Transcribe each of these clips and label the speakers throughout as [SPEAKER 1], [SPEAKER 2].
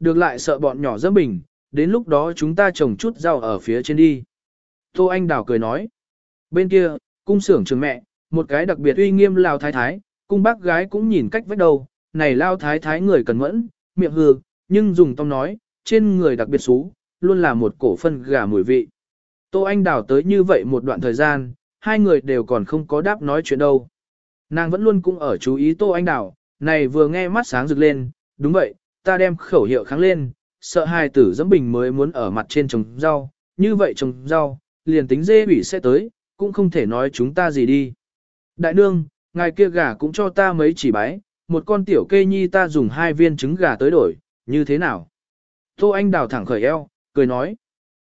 [SPEAKER 1] Được lại sợ bọn nhỏ dẫm bình, đến lúc đó chúng ta trồng chút rau ở phía trên đi. Tô Anh Đào cười nói. Bên kia, cung xưởng trường mẹ, một cái đặc biệt uy nghiêm lao thái thái, cung bác gái cũng nhìn cách vách đầu, này lao thái thái người cần mẫn, miệng hừ nhưng dùng tông nói, trên người đặc biệt xú, luôn là một cổ phân gà mùi vị. Tô Anh Đào tới như vậy một đoạn thời gian, hai người đều còn không có đáp nói chuyện đâu. Nàng vẫn luôn cũng ở chú ý Tô Anh Đào, này vừa nghe mắt sáng rực lên, đúng vậy, ta đem khẩu hiệu kháng lên, sợ hai tử dẫm bình mới muốn ở mặt trên trồng rau, như vậy trồng rau, liền tính dê bị sẽ tới, cũng không thể nói chúng ta gì đi. Đại nương, ngài kia gà cũng cho ta mấy chỉ bái, một con tiểu kê nhi ta dùng hai viên trứng gà tới đổi, như thế nào? Tô Anh đào thẳng khởi eo, cười nói.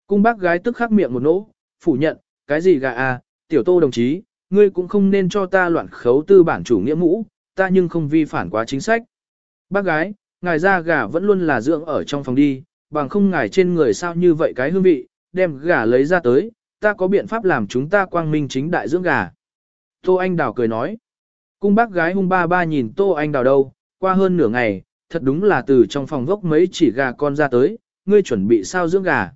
[SPEAKER 1] Cung bác gái tức khắc miệng một nỗ, phủ nhận, cái gì gà à, tiểu tô đồng chí, ngươi cũng không nên cho ta loạn khấu tư bản chủ nghĩa mũ, ta nhưng không vi phản quá chính sách. Bác gái, ngài ra gà vẫn luôn là dưỡng ở trong phòng đi, bằng không ngài trên người sao như vậy cái hương vị, đem gà lấy ra tới, ta có biện pháp làm chúng ta quang minh chính đại dưỡng gà. Tô Anh Đào cười nói. Cung bác gái hung ba ba nhìn Tô Anh Đào đâu, qua hơn nửa ngày, thật đúng là từ trong phòng gốc mấy chỉ gà con ra tới, ngươi chuẩn bị sao dưỡng gà.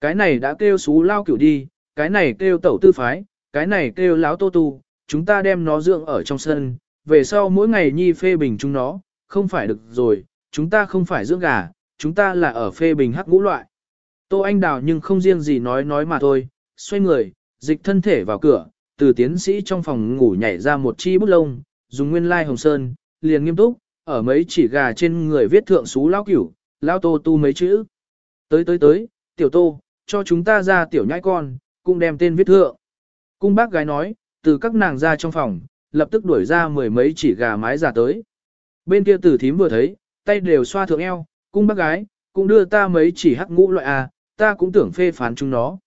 [SPEAKER 1] Cái này đã kêu xú lao kiểu đi, cái này kêu tẩu tư phái, cái này kêu láo tô tu, chúng ta đem nó dưỡng ở trong sân, về sau mỗi ngày nhi phê bình chúng nó, không phải được rồi, chúng ta không phải dưỡng gà, chúng ta là ở phê bình hắc ngũ loại. Tô Anh Đào nhưng không riêng gì nói nói mà thôi, xoay người, dịch thân thể vào cửa, từ tiến sĩ trong phòng ngủ nhảy ra một chi bút lông, dùng nguyên lai hồng sơn, liền nghiêm túc, ở mấy chỉ gà trên người viết thượng xú lao cửu, lao tô tu mấy chữ. Tới tới tới, tiểu tô, cho chúng ta ra tiểu nhãi con, cũng đem tên viết thượng. Cung bác gái nói, từ các nàng ra trong phòng, lập tức đuổi ra mười mấy chỉ gà mái giả tới. Bên kia tử thím vừa thấy, tay đều xoa thượng eo, cung bác gái, cũng đưa ta mấy chỉ hắc ngũ loại à, ta cũng tưởng phê phán chúng nó.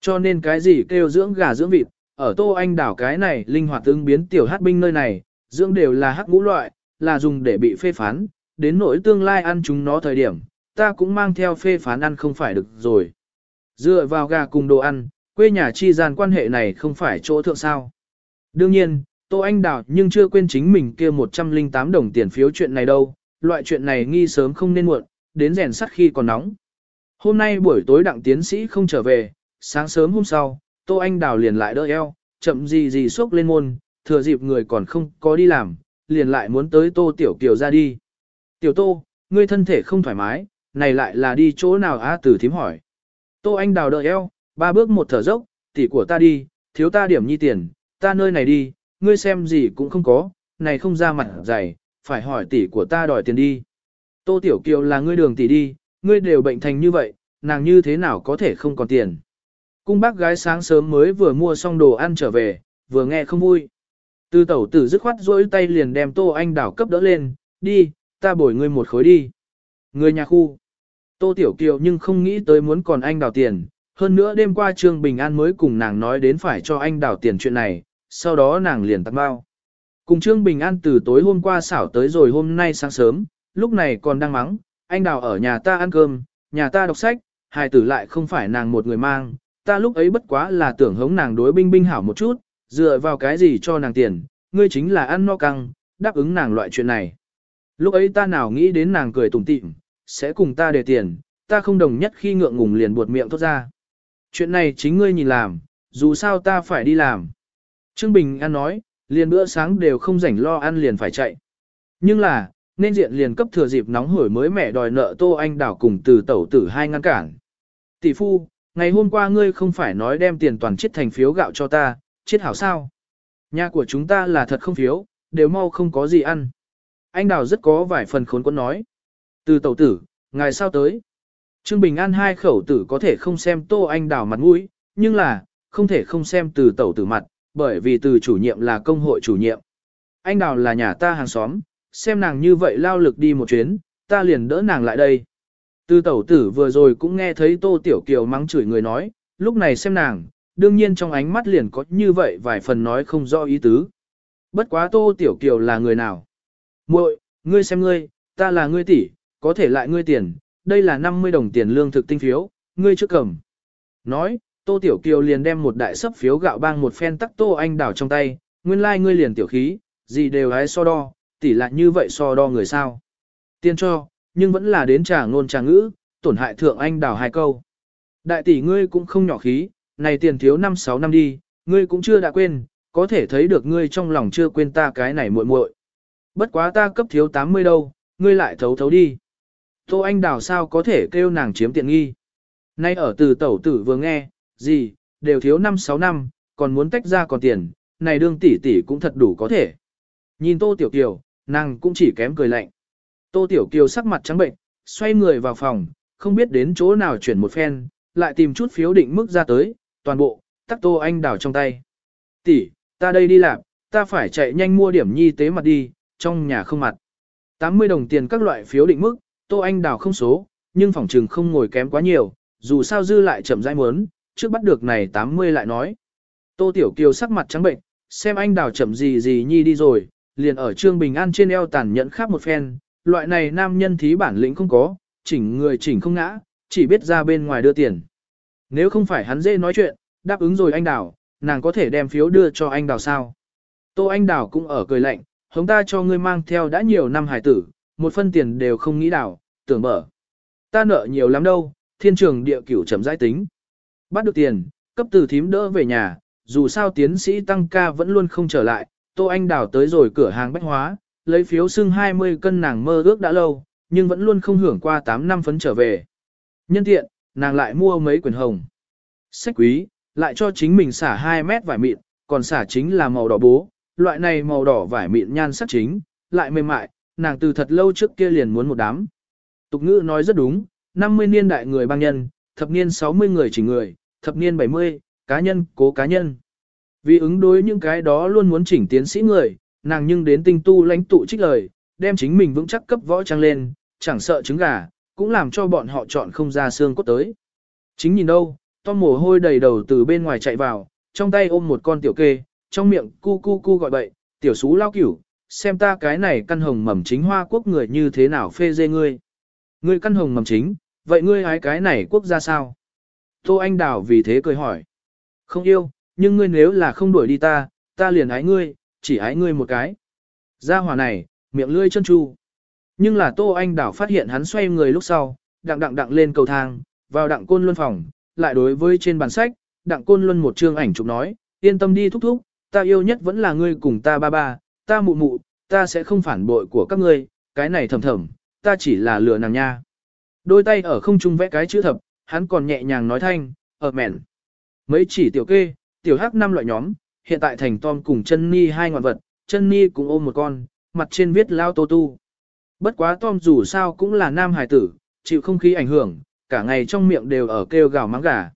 [SPEAKER 1] Cho nên cái gì kêu dưỡng gà dưỡng vịt, ở Tô Anh đảo cái này linh hoạt ứng biến tiểu hát binh nơi này, dưỡng đều là hắc ngũ loại, là dùng để bị phê phán, đến nỗi tương lai ăn chúng nó thời điểm, ta cũng mang theo phê phán ăn không phải được rồi. Dựa vào gà cùng đồ ăn, quê nhà chi gian quan hệ này không phải chỗ thượng sao. Đương nhiên, Tô Anh đảo nhưng chưa quên chính mình kia 108 đồng tiền phiếu chuyện này đâu, loại chuyện này nghi sớm không nên muộn, đến rèn sắt khi còn nóng. Hôm nay buổi tối đặng tiến sĩ không trở về, sáng sớm hôm sau, Tô Anh Đào liền lại đỡ eo, chậm gì gì xốc lên môn, thừa dịp người còn không có đi làm, liền lại muốn tới Tô Tiểu Kiều ra đi. Tiểu Tô, ngươi thân thể không thoải mái, này lại là đi chỗ nào á tử thím hỏi. Tô Anh Đào đỡ eo, ba bước một thở dốc, tỷ của ta đi, thiếu ta điểm nhi tiền, ta nơi này đi, ngươi xem gì cũng không có, này không ra mặt dày, phải hỏi tỷ của ta đòi tiền đi. Tô Tiểu Kiều là ngươi đường tỷ đi, ngươi đều bệnh thành như vậy, nàng như thế nào có thể không còn tiền. Cung bác gái sáng sớm mới vừa mua xong đồ ăn trở về, vừa nghe không vui. Tư tẩu tử dứt khoát rỗi tay liền đem Tô Anh Đảo cấp đỡ lên, đi, ta bồi ngươi một khối đi. Người nhà khu. Tô Tiểu Kiều nhưng không nghĩ tới muốn còn anh đảo tiền, hơn nữa đêm qua Trương Bình An mới cùng nàng nói đến phải cho anh đảo tiền chuyện này, sau đó nàng liền tắt bao. Cùng Trương Bình An từ tối hôm qua xảo tới rồi hôm nay sáng sớm, lúc này còn đang mắng, anh đào ở nhà ta ăn cơm, nhà ta đọc sách, hài tử lại không phải nàng một người mang, ta lúc ấy bất quá là tưởng hống nàng đối binh binh hảo một chút, dựa vào cái gì cho nàng tiền, ngươi chính là ăn no căng, đáp ứng nàng loại chuyện này. Lúc ấy ta nào nghĩ đến nàng cười tủm tỉm, sẽ cùng ta để tiền, ta không đồng nhất khi ngượng ngùng liền buột miệng thốt ra. Chuyện này chính ngươi nhìn làm, dù sao ta phải đi làm. Trương Bình An nói, liền bữa sáng đều không rảnh lo ăn liền phải chạy. Nhưng là, nên diện liền cấp thừa dịp nóng hổi mới mẹ đòi nợ Tô Anh Đảo cùng từ tẩu tử hai ngăn cản. Tỷ phu, ngày hôm qua ngươi không phải nói đem tiền toàn chiết thành phiếu gạo cho ta, chiết hảo sao? Nhà của chúng ta là thật không phiếu, đều mau không có gì ăn. Anh Đào rất có vài phần khốn quẫn nói. Từ tẩu tử, ngày sao tới? Trương Bình An hai khẩu tử có thể không xem Tô Anh Đào mặt mũi, nhưng là, không thể không xem từ tẩu tử mặt, bởi vì từ chủ nhiệm là công hội chủ nhiệm. Anh Đào là nhà ta hàng xóm, xem nàng như vậy lao lực đi một chuyến, ta liền đỡ nàng lại đây. tư tẩu tử vừa rồi cũng nghe thấy Tô Tiểu Kiều mắng chửi người nói, lúc này xem nàng, đương nhiên trong ánh mắt liền có như vậy vài phần nói không rõ ý tứ. Bất quá Tô Tiểu Kiều là người nào? muội, ngươi xem ngươi, ta là ngươi tỷ, có thể lại ngươi tiền, đây là 50 đồng tiền lương thực tinh phiếu, ngươi trước cầm. Nói, Tô Tiểu Kiều liền đem một đại sấp phiếu gạo bang một phen tắc Tô Anh đảo trong tay, nguyên lai like ngươi liền tiểu khí, gì đều hái so đo, tỷ lại như vậy so đo người sao. Tiên cho, nhưng vẫn là đến trả ngôn trả ngữ, tổn hại thượng anh đào hai câu. Đại tỷ ngươi cũng không nhỏ khí, này tiền thiếu 5-6 năm đi, ngươi cũng chưa đã quên, có thể thấy được ngươi trong lòng chưa quên ta cái này muội muội. Bất quá ta cấp thiếu 80 đâu, ngươi lại thấu thấu đi. Tô Anh Đào sao có thể kêu nàng chiếm tiện nghi. Nay ở từ tẩu tử vừa nghe, gì, đều thiếu 5-6 năm, còn muốn tách ra còn tiền, này đương tỷ tỷ cũng thật đủ có thể. Nhìn Tô Tiểu Kiều, nàng cũng chỉ kém cười lạnh. Tô Tiểu Kiều sắc mặt trắng bệnh, xoay người vào phòng, không biết đến chỗ nào chuyển một phen, lại tìm chút phiếu định mức ra tới, toàn bộ, tắc Tô Anh đảo trong tay. Tỷ, ta đây đi làm, ta phải chạy nhanh mua điểm nhi tế mặt đi, trong nhà không mặt. 80 đồng tiền các loại phiếu định mức, Tô Anh đảo không số, nhưng phòng trừng không ngồi kém quá nhiều, dù sao dư lại chậm rãi muốn, trước bắt được này 80 lại nói. Tô Tiểu Kiều sắc mặt trắng bệnh, xem anh đào chậm gì gì nhi đi rồi, liền ở Trương Bình An trên eo tàn nhẫn khắp một phen, loại này nam nhân thí bản lĩnh không có, chỉnh người chỉnh không ngã, chỉ biết ra bên ngoài đưa tiền. Nếu không phải hắn dễ nói chuyện, đáp ứng rồi anh đào, nàng có thể đem phiếu đưa cho anh đào sao. Tô anh đào cũng ở cười lạnh, hống ta cho ngươi mang theo đã nhiều năm hải tử, một phân tiền đều không nghĩ đào, tưởng mở. Ta nợ nhiều lắm đâu, thiên trường địa cửu chậm giải tính. Bắt được tiền, cấp từ thím đỡ về nhà, dù sao tiến sĩ tăng ca vẫn luôn không trở lại, Tô Anh đào tới rồi cửa hàng bách hóa, lấy phiếu xưng 20 cân nàng mơ ước đã lâu, nhưng vẫn luôn không hưởng qua 8 năm phấn trở về. Nhân tiện, nàng lại mua mấy quyển hồng. Sách quý, lại cho chính mình xả 2 mét vải mịn, còn xả chính là màu đỏ bố, loại này màu đỏ vải mịn nhan sắc chính, lại mềm mại, nàng từ thật lâu trước kia liền muốn một đám. Tục ngữ nói rất đúng, 50 niên đại người băng nhân, thập niên 60 người chỉ người, thập niên 70, cá nhân, cố cá nhân. Vì ứng đối những cái đó luôn muốn chỉnh tiến sĩ người, nàng nhưng đến tinh tu lãnh tụ trích lời, đem chính mình vững chắc cấp võ trang lên, chẳng sợ trứng gà, cũng làm cho bọn họ chọn không ra xương cốt tới. Chính nhìn đâu, Tom mồ hôi đầy đầu từ bên ngoài chạy vào, trong tay ôm một con tiểu kê, trong miệng cu cu cu gọi bậy, tiểu xú lao cửu, xem ta cái này căn hồng mầm chính hoa quốc người như thế nào phê dê ngươi. Ngươi căn hồng mầm chính, vậy ngươi hái cái này quốc gia sao? Tô Anh Đào vì thế cười hỏi. Không yêu, nhưng ngươi nếu là không đuổi đi ta, ta liền ái ngươi, chỉ ái ngươi một cái. Gia hỏa này, miệng lươi chân chu. Nhưng là Tô Anh Đảo phát hiện hắn xoay người lúc sau, đặng đặng đặng lên cầu thang, vào đặng côn luân phòng, lại đối với trên bàn sách, đặng côn luân một chương ảnh chụp nói, yên tâm đi thúc thúc, ta yêu nhất vẫn là ngươi cùng ta ba ba, ta mụ mụ, ta sẽ không phản bội của các ngươi, cái này thầm thầm, ta chỉ là lừa nàng nha. Đôi tay ở không trung vẽ cái chữ thập, hắn còn nhẹ nhàng nói thanh, ở mẹn. Mấy chỉ tiểu kê, tiểu hắc năm loại nhóm, hiện tại thành Tom cùng chân ni hai ngoạn vật, chân ni cũng ôm một con, mặt trên viết lao tô tu. Bất quá Tom dù sao cũng là nam hải tử, chịu không khí ảnh hưởng, cả ngày trong miệng đều ở kêu gào mắng gà.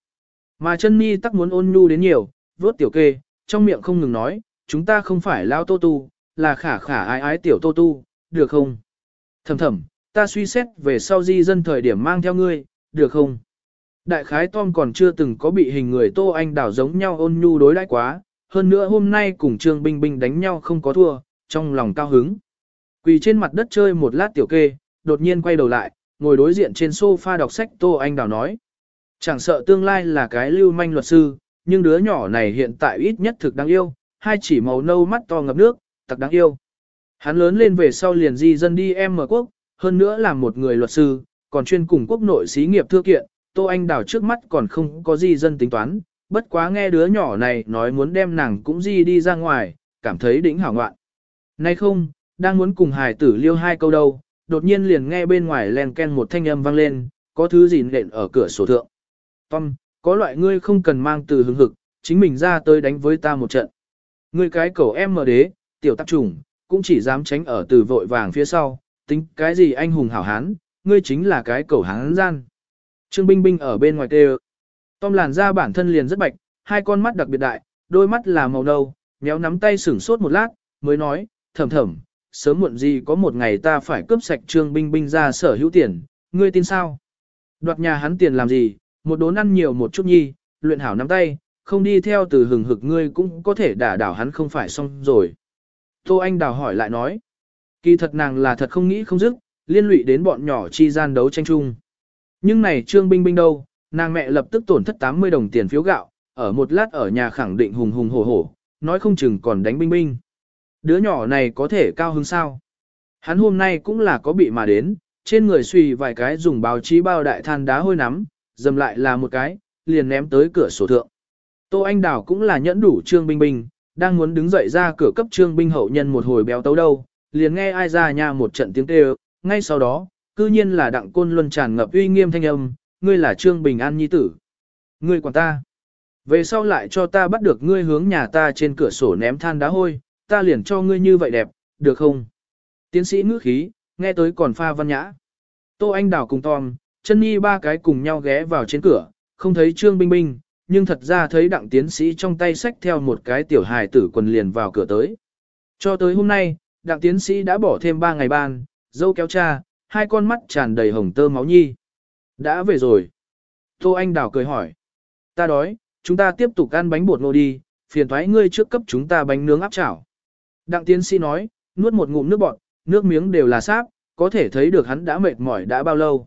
[SPEAKER 1] Mà chân ni tắc muốn ôn nhu đến nhiều, vớt tiểu kê, trong miệng không ngừng nói, chúng ta không phải lao tô tu, là khả khả ái ái tiểu tô tu, được không? Thầm thầm, ta suy xét về sau di dân thời điểm mang theo ngươi, được không? Đại khái Tom còn chưa từng có bị hình người Tô Anh đảo giống nhau ôn nhu đối đãi quá, hơn nữa hôm nay cùng Trương Binh Binh đánh nhau không có thua, trong lòng cao hứng. Quỳ trên mặt đất chơi một lát tiểu kê, đột nhiên quay đầu lại, ngồi đối diện trên sofa đọc sách Tô Anh đảo nói. Chẳng sợ tương lai là cái lưu manh luật sư, nhưng đứa nhỏ này hiện tại ít nhất thực đáng yêu, hai chỉ màu nâu mắt to ngập nước, thật đáng yêu. Hắn lớn lên về sau liền di dân đi em mở quốc, hơn nữa là một người luật sư, còn chuyên cùng quốc nội xí nghiệp thư kiện, Tô Anh Đào trước mắt còn không có gì dân tính toán, bất quá nghe đứa nhỏ này nói muốn đem nàng cũng di đi ra ngoài, cảm thấy đỉnh hảo ngoạn. Nay không, đang muốn cùng hài tử liêu hai câu đâu, đột nhiên liền nghe bên ngoài len ken một thanh âm vang lên, có thứ gì nện ở cửa sổ thượng. Tom, có loại ngươi không cần mang từ hứng hực, chính mình ra tới đánh với ta một trận. Ngươi cái cầu em mờ đế, tiểu tạp trùng, cũng chỉ dám tránh ở từ vội vàng phía sau, tính cái gì anh hùng hảo hán, ngươi chính là cái cầu hán gian. Trương Binh Binh ở bên ngoài kêu. Tom làn da bản thân liền rất bạch, hai con mắt đặc biệt đại, đôi mắt là màu nâu, nhéo nắm tay sửng sốt một lát, mới nói, thầm thầm, sớm muộn gì có một ngày ta phải cướp sạch Trương Binh Binh ra sở hữu tiền, ngươi tin sao? Đoạt nhà hắn tiền làm gì, một đốn ăn nhiều một chút nhi, luyện hảo nắm tay, không đi theo từ hừng hực ngươi cũng có thể đả đảo hắn không phải xong rồi. Tô Anh Đào hỏi lại nói, kỳ thật nàng là thật không nghĩ không dứt, liên lụy đến bọn nhỏ chi gian đấu tranh chung. Nhưng này Trương Binh Binh đâu, nàng mẹ lập tức tổn thất 80 đồng tiền phiếu gạo, ở một lát ở nhà khẳng định hùng hùng hổ hổ, nói không chừng còn đánh Binh Binh. Đứa nhỏ này có thể cao hứng sao? Hắn hôm nay cũng là có bị mà đến, trên người suy vài cái dùng báo chí bao đại than đá hôi nắm, dầm lại là một cái, liền ném tới cửa sổ thượng. Tô Anh Đào cũng là nhẫn đủ Trương Binh Binh, đang muốn đứng dậy ra cửa cấp Trương Binh hậu nhân một hồi béo tấu đâu, liền nghe ai ra nhà một trận tiếng kêu, ngay sau đó, cư nhiên là đặng côn luân tràn ngập uy nghiêm thanh âm, ngươi là Trương Bình An nhi tử. Ngươi quản ta. Về sau lại cho ta bắt được ngươi hướng nhà ta trên cửa sổ ném than đá hôi, ta liền cho ngươi như vậy đẹp, được không? Tiến sĩ ngữ khí, nghe tới còn pha văn nhã. Tô Anh Đào cùng Tom, chân nhi ba cái cùng nhau ghé vào trên cửa, không thấy Trương Binh Binh, nhưng thật ra thấy đặng tiến sĩ trong tay xách theo một cái tiểu hài tử quần liền vào cửa tới. Cho tới hôm nay, đặng tiến sĩ đã bỏ thêm ba ngày ban, dâu kéo cha, hai con mắt tràn đầy hồng tơ máu nhi. Đã về rồi. Tô Anh Đào cười hỏi. Ta đói, chúng ta tiếp tục ăn bánh bột ngô đi, phiền thoái ngươi trước cấp chúng ta bánh nướng áp chảo. Đặng tiến sĩ nói, nuốt một ngụm nước bọt, nước miếng đều là sáp, có thể thấy được hắn đã mệt mỏi đã bao lâu.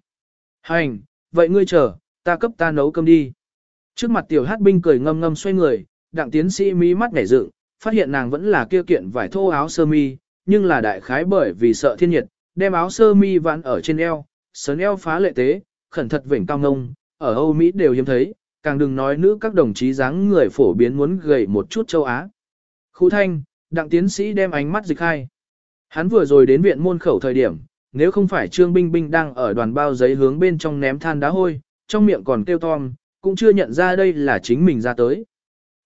[SPEAKER 1] Hành, vậy ngươi chờ, ta cấp ta nấu cơm đi. Trước mặt tiểu hát binh cười ngâm ngâm xoay người, đặng tiến sĩ mí mắt nhảy dựng, phát hiện nàng vẫn là kia kiện vải thô áo sơ mi, nhưng là đại khái bởi vì sợ thiên nhiệt, đem áo sơ mi vặn ở trên eo, sớn eo phá lệ tế, khẩn thật vểnh cao ngông, ở Âu Mỹ đều hiếm thấy, càng đừng nói nữ các đồng chí dáng người phổ biến muốn gầy một chút châu Á. Khu thanh, đặng tiến sĩ đem ánh mắt dịch hai. Hắn vừa rồi đến viện môn khẩu thời điểm, nếu không phải Trương Binh Binh đang ở đoàn bao giấy hướng bên trong ném than đá hôi, trong miệng còn kêu tom, cũng chưa nhận ra đây là chính mình ra tới.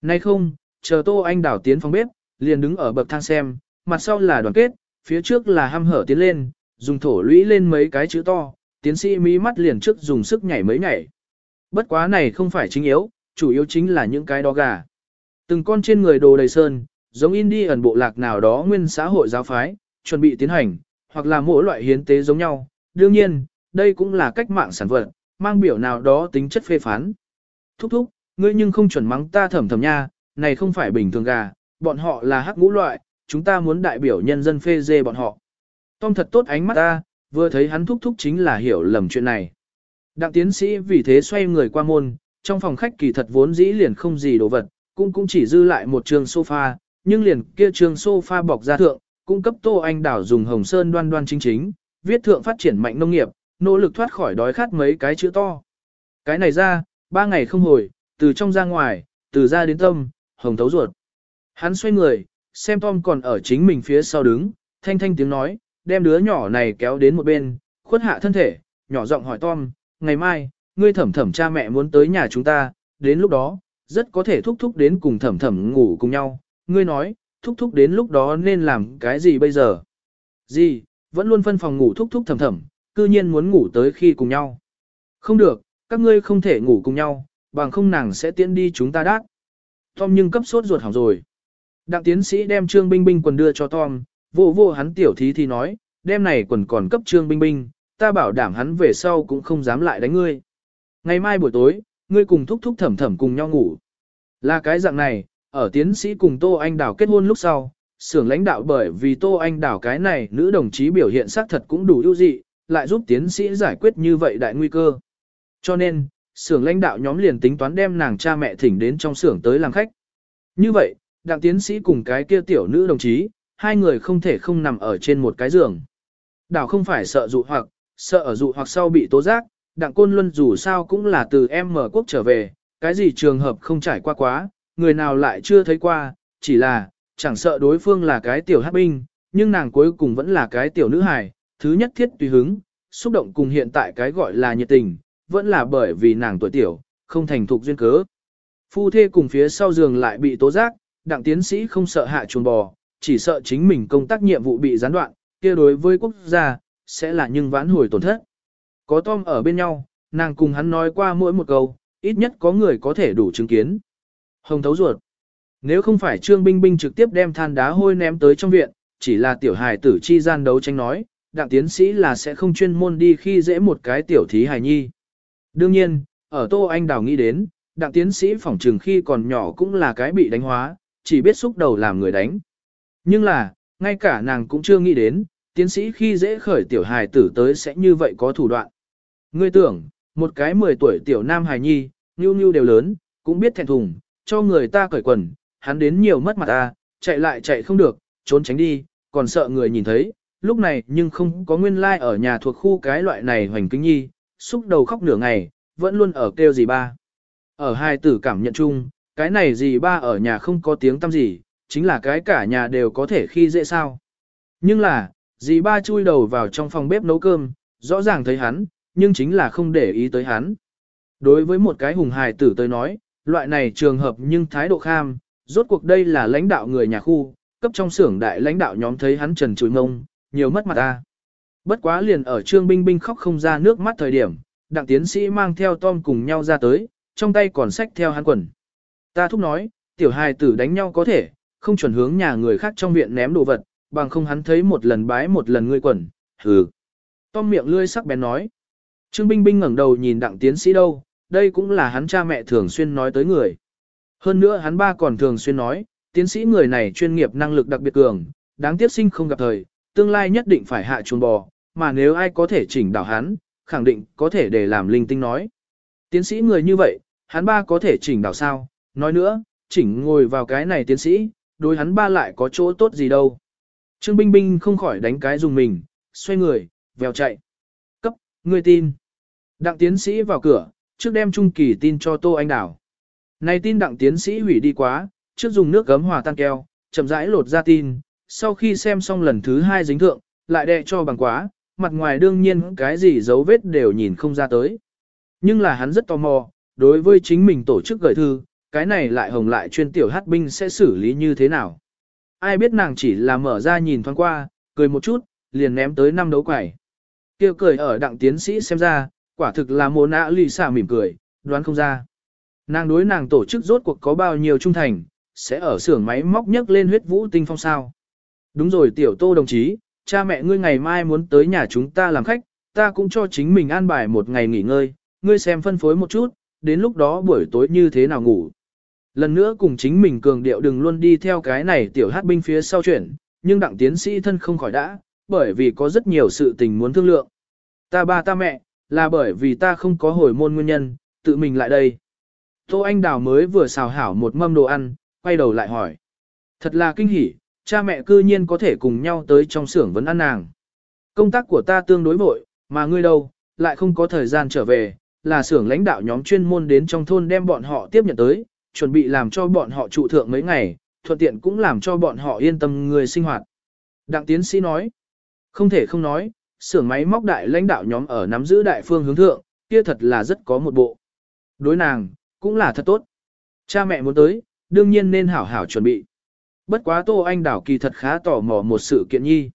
[SPEAKER 1] Nay không, chờ Tô Anh đảo tiến phòng bếp, liền đứng ở bậc thang xem, mặt sau là đoàn kết, phía trước là ham hở tiến lên, dùng thổ lũy lên mấy cái chữ to, tiến sĩ mí mắt liền trước dùng sức nhảy mấy nhảy. Bất quá này không phải chính yếu, chủ yếu chính là những cái đó gà. Từng con trên người đồ đầy sơn, giống in đi ẩn bộ lạc nào đó nguyên xã hội giáo phái, chuẩn bị tiến hành, hoặc là mỗi loại hiến tế giống nhau. Đương nhiên, đây cũng là cách mạng sản vật, mang biểu nào đó tính chất phê phán. Thúc thúc, ngươi nhưng không chuẩn mắng ta thầm thầm nha, này không phải bình thường gà, bọn họ là hắc ngũ loại, chúng ta muốn đại biểu nhân dân phê dê bọn họ. Tom thật tốt ánh mắt ta, vừa thấy hắn thúc thúc chính là hiểu lầm chuyện này. Đặng tiến sĩ vì thế xoay người qua môn, trong phòng khách kỳ thật vốn dĩ liền không gì đồ vật, cũng cũng chỉ dư lại một trường sofa, nhưng liền kia trường sofa bọc ra thượng, cung cấp Tô Anh Đảo dùng hồng sơn đoan đoan chính chính, viết thượng phát triển mạnh nông nghiệp, nỗ lực thoát khỏi đói khát mấy cái chữ to. Cái này ra, ba ngày không hồi, từ trong ra ngoài, từ ra đến tâm, hồng thấu ruột. Hắn xoay người, xem Tom còn ở chính mình phía sau đứng, thanh thanh tiếng nói, đem đứa nhỏ này kéo đến một bên, khuất hạ thân thể, nhỏ giọng hỏi Tom, ngày mai, ngươi thẩm thẩm cha mẹ muốn tới nhà chúng ta, đến lúc đó, rất có thể thúc thúc đến cùng thẩm thẩm ngủ cùng nhau, ngươi nói, thúc thúc đến lúc đó nên làm cái gì bây giờ? Gì, vẫn luôn phân phòng ngủ thúc thúc thẩm thẩm, cư nhiên muốn ngủ tới khi cùng nhau. Không được, các ngươi không thể ngủ cùng nhau, bằng không nàng sẽ tiễn đi chúng ta đát. Tom nhưng cấp sốt ruột hỏng rồi. Đặng tiến sĩ đem Trương Binh Binh quần đưa cho Tom, vô vô hắn tiểu thí thì nói, đêm này quần còn cấp Trương Binh Binh, ta bảo đảm hắn về sau cũng không dám lại đánh ngươi. Ngày mai buổi tối, ngươi cùng thúc thúc thẩm thẩm cùng nhau ngủ. Là cái dạng này, ở tiến sĩ cùng Tô Anh đảo kết hôn lúc sau, xưởng lãnh đạo bởi vì Tô Anh đảo cái này nữ đồng chí biểu hiện xác thật cũng đủ ưu dị, lại giúp tiến sĩ giải quyết như vậy đại nguy cơ. Cho nên, xưởng lãnh đạo nhóm liền tính toán đem nàng cha mẹ thỉnh đến trong xưởng tới làm khách. Như vậy, đặng tiến sĩ cùng cái kia tiểu nữ đồng chí, hai người không thể không nằm ở trên một cái giường. Đảo không phải sợ dụ hoặc, sợ ở dụ hoặc sau bị tố giác, đặng côn luân dù sao cũng là từ em mở quốc trở về, cái gì trường hợp không trải qua quá, người nào lại chưa thấy qua, chỉ là, chẳng sợ đối phương là cái tiểu hát binh, nhưng nàng cuối cùng vẫn là cái tiểu nữ hài, thứ nhất thiết tùy hứng, xúc động cùng hiện tại cái gọi là nhiệt tình, vẫn là bởi vì nàng tuổi tiểu, không thành thục duyên cớ. Phu thê cùng phía sau giường lại bị tố giác, đặng tiến sĩ không sợ hạ chuồng bò, chỉ sợ chính mình công tác nhiệm vụ bị gián đoạn, kia đối với quốc gia, sẽ là nhưng vãn hồi tổn thất. Có Tom ở bên nhau, nàng cùng hắn nói qua mỗi một câu, ít nhất có người có thể đủ chứng kiến. Hồng thấu ruột. Nếu không phải Trương Binh Binh trực tiếp đem than đá hôi ném tới trong viện, chỉ là tiểu hài tử chi gian đấu tranh nói, đặng tiến sĩ là sẽ không chuyên môn đi khi dễ một cái tiểu thí hài nhi. Đương nhiên, ở Tô Anh Đào nghĩ đến, đặng tiến sĩ phỏng trừng khi còn nhỏ cũng là cái bị đánh hóa, chỉ biết xúc đầu làm người đánh. Nhưng là, ngay cả nàng cũng chưa nghĩ đến, tiến sĩ khi dễ khởi tiểu hài tử tới sẽ như vậy có thủ đoạn. Ngươi tưởng, một cái 10 tuổi tiểu nam hài nhi, nhu nhu đều lớn, cũng biết thẹn thùng, cho người ta cởi quần, hắn đến nhiều mất mặt ta, chạy lại chạy không được, trốn tránh đi, còn sợ người nhìn thấy, lúc này nhưng không có nguyên lai like ở nhà thuộc khu cái loại này hoành kính nhi, xúc đầu khóc nửa ngày, vẫn luôn ở kêu gì ba. Ở hai tử cảm nhận chung, cái này gì ba ở nhà không có tiếng tâm gì, chính là cái cả nhà đều có thể khi dễ sao. Nhưng là, dì ba chui đầu vào trong phòng bếp nấu cơm, rõ ràng thấy hắn, nhưng chính là không để ý tới hắn. Đối với một cái hùng hài tử tới nói, loại này trường hợp nhưng thái độ kham, rốt cuộc đây là lãnh đạo người nhà khu, cấp trong xưởng đại lãnh đạo nhóm thấy hắn trần trụi mông, nhiều mất mặt ta. Bất quá liền ở Trương Binh Binh khóc không ra nước mắt thời điểm, đặng tiến sĩ mang theo Tom cùng nhau ra tới, trong tay còn sách theo hắn quần. Ta thúc nói, tiểu hài tử đánh nhau có thể, không chuẩn hướng nhà người khác trong viện ném đồ vật, bằng không hắn thấy một lần bái một lần ngươi quẩn hừ. Tom miệng lươi sắc bén nói. Trương Binh Binh ngẩng đầu nhìn đặng tiến sĩ đâu, đây cũng là hắn cha mẹ thường xuyên nói tới người. Hơn nữa hắn ba còn thường xuyên nói, tiến sĩ người này chuyên nghiệp năng lực đặc biệt cường, đáng tiếc sinh không gặp thời, tương lai nhất định phải hạ chuồn bò, mà nếu ai có thể chỉnh đảo hắn, khẳng định có thể để làm linh tinh nói. Tiến sĩ người như vậy, hắn ba có thể chỉnh đảo sao, nói nữa, chỉnh ngồi vào cái này tiến sĩ, đối hắn ba lại có chỗ tốt gì đâu. Trương Binh Binh không khỏi đánh cái dùng mình, xoay người, vèo chạy. Cấp, người tin. Đặng tiến sĩ vào cửa, trước đem trung kỳ tin cho Tô Anh Đảo. Này tin đặng tiến sĩ hủy đi quá, trước dùng nước gấm hòa tan keo, chậm rãi lột ra tin, sau khi xem xong lần thứ hai dính thượng, lại đè cho bằng quá, mặt ngoài đương nhiên cái gì dấu vết đều nhìn không ra tới. Nhưng là hắn rất tò mò, đối với chính mình tổ chức gửi thư, cái này lại hồng lại chuyên tiểu hát binh sẽ xử lý như thế nào. Ai biết nàng chỉ là mở ra nhìn thoáng qua, cười một chút, liền ném tới năm đấu quẩy. Kêu cười ở đặng tiến sĩ xem ra, quả thực là mồ nạ lì xả mỉm cười, đoán không ra. Nàng đối nàng tổ chức rốt cuộc có bao nhiêu trung thành, sẽ ở xưởng máy móc nhấc lên huyết vũ tinh phong sao. Đúng rồi tiểu tô đồng chí, cha mẹ ngươi ngày mai muốn tới nhà chúng ta làm khách, ta cũng cho chính mình an bài một ngày nghỉ ngơi, ngươi xem phân phối một chút, đến lúc đó buổi tối như thế nào ngủ. Lần nữa cùng chính mình cường điệu đừng luôn đi theo cái này tiểu hát binh phía sau chuyển, nhưng đặng tiến sĩ thân không khỏi đã, bởi vì có rất nhiều sự tình muốn thương lượng. Ta ba ta mẹ, là bởi vì ta không có hồi môn nguyên nhân, tự mình lại đây. Tô Anh Đào mới vừa xào hảo một mâm đồ ăn, quay đầu lại hỏi. Thật là kinh hỉ, cha mẹ cư nhiên có thể cùng nhau tới trong xưởng vấn ăn nàng. Công tác của ta tương đối vội, mà ngươi đâu, lại không có thời gian trở về, là xưởng lãnh đạo nhóm chuyên môn đến trong thôn đem bọn họ tiếp nhận tới, chuẩn bị làm cho bọn họ trụ thượng mấy ngày, thuận tiện cũng làm cho bọn họ yên tâm người sinh hoạt. Đặng tiến sĩ nói, không thể không nói, xưởng máy móc đại lãnh đạo nhóm ở nắm giữ đại phương hướng thượng, kia thật là rất có một bộ. Đối nàng, cũng là thật tốt. Cha mẹ muốn tới, đương nhiên nên hảo hảo chuẩn bị. Bất quá Tô Anh Đảo kỳ thật khá tò mò một sự kiện nhi.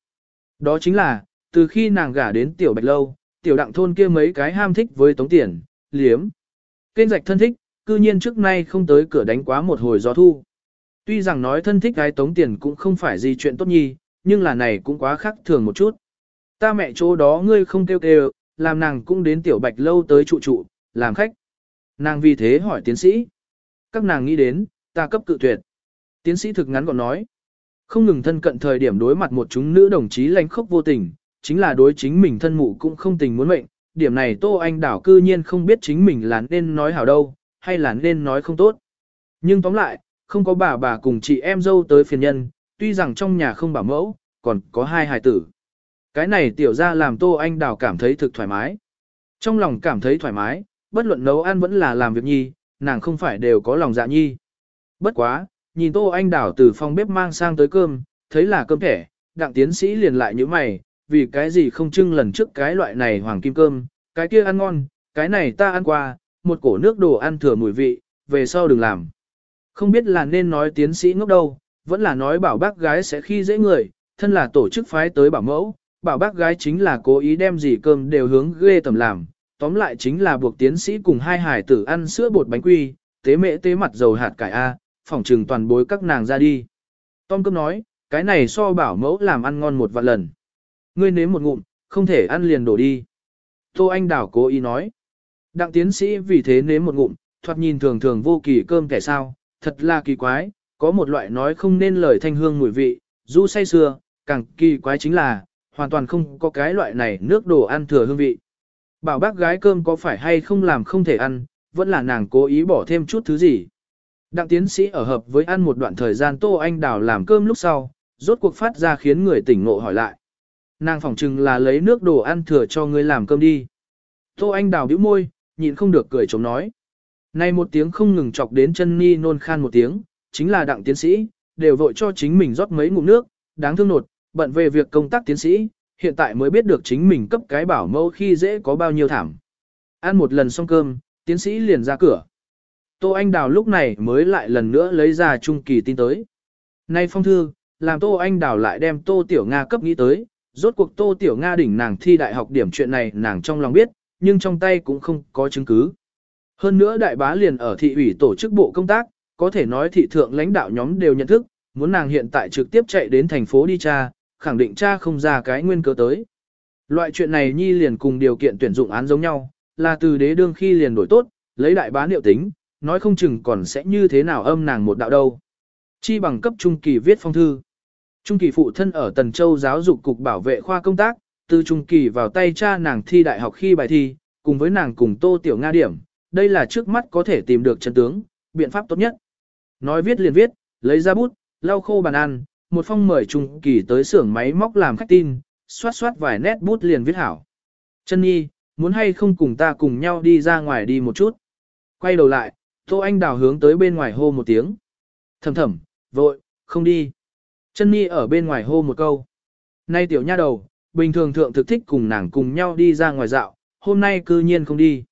[SPEAKER 1] Đó chính là, từ khi nàng gả đến tiểu bạch lâu, tiểu đặng thôn kia mấy cái ham thích với tống tiền, liếm. Kênh rạch thân thích, cư nhiên trước nay không tới cửa đánh quá một hồi gió thu. Tuy rằng nói thân thích gái tống tiền cũng không phải gì chuyện tốt nhi, nhưng là này cũng quá khác thường một chút. Ta mẹ chỗ đó ngươi không kêu kêu, làm nàng cũng đến tiểu bạch lâu tới trụ trụ, làm khách. Nàng vì thế hỏi tiến sĩ. Các nàng nghĩ đến, ta cấp cự tuyệt. Tiến sĩ thực ngắn gọn nói. Không ngừng thân cận thời điểm đối mặt một chúng nữ đồng chí lánh khốc vô tình, chính là đối chính mình thân mụ cũng không tình muốn mệnh. Điểm này Tô Anh Đảo cư nhiên không biết chính mình là nên nói hảo đâu, hay là nên nói không tốt. Nhưng tóm lại, không có bà bà cùng chị em dâu tới phiền nhân, tuy rằng trong nhà không bảo mẫu, còn có hai hài tử. Cái này tiểu ra làm Tô Anh Đào cảm thấy thực thoải mái. Trong lòng cảm thấy thoải mái, bất luận nấu ăn vẫn là làm việc nhi, nàng không phải đều có lòng dạ nhi. Bất quá, nhìn Tô Anh Đào từ phòng bếp mang sang tới cơm, thấy là cơm thẻ, đặng tiến sĩ liền lại như mày, vì cái gì không trưng lần trước cái loại này hoàng kim cơm, cái kia ăn ngon, cái này ta ăn qua, một cổ nước đồ ăn thừa mùi vị, về sau đừng làm. Không biết là nên nói tiến sĩ ngốc đâu, vẫn là nói bảo bác gái sẽ khi dễ người, thân là tổ chức phái tới bảo mẫu, bảo bác gái chính là cố ý đem gì cơm đều hướng ghê tầm làm, tóm lại chính là buộc tiến sĩ cùng hai hải tử ăn sữa bột bánh quy, tế mễ tế mặt dầu hạt cải A, phỏng trừng toàn bối các nàng ra đi. Tom cơm nói, cái này so bảo mẫu làm ăn ngon một vạn lần. Ngươi nếm một ngụm, không thể ăn liền đổ đi. Tô Anh Đảo cố ý nói. Đặng tiến sĩ vì thế nếm một ngụm, thoạt nhìn thường thường vô kỳ cơm kẻ sao, thật là kỳ quái, có một loại nói không nên lời thanh hương mùi vị, du say xưa, càng kỳ quái chính là, hoàn toàn không có cái loại này nước đồ ăn thừa hương vị. Bảo bác gái cơm có phải hay không làm không thể ăn, vẫn là nàng cố ý bỏ thêm chút thứ gì. Đặng tiến sĩ ở hợp với ăn một đoạn thời gian Tô Anh Đào làm cơm lúc sau, rốt cuộc phát ra khiến người tỉnh ngộ hỏi lại. nàng phỏng chừng là lấy nước đồ ăn thừa cho ngươi làm cơm đi. Tô Anh đào bĩu môi, nhịn không được cười chống nói. nay một tiếng không ngừng chọc đến chân ni nôn khan một tiếng, chính là đặng tiến sĩ, đều vội cho chính mình rót mấy ngụm nước, đáng thương nột, bận về việc công tác tiến sĩ, hiện tại mới biết được chính mình cấp cái bảo mẫu khi dễ có bao nhiêu thảm. Ăn một lần xong cơm, tiến sĩ liền ra cửa. Tô Anh Đào lúc này mới lại lần nữa lấy ra trung kỳ tin tới. Nay phong thư, làm Tô Anh Đào lại đem Tô Tiểu Nga cấp nghĩ tới, rốt cuộc Tô Tiểu Nga đỉnh nàng thi đại học điểm chuyện này nàng trong lòng biết, nhưng trong tay cũng không có chứng cứ. Hơn nữa đại bá liền ở thị ủy tổ chức bộ công tác, có thể nói thị thượng lãnh đạo nhóm đều nhận thức, muốn nàng hiện tại trực tiếp chạy đến thành phố đi tra, khẳng định tra không ra cái nguyên cớ tới. Loại chuyện này nhi liền cùng điều kiện tuyển dụng án giống nhau, là từ đế đương khi liền đổi tốt, lấy đại bá liệu tính, nói không chừng còn sẽ như thế nào âm nàng một đạo đâu. Chi bằng cấp trung kỳ viết phong thư. Trung kỳ phụ thân ở Tần Châu giáo dục cục bảo vệ khoa công tác, từ trung kỳ vào tay cha nàng thi đại học khi bài thi, cùng với nàng cùng Tô Tiểu Nga điểm, đây là trước mắt có thể tìm được chân tướng, biện pháp tốt nhất. Nói viết liền viết, lấy ra bút, lau khô bàn ăn, một phong mời trung kỳ tới xưởng máy móc làm khách tin, xoát xoát vài nét bút liền viết hảo. Chân nhi, muốn hay không cùng ta cùng nhau đi ra ngoài đi một chút. Quay đầu lại, Tô Anh Đào hướng tới bên ngoài hô một tiếng. Thầm thầm, vội, không đi. Chân nhi ở bên ngoài hô một câu. Nay tiểu nha đầu, bình thường thượng thực thích cùng nàng cùng nhau đi ra ngoài dạo, hôm nay cư nhiên không đi.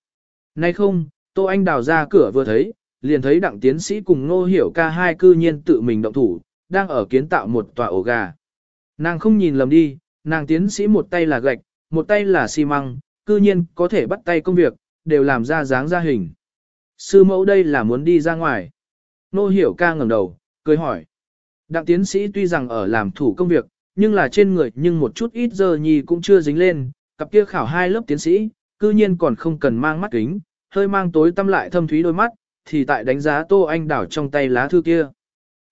[SPEAKER 1] Nay không, Tô Anh Đào ra cửa vừa thấy, liền thấy đặng tiến sĩ cùng ngô hiểu ca hai cư nhiên tự mình động thủ, đang ở kiến tạo một tòa ổ gà. Nàng không nhìn lầm đi, nàng tiến sĩ một tay là gạch, một tay là xi măng, cư nhiên có thể bắt tay công việc, đều làm ra dáng ra hình. Sư mẫu đây là muốn đi ra ngoài. Nô hiểu ca ngẩng đầu, cười hỏi. Đặng tiến sĩ tuy rằng ở làm thủ công việc, nhưng là trên người nhưng một chút ít giờ nhì cũng chưa dính lên, cặp kia khảo hai lớp tiến sĩ, cư nhiên còn không cần mang mắt kính, hơi mang tối tăm lại thâm thúy đôi mắt, thì tại đánh giá Tô Anh đảo trong tay lá thư kia.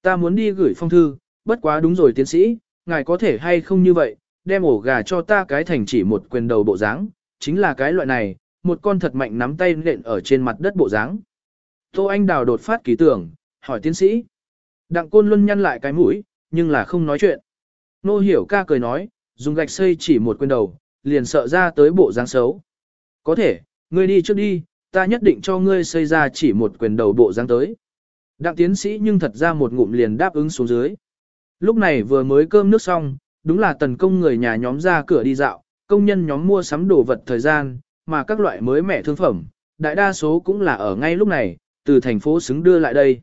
[SPEAKER 1] Ta muốn đi gửi phong thư, bất quá đúng rồi tiến sĩ, ngài có thể hay không như vậy, đem ổ gà cho ta cái thành chỉ một quyền đầu bộ dáng, chính là cái loại này, một con thật mạnh nắm tay nện ở trên mặt đất bộ dáng. Tô Anh Đào đột phát kỳ tưởng, hỏi tiến sĩ. Đặng Côn Luân nhăn lại cái mũi, nhưng là không nói chuyện. Nô hiểu ca cười nói, dùng gạch xây chỉ một quyền đầu, liền sợ ra tới bộ dáng xấu. Có thể, ngươi đi trước đi, ta nhất định cho ngươi xây ra chỉ một quyền đầu bộ dáng tới. Đặng tiến sĩ nhưng thật ra một ngụm liền đáp ứng xuống dưới. Lúc này vừa mới cơm nước xong, đúng là tần công người nhà nhóm ra cửa đi dạo, công nhân nhóm mua sắm đồ vật thời gian, mà các loại mới mẻ thương phẩm, đại đa số cũng là ở ngay lúc này, từ thành phố xứng đưa lại đây.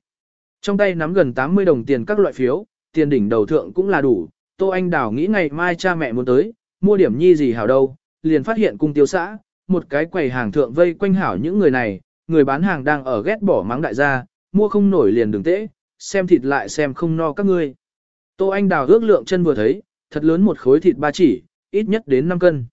[SPEAKER 1] Trong tay nắm gần 80 đồng tiền các loại phiếu, tiền đỉnh đầu thượng cũng là đủ, Tô Anh Đào nghĩ ngày mai cha mẹ muốn tới, mua điểm nhi gì hảo đâu, liền phát hiện cung tiêu xã, một cái quầy hàng thượng vây quanh hảo những người này, người bán hàng đang ở ghét bỏ mắng đại gia, mua không nổi liền đừng tễ, xem thịt lại xem không no các ngươi. Tô Anh Đào ước lượng chân vừa thấy, thật lớn một khối thịt ba chỉ, ít nhất đến 5 cân.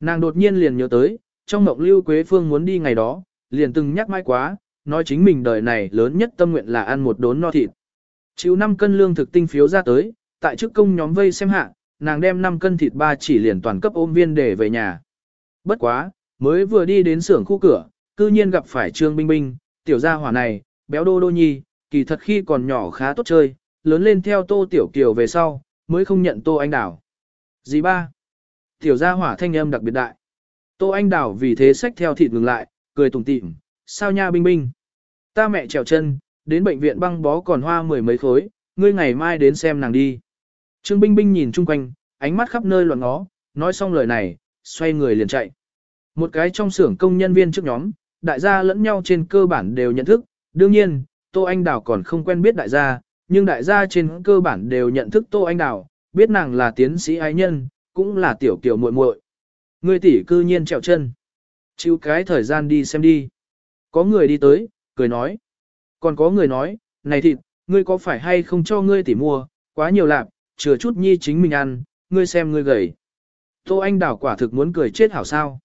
[SPEAKER 1] Nàng đột nhiên liền nhớ tới, trong mộng Lưu Quế Phương muốn đi ngày đó, liền từng nhắc mãi quá, nói chính mình đời này lớn nhất tâm nguyện là ăn một đốn no thịt. Chịu 5 cân lương thực tinh phiếu ra tới, tại chức công nhóm vây xem hạ, nàng đem 5 cân thịt ba chỉ liền toàn cấp ôm viên để về nhà. Bất quá, mới vừa đi đến xưởng khu cửa, cư nhiên gặp phải Trương Binh Binh, tiểu gia hỏa này, béo đô đô nhi, kỳ thật khi còn nhỏ khá tốt chơi, lớn lên theo tô tiểu kiều về sau, mới không nhận tô anh đảo. Gì ba? Tiểu gia hỏa thanh âm đặc biệt đại. Tô anh đảo vì thế xách theo thịt ngừng lại, cười tủm tỉm, sao nha binh binh. Ta mẹ trèo chân, đến bệnh viện băng bó còn hoa mười mấy khối, ngươi ngày mai đến xem nàng đi. Trương binh binh nhìn chung quanh, ánh mắt khắp nơi loạn ngó, nói xong lời này, xoay người liền chạy. Một cái trong xưởng công nhân viên trước nhóm, đại gia lẫn nhau trên cơ bản đều nhận thức, đương nhiên, Tô Anh Đào còn không quen biết đại gia, nhưng đại gia trên cơ bản đều nhận thức Tô Anh Đào, biết nàng là tiến sĩ ái nhân, cũng là tiểu kiểu muội muội. Người tỷ cư nhiên trèo chân. Chịu cái thời gian đi xem đi. Có người đi tới, cười nói. Còn có người nói, này thịt, ngươi có phải hay không cho ngươi tỷ mua, quá nhiều lạp, chừa chút nhi chính mình ăn, ngươi xem ngươi gầy. Tô Anh Đào quả thực muốn cười chết hảo sao.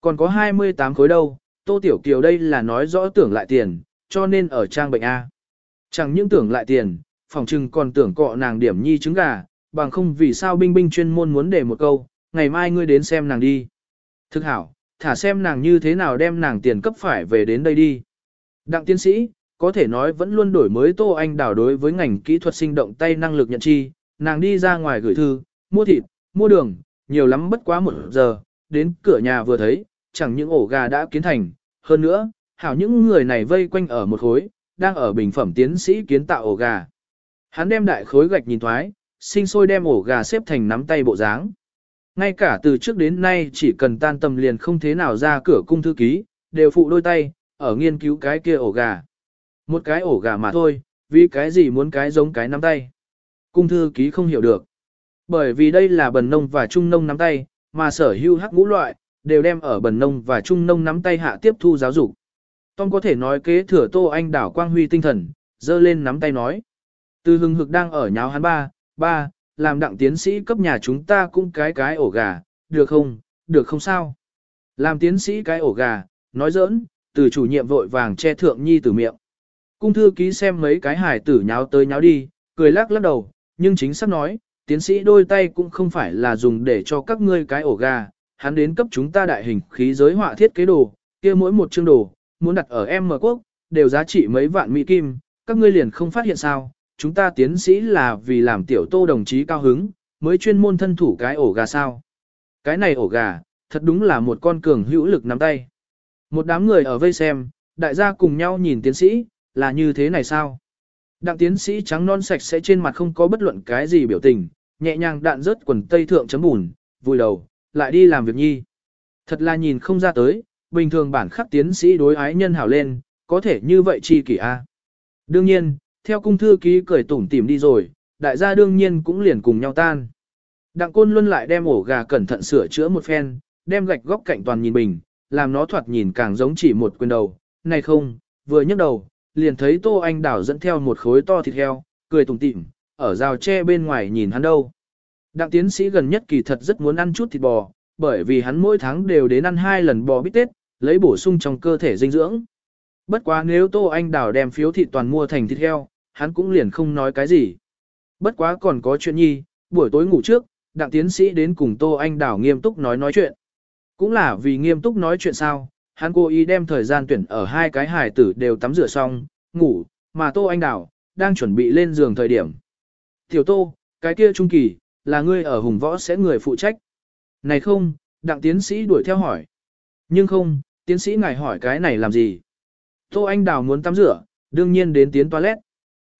[SPEAKER 1] Còn có 28 khối đâu, Tô Tiểu Kiều đây là nói rõ tưởng lại tiền, cho nên ở trang bệnh A. Chẳng những tưởng lại tiền, phòng trừng còn tưởng cọ nàng điểm nhi trứng gà, bằng không vì sao binh binh chuyên môn muốn để một câu, ngày mai ngươi đến xem nàng đi. Thực hảo, thả xem nàng như thế nào đem nàng tiền cấp phải về đến đây đi. Đặng tiến sĩ, có thể nói vẫn luôn đổi mới Tô Anh đảo đối với ngành kỹ thuật sinh động tay năng lực nhận chi, nàng đi ra ngoài gửi thư, mua thịt, mua đường, nhiều lắm bất quá một giờ, đến cửa nhà vừa thấy, chẳng những ổ gà đã kiến thành, hơn nữa, hảo những người này vây quanh ở một khối, đang ở bình phẩm tiến sĩ kiến tạo ổ gà. Hắn đem đại khối gạch nhìn thoái, sinh sôi đem ổ gà xếp thành nắm tay bộ dáng. Ngay cả từ trước đến nay chỉ cần tan tầm liền không thế nào ra cửa cung thư ký, đều phụ đôi tay, ở nghiên cứu cái kia ổ gà. Một cái ổ gà mà thôi, vì cái gì muốn cái giống cái nắm tay. Cung thư ký không hiểu được. Bởi vì đây là bần nông và trung nông nắm tay, mà sở hữu hắc ngũ loại, đều đem ở bần nông và trung nông nắm tay hạ tiếp thu giáo dục. Tom có thể nói kế thừa Tô Anh đảo quang huy tinh thần, dơ lên nắm tay nói. Từ hưng hực đang ở nháo hắn ba, ba, làm đặng tiến sĩ cấp nhà chúng ta cũng cái cái ổ gà, được không, được không sao. Làm tiến sĩ cái ổ gà, nói giỡn, từ chủ nhiệm vội vàng che thượng nhi từ miệng. Cung thư ký xem mấy cái hải tử nháo tới nháo đi, cười lắc lắc đầu, nhưng chính xác nói, tiến sĩ đôi tay cũng không phải là dùng để cho các ngươi cái ổ gà, hắn đến cấp chúng ta đại hình khí giới họa thiết kế đồ, kia mỗi một chương đồ, muốn đặt ở M quốc, đều giá trị mấy vạn mỹ kim, các ngươi liền không phát hiện sao, chúng ta tiến sĩ là vì làm tiểu tô đồng chí cao hứng, mới chuyên môn thân thủ cái ổ gà sao. Cái này ổ gà, thật đúng là một con cường hữu lực nắm tay. Một đám người ở vây xem, đại gia cùng nhau nhìn tiến sĩ, là như thế này sao? Đặng tiến sĩ trắng non sạch sẽ trên mặt không có bất luận cái gì biểu tình, nhẹ nhàng đạn rớt quần tây thượng chấm bùn, vui đầu, lại đi làm việc nhi. Thật là nhìn không ra tới, bình thường bản khắc tiến sĩ đối ái nhân hảo lên, có thể như vậy chi kỷ a. Đương nhiên, theo cung thư ký cười tủm tỉm đi rồi, đại gia đương nhiên cũng liền cùng nhau tan. Đặng côn luân lại đem ổ gà cẩn thận sửa chữa một phen, đem gạch góc cạnh toàn nhìn bình, làm nó thoạt nhìn càng giống chỉ một quyền đầu. Này không, vừa nhấc đầu, liền thấy Tô Anh Đảo dẫn theo một khối to thịt heo, cười tủm tỉm, ở rào tre bên ngoài nhìn hắn đâu. Đặng tiến sĩ gần nhất kỳ thật rất muốn ăn chút thịt bò, bởi vì hắn mỗi tháng đều đến ăn hai lần bò bít tết, lấy bổ sung trong cơ thể dinh dưỡng. Bất quá nếu Tô Anh Đảo đem phiếu thịt toàn mua thành thịt heo, hắn cũng liền không nói cái gì. Bất quá còn có chuyện nhi, buổi tối ngủ trước, đặng tiến sĩ đến cùng Tô Anh Đảo nghiêm túc nói nói chuyện. Cũng là vì nghiêm túc nói chuyện sao, hắn cố ý đem thời gian tuyển ở hai cái hài tử đều tắm rửa xong, ngủ, mà Tô Anh đào đang chuẩn bị lên giường thời điểm. Tiểu Tô, cái kia trung kỳ, là ngươi ở hùng võ sẽ người phụ trách. Này không, đặng tiến sĩ đuổi theo hỏi. Nhưng không, tiến sĩ ngài hỏi cái này làm gì? Tô Anh Đào muốn tắm rửa, đương nhiên đến tiến toilet.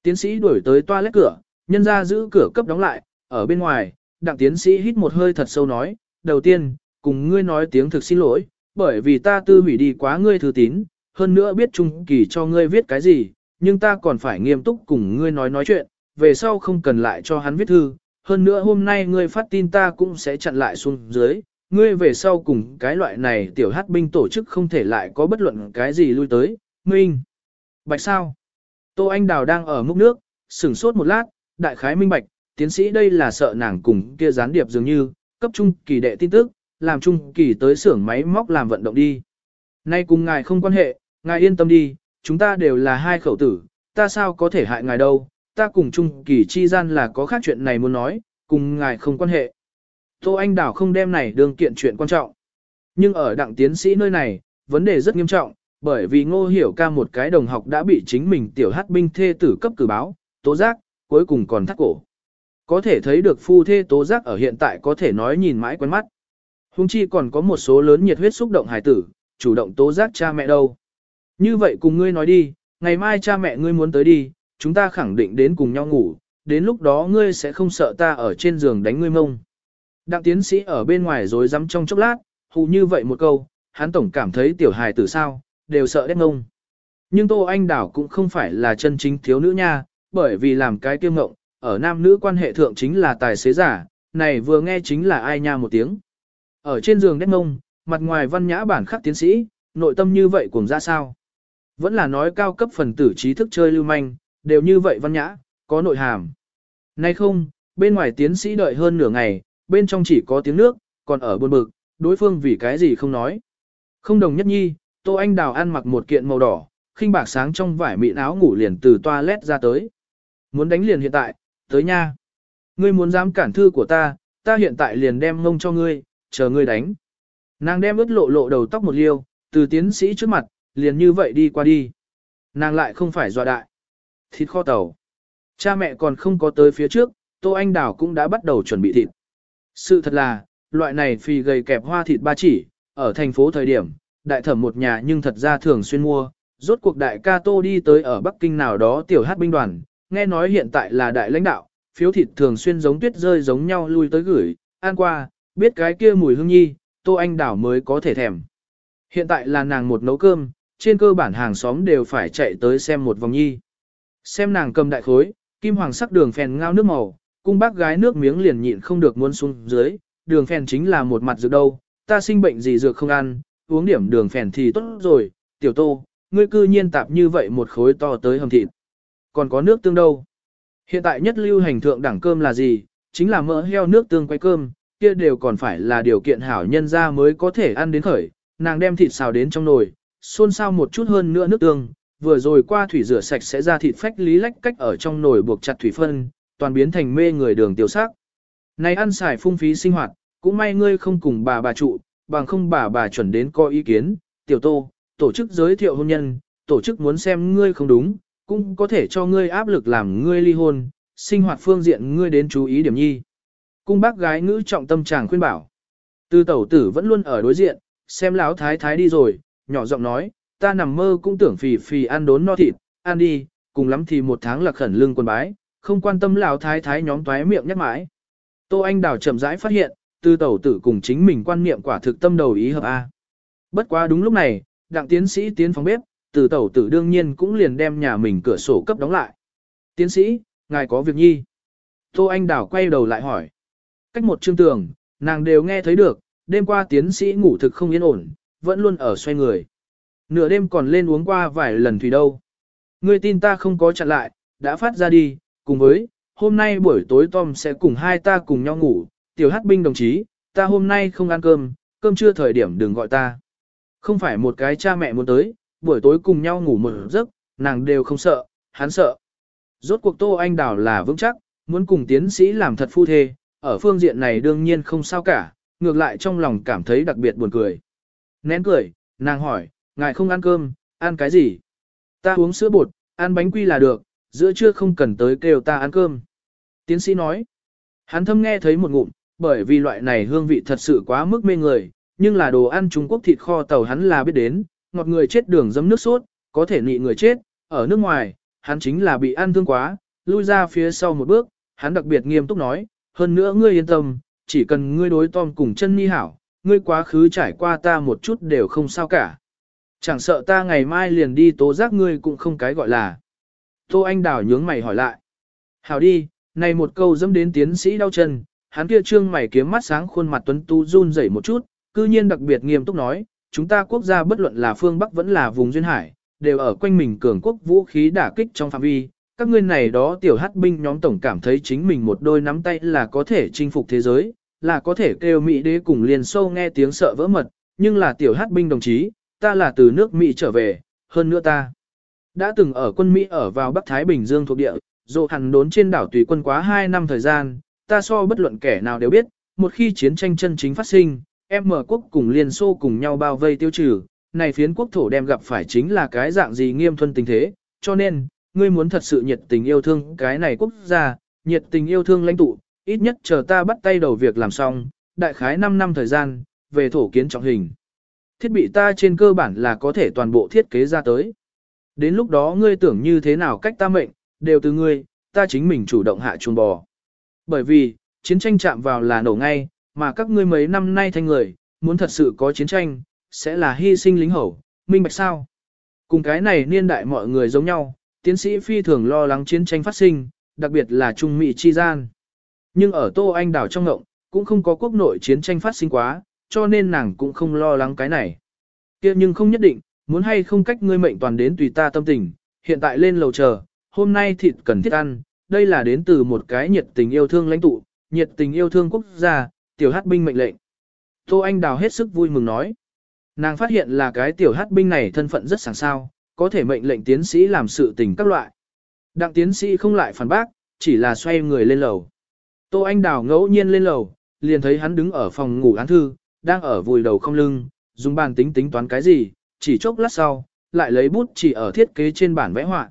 [SPEAKER 1] Tiến sĩ đuổi tới toilet cửa, nhân ra giữ cửa cấp đóng lại, ở bên ngoài, đặng tiến sĩ hít một hơi thật sâu nói, đầu tiên, cùng ngươi nói tiếng thực xin lỗi, bởi vì ta tư hủy đi quá ngươi thư tín, hơn nữa biết trung kỳ cho ngươi viết cái gì, nhưng ta còn phải nghiêm túc cùng ngươi nói nói chuyện, về sau không cần lại cho hắn viết thư, hơn nữa hôm nay ngươi phát tin ta cũng sẽ chặn lại xuống dưới, ngươi về sau cùng cái loại này tiểu hát binh tổ chức không thể lại có bất luận cái gì lui tới, minh. Bạch sao? Tô Anh Đào đang ở múc nước, sửng sốt một lát, đại khái minh bạch, tiến sĩ đây là sợ nàng cùng kia gián điệp dường như, cấp trung kỳ đệ tin tức, làm trung kỳ tới xưởng máy móc làm vận động đi. Nay cùng ngài không quan hệ, ngài yên tâm đi, chúng ta đều là hai khẩu tử, ta sao có thể hại ngài đâu, ta cùng trung kỳ chi gian là có khác chuyện này muốn nói, cùng ngài không quan hệ. Tô Anh Đảo không đem này đương kiện chuyện quan trọng. Nhưng ở đặng tiến sĩ nơi này, vấn đề rất nghiêm trọng, bởi vì ngô hiểu ca một cái đồng học đã bị chính mình tiểu hát binh thê tử cấp cử báo, tố giác, cuối cùng còn thắt cổ. Có thể thấy được phu thê tố giác ở hiện tại có thể nói nhìn mãi quen mắt. Hùng chi còn có một số lớn nhiệt huyết xúc động hài tử, chủ động tố giác cha mẹ đâu. Như vậy cùng ngươi nói đi, ngày mai cha mẹ ngươi muốn tới đi, chúng ta khẳng định đến cùng nhau ngủ, đến lúc đó ngươi sẽ không sợ ta ở trên giường đánh ngươi mông. Đặng tiến sĩ ở bên ngoài rồi dám trong chốc lát, hù như vậy một câu, hắn tổng cảm thấy tiểu hài tử sao, đều sợ đét ngông. Nhưng Tô Anh Đảo cũng không phải là chân chính thiếu nữ nha, bởi vì làm cái kiêm ngộng, ở nam nữ quan hệ thượng chính là tài xế giả, này vừa nghe chính là ai nha một tiếng. Ở trên giường đét ngông, mặt ngoài văn nhã bản khắc tiến sĩ, nội tâm như vậy cùng ra sao? Vẫn là nói cao cấp phần tử trí thức chơi lưu manh, đều như vậy văn nhã, có nội hàm. Nay không, bên ngoài tiến sĩ đợi hơn nửa ngày, bên trong chỉ có tiếng nước, còn ở buồn bực, đối phương vì cái gì không nói. Không đồng nhất nhi, Tô Anh Đào ăn mặc một kiện màu đỏ, khinh bạc sáng trong vải mịn áo ngủ liền từ toilet ra tới. Muốn đánh liền hiện tại, tới nha. Ngươi muốn dám cản thư của ta, ta hiện tại liền đem ngông cho ngươi, chờ ngươi đánh. Nàng đem ướt lộ lộ đầu tóc một liêu, từ tiến sĩ trước mặt, liền như vậy đi qua đi. Nàng lại không phải dọa đại. Thịt kho tàu. Cha mẹ còn không có tới phía trước, Tô Anh đảo cũng đã bắt đầu chuẩn bị thịt. Sự thật là, loại này phì gầy kẹp hoa thịt ba chỉ, ở thành phố thời điểm, đại thẩm một nhà nhưng thật ra thường xuyên mua, rốt cuộc đại ca tô đi tới ở Bắc Kinh nào đó tiểu hát binh đoàn, nghe nói hiện tại là đại lãnh đạo, phiếu thịt thường xuyên giống tuyết rơi giống nhau lui tới gửi, ăn qua, biết cái kia mùi hương nhi, tô anh đảo mới có thể thèm. Hiện tại là nàng một nấu cơm, trên cơ bản hàng xóm đều phải chạy tới xem một vòng nhi. Xem nàng cầm đại khối, kim hoàng sắc đường phèn ngao nước màu, cung bác gái nước miếng liền nhịn không được muốn xuống dưới, đường phèn chính là một mặt dược đâu, ta sinh bệnh gì dược không ăn, uống điểm đường phèn thì tốt rồi, tiểu tô, ngươi cư nhiên tạp như vậy một khối to tới hầm thịt. Còn có nước tương đâu? Hiện tại nhất lưu hành thượng đẳng cơm là gì? Chính là mỡ heo nước tương quay cơm, kia đều còn phải là điều kiện hảo nhân ra mới có thể ăn đến khởi. Nàng đem thịt xào đến trong nồi, xôn xao một chút hơn nữa nước tương, vừa rồi qua thủy rửa sạch sẽ ra thịt phách lý lách cách ở trong nồi buộc chặt thủy phân, toàn biến thành mê người đường tiêu sắc. Này ăn xài phung phí sinh hoạt, cũng may ngươi không cùng bà bà trụ, bằng không bà bà chuẩn đến có ý kiến, tiểu tô, tổ chức giới thiệu hôn nhân, tổ chức muốn xem ngươi không đúng, cũng có thể cho ngươi áp lực làm ngươi ly hôn, sinh hoạt phương diện ngươi đến chú ý điểm nhi. Cung bác gái ngữ trọng tâm chàng khuyên bảo. Tư tẩu tử vẫn luôn ở đối diện, xem lão thái thái đi rồi, nhỏ giọng nói, ta nằm mơ cũng tưởng phì phì ăn đốn no thịt, ăn đi, cùng lắm thì một tháng là khẩn lương quần bái, không quan tâm lão thái thái nhóm toái miệng nhắc mãi. Tô Anh Đào chậm rãi phát hiện, tư tẩu tử cùng chính mình quan niệm quả thực tâm đầu ý hợp A. Bất quá đúng lúc này, đặng tiến sĩ tiến phòng bếp, tư tẩu tử đương nhiên cũng liền đem nhà mình cửa sổ cấp đóng lại. Tiến sĩ, ngài có việc nhi. Tô Anh Đào quay đầu lại hỏi. Cách một chương tường, nàng đều nghe thấy được, đêm qua tiến sĩ ngủ thực không yên ổn, vẫn luôn ở xoay người. Nửa đêm còn lên uống qua vài lần thủy đâu. Ngươi tin ta không có chặn lại, đã phát ra đi, cùng với, hôm nay buổi tối Tom sẽ cùng hai ta cùng nhau ngủ, tiểu hát binh đồng chí, ta hôm nay không ăn cơm, cơm chưa thời điểm đừng gọi ta. Không phải một cái cha mẹ muốn tới, buổi tối cùng nhau ngủ một giấc, nàng đều không sợ, hắn sợ. Rốt cuộc Tô Anh Đào là vững chắc, muốn cùng tiến sĩ làm thật phu thê, ở phương diện này đương nhiên không sao cả, ngược lại trong lòng cảm thấy đặc biệt buồn cười. Nén cười, nàng hỏi, ngài không ăn cơm, ăn cái gì? Ta uống sữa bột, ăn bánh quy là được, giữa trưa không cần tới kêu ta ăn cơm. Tiến sĩ nói, hắn thâm nghe thấy một ngụm, bởi vì loại này hương vị thật sự quá mức mê người, nhưng là đồ ăn Trung Quốc thịt kho tàu hắn là biết đến, ngọt người chết đường dấm nước sốt, có thể nị người chết, ở nước ngoài, hắn chính là bị ăn thương quá, lui ra phía sau một bước, hắn đặc biệt nghiêm túc nói, hơn nữa ngươi yên tâm, chỉ cần ngươi đối Tom cùng chân mi hảo, ngươi quá khứ trải qua ta một chút đều không sao cả. Chẳng sợ ta ngày mai liền đi tố giác ngươi cũng không cái gọi là. Tô Anh Đào nhướng mày hỏi lại. Hảo đi, này một câu dẫm đến tiến sĩ đau chân, hắn kia trương mày kiếm mắt sáng khuôn mặt tuấn tu run rẩy một chút, cư nhiên đặc biệt nghiêm túc nói, chúng ta quốc gia bất luận là phương Bắc vẫn là vùng duyên hải, đều ở quanh mình cường quốc vũ khí đả kích trong phạm vi. Các ngươi này đó tiểu hát binh nhóm tổng cảm thấy chính mình một đôi nắm tay là có thể chinh phục thế giới, là có thể kêu Mỹ đế cùng liền sâu nghe tiếng sợ vỡ mật, nhưng là tiểu hát binh đồng chí, ta là từ nước Mỹ trở về, hơn nữa ta. Đã từng ở quân Mỹ ở vào Bắc Thái Bình Dương thuộc địa, dù hẳn đốn trên đảo tùy quân quá 2 năm thời gian, ta so bất luận kẻ nào đều biết, một khi chiến tranh chân chính phát sinh, em mở quốc cùng Liên Xô cùng nhau bao vây tiêu trừ, này phiến quốc thổ đem gặp phải chính là cái dạng gì nghiêm thuần tình thế, cho nên, ngươi muốn thật sự nhiệt tình yêu thương cái này quốc gia, nhiệt tình yêu thương lãnh tụ, ít nhất chờ ta bắt tay đầu việc làm xong, đại khái 5 năm thời gian, về thổ kiến trọng hình. Thiết bị ta trên cơ bản là có thể toàn bộ thiết kế ra tới. Đến lúc đó ngươi tưởng như thế nào cách ta mệnh, đều từ ngươi, ta chính mình chủ động hạ chuồng bò. Bởi vì, chiến tranh chạm vào là nổ ngay, mà các ngươi mấy năm nay thanh người, muốn thật sự có chiến tranh, sẽ là hy sinh lính hầu, minh bạch sao. Cùng cái này niên đại mọi người giống nhau, tiến sĩ phi thường lo lắng chiến tranh phát sinh, đặc biệt là Trung Mỹ chi gian. Nhưng ở Tô Anh đảo trong ngộng, cũng không có quốc nội chiến tranh phát sinh quá, cho nên nàng cũng không lo lắng cái này. kia nhưng không nhất định, muốn hay không cách ngươi mệnh toàn đến tùy ta tâm tình, hiện tại lên lầu chờ, hôm nay thịt cần thiết ăn, đây là đến từ một cái nhiệt tình yêu thương lãnh tụ, nhiệt tình yêu thương quốc gia, tiểu hát binh mệnh lệnh. Tô Anh Đào hết sức vui mừng nói. Nàng phát hiện là cái tiểu hát binh này thân phận rất sẵn sao, có thể mệnh lệnh tiến sĩ làm sự tình các loại. Đặng tiến sĩ không lại phản bác, chỉ là xoay người lên lầu. Tô Anh Đào ngẫu nhiên lên lầu, liền thấy hắn đứng ở phòng ngủ án thư, đang ở vùi đầu không lưng, dùng bàn tính tính toán cái gì, chỉ chốc lát sau, lại lấy bút chỉ ở thiết kế trên bản vẽ họa.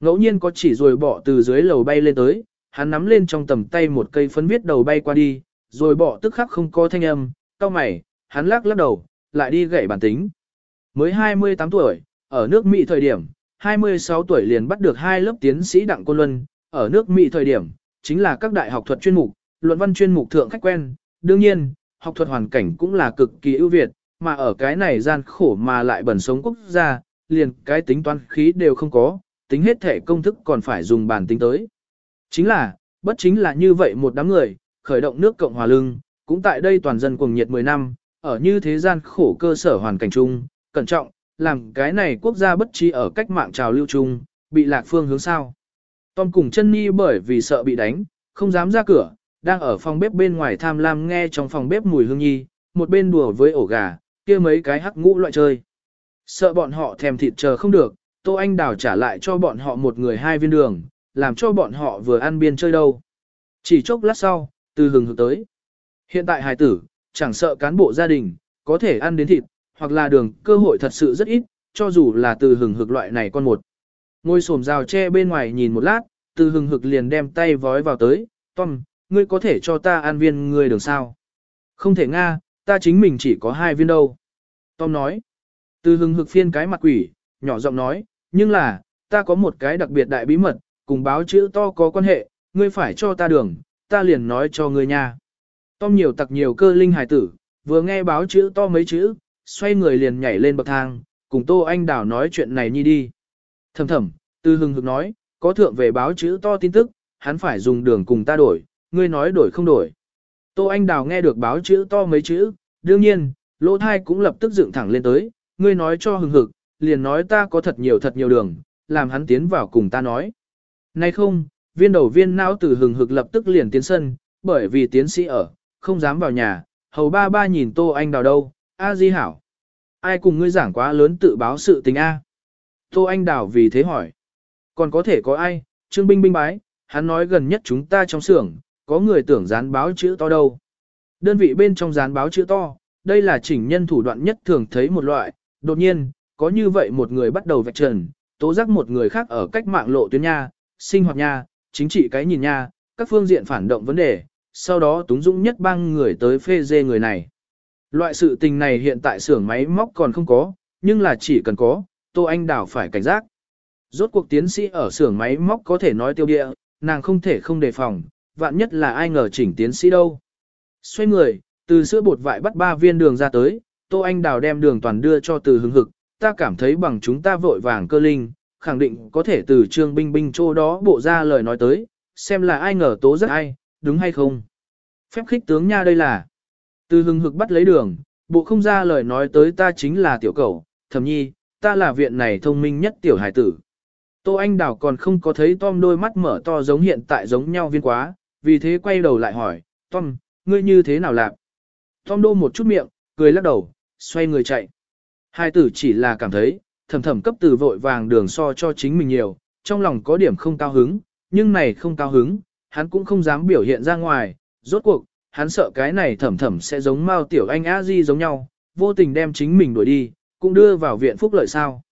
[SPEAKER 1] Ngẫu nhiên có chỉ rồi bỏ từ dưới lầu bay lên tới, hắn nắm lên trong tầm tay một cây phấn viết đầu bay qua đi, rồi bỏ tức khắc không có thanh âm, cao mày, hắn lắc lắc đầu, lại đi gậy bản tính. Mới 28 tuổi, ở nước Mỹ thời điểm, 26 tuổi liền bắt được hai lớp tiến sĩ Đặng Côn Luân, ở nước Mỹ thời điểm, chính là các đại học thuật chuyên mục, luận văn chuyên mục thượng khách quen, đương nhiên, học thuật hoàn cảnh cũng là cực kỳ ưu việt, mà ở cái này gian khổ mà lại bẩn sống quốc gia, liền cái tính toán khí đều không có, tính hết thể công thức còn phải dùng bàn tính tới. Chính là, bất chính là như vậy một đám người, khởi động nước Cộng Hòa lưng, cũng tại đây toàn dân cuồng nhiệt 10 năm, ở như thế gian khổ cơ sở hoàn cảnh chung, cẩn trọng, làm cái này quốc gia bất trí ở cách mạng trào lưu chung, bị lạc phương hướng sao. Tom cùng chân Nhi bởi vì sợ bị đánh, không dám ra cửa, đang ở phòng bếp bên ngoài tham lam nghe trong phòng bếp mùi hương nhi, một bên đùa với ổ gà, kia mấy cái hắc ngũ loại chơi. Sợ bọn họ thèm thịt chờ không được, Tô Anh Đào trả lại cho bọn họ một người hai viên đường, làm cho bọn họ vừa ăn biên chơi đâu. Chỉ chốc lát sau, từ hừng hực tới. Hiện tại hài tử, chẳng sợ cán bộ gia đình, có thể ăn đến thịt, hoặc là đường, cơ hội thật sự rất ít, cho dù là từ hừng hực loại này con một. Ngôi sồm rào tre bên ngoài nhìn một lát, từ hừng hực liền đem tay vói vào tới, Tom, ngươi có thể cho ta ăn viên ngươi đường sao? Không thể Nga, ta chính mình chỉ có hai viên đâu. Tom nói, từ hừng hực phiên cái mặt quỷ, nhỏ giọng nói, nhưng là, ta có một cái đặc biệt đại bí mật, cùng báo chữ to có quan hệ, ngươi phải cho ta đường, ta liền nói cho ngươi nha. Tom nhiều tặc nhiều cơ linh hài tử, vừa nghe báo chữ to mấy chữ, xoay người liền nhảy lên bậc thang, cùng Tô Anh Đào nói chuyện này nhi đi. Thầm thầm, từ hưng hực nói, có thượng về báo chữ to tin tức, hắn phải dùng đường cùng ta đổi, ngươi nói đổi không đổi. Tô Anh Đào nghe được báo chữ to mấy chữ, đương nhiên, lỗ thai cũng lập tức dựng thẳng lên tới, ngươi nói cho hừng hực, liền nói ta có thật nhiều thật nhiều đường, làm hắn tiến vào cùng ta nói. Nay không, viên đầu viên não từ hừng hực lập tức liền tiến sân, bởi vì tiến sĩ ở, không dám vào nhà, hầu ba ba nhìn Tô Anh Đào đâu, A Di Hảo. Ai cùng ngươi giảng quá lớn tự báo sự tình A? Tô Anh Đào vì thế hỏi. Còn có thể có ai, Trương Binh Binh bái, hắn nói gần nhất chúng ta trong xưởng, có người tưởng dán báo chữ to đâu. Đơn vị bên trong dán báo chữ to, đây là chỉnh nhân thủ đoạn nhất thường thấy một loại, đột nhiên, có như vậy một người bắt đầu vạch trần, tố giác một người khác ở cách mạng lộ tuyến nha, sinh hoạt nha, chính trị cái nhìn nha, các phương diện phản động vấn đề, sau đó túng dũng nhất bang người tới phê dê người này. Loại sự tình này hiện tại xưởng máy móc còn không có, nhưng là chỉ cần có, Tô Anh Đảo phải cảnh giác. Rốt cuộc tiến sĩ ở xưởng máy móc có thể nói tiêu địa, nàng không thể không đề phòng, vạn nhất là ai ngờ chỉnh tiến sĩ đâu. Xoay người, từ sữa bột vại bắt ba viên đường ra tới, Tô Anh Đào đem đường toàn đưa cho từ hứng hực, ta cảm thấy bằng chúng ta vội vàng cơ linh, khẳng định có thể từ trương binh binh chỗ đó bộ ra lời nói tới, xem là ai ngờ tố rất ai, đúng hay không. Phép khích tướng nha đây là, từ hưng hực bắt lấy đường, bộ không ra lời nói tới ta chính là tiểu cầu, thầm nhi, ta là viện này thông minh nhất tiểu hải tử. Tô Anh Đào còn không có thấy Tom đôi mắt mở to giống hiện tại giống nhau viên quá, vì thế quay đầu lại hỏi, Tom, ngươi như thế nào lạc? Tom đô một chút miệng, cười lắc đầu, xoay người chạy. Hai tử chỉ là cảm thấy, thầm thầm cấp từ vội vàng đường so cho chính mình nhiều, trong lòng có điểm không cao hứng, nhưng này không cao hứng, hắn cũng không dám biểu hiện ra ngoài, rốt cuộc, hắn sợ cái này thầm thầm sẽ giống Mao Tiểu Anh A Di giống nhau, vô tình đem chính mình đuổi đi, cũng đưa vào viện phúc lợi sao.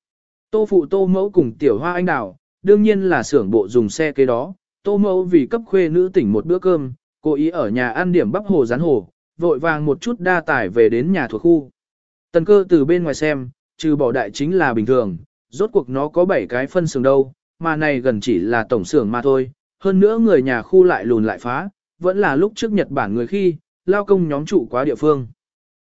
[SPEAKER 1] Tô phụ tô mẫu cùng Tiểu Hoa Anh Đào, đương nhiên là xưởng bộ dùng xe kế đó, tô mẫu vì cấp khuê nữ tỉnh một bữa cơm, cố ý ở nhà ăn điểm bắp hồ rán hồ, vội vàng một chút đa tải về đến nhà thuộc khu. Tần cơ từ bên ngoài xem, trừ bỏ đại chính là bình thường, rốt cuộc nó có 7 cái phân xưởng đâu, mà này gần chỉ là tổng xưởng mà thôi, hơn nữa người nhà khu lại lùn lại phá, vẫn là lúc trước Nhật Bản người khi, lao công nhóm trụ quá địa phương.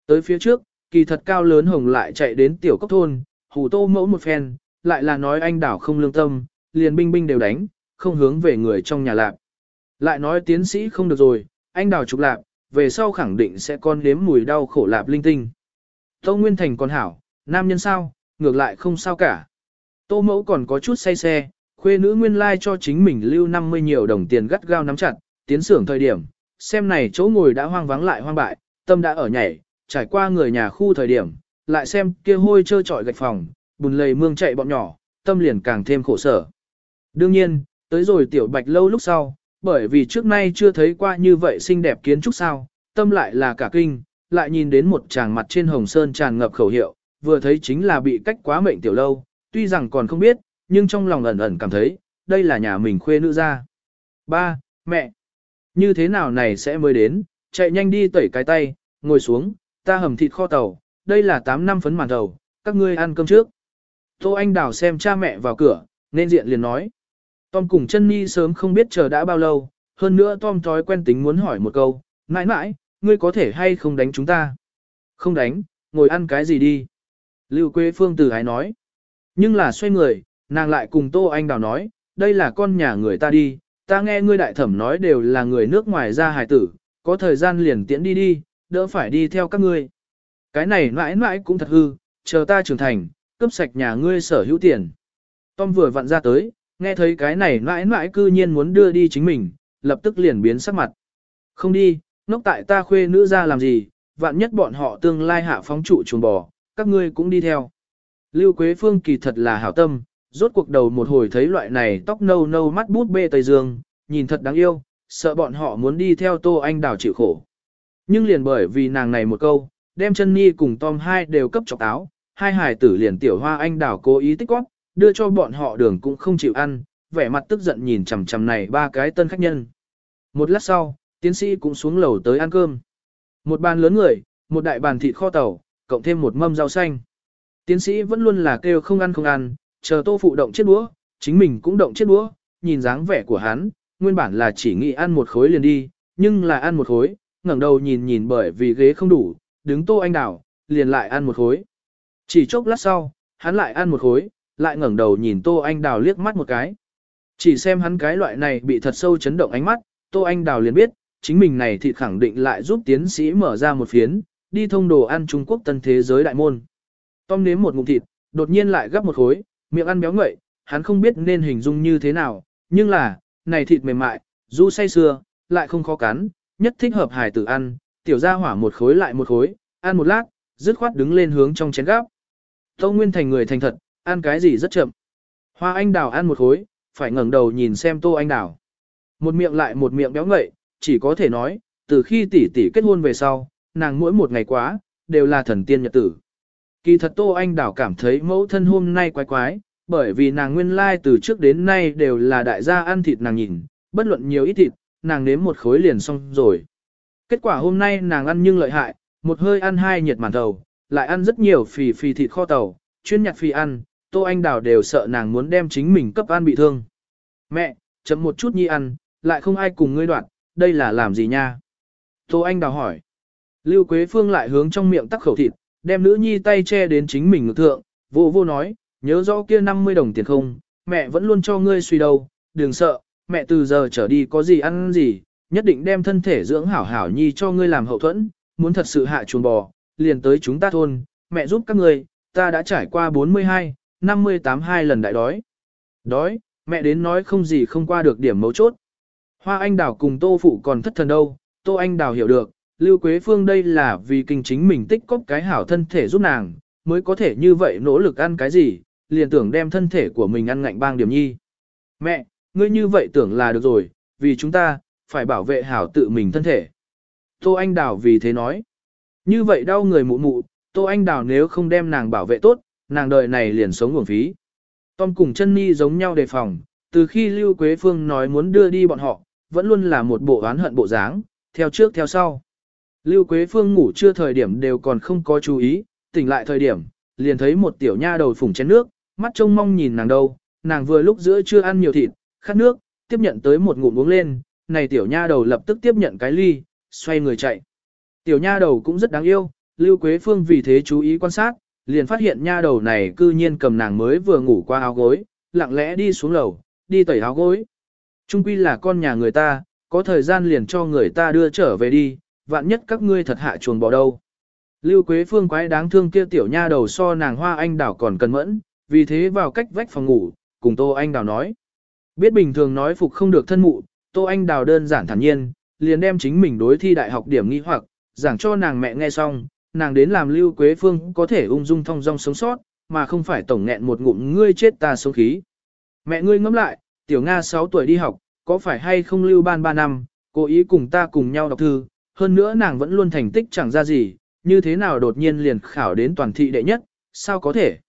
[SPEAKER 1] Tới phía trước, kỳ thật cao lớn hồng lại chạy đến tiểu cốc thôn, hù tô mẫu một phen, lại là nói anh đảo không lương tâm, liền binh binh đều đánh, không hướng về người trong nhà lạp. Lại nói tiến sĩ không được rồi, anh đào trục lạp, về sau khẳng định sẽ con nếm mùi đau khổ lạp linh tinh. Tô Nguyên Thành còn hảo, nam nhân sao, ngược lại không sao cả. Tô mẫu còn có chút say xe, khuê nữ nguyên lai like cho chính mình lưu 50 nhiều đồng tiền gắt gao nắm chặt, tiến xưởng thời điểm, xem này chỗ ngồi đã hoang vắng lại hoang bại, tâm đã ở nhảy, trải qua người nhà khu thời điểm, lại xem kia hôi trơ trọi gạch phòng, bùn lầy mương chạy bọn nhỏ, tâm liền càng thêm khổ sở. Đương nhiên, tới rồi tiểu bạch lâu lúc sau, bởi vì trước nay chưa thấy qua như vậy xinh đẹp kiến trúc sao, tâm lại là cả kinh, lại nhìn đến một tràng mặt trên hồng sơn tràn ngập khẩu hiệu, vừa thấy chính là bị cách quá mệnh tiểu lâu, tuy rằng còn không biết, nhưng trong lòng ẩn ẩn cảm thấy, đây là nhà mình khuê nữ ra. Ba, mẹ, như thế nào này sẽ mới đến, chạy nhanh đi tẩy cái tay, ngồi xuống, ta hầm thịt kho tàu, đây là 8 năm phấn màn đầu, các ngươi ăn cơm trước. Tô Anh Đào xem cha mẹ vào cửa, nên diện liền nói. Tom cùng chân Nhi sớm không biết chờ đã bao lâu, hơn nữa Tom thói quen tính muốn hỏi một câu, mãi mãi, ngươi có thể hay không đánh chúng ta? Không đánh, ngồi ăn cái gì đi? Lưu Quế Phương từ ái nói. Nhưng là xoay người, nàng lại cùng Tô Anh Đào nói, đây là con nhà người ta đi, ta nghe ngươi đại thẩm nói đều là người nước ngoài ra hài tử, có thời gian liền tiễn đi đi, đỡ phải đi theo các ngươi. Cái này mãi mãi cũng thật hư, chờ ta trưởng thành, cướp sạch nhà ngươi sở hữu tiền. Tom vừa vặn ra tới, nghe thấy cái này mãi mãi cư nhiên muốn đưa đi chính mình, lập tức liền biến sắc mặt. Không đi, nốc tại ta khuê nữ ra làm gì, vạn nhất bọn họ tương lai hạ phóng trụ chuồng bò, các ngươi cũng đi theo. Lưu Quế Phương kỳ thật là hảo tâm, rốt cuộc đầu một hồi thấy loại này tóc nâu nâu mắt bút bê Tây Dương, nhìn thật đáng yêu, sợ bọn họ muốn đi theo Tô Anh Đào chịu khổ. Nhưng liền bởi vì nàng này một câu, đem chân Nhi cùng Tom hai đều cấp chọc táo, hai hải tử liền tiểu hoa anh đào cố ý tích quát, đưa cho bọn họ đường cũng không chịu ăn, vẻ mặt tức giận nhìn chằm chằm này ba cái tân khách nhân. Một lát sau, tiến sĩ cũng xuống lầu tới ăn cơm. Một bàn lớn người, một đại bàn thịt kho tàu, cộng thêm một mâm rau xanh. Tiến sĩ vẫn luôn là kêu không ăn không ăn, chờ tô phụ động chiếc đũa, chính mình cũng động chiếc đũa, nhìn dáng vẻ của hắn, nguyên bản là chỉ nghĩ ăn một khối liền đi, nhưng là ăn một khối, ngẩng đầu nhìn nhìn bởi vì ghế không đủ, đứng tô anh đảo, liền lại ăn một khối. Chỉ chốc lát sau, hắn lại ăn một khối, lại ngẩng đầu nhìn tô anh đào liếc mắt một cái. Chỉ xem hắn cái loại này bị thật sâu chấn động ánh mắt, tô anh đào liền biết, chính mình này thì khẳng định lại giúp tiến sĩ mở ra một phiến, đi thông đồ ăn Trung Quốc tân thế giới đại môn. Tom nếm một ngụm thịt, đột nhiên lại gấp một khối, miệng ăn béo ngậy, hắn không biết nên hình dung như thế nào, nhưng là, này thịt mềm mại, du say sưa, lại không khó cắn, nhất thích hợp hài tử ăn, tiểu gia hỏa một khối lại một khối, ăn một lát, dứt khoát đứng lên hướng trong chén gắp. Tâu Nguyên thành người thành thật, ăn cái gì rất chậm. Hoa anh đào ăn một khối, phải ngẩng đầu nhìn xem tô anh đào. Một miệng lại một miệng béo ngậy, chỉ có thể nói, từ khi tỷ tỷ kết hôn về sau, nàng mỗi một ngày quá, đều là thần tiên nhật tử. Kỳ thật Tô Anh Đảo cảm thấy mẫu thân hôm nay quái quái, bởi vì nàng nguyên lai từ trước đến nay đều là đại gia ăn thịt nàng nhìn, bất luận nhiều ít thịt, nàng nếm một khối liền xong rồi. Kết quả hôm nay nàng ăn nhưng lợi hại, một hơi ăn hai nhiệt màn thầu, lại ăn rất nhiều phì phì thịt kho tàu, chuyên nhặt phì ăn, Tô Anh Đào đều sợ nàng muốn đem chính mình cấp ăn bị thương. Mẹ, chậm một chút nhi ăn, lại không ai cùng ngươi đoạn, đây là làm gì nha? Tô Anh Đào hỏi. Lưu Quế Phương lại hướng trong miệng tắc khẩu thịt, đem nữ nhi tay che đến chính mình ngực thượng, vô vô nói, nhớ rõ kia 50 đồng tiền không, mẹ vẫn luôn cho ngươi suy đâu, đừng sợ, mẹ từ giờ trở đi có gì ăn gì, nhất định đem thân thể dưỡng hảo hảo nhi cho ngươi làm hậu thuẫn, muốn thật sự hạ chuồng bò, liền tới chúng ta thôn, mẹ giúp các ngươi, ta đã trải qua 42, 58 hai lần đại đói. Đói, mẹ đến nói không gì không qua được điểm mấu chốt. Hoa anh đào cùng tô phụ còn thất thần đâu, tô anh đào hiểu được, Lưu Quế Phương đây là vì kinh chính mình tích cóp cái hảo thân thể giúp nàng, mới có thể như vậy nỗ lực ăn cái gì, liền tưởng đem thân thể của mình ăn ngạnh bang điểm nhi. Mẹ, ngươi như vậy tưởng là được rồi, vì chúng ta, phải bảo vệ hảo tự mình thân thể. Tô Anh Đào vì thế nói. Như vậy đau người mụ mụ, Tô Anh Đào nếu không đem nàng bảo vệ tốt, nàng đời này liền sống nguồn phí. Tom cùng chân Ni giống nhau đề phòng, từ khi Lưu Quế Phương nói muốn đưa đi bọn họ, vẫn luôn là một bộ oán hận bộ dáng, theo trước theo sau. Lưu Quế Phương ngủ chưa thời điểm đều còn không có chú ý, tỉnh lại thời điểm, liền thấy một tiểu nha đầu phủng chén nước, mắt trông mong nhìn nàng đâu, nàng vừa lúc giữa chưa ăn nhiều thịt, khát nước, tiếp nhận tới một ngụm uống lên, này tiểu nha đầu lập tức tiếp nhận cái ly, xoay người chạy. Tiểu nha đầu cũng rất đáng yêu, Lưu Quế Phương vì thế chú ý quan sát, liền phát hiện nha đầu này cư nhiên cầm nàng mới vừa ngủ qua áo gối, lặng lẽ đi xuống lầu, đi tẩy áo gối. Trung quy là con nhà người ta, có thời gian liền cho người ta đưa trở về đi, vạn nhất các ngươi thật hạ chuồng bỏ đâu. Lưu Quế Phương quái đáng thương kia tiểu nha đầu so nàng hoa anh đảo còn cần mẫn, vì thế vào cách vách phòng ngủ, cùng Tô Anh Đào nói. Biết bình thường nói phục không được thân mụ, Tô Anh Đào đơn giản thản nhiên, liền đem chính mình đối thi đại học điểm nghi hoặc, giảng cho nàng mẹ nghe xong, nàng đến làm Lưu Quế Phương có thể ung dung thong dong sống sót, mà không phải tổng nghẹn một ngụm ngươi chết ta sống khí. Mẹ ngươi ngẫm lại, tiểu Nga 6 tuổi đi học, có phải hay không lưu ban 3 năm, cố ý cùng ta cùng nhau đọc thư, hơn nữa nàng vẫn luôn thành tích chẳng ra gì, như thế nào đột nhiên liền khảo đến toàn thị đệ nhất, sao có thể.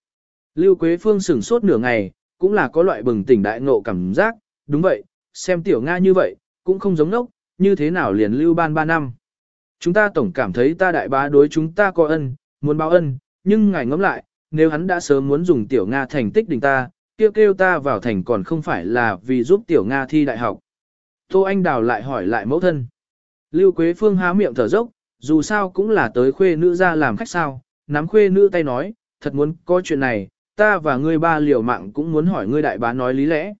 [SPEAKER 1] Lưu Quế Phương sửng sốt nửa ngày, cũng là có loại bừng tỉnh đại ngộ cảm giác, đúng vậy, xem tiểu Nga như vậy, cũng không giống nốc, như thế nào liền lưu ban 3 năm. Chúng ta tổng cảm thấy ta đại bá đối chúng ta có ân, muốn báo ân, nhưng ngài ngẫm lại, nếu hắn đã sớm muốn dùng tiểu Nga thành tích đỉnh ta, kêu kêu ta vào thành còn không phải là vì giúp tiểu Nga thi đại học. Tô Anh Đào lại hỏi lại mẫu thân. Lưu Quế Phương há miệng thở dốc, dù sao cũng là tới khuê nữ ra làm khách sao, nắm khuê nữ tay nói, thật muốn có chuyện này, ta và ngươi ba liều mạng cũng muốn hỏi ngươi đại bá nói lý lẽ.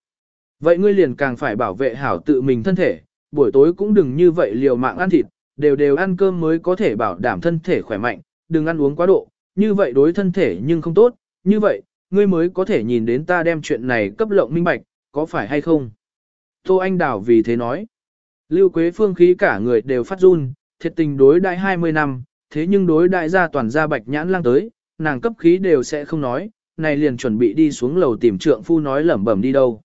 [SPEAKER 1] Vậy ngươi liền càng phải bảo vệ hảo tự mình thân thể, buổi tối cũng đừng như vậy liều mạng ăn thịt, đều đều ăn cơm mới có thể bảo đảm thân thể khỏe mạnh, đừng ăn uống quá độ, như vậy đối thân thể nhưng không tốt, như vậy, ngươi mới có thể nhìn đến ta đem chuyện này cấp lộng minh bạch, có phải hay không? Tô Anh Đào vì thế nói, Lưu Quế Phương khí cả người đều phát run, thiệt tình đối đại 20 năm, thế nhưng đối đại gia toàn gia bạch nhãn lang tới, nàng cấp khí đều sẽ không nói, này liền chuẩn bị đi xuống lầu tìm trượng phu nói lẩm bẩm đi đâu.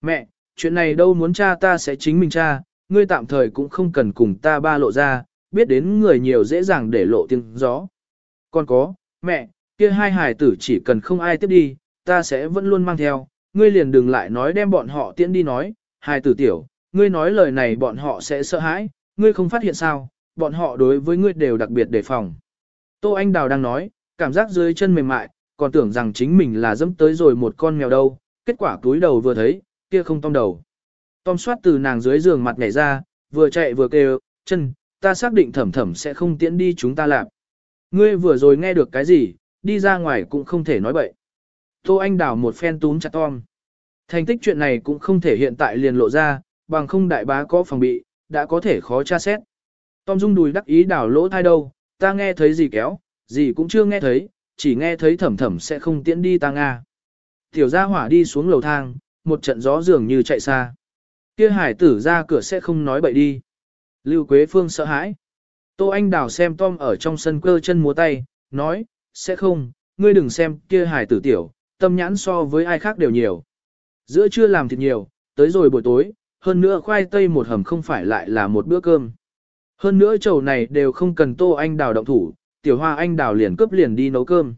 [SPEAKER 1] Mẹ, chuyện này đâu muốn cha ta sẽ chính mình cha, ngươi tạm thời cũng không cần cùng ta ba lộ ra, biết đến người nhiều dễ dàng để lộ tiếng gió. Còn có, mẹ, kia hai hài tử chỉ cần không ai tiếp đi, ta sẽ vẫn luôn mang theo, ngươi liền đừng lại nói đem bọn họ tiễn đi nói, hài tử tiểu, ngươi nói lời này bọn họ sẽ sợ hãi, ngươi không phát hiện sao, bọn họ đối với ngươi đều đặc biệt đề phòng. Tô Anh Đào đang nói, cảm giác dưới chân mềm mại, còn tưởng rằng chính mình là dẫm tới rồi một con mèo đâu, kết quả túi đầu vừa thấy, kia không tom đầu. Tom soát từ nàng dưới giường mặt nhảy ra, vừa chạy vừa kêu, chân, ta xác định thẩm thẩm sẽ không tiễn đi chúng ta làm. Ngươi vừa rồi nghe được cái gì, đi ra ngoài cũng không thể nói bậy. Tô Anh đảo một phen túm chặt Tom. Thành tích chuyện này cũng không thể hiện tại liền lộ ra, bằng không đại bá có phòng bị, đã có thể khó tra xét. Tom Dung đùi đắc ý đảo lỗ thai đâu, ta nghe thấy gì kéo, gì cũng chưa nghe thấy, chỉ nghe thấy thẩm thẩm sẽ không tiễn đi ta Nga. Tiểu gia hỏa đi xuống lầu thang, một trận gió dường như chạy xa. Kia hải tử ra cửa sẽ không nói bậy đi. Lưu Quế Phương sợ hãi. Tô Anh Đào xem Tom ở trong sân cơ chân múa tay, nói, sẽ không, ngươi đừng xem kia hải tử tiểu, tâm nhãn so với ai khác đều nhiều. Giữa trưa làm thịt nhiều, tới rồi buổi tối, hơn nữa khoai tây một hầm không phải lại là một bữa cơm. Hơn nữa chầu này đều không cần Tô Anh Đào động thủ, tiểu hoa anh đào liền cướp liền đi nấu cơm.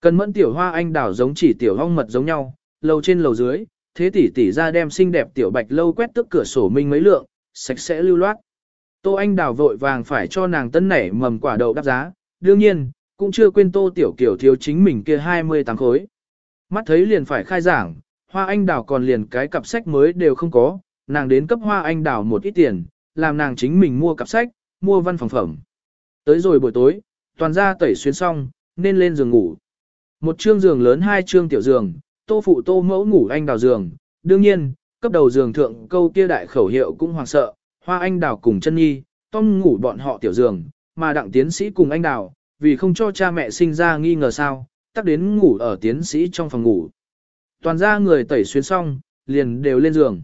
[SPEAKER 1] Cần mẫn tiểu hoa anh đào giống chỉ tiểu hong mật giống nhau, lầu trên lầu dưới, thế tỷ tỷ ra đem xinh đẹp tiểu bạch lâu quét tức cửa sổ minh mấy lượng, sạch sẽ lưu loát. Tô Anh Đào vội vàng phải cho nàng tân nảy mầm quả đậu đáp giá, đương nhiên, cũng chưa quên Tô Tiểu kiểu thiếu chính mình kia 28 khối. Mắt thấy liền phải khai giảng, Hoa Anh Đào còn liền cái cặp sách mới đều không có, nàng đến cấp Hoa Anh Đào một ít tiền, làm nàng chính mình mua cặp sách, mua văn phòng phẩm. Tới rồi buổi tối, toàn ra tẩy xuyến xong, nên lên giường ngủ. Một chương giường lớn hai chương tiểu giường, tô phụ tô mẫu ngủ anh đào giường, đương nhiên, cấp đầu giường thượng câu kia đại khẩu hiệu cũng hoàng sợ, hoa anh đào cùng chân nhi, tom ngủ bọn họ tiểu giường, mà đặng tiến sĩ cùng anh đào, vì không cho cha mẹ sinh ra nghi ngờ sao, tắc đến ngủ ở tiến sĩ trong phòng ngủ. Toàn ra người tẩy xuyến xong, liền đều lên giường.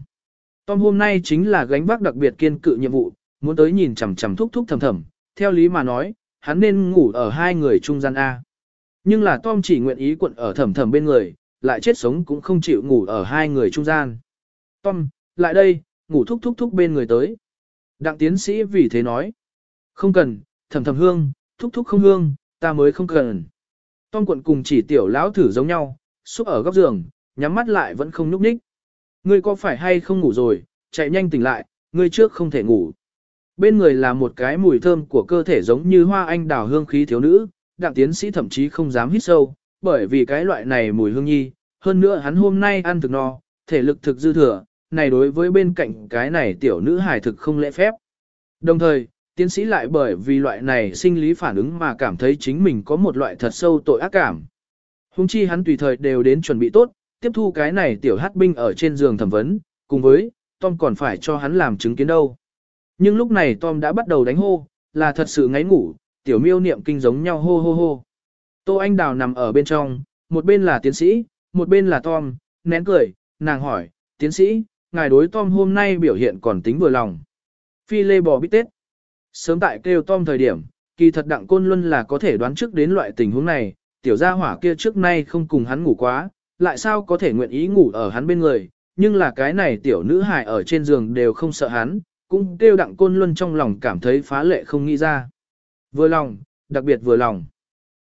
[SPEAKER 1] Tom hôm nay chính là gánh vác đặc biệt kiên cự nhiệm vụ, muốn tới nhìn chằm chằm thúc thúc thầm thầm, theo lý mà nói, hắn nên ngủ ở hai người trung gian A. Nhưng là Tom chỉ nguyện ý quận ở thầm thầm bên người, lại chết sống cũng không chịu ngủ ở hai người trung gian. Tom, lại đây, ngủ thúc thúc thúc bên người tới. Đặng tiến sĩ vì thế nói. Không cần, thầm thầm hương, thúc thúc không hương, ta mới không cần. Tom quận cùng chỉ tiểu lão thử giống nhau, xúc ở góc giường, nhắm mắt lại vẫn không nhúc nhích. Ngươi có phải hay không ngủ rồi, chạy nhanh tỉnh lại, ngươi trước không thể ngủ. Bên người là một cái mùi thơm của cơ thể giống như hoa anh đào hương khí thiếu nữ, đặng tiến sĩ thậm chí không dám hít sâu, bởi vì cái loại này mùi hương nhi, hơn nữa hắn hôm nay ăn thực no, thể lực thực dư thừa, này đối với bên cạnh cái này tiểu nữ hài thực không lễ phép. Đồng thời, tiến sĩ lại bởi vì loại này sinh lý phản ứng mà cảm thấy chính mình có một loại thật sâu tội ác cảm. Hùng chi hắn tùy thời đều đến chuẩn bị tốt, tiếp thu cái này tiểu hát binh ở trên giường thẩm vấn, cùng với, Tom còn phải cho hắn làm chứng kiến đâu. Nhưng lúc này Tom đã bắt đầu đánh hô, là thật sự ngáy ngủ, tiểu miêu niệm kinh giống nhau hô hô hô. Tô Anh Đào nằm ở bên trong, một bên là tiến sĩ, một bên là Tom, nén cười, nàng hỏi, tiến sĩ, ngài đối Tom hôm nay biểu hiện còn tính vừa lòng. Phi lê bò bít tết. Sớm tại kêu Tom thời điểm, kỳ thật đặng côn luân là có thể đoán trước đến loại tình huống này, tiểu gia hỏa kia trước nay không cùng hắn ngủ quá, lại sao có thể nguyện ý ngủ ở hắn bên người, nhưng là cái này tiểu nữ hài ở trên giường đều không sợ hắn, cũng kêu đặng côn luân trong lòng cảm thấy phá lệ không nghĩ ra. Vừa lòng, đặc biệt vừa lòng.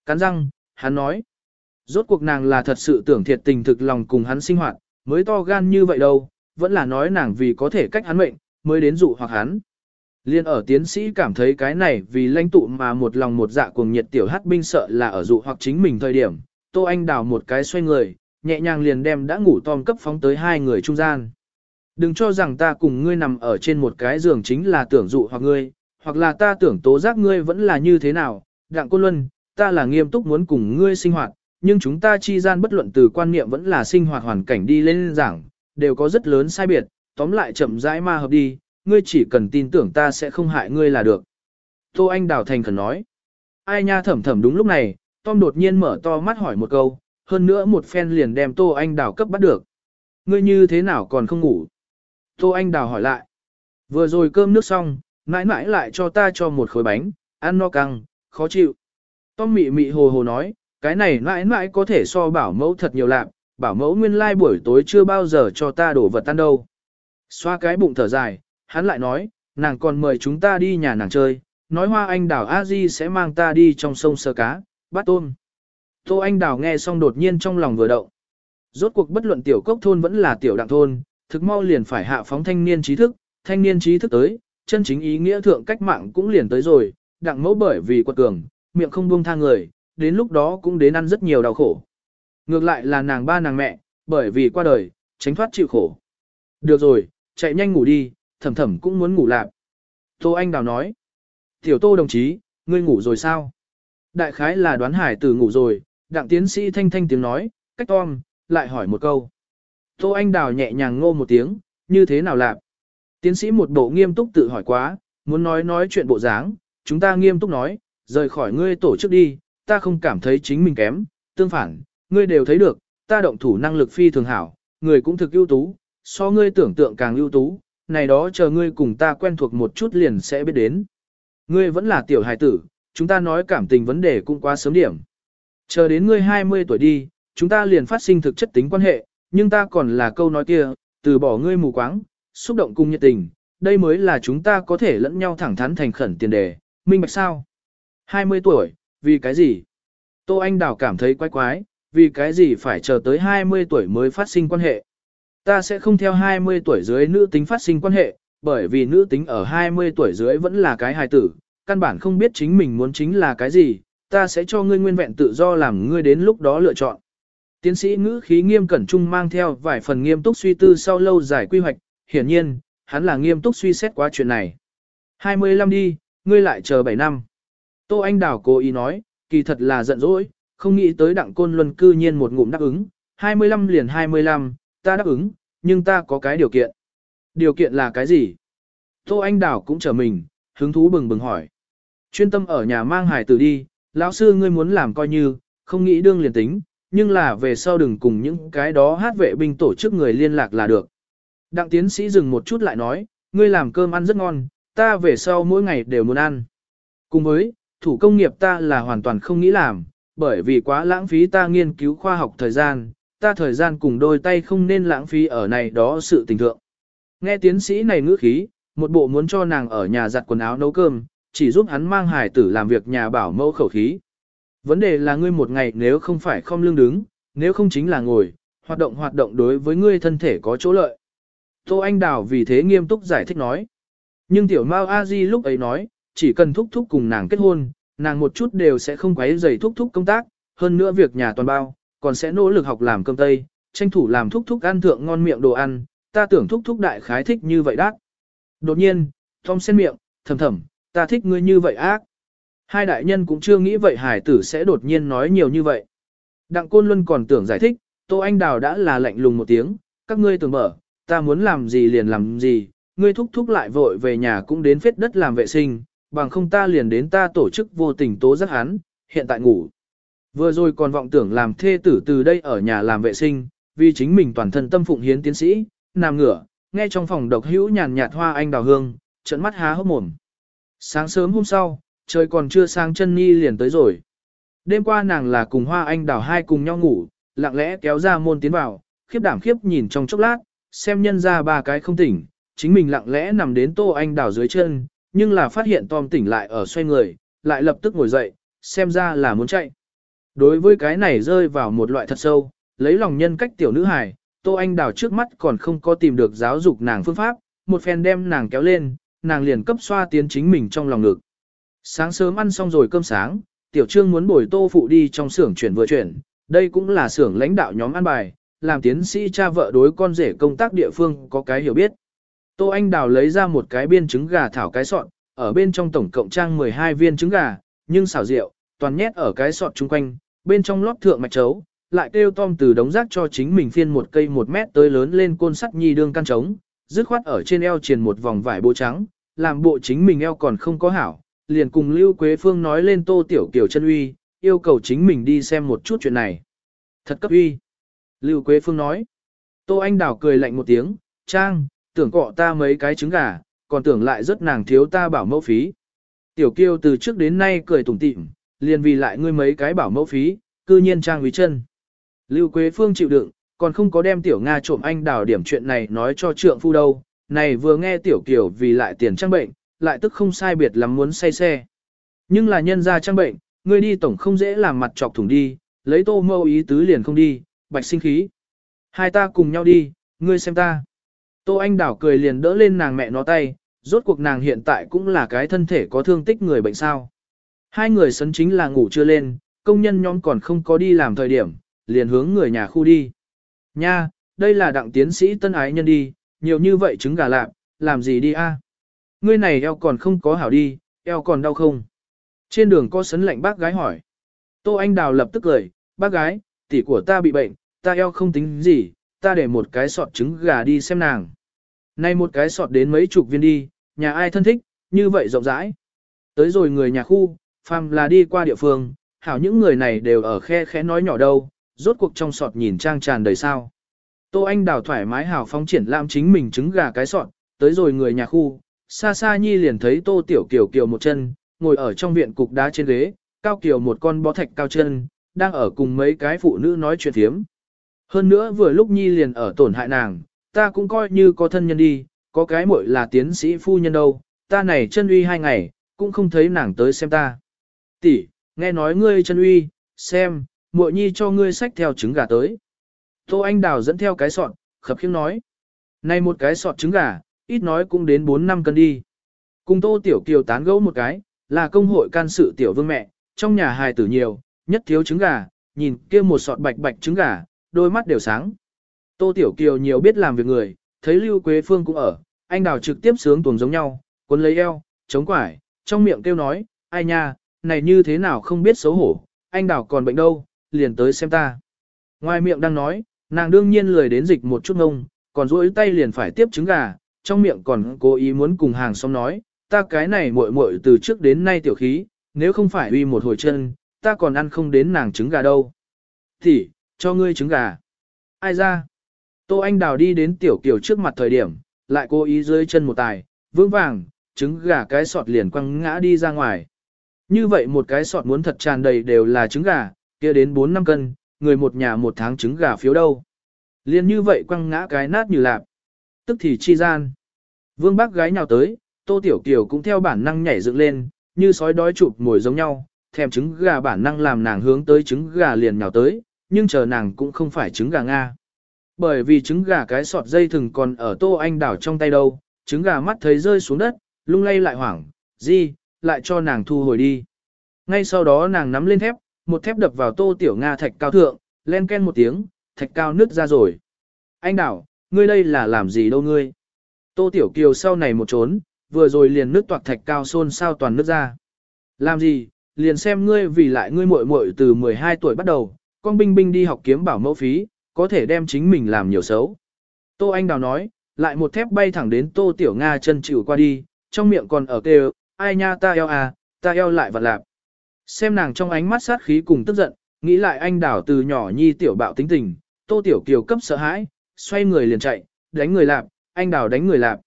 [SPEAKER 1] Cắn răng, hắn nói. Rốt cuộc nàng là thật sự tưởng thiệt tình thực lòng cùng hắn sinh hoạt, mới to gan như vậy đâu, vẫn là nói nàng vì có thể cách hắn mệnh, mới đến dụ hoặc hắn. Liên ở tiến sĩ cảm thấy cái này vì lãnh tụ mà một lòng một dạ cuồng nhiệt tiểu hát binh sợ là ở dụ hoặc chính mình thời điểm, Tô Anh đào một cái xoay người, nhẹ nhàng liền đem đã ngủ Tom cấp phóng tới hai người trung gian. Đừng cho rằng ta cùng ngươi nằm ở trên một cái giường chính là tưởng dụ hoặc ngươi, hoặc là ta tưởng tố giác ngươi vẫn là như thế nào, đặng côn luân, ta là nghiêm túc muốn cùng ngươi sinh hoạt, nhưng chúng ta chi gian bất luận từ quan niệm vẫn là sinh hoạt hoàn cảnh đi lên giảng, đều có rất lớn sai biệt, tóm lại chậm rãi ma hợp đi, ngươi chỉ cần tin tưởng ta sẽ không hại ngươi là được. Tô Anh Đào Thành khẩn nói, ai nha thẩm thẩm đúng lúc này, Tom đột nhiên mở to mắt hỏi một câu, hơn nữa một phen liền đem Tô Anh Đào cấp bắt được. Ngươi như thế nào còn không ngủ? Tô Anh Đào hỏi lại. Vừa rồi cơm nước xong, mãi mãi lại cho ta cho một khối bánh, ăn no căng, khó chịu. Tom mị mị hồ hồ nói, cái này mãi mãi có thể so bảo mẫu thật nhiều lạc, bảo mẫu nguyên lai like buổi tối chưa bao giờ cho ta đổ vật ăn đâu. Xoa cái bụng thở dài, hắn lại nói, nàng còn mời chúng ta đi nhà nàng chơi, nói hoa anh đào a di sẽ mang ta đi trong sông sơ cá, bắt tôm. Tô anh đào nghe xong đột nhiên trong lòng vừa động. Rốt cuộc bất luận tiểu cốc thôn vẫn là tiểu đặng thôn, thực mau liền phải hạ phóng thanh niên trí thức, thanh niên trí thức tới, chân chính ý nghĩa thượng cách mạng cũng liền tới rồi, đặng mẫu bởi vì quật cường, miệng không buông tha người, đến lúc đó cũng đến ăn rất nhiều đau khổ. Ngược lại là nàng ba nàng mẹ, bởi vì qua đời, tránh thoát chịu khổ. Được rồi, chạy nhanh ngủ đi, thầm thầm cũng muốn ngủ lạc. Tô Anh Đào nói, tiểu tô đồng chí, ngươi ngủ rồi sao? Đại khái là đoán hải tử ngủ rồi, đặng tiến sĩ thanh thanh tiếng nói, cách tom, lại hỏi một câu. Tô Anh Đào nhẹ nhàng ngô một tiếng, như thế nào lạc? Tiến sĩ một bộ nghiêm túc tự hỏi quá, muốn nói nói chuyện bộ dáng, chúng ta nghiêm túc nói, rời khỏi ngươi tổ chức đi, ta không cảm thấy chính mình kém, tương phản, ngươi đều thấy được, ta động thủ năng lực phi thường hảo, người cũng thực ưu tú, so ngươi tưởng tượng càng ưu tú, này đó chờ ngươi cùng ta quen thuộc một chút liền sẽ biết đến. Ngươi vẫn là tiểu hài tử, chúng ta nói cảm tình vấn đề cũng quá sớm điểm. Chờ đến ngươi 20 tuổi đi, chúng ta liền phát sinh thực chất tính quan hệ, nhưng ta còn là câu nói kia, từ bỏ ngươi mù quáng, xúc động cùng nhiệt tình, đây mới là chúng ta có thể lẫn nhau thẳng thắn thành khẩn tiền đề, minh bạch sao? 20 tuổi, vì cái gì? Tô Anh Đào cảm thấy quái quái, vì cái gì phải chờ tới 20 tuổi mới phát sinh quan hệ? Ta sẽ không theo 20 tuổi dưới nữ tính phát sinh quan hệ, bởi vì nữ tính ở 20 tuổi dưới vẫn là cái hài tử, căn bản không biết chính mình muốn chính là cái gì, ta sẽ cho ngươi nguyên vẹn tự do làm ngươi đến lúc đó lựa chọn. Tiến sĩ ngữ khí nghiêm cẩn trung mang theo vài phần nghiêm túc suy tư sau lâu dài quy hoạch, hiển nhiên, hắn là nghiêm túc suy xét quá chuyện này. 25 đi, ngươi lại chờ 7 năm. Tô Anh Đào cố ý nói, kỳ thật là giận dỗi, không nghĩ tới đặng côn luân cư nhiên một ngụm đáp ứng, 25 liền 25, ta đáp ứng, nhưng ta có cái điều kiện. Điều kiện là cái gì? Tô Anh Đào cũng chờ mình, hứng thú bừng bừng hỏi. Chuyên tâm ở nhà mang hải tử đi, lão sư ngươi muốn làm coi như, không nghĩ đương liền tính, nhưng là về sau đừng cùng những cái đó hát vệ binh tổ chức người liên lạc là được. Đặng tiến sĩ dừng một chút lại nói, ngươi làm cơm ăn rất ngon, ta về sau mỗi ngày đều muốn ăn. Cùng với, thủ công nghiệp ta là hoàn toàn không nghĩ làm, bởi vì quá lãng phí ta nghiên cứu khoa học thời gian, ta thời gian cùng đôi tay không nên lãng phí ở này đó sự tình thượng. Nghe tiến sĩ này ngữ khí, một bộ muốn cho nàng ở nhà giặt quần áo nấu cơm, chỉ giúp hắn mang hài tử làm việc nhà bảo mẫu khẩu khí. Vấn đề là ngươi một ngày nếu không phải không lương đứng, nếu không chính là ngồi, hoạt động hoạt động đối với ngươi thân thể có chỗ lợi. Tô Anh Đào vì thế nghiêm túc giải thích nói. Nhưng tiểu Mao A Di lúc ấy nói, chỉ cần thúc thúc cùng nàng kết hôn, nàng một chút đều sẽ không quấy rầy thúc thúc công tác, hơn nữa việc nhà toàn bao, còn sẽ nỗ lực học làm cơm tây, tranh thủ làm thúc thúc ăn thượng ngon miệng đồ ăn, ta tưởng thúc thúc đại khái thích như vậy đắt. Đột nhiên, Tom sen miệng, thầm thầm, ta thích ngươi như vậy ác. Hai đại nhân cũng chưa nghĩ vậy hải tử sẽ đột nhiên nói nhiều như vậy. Đặng Côn Luân còn tưởng giải thích, Tô Anh Đào đã là lạnh lùng một tiếng, các ngươi tưởng mở, ta muốn làm gì liền làm gì, ngươi thúc thúc lại vội về nhà cũng đến phết đất làm vệ sinh, bằng không ta liền đến ta tổ chức vô tình tố giác hắn, hiện tại ngủ. Vừa rồi còn vọng tưởng làm thê tử từ đây ở nhà làm vệ sinh, vì chính mình toàn thân tâm phụng hiến tiến sĩ, nằm ngửa, nghe trong phòng độc hữu nhàn nhạt hoa anh đào hương, trận mắt há hốc mồm. Sáng sớm hôm sau, trời còn chưa sang chân nhi liền tới rồi. Đêm qua nàng là cùng hoa anh đào hai cùng nhau ngủ, lặng lẽ kéo ra môn tiến vào, khiếp đảm khiếp nhìn trong chốc lát, xem nhân ra ba cái không tỉnh, chính mình lặng lẽ nằm đến tô anh đào dưới chân, nhưng là phát hiện Tom tỉnh lại ở xoay người, lại lập tức ngồi dậy, xem ra là muốn chạy. Đối với cái này rơi vào một loại thật sâu, lấy lòng nhân cách tiểu nữ hài, Tô Anh Đào trước mắt còn không có tìm được giáo dục nàng phương pháp, một phen đem nàng kéo lên, nàng liền cấp xoa tiến chính mình trong lòng ngực. Sáng sớm ăn xong rồi cơm sáng, tiểu trương muốn bồi tô phụ đi trong xưởng chuyển vừa chuyển, đây cũng là xưởng lãnh đạo nhóm ăn bài, làm tiến sĩ cha vợ đối con rể công tác địa phương có cái hiểu biết. Tô Anh Đào lấy ra một cái biên trứng gà thảo cái sọt, ở bên trong tổng cộng trang 12 viên trứng gà, nhưng xảo rượu, toàn nhét ở cái sọt chung quanh, bên trong lót thượng mạch chấu, lại kêu Tom từ đống rác cho chính mình phiên một cây một mét tới lớn lên côn sắt nhi đương căn trống, dứt khoát ở trên eo triền một vòng vải bộ trắng, làm bộ chính mình eo còn không có hảo, liền cùng Lưu Quế Phương nói lên Tô Tiểu Kiều chân uy, yêu cầu chính mình đi xem một chút chuyện này. Thật cấp uy. Lưu Quế Phương nói. Tô Anh Đào cười lạnh một tiếng, Trang, tưởng cọ ta mấy cái trứng gà, còn tưởng lại rất nàng thiếu ta bảo mẫu phí. Tiểu Kiều từ trước đến nay cười tủm tỉm, liền vì lại ngươi mấy cái bảo mẫu phí, cư nhiên Trang quý chân. Lưu Quế Phương chịu đựng, còn không có đem Tiểu Nga trộm anh đào điểm chuyện này nói cho trượng phu đâu, này vừa nghe Tiểu Kiều vì lại tiền trang bệnh, lại tức không sai biệt lắm muốn say xe. Nhưng là nhân ra trang bệnh, ngươi đi tổng không dễ làm mặt chọc thủng đi, lấy tô mâu ý tứ liền không đi, bạch sinh khí. Hai ta cùng nhau đi, ngươi xem ta. Tô Anh Đảo cười liền đỡ lên nàng mẹ nó tay, rốt cuộc nàng hiện tại cũng là cái thân thể có thương tích người bệnh sao. Hai người sấn chính là ngủ chưa lên, công nhân nhóm còn không có đi làm thời điểm, liền hướng người nhà khu đi. Nha, đây là đặng tiến sĩ tân ái nhân đi, nhiều như vậy trứng gà lạp, làm gì đi a? Ngươi này eo còn không có hảo đi, eo còn đau không? Trên đường có sấn lạnh bác gái hỏi. Tô Anh Đào lập tức cười, bác gái, tỷ của ta bị bệnh, ta eo không tính gì, ta để một cái sọt trứng gà đi xem nàng. Nay một cái sọt đến mấy chục viên đi, nhà ai thân thích, như vậy rộng rãi. Tới rồi người nhà khu, phàm là đi qua địa phương, hảo những người này đều ở khe khẽ nói nhỏ đâu, rốt cuộc trong sọt nhìn trang tràn đầy sao. Tô Anh Đào thoải mái hào phóng triển lãm chính mình trứng gà cái sọt, tới rồi người nhà khu, xa xa nhi liền thấy Tô Tiểu Kiều Kiều một chân, ngồi ở trong viện cục đá trên ghế, cao kiều một con bó thạch cao chân, đang ở cùng mấy cái phụ nữ nói chuyện thiếm. Hơn nữa vừa lúc nhi liền ở tổn hại nàng, ta cũng coi như có thân nhân đi, có cái muội là tiến sĩ phu nhân đâu, ta này chân uy hai ngày, cũng không thấy nàng tới xem ta. Tỷ, nghe nói ngươi chân uy, xem, muội nhi cho ngươi sách theo trứng gà tới. Tô Anh Đào dẫn theo cái sọt, khập khiễng nói. Này một cái sọt trứng gà, ít nói cũng đến 4 năm cân đi. Cùng Tô Tiểu Kiều tán gẫu một cái, là công hội can sự tiểu vương mẹ, trong nhà hài tử nhiều, nhất thiếu trứng gà, nhìn kia một sọt bạch bạch trứng gà, đôi mắt đều sáng. Tô Tiểu Kiều nhiều biết làm việc người, thấy Lưu Quế Phương cũng ở, anh đào trực tiếp sướng tuồng giống nhau, cuốn lấy eo, chống quải, trong miệng kêu nói, ai nha, này như thế nào không biết xấu hổ, anh đào còn bệnh đâu, liền tới xem ta. Ngoài miệng đang nói, nàng đương nhiên lười đến dịch một chút ngông, còn duỗi tay liền phải tiếp trứng gà, trong miệng còn cố ý muốn cùng hàng xóm nói, ta cái này muội muội từ trước đến nay tiểu khí, nếu không phải uy một hồi chân, ta còn ăn không đến nàng trứng gà đâu. Thì, cho ngươi trứng gà. Ai ra? Tô Anh Đào đi đến tiểu kiều trước mặt thời điểm, lại cố ý dưới chân một tài, vững vàng, trứng gà cái sọt liền quăng ngã đi ra ngoài. Như vậy một cái sọt muốn thật tràn đầy đều là trứng gà, kia đến 4 năm cân, người một nhà một tháng trứng gà phiếu đâu. Liên như vậy quăng ngã cái nát như lạp. Tức thì chi gian. Vương bác gái nhào tới, Tô Tiểu Kiều cũng theo bản năng nhảy dựng lên, như sói đói chụp ngồi giống nhau, thèm trứng gà bản năng làm nàng hướng tới trứng gà liền nhào tới, nhưng chờ nàng cũng không phải trứng gà Nga. Bởi vì trứng gà cái sọt dây thừng còn ở Tô Anh đảo trong tay đâu, trứng gà mắt thấy rơi xuống đất, lung lay lại hoảng, gì, lại cho nàng thu hồi đi. Ngay sau đó nàng nắm lên thép, một thép đập vào Tô Tiểu Nga thạch cao thượng, len ken một tiếng, thạch cao nứt ra rồi. Anh đảo, ngươi đây là làm gì đâu ngươi? Tô Tiểu Kiều sau này một trốn, vừa rồi liền nước toạc thạch cao xôn sao toàn nước ra. Làm gì, liền xem ngươi vì lại ngươi muội muội từ 12 tuổi bắt đầu, con binh binh đi học kiếm bảo mẫu phí, có thể đem chính mình làm nhiều xấu. Tô Anh Đào nói, lại một thép bay thẳng đến Tô Tiểu Nga chân chịu qua đi, trong miệng còn ở kêu, ai nha ta eo à, ta eo lại vật lạp. Xem nàng trong ánh mắt sát khí cùng tức giận, nghĩ lại anh Đào từ nhỏ nhi tiểu bạo tính tình, Tô Tiểu Kiều cấp sợ hãi, xoay người liền chạy, đánh người lạp, anh Đào đánh người lạp.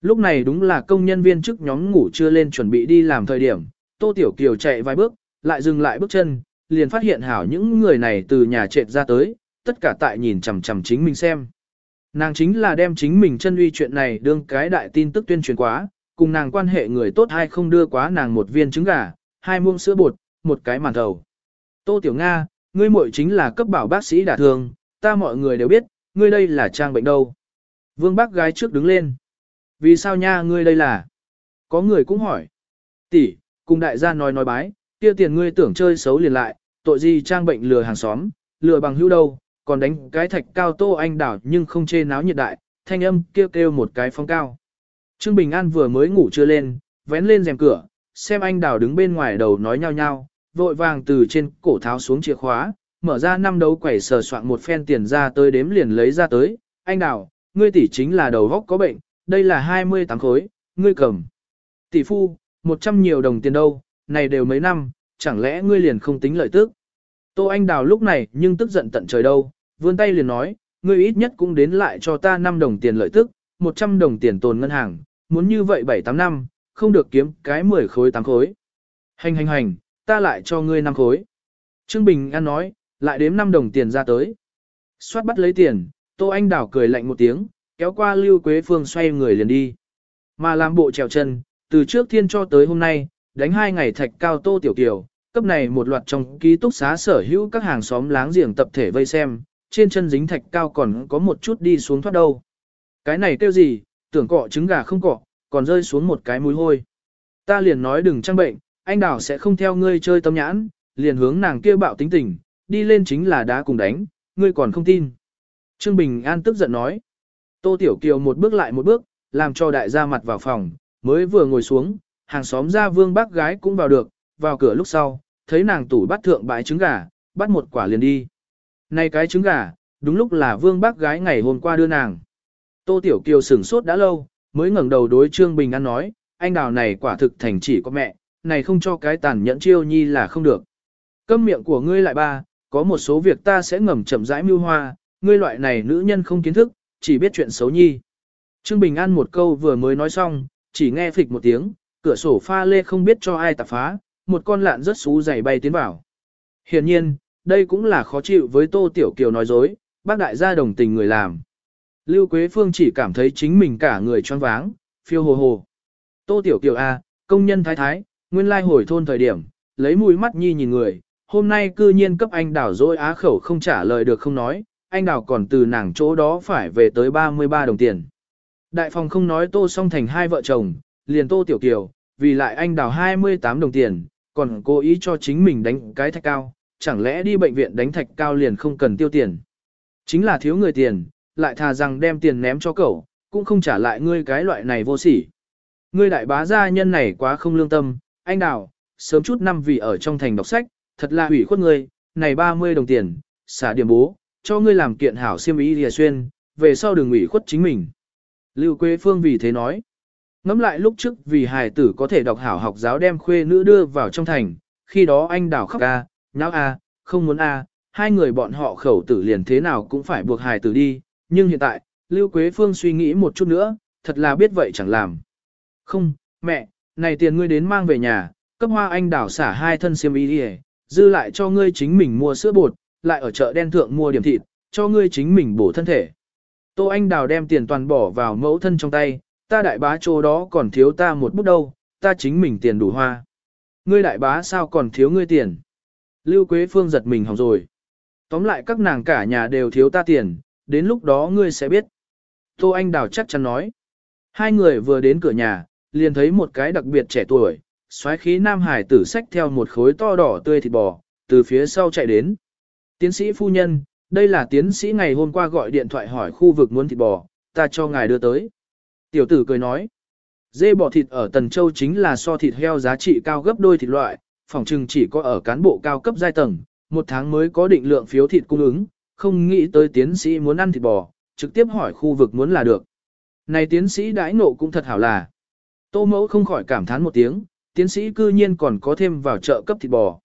[SPEAKER 1] Lúc này đúng là công nhân viên chức nhóm ngủ chưa lên chuẩn bị đi làm thời điểm, Tô Tiểu Kiều chạy vài bước, lại dừng lại bước chân, liền phát hiện hảo những người này từ nhà trệt ra tới, tất cả tại nhìn chằm chằm chính mình xem. Nàng chính là đem chính mình chân uy chuyện này đương cái đại tin tức tuyên truyền quá, cùng nàng quan hệ người tốt hay không đưa quá nàng một viên trứng gà, hai muông sữa bột, một cái màn thầu. Tô Tiểu Nga, ngươi muội chính là cấp bảo bác sĩ đả thương, ta mọi người đều biết, ngươi đây là trang bệnh đâu. Vương bác gái trước đứng lên. Vì sao nha ngươi đây là? Có người cũng hỏi. Tỷ, cùng đại gia nói nói bái, kia tiền ngươi tưởng chơi xấu liền lại, tội gì trang bệnh lừa hàng xóm, lừa bằng hữu đâu, còn đánh cái thạch cao tô anh đảo nhưng không chê náo nhiệt đại, thanh âm kêu kêu một cái phong cao. Trương Bình An vừa mới ngủ chưa lên, vén lên rèm cửa, xem anh đảo đứng bên ngoài đầu nói nhau nhau, vội vàng từ trên cổ tháo xuống chìa khóa, mở ra năm đấu quẩy sờ soạn một phen tiền ra tới đếm liền lấy ra tới, anh đào ngươi tỷ chính là đầu góc có bệnh, đây là 28 khối, ngươi cầm. Tỷ phu, 100 nhiều đồng tiền đâu, này đều mấy năm, chẳng lẽ ngươi liền không tính lợi tức. Tô Anh Đào lúc này nhưng tức giận tận trời đâu, vươn tay liền nói, ngươi ít nhất cũng đến lại cho ta 5 đồng tiền lợi tức, 100 đồng tiền tồn ngân hàng, muốn như vậy 7-8 năm, không được kiếm cái 10 khối 8 khối. Hành hành hành, ta lại cho ngươi 5 khối. Trương Bình An nói, lại đếm 5 đồng tiền ra tới. Xoát bắt lấy tiền, Tô Anh Đào cười lạnh một tiếng, kéo qua Lưu Quế Phương xoay người liền đi. Mà làm bộ trèo chân, từ trước thiên cho tới hôm nay, đánh hai ngày thạch cao Tô Tiểu tiểu, cấp này một loạt trong ký túc xá sở hữu các hàng xóm láng giềng tập thể vây xem, trên chân dính thạch cao còn có một chút đi xuống thoát đâu. Cái này kêu gì, tưởng cọ trứng gà không cọ, còn rơi xuống một cái mũi hôi. Ta liền nói đừng trang bệnh, anh đào sẽ không theo ngươi chơi tâm nhãn, liền hướng nàng kia bạo tính tình, đi lên chính là đá cùng đánh, ngươi còn không tin. Trương Bình An tức giận nói. Tô Tiểu Kiều một bước lại một bước, làm cho đại gia mặt vào phòng, mới vừa ngồi xuống, hàng xóm ra vương bác gái cũng vào được, vào cửa lúc sau, thấy nàng tủ bắt thượng bãi trứng gà, bắt một quả liền đi. Này cái trứng gà, đúng lúc là vương bác gái ngày hôm qua đưa nàng. Tô Tiểu Kiều sửng sốt đã lâu, mới ngẩng đầu đối Trương Bình An nói, anh đào này quả thực thành chỉ có mẹ, này không cho cái tàn nhẫn chiêu nhi là không được. Câm miệng của ngươi lại ba, có một số việc ta sẽ ngầm chậm rãi mưu hoa, ngươi loại này nữ nhân không kiến thức, chỉ biết chuyện xấu nhi. Trương Bình An một câu vừa mới nói xong, chỉ nghe phịch một tiếng, cửa sổ pha lê không biết cho ai tạp phá, một con lạn rất xú dày bay tiến vào. Hiển nhiên, đây cũng là khó chịu với Tô Tiểu Kiều nói dối, bác đại gia đồng tình người làm. Lưu Quế Phương chỉ cảm thấy chính mình cả người choáng váng, phiêu hồ hồ. Tô Tiểu Kiều A, công nhân thái thái, nguyên lai hồi thôn thời điểm, lấy mũi mắt nhi nhìn người, hôm nay cư nhiên cấp anh đảo dối á khẩu không trả lời được không nói, anh đảo còn từ nàng chỗ đó phải về tới 33 đồng tiền. Đại phòng không nói tô song thành hai vợ chồng, liền tô tiểu kiều, vì lại anh đảo 28 đồng tiền, còn cố ý cho chính mình đánh cái thạch cao, chẳng lẽ đi bệnh viện đánh thạch cao liền không cần tiêu tiền. Chính là thiếu người tiền, lại thà rằng đem tiền ném cho cậu, cũng không trả lại ngươi cái loại này vô sỉ. Ngươi đại bá gia nhân này quá không lương tâm, anh đào, sớm chút năm vì ở trong thành đọc sách, thật là hủy khuất ngươi, này 30 đồng tiền, xả điểm bố, cho ngươi làm kiện hảo siêm ý lìa xuyên, về sau đừng ủy khuất chính mình. Lưu Quế Phương vì thế nói, ngẫm lại lúc trước vì hài tử có thể đọc hảo học giáo đem khuê nữ đưa vào trong thành, khi đó anh đào khóc a, nháo a, không muốn a, hai người bọn họ khẩu tử liền thế nào cũng phải buộc hài tử đi, nhưng hiện tại, Lưu Quế Phương suy nghĩ một chút nữa, thật là biết vậy chẳng làm. Không, mẹ, này tiền ngươi đến mang về nhà, cấp hoa anh đảo xả hai thân xiêm y đi dư lại cho ngươi chính mình mua sữa bột, lại ở chợ đen thượng mua điểm thịt, cho ngươi chính mình bổ thân thể. Tô Anh Đào đem tiền toàn bỏ vào mẫu thân trong tay, ta đại bá chỗ đó còn thiếu ta một bút đâu, ta chính mình tiền đủ hoa. Ngươi đại bá sao còn thiếu ngươi tiền? Lưu Quế Phương giật mình hỏng rồi. Tóm lại các nàng cả nhà đều thiếu ta tiền, đến lúc đó ngươi sẽ biết. Tô Anh Đào chắc chắn nói. Hai người vừa đến cửa nhà, liền thấy một cái đặc biệt trẻ tuổi, xoáy khí nam hải tử sách theo một khối to đỏ tươi thịt bò, từ phía sau chạy đến. Tiến sĩ phu nhân, đây là tiến sĩ ngày hôm qua gọi điện thoại hỏi khu vực muốn thịt bò, ta cho ngài đưa tới. Tiểu tử cười nói, dê bò thịt ở Tần Châu chính là so thịt heo giá trị cao gấp đôi thịt loại, phòng trừng chỉ có ở cán bộ cao cấp giai tầng, một tháng mới có định lượng phiếu thịt cung ứng, không nghĩ tới tiến sĩ muốn ăn thịt bò, trực tiếp hỏi khu vực muốn là được. Này tiến sĩ đãi nộ cũng thật hảo là. Tô mẫu không khỏi cảm thán một tiếng, tiến sĩ cư nhiên còn có thêm vào chợ cấp thịt bò.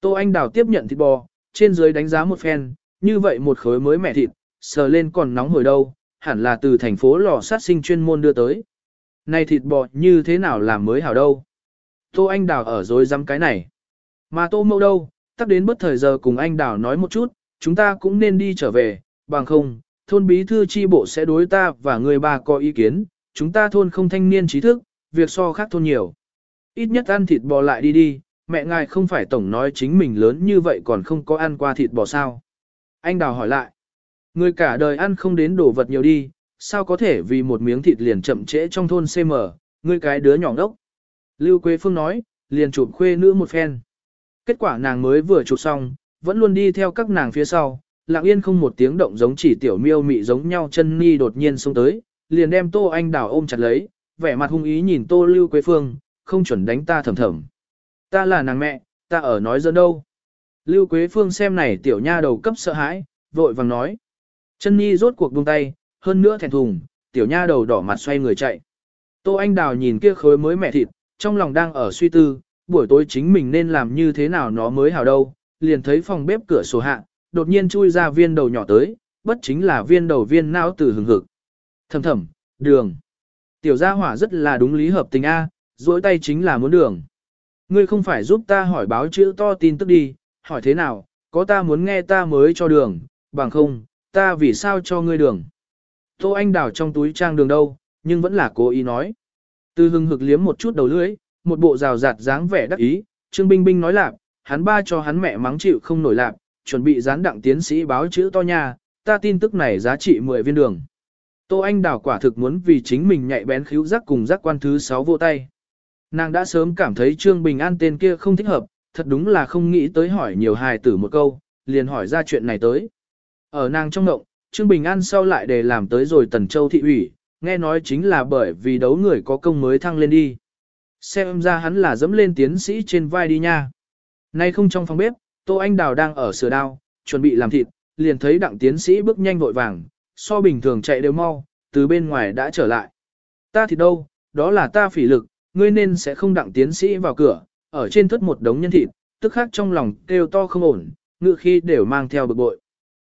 [SPEAKER 1] Tô Anh Đào tiếp nhận thịt bò, trên dưới đánh giá một phen, như vậy một khối mới mẻ thịt, sờ lên còn nóng hồi đâu, hẳn là từ thành phố lò sát sinh chuyên môn đưa tới. Này thịt bò như thế nào làm mới hảo đâu? Tô Anh Đào ở dối dăm cái này. Mà Tô mâu đâu, tắt đến bất thời giờ cùng anh Đào nói một chút, chúng ta cũng nên đi trở về, bằng không, thôn bí thư chi bộ sẽ đối ta và người bà có ý kiến, chúng ta thôn không thanh niên trí thức, việc so khác thôn nhiều. Ít nhất ăn thịt bò lại đi đi, mẹ ngài không phải tổng nói chính mình lớn như vậy còn không có ăn qua thịt bò sao. Anh Đào hỏi lại, người cả đời ăn không đến đồ vật nhiều đi, sao có thể vì một miếng thịt liền chậm trễ trong thôn CM, ngươi cái đứa nhỏ ngốc. Lưu Quế Phương nói, liền chụp khuê nữ một phen. Kết quả nàng mới vừa chụp xong, vẫn luôn đi theo các nàng phía sau, lặng yên không một tiếng động giống chỉ tiểu miêu mị giống nhau chân ni đột nhiên xuống tới, liền đem Tô Anh Đào ôm chặt lấy, vẻ mặt hung ý nhìn Tô Lưu Quế Phương, không chuẩn đánh ta thầm thầm. Ta là nàng mẹ, ta ở nói giỡn đâu. Lưu Quế Phương xem này tiểu nha đầu cấp sợ hãi, vội vàng nói. Chân Nhi rốt cuộc buông tay, hơn nữa thẹn thùng, tiểu nha đầu đỏ mặt xoay người chạy. Tô Anh Đào nhìn kia khối mới mẹ thịt, trong lòng đang ở suy tư, buổi tối chính mình nên làm như thế nào nó mới hào đâu, liền thấy phòng bếp cửa sổ hạ, đột nhiên chui ra viên đầu nhỏ tới, bất chính là viên đầu viên não từ hừng hực. Thầm thầm, đường. Tiểu gia hỏa rất là đúng lý hợp tình A, duỗi tay chính là muốn đường. Ngươi không phải giúp ta hỏi báo chữ to tin tức đi, hỏi thế nào, có ta muốn nghe ta mới cho đường, bằng không, ta vì sao cho ngươi đường. Tô Anh đảo trong túi trang đường đâu, nhưng vẫn là cố ý nói. Từ hưng hực liếm một chút đầu lưỡi, một bộ rào rạt dáng vẻ đắc ý, Trương Binh Binh nói lạp, hắn ba cho hắn mẹ mắng chịu không nổi lạp, chuẩn bị dán đặng tiến sĩ báo chữ to nha, ta tin tức này giá trị 10 viên đường. Tô Anh đảo quả thực muốn vì chính mình nhạy bén khíu giác cùng giác quan thứ 6 vô tay. Nàng đã sớm cảm thấy Trương Bình An tên kia không thích hợp, thật đúng là không nghĩ tới hỏi nhiều hài tử một câu, liền hỏi ra chuyện này tới. Ở nàng trong ngộng, Trương Bình An sau lại để làm tới rồi Tần Châu thị ủy, nghe nói chính là bởi vì đấu người có công mới thăng lên đi. Xem ra hắn là dẫm lên tiến sĩ trên vai đi nha. Nay không trong phòng bếp, Tô Anh Đào đang ở sửa đao, chuẩn bị làm thịt, liền thấy đặng tiến sĩ bước nhanh vội vàng, so bình thường chạy đều mau, từ bên ngoài đã trở lại. Ta thì đâu, đó là ta phỉ lực, ngươi nên sẽ không đặng tiến sĩ vào cửa, ở trên thất một đống nhân thịt, tức khác trong lòng kêu to không ổn, ngự khi đều mang theo bực bội.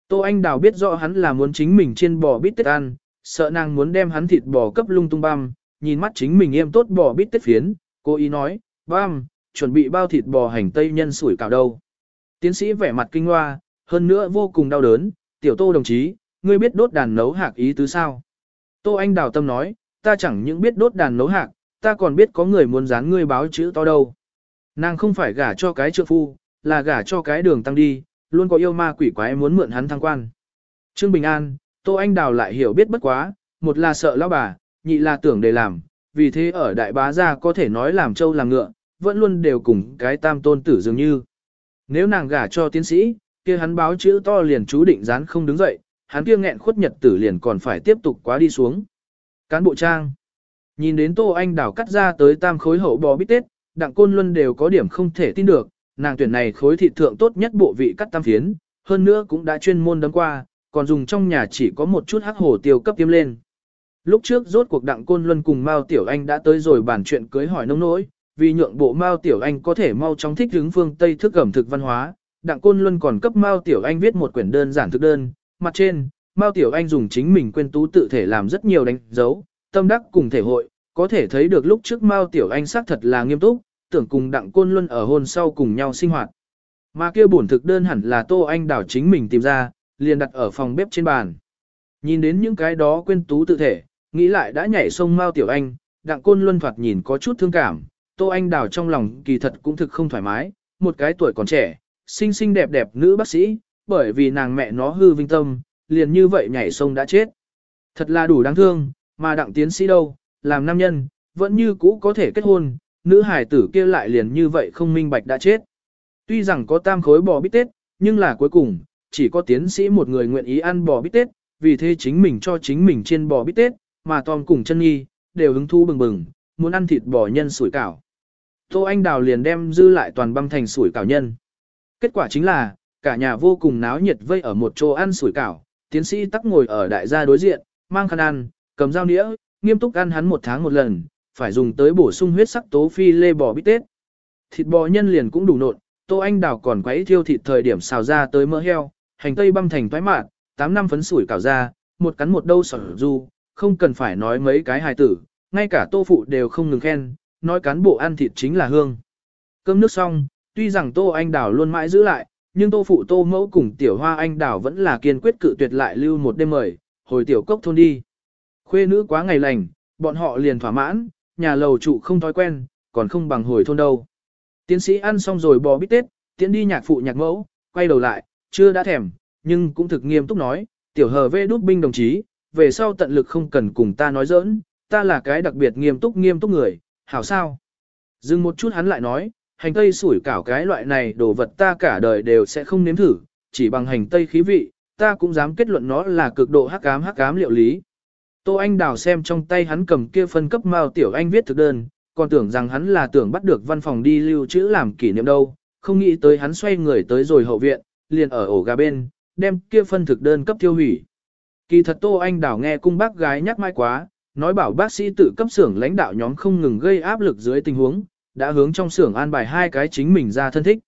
[SPEAKER 1] Tô Anh Đào biết rõ hắn là muốn chính mình trên bò bít tết ăn, sợ nàng muốn đem hắn thịt bò cấp lung tung băm, nhìn mắt chính mình em tốt bò bít tết phiến, cô ý nói, băm, chuẩn bị bao thịt bò hành tây nhân sủi cảo đâu. Tiến sĩ vẻ mặt kinh hoa, hơn nữa vô cùng đau đớn, tiểu tô đồng chí, ngươi biết đốt đàn nấu hạc ý tứ sao? Tô Anh Đào tâm nói, ta chẳng những biết đốt đàn nấu hạc, ta còn biết có người muốn dán ngươi báo chữ to đâu. Nàng không phải gả cho cái trượng phu, là gả cho cái đường tăng đi, luôn có yêu ma quỷ quái muốn mượn hắn thăng quan. Trương Bình An, Tô Anh Đào lại hiểu biết bất quá, một là sợ lão bà, nhị là tưởng để làm, vì thế ở đại bá gia có thể nói làm trâu làm ngựa, vẫn luôn đều cùng cái tam tôn tử dường như. Nếu nàng gả cho tiến sĩ, kia hắn báo chữ to liền chú định dán không đứng dậy, hắn kia nghẹn khuất nhật tử liền còn phải tiếp tục quá đi xuống. Cán bộ trang. Nhìn đến Tô Anh đảo cắt ra tới tam khối hậu bò bít tết, đặng côn luân đều có điểm không thể tin được, nàng tuyển này khối thịt thượng tốt nhất bộ vị cắt tam phiến, hơn nữa cũng đã chuyên môn đấm qua, còn dùng trong nhà chỉ có một chút hắc hổ tiêu cấp tiêm lên. Lúc trước rốt cuộc đặng côn luân cùng Mao Tiểu Anh đã tới rồi bàn chuyện cưới hỏi nông nỗi, vì nhượng bộ Mao Tiểu Anh có thể mau chóng thích hướng phương Tây thức ẩm thực văn hóa, đặng côn luân còn cấp Mao Tiểu Anh viết một quyển đơn giản thực đơn, mặt trên, Mao Tiểu Anh dùng chính mình quên tú tự thể làm rất nhiều đánh dấu, tâm đắc cùng thể hội, có thể thấy được lúc trước Mao Tiểu Anh xác thật là nghiêm túc, tưởng cùng Đặng Côn Luân ở hôn sau cùng nhau sinh hoạt. Mà kia bổn thực đơn hẳn là Tô Anh đảo chính mình tìm ra, liền đặt ở phòng bếp trên bàn. Nhìn đến những cái đó quên tú tự thể, nghĩ lại đã nhảy sông Mao Tiểu Anh, Đặng Côn Luân thoạt nhìn có chút thương cảm, Tô Anh đảo trong lòng kỳ thật cũng thực không thoải mái, một cái tuổi còn trẻ, xinh xinh đẹp đẹp nữ bác sĩ, bởi vì nàng mẹ nó hư vinh tâm, liền như vậy nhảy sông đã chết. Thật là đủ đáng thương, mà đặng tiến sĩ đâu, làm nam nhân, vẫn như cũ có thể kết hôn, nữ hải tử kia lại liền như vậy không minh bạch đã chết. Tuy rằng có tam khối bò bít tết, nhưng là cuối cùng, chỉ có tiến sĩ một người nguyện ý ăn bò bít tết, vì thế chính mình cho chính mình trên bò bít tết, mà Tom cùng chân nghi, đều hứng thu bừng bừng, muốn ăn thịt bò nhân sủi cảo. Tô Anh Đào liền đem dư lại toàn băng thành sủi cảo nhân. Kết quả chính là, cả nhà vô cùng náo nhiệt vây ở một chỗ ăn sủi cảo, tiến sĩ tắc ngồi ở đại gia đối diện, mang khăn ăn, cầm dao nĩa, nghiêm túc ăn hắn một tháng một lần, phải dùng tới bổ sung huyết sắc tố phi lê bò bít tết. Thịt bò nhân liền cũng đủ nộn, Tô Anh Đào còn quấy thiêu thịt thời điểm xào ra tới mỡ heo, hành tây băm thành toái mạn, 8 năm phấn sủi cảo ra, một cắn một đâu sỏi du, không cần phải nói mấy cái hài tử, ngay cả tô phụ đều không ngừng khen, nói cán bộ ăn thịt chính là hương. Cơm nước xong, tuy rằng Tô Anh Đào luôn mãi giữ lại, nhưng Tô phụ Tô mẫu cùng tiểu hoa anh Đào vẫn là kiên quyết cự tuyệt lại lưu một đêm mời, hồi tiểu cốc thôn đi. Khuê nữ quá ngày lành, bọn họ liền thỏa mãn, nhà lầu trụ không thói quen, còn không bằng hồi thôn đâu. Tiến sĩ ăn xong rồi bò bít tết, tiến đi nhạc phụ nhạc mẫu, quay đầu lại, chưa đã thèm, nhưng cũng thực nghiêm túc nói, tiểu hờ vê đút binh đồng chí, về sau tận lực không cần cùng ta nói giỡn, ta là cái đặc biệt nghiêm túc nghiêm túc người, hảo sao? Dừng một chút hắn lại nói, hành tây sủi cảo cái loại này đồ vật ta cả đời đều sẽ không nếm thử, chỉ bằng hành tây khí vị, ta cũng dám kết luận nó là cực độ hắc ám hắc ám liệu lý. Tô Anh Đào xem trong tay hắn cầm kia phân cấp Mao Tiểu Anh viết thực đơn, còn tưởng rằng hắn là tưởng bắt được văn phòng đi lưu trữ làm kỷ niệm đâu, không nghĩ tới hắn xoay người tới rồi hậu viện, liền ở ổ gà bên, đem kia phân thực đơn cấp tiêu hủy. Kỳ thật Tô Anh Đào nghe cung bác gái nhắc mai quá, nói bảo bác sĩ tự cấp xưởng lãnh đạo nhóm không ngừng gây áp lực dưới tình huống, đã hướng trong xưởng an bài hai cái chính mình ra thân thích.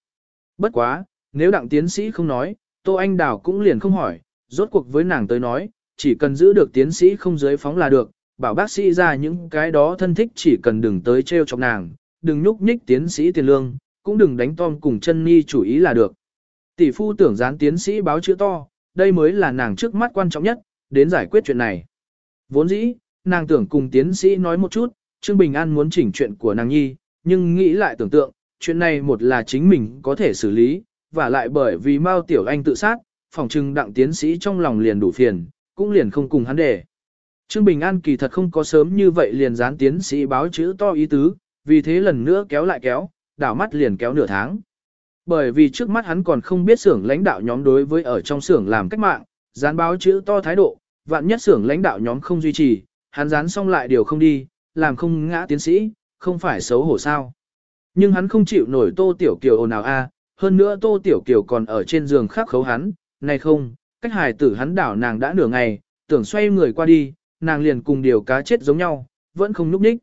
[SPEAKER 1] Bất quá, nếu đặng tiến sĩ không nói, Tô Anh Đào cũng liền không hỏi, rốt cuộc với nàng tới nói, chỉ cần giữ được tiến sĩ không giới phóng là được, bảo bác sĩ ra những cái đó thân thích chỉ cần đừng tới treo chọc nàng, đừng nhúc nhích tiến sĩ tiền lương, cũng đừng đánh tom cùng chân ni chủ ý là được. Tỷ phu tưởng dán tiến sĩ báo chữ to, đây mới là nàng trước mắt quan trọng nhất, đến giải quyết chuyện này. Vốn dĩ, nàng tưởng cùng tiến sĩ nói một chút, Trương Bình An muốn chỉnh chuyện của nàng nhi, nhưng nghĩ lại tưởng tượng, chuyện này một là chính mình có thể xử lý, và lại bởi vì Mao Tiểu Anh tự sát, phòng trưng đặng tiến sĩ trong lòng liền đủ phiền, cũng liền không cùng hắn để. Trương Bình An kỳ thật không có sớm như vậy liền dán tiến sĩ báo chữ to ý tứ, vì thế lần nữa kéo lại kéo, đảo mắt liền kéo nửa tháng. Bởi vì trước mắt hắn còn không biết xưởng lãnh đạo nhóm đối với ở trong xưởng làm cách mạng, dán báo chữ to thái độ, vạn nhất xưởng lãnh đạo nhóm không duy trì, hắn dán xong lại điều không đi, làm không ngã tiến sĩ, không phải xấu hổ sao. Nhưng hắn không chịu nổi Tô Tiểu Kiều ồn ào a, hơn nữa Tô Tiểu Kiều còn ở trên giường khắc khấu hắn, này không, cách hài tử hắn đảo nàng đã nửa ngày, tưởng xoay người qua đi, nàng liền cùng điều cá chết giống nhau, vẫn không núp ních.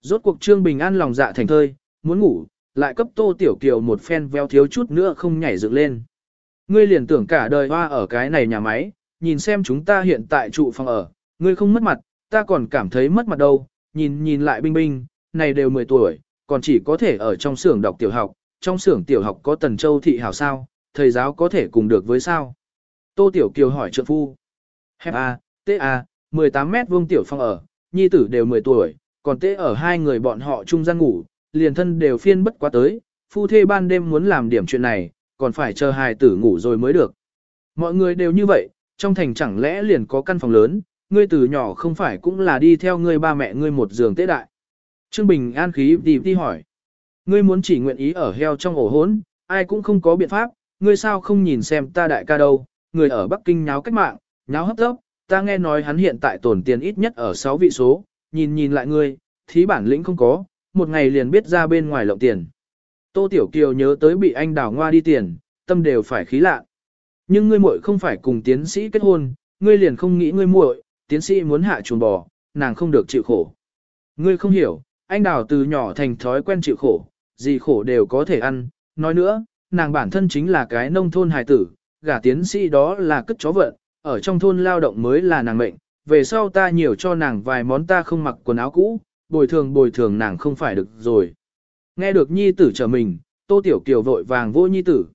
[SPEAKER 1] Rốt cuộc Trương Bình An lòng dạ thành thơi, muốn ngủ, lại cấp Tô Tiểu Kiều một phen veo thiếu chút nữa không nhảy dựng lên. Ngươi liền tưởng cả đời hoa ở cái này nhà máy, nhìn xem chúng ta hiện tại trụ phòng ở, ngươi không mất mặt, ta còn cảm thấy mất mặt đâu, nhìn nhìn lại bình bình, này đều 10 tuổi, còn chỉ có thể ở trong xưởng đọc tiểu học, trong xưởng tiểu học có tần châu thị hảo sao, thầy giáo có thể cùng được với sao. Tô Tiểu Kiều hỏi trượng phu. Hẹp A, tế A, 18 mét vuông tiểu phòng ở, nhi tử đều 10 tuổi, còn tế ở hai người bọn họ chung gian ngủ, liền thân đều phiên bất quá tới, phu thê ban đêm muốn làm điểm chuyện này, còn phải chờ hài tử ngủ rồi mới được. Mọi người đều như vậy, trong thành chẳng lẽ liền có căn phòng lớn, ngươi từ nhỏ không phải cũng là đi theo ngươi ba mẹ ngươi một giường tế đại. Trương Bình an khí đi đi hỏi. Ngươi muốn chỉ nguyện ý ở heo trong ổ hốn, ai cũng không có biện pháp, ngươi sao không nhìn xem ta đại ca đâu, người ở Bắc Kinh nháo cách mạng, nháo hấp tốc, ta nghe nói hắn hiện tại tổn tiền ít nhất ở 6 vị số, nhìn nhìn lại ngươi, thí bản lĩnh không có, một ngày liền biết ra bên ngoài lộng tiền. Tô Tiểu Kiều nhớ tới bị anh đào ngoa đi tiền, tâm đều phải khí lạ. Nhưng ngươi muội không phải cùng tiến sĩ kết hôn, ngươi liền không nghĩ ngươi muội, tiến sĩ muốn hạ chuồng bò, nàng không được chịu khổ. Ngươi không hiểu, anh đào từ nhỏ thành thói quen chịu khổ, gì khổ đều có thể ăn, nói nữa, nàng bản thân chính là cái nông thôn hài tử, gả tiến sĩ đó là cất chó vận, ở trong thôn lao động mới là nàng mệnh, về sau ta nhiều cho nàng vài món ta không mặc quần áo cũ, bồi thường bồi thường nàng không phải được rồi. Nghe được nhi tử trở mình, tô tiểu kiều vội vàng vô nhi tử.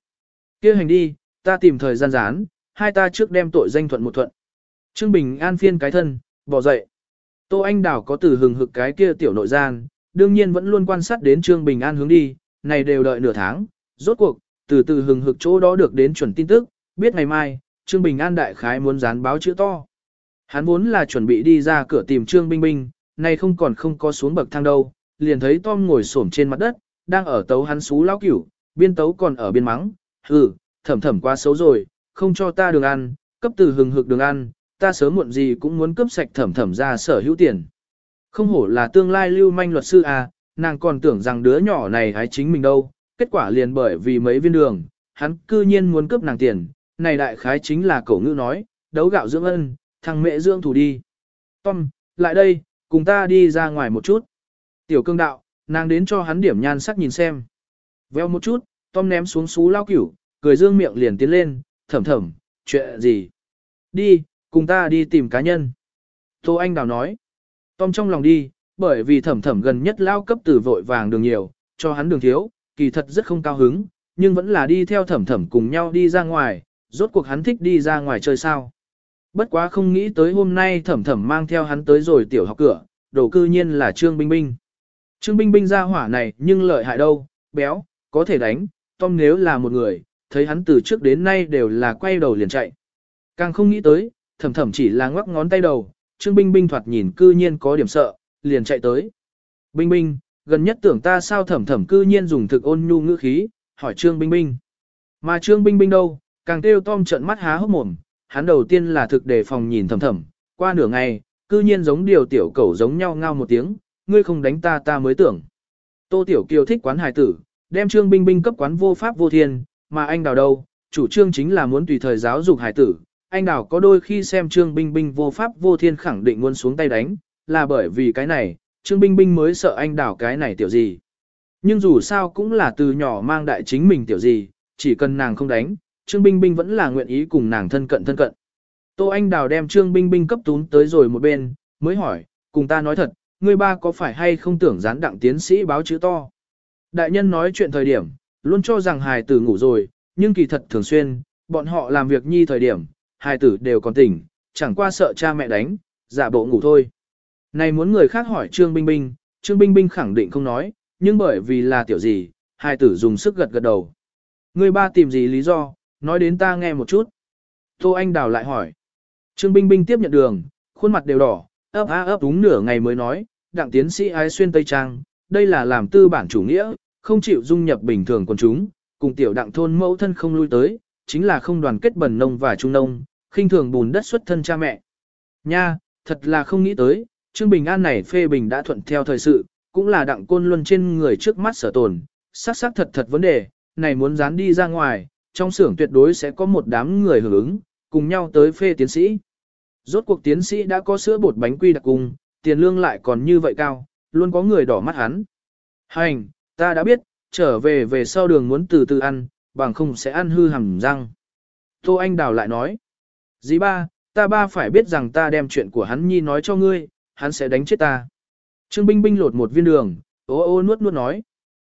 [SPEAKER 1] kia hành đi, ta tìm thời gian rán, hai ta trước đem tội danh thuận một thuận. Trương Bình an phiên cái thân, bỏ dậy. Tô Anh Đào có từ hừng hực cái kia tiểu nội gian, đương nhiên vẫn luôn quan sát đến Trương Bình An hướng đi, này đều đợi nửa tháng, rốt cuộc, từ từ hừng hực chỗ đó được đến chuẩn tin tức, biết ngày mai, Trương Bình An đại khái muốn dán báo chữ to. Hắn vốn là chuẩn bị đi ra cửa tìm Trương bình bình nay không còn không có xuống bậc thang đâu, liền thấy Tom ngồi xổm trên mặt đất, đang ở tấu hắn xú lão cửu, biên tấu còn ở biên mắng, hừ, thẩm thẩm quá xấu rồi, không cho ta đường ăn, cấp từ hừng hực đường ăn, ta sớm muộn gì cũng muốn cấp sạch thẩm thẩm ra sở hữu tiền. Không hổ là tương lai lưu manh luật sư à, nàng còn tưởng rằng đứa nhỏ này hái chính mình đâu, kết quả liền bởi vì mấy viên đường, hắn cư nhiên muốn cướp nàng tiền, này đại khái chính là cổ ngữ nói, đấu gạo dưỡng ân, thằng mẹ dưỡng thủ đi. Tom, lại đây, cùng ta đi ra ngoài một chút. Tiểu cương đạo, nàng đến cho hắn điểm nhan sắc nhìn xem. Veo một chút, Tom ném xuống xú lao cửu, cười dương miệng liền tiến lên, thầm thầm, chuyện gì? Đi, cùng ta đi tìm cá nhân. Tô Anh Đào nói. Tom trong lòng đi, bởi vì thẩm thẩm gần nhất lao cấp từ vội vàng đường nhiều, cho hắn đường thiếu, kỳ thật rất không cao hứng, nhưng vẫn là đi theo thẩm thẩm cùng nhau đi ra ngoài, rốt cuộc hắn thích đi ra ngoài chơi sao. Bất quá không nghĩ tới hôm nay thẩm thẩm mang theo hắn tới rồi tiểu học cửa, đồ cư nhiên là Trương Binh Binh. Trương Binh Binh ra hỏa này nhưng lợi hại đâu, béo, có thể đánh, Tom nếu là một người, thấy hắn từ trước đến nay đều là quay đầu liền chạy. Càng không nghĩ tới, thẩm thẩm chỉ là ngoắc ngón tay đầu, Trương Binh Binh thoạt nhìn cư nhiên có điểm sợ, liền chạy tới. Binh Binh, gần nhất tưởng ta sao thẩm thẩm cư nhiên dùng thực ôn nhu ngữ khí, hỏi Trương Binh Binh. Mà Trương Binh Binh đâu, càng kêu Tom trận mắt há hốc mồm, hắn đầu tiên là thực đề phòng nhìn thầm thầm, qua nửa ngày, cư nhiên giống điều tiểu cẩu giống nhau ngao một tiếng, ngươi không đánh ta ta mới tưởng. Tô Tiểu Kiều thích quán hài tử, đem Trương Binh Binh cấp quán vô pháp vô thiên, mà anh đào đâu, chủ trương chính là muốn tùy thời giáo dục hài tử. Anh đào có đôi khi xem Trương Binh Binh vô pháp vô thiên khẳng định muốn xuống tay đánh, là bởi vì cái này, Trương Binh Binh mới sợ anh đào cái này tiểu gì. Nhưng dù sao cũng là từ nhỏ mang đại chính mình tiểu gì, chỉ cần nàng không đánh, Trương Binh Binh vẫn là nguyện ý cùng nàng thân cận thân cận. Tô Anh Đào đem Trương Binh Binh cấp tún tới rồi một bên, mới hỏi, cùng ta nói thật, ngươi ba có phải hay không tưởng gián đặng tiến sĩ báo chữ to. Đại nhân nói chuyện thời điểm, luôn cho rằng hài tử ngủ rồi, nhưng kỳ thật thường xuyên, bọn họ làm việc nhi thời điểm, hài tử đều còn tỉnh, chẳng qua sợ cha mẹ đánh, giả bộ ngủ thôi. Này muốn người khác hỏi Trương Binh Binh, Trương Binh Binh khẳng định không nói, nhưng bởi vì là tiểu gì, hài tử dùng sức gật gật đầu. Ngươi ba tìm gì lý do, nói đến ta nghe một chút. Tô Anh Đào lại hỏi. Trương Binh Binh tiếp nhận đường, khuôn mặt đều đỏ, ấp á ấp đúng nửa ngày mới nói, đặng tiến sĩ ái xuyên Tây Trang, đây là làm tư bản chủ nghĩa, không chịu dung nhập bình thường quần chúng, cùng tiểu đặng thôn mẫu thân không lui tới, chính là không đoàn kết bần nông và trung nông, khinh thường bùn đất xuất thân cha mẹ. Nha, thật là không nghĩ tới, Trương Bình An này phê bình đã thuận theo thời sự, cũng là đặng côn luân trên người trước mắt sở tồn, sắc sắc thật thật vấn đề, này muốn dán đi ra ngoài, trong xưởng tuyệt đối sẽ có một đám người hưởng ứng, cùng nhau tới phê tiến sĩ. Rốt cuộc tiến sĩ đã có sữa bột bánh quy đặc cùng, tiền lương lại còn như vậy cao, luôn có người đỏ mắt hắn. Hành, ta đã biết, trở về về sau đường muốn từ từ ăn, bằng không sẽ ăn hư hầm răng. Tô Anh Đào lại nói, dì ba, ta ba phải biết rằng ta đem chuyện của hắn nhi nói cho ngươi, hắn sẽ đánh chết ta. Trương Binh Binh lột một viên đường, ô ô nuốt nuốt nói.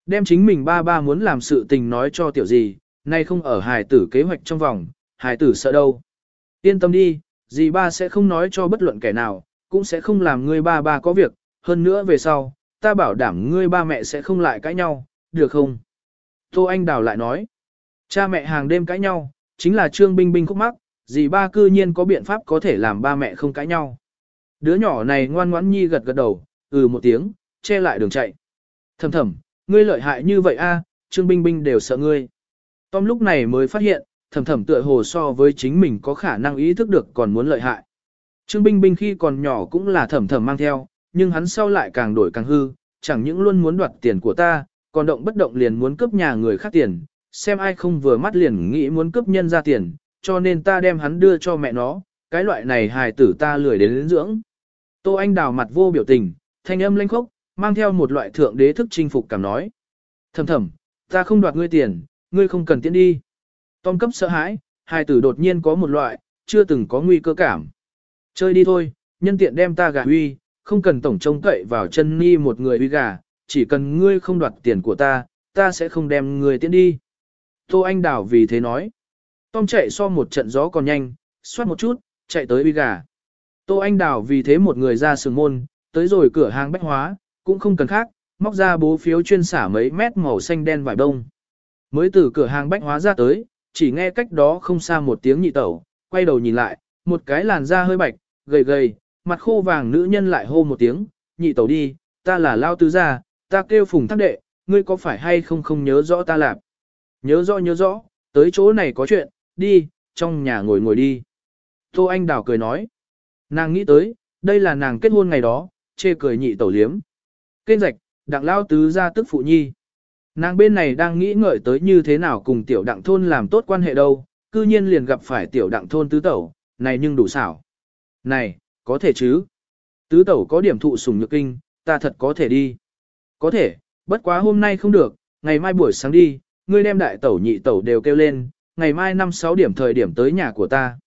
[SPEAKER 1] Đem chính mình ba ba muốn làm sự tình nói cho tiểu gì, nay không ở hài tử kế hoạch trong vòng, hài tử sợ đâu. Yên tâm đi, dì ba sẽ không nói cho bất luận kẻ nào, cũng sẽ không làm ngươi ba ba có việc, hơn nữa về sau, ta bảo đảm ngươi ba mẹ sẽ không lại cãi nhau, được không? Tô Anh Đào lại nói, cha mẹ hàng đêm cãi nhau, chính là Trương Binh Binh khúc mắc, dì ba cư nhiên có biện pháp có thể làm ba mẹ không cãi nhau. Đứa nhỏ này ngoan ngoãn nhi gật gật đầu, ừ một tiếng, che lại đường chạy. Thầm thầm, ngươi lợi hại như vậy a, Trương Binh Binh đều sợ ngươi. Tom lúc này mới phát hiện, thầm thầm tựa hồ so với chính mình có khả năng ý thức được còn muốn lợi hại. Trương Binh Binh khi còn nhỏ cũng là thầm thầm mang theo, nhưng hắn sau lại càng đổi càng hư, chẳng những luôn muốn đoạt tiền của ta, còn động bất động liền muốn cướp nhà người khác tiền, xem ai không vừa mắt liền nghĩ muốn cướp nhân ra tiền, cho nên ta đem hắn đưa cho mẹ nó, cái loại này hài tử ta lười đến lĩnh dưỡng. Tô Anh đào mặt vô biểu tình, thanh âm lanh khốc, mang theo một loại thượng đế thức chinh phục cảm nói. Thầm thầm, ta không đoạt ngươi tiền, ngươi không cần tiến đi. Tom cấp sợ hãi, hai tử đột nhiên có một loại, chưa từng có nguy cơ cảm. Chơi đi thôi, nhân tiện đem ta gà huy, không cần tổng trông cậy vào chân ni một người huy gà, chỉ cần ngươi không đoạt tiền của ta, ta sẽ không đem ngươi tiến đi. Tô Anh Đào vì thế nói. Tom chạy so một trận gió còn nhanh, xoát một chút, chạy tới huy gà. Tô Anh Đào vì thế một người ra sườn môn, tới rồi cửa hàng bách hóa, cũng không cần khác, móc ra bố phiếu chuyên xả mấy mét màu xanh đen vải đông. Mới từ cửa hàng bách hóa ra tới, chỉ nghe cách đó không xa một tiếng nhị tẩu, quay đầu nhìn lại, một cái làn da hơi bạch, gầy gầy, mặt khô vàng nữ nhân lại hô một tiếng, nhị tẩu đi, ta là lao tứ gia, ta kêu phùng thác đệ, ngươi có phải hay không không nhớ rõ ta làm? Nhớ rõ nhớ rõ, tới chỗ này có chuyện, đi, trong nhà ngồi ngồi đi. Tô Anh Đào cười nói, nàng nghĩ tới, đây là nàng kết hôn ngày đó, chê cười nhị tẩu liếm. Kênh rạch, đặng lao tứ gia tức phụ nhi. Nàng bên này đang nghĩ ngợi tới như thế nào cùng tiểu đặng thôn làm tốt quan hệ đâu, cư nhiên liền gặp phải tiểu đặng thôn tứ tẩu, này nhưng đủ xảo. Này, có thể chứ? Tứ tẩu có điểm thụ sủng nhược kinh, ta thật có thể đi. Có thể, bất quá hôm nay không được, ngày mai buổi sáng đi, ngươi đem đại tẩu nhị tẩu đều kêu lên, ngày mai 5-6 điểm thời điểm tới nhà của ta.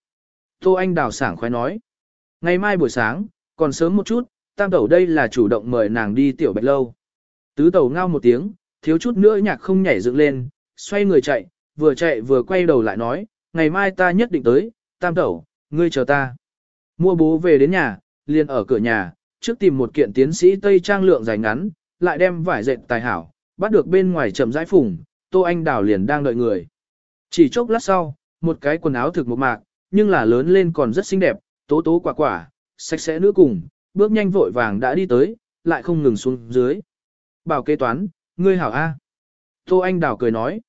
[SPEAKER 1] Tô Anh đào sảng khoái nói. Ngày mai buổi sáng, còn sớm một chút, tam tẩu đây là chủ động mời nàng đi tiểu bạch lâu. Tứ tẩu ngao một tiếng, thiếu chút nữa nhạc không nhảy dựng lên, xoay người chạy, vừa chạy vừa quay đầu lại nói, ngày mai ta nhất định tới, tam tẩu, ngươi chờ ta. Mua bố về đến nhà, liền ở cửa nhà, trước tìm một kiện tiến sĩ Tây Trang lượng dài ngắn, lại đem vải dệt tài hảo, bắt được bên ngoài chậm rãi phủng, Tô Anh Đào liền đang đợi người. Chỉ chốc lát sau, một cái quần áo thực một mạc, nhưng là lớn lên còn rất xinh đẹp, tố tố quả quả, sạch sẽ nữ cùng, bước nhanh vội vàng đã đi tới, lại không ngừng xuống dưới. Bảo kế toán, ngươi hảo A. Tô Anh Đào cười nói.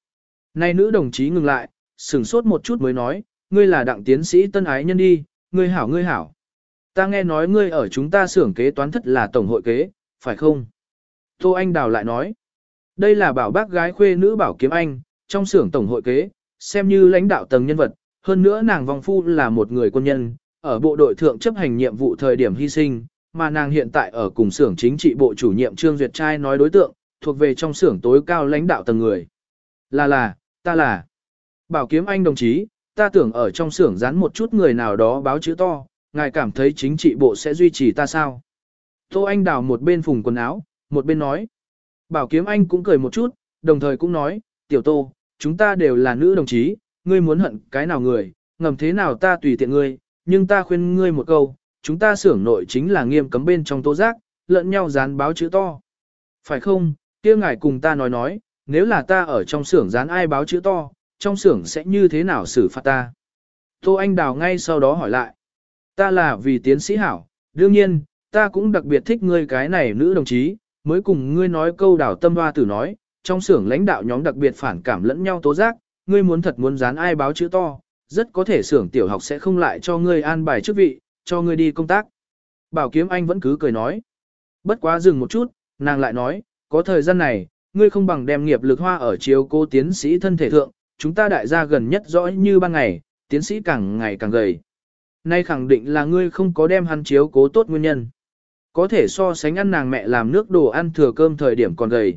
[SPEAKER 1] Nay nữ đồng chí ngừng lại, sửng sốt một chút mới nói, ngươi là đặng tiến sĩ tân ái nhân đi, ngươi hảo ngươi hảo. Ta nghe nói ngươi ở chúng ta xưởng kế toán thất là tổng hội kế, phải không? Tô Anh Đào lại nói, đây là bảo bác gái khuê nữ bảo kiếm anh, trong xưởng tổng hội kế, xem như lãnh đạo tầng nhân vật, hơn nữa nàng vong phu là một người quân nhân, ở bộ đội thượng chấp hành nhiệm vụ thời điểm hy sinh, mà nàng hiện tại ở cùng xưởng chính trị bộ chủ nhiệm Trương Duyệt Trai nói đối tượng, thuộc về trong xưởng tối cao lãnh đạo tầng người. Là là, ta là. Bảo kiếm anh đồng chí, ta tưởng ở trong xưởng dán một chút người nào đó báo chữ to, ngài cảm thấy chính trị bộ sẽ duy trì ta sao? Tô Anh đào một bên phùng quần áo, một bên nói. Bảo kiếm anh cũng cười một chút, đồng thời cũng nói, tiểu tô, chúng ta đều là nữ đồng chí, ngươi muốn hận cái nào người, ngầm thế nào ta tùy tiện ngươi, nhưng ta khuyên ngươi một câu, chúng ta xưởng nội chính là nghiêm cấm bên trong tô giác, lẫn nhau dán báo chữ to. Phải không, kia ngài cùng ta nói nói, nếu là ta ở trong xưởng dán ai báo chữ to, trong xưởng sẽ như thế nào xử phạt ta? Tô Anh Đào ngay sau đó hỏi lại. Ta là vì tiến sĩ hảo, đương nhiên, ta cũng đặc biệt thích ngươi cái này nữ đồng chí, mới cùng ngươi nói câu đảo tâm hoa tử nói, trong xưởng lãnh đạo nhóm đặc biệt phản cảm lẫn nhau tố giác, ngươi muốn thật muốn dán ai báo chữ to, rất có thể xưởng tiểu học sẽ không lại cho ngươi an bài chức vị, cho ngươi đi công tác. Bảo kiếm anh vẫn cứ cười nói. Bất quá dừng một chút, nàng lại nói, có thời gian này, ngươi không bằng đem nghiệp lực hoa ở chiếu cô tiến sĩ thân thể thượng, chúng ta đại gia gần nhất rõ như ban ngày, tiến sĩ càng ngày càng gầy. Nay khẳng định là ngươi không có đem hắn chiếu cố tốt nguyên nhân. Có thể so sánh ăn nàng mẹ làm nước đồ ăn thừa cơm thời điểm còn gầy.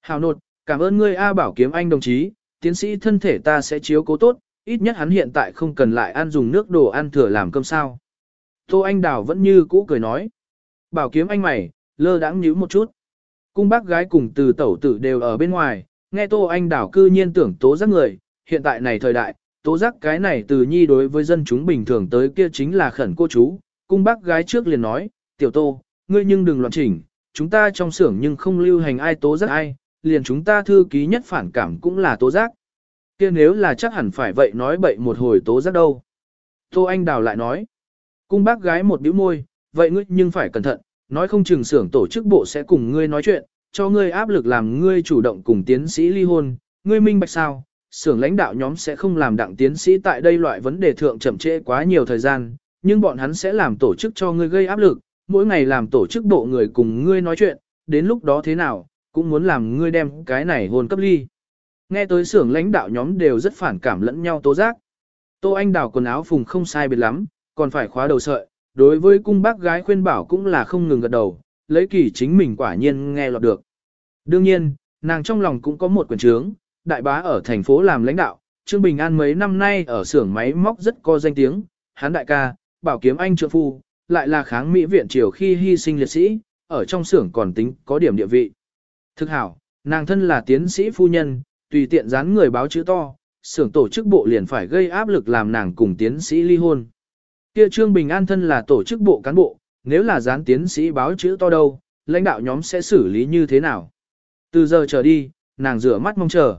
[SPEAKER 1] Hào nột, cảm ơn ngươi A bảo kiếm anh đồng chí, tiến sĩ thân thể ta sẽ chiếu cố tốt, ít nhất hắn hiện tại không cần lại ăn dùng nước đồ ăn thừa làm cơm sao. Tô Anh Đào vẫn như cũ cười nói. Bảo kiếm anh mày, lơ đãng nhíu một chút. Cung bác gái cùng từ tẩu tử đều ở bên ngoài, nghe Tô Anh Đào cư nhiên tưởng tố giác người, hiện tại này thời đại, tố giác cái này từ nhi đối với dân chúng bình thường tới kia chính là khẩn cô chú. Cung bác gái trước liền nói, tiểu tô, ngươi nhưng đừng loạn chỉnh, chúng ta trong xưởng nhưng không lưu hành ai tố giác ai, liền chúng ta thư ký nhất phản cảm cũng là tố giác. kia nếu là chắc hẳn phải vậy nói bậy một hồi tố giác đâu. Tô Anh Đào lại nói, cung bác gái một bĩu môi, vậy ngươi nhưng phải cẩn thận, nói không chừng xưởng tổ chức bộ sẽ cùng ngươi nói chuyện, cho ngươi áp lực làm ngươi chủ động cùng tiến sĩ ly hôn, ngươi minh bạch sao, xưởng lãnh đạo nhóm sẽ không làm đặng tiến sĩ tại đây loại vấn đề thượng chậm trễ quá nhiều thời gian, nhưng bọn hắn sẽ làm tổ chức cho ngươi gây áp lực, mỗi ngày làm tổ chức bộ người cùng ngươi nói chuyện, đến lúc đó thế nào, cũng muốn làm ngươi đem cái này hôn cấp ly. Nghe tới xưởng lãnh đạo nhóm đều rất phản cảm lẫn nhau tố giác. Tô Anh đào quần áo phùng không sai biệt lắm, còn phải khóa đầu sợi, đối với cung bác gái khuyên bảo cũng là không ngừng gật đầu, lấy kỳ chính mình quả nhiên nghe lọt được. Đương nhiên, nàng trong lòng cũng có một quyền trướng, đại bá ở thành phố làm lãnh đạo, Trương Bình An mấy năm nay ở xưởng máy móc rất có danh tiếng, hán đại ca, bảo kiếm anh trượng phu, lại là kháng Mỹ viện triều khi hy sinh liệt sĩ, ở trong xưởng còn tính có điểm địa vị. Thực hảo, nàng thân là tiến sĩ phu nhân, tùy tiện dán người báo chữ to, xưởng tổ chức bộ liền phải gây áp lực làm nàng cùng tiến sĩ ly hôn. Kia Trương Bình An thân là tổ chức bộ cán bộ, nếu là gián tiến sĩ báo chữ to đâu, lãnh đạo nhóm sẽ xử lý như thế nào? Từ giờ trở đi, nàng rửa mắt mong chờ.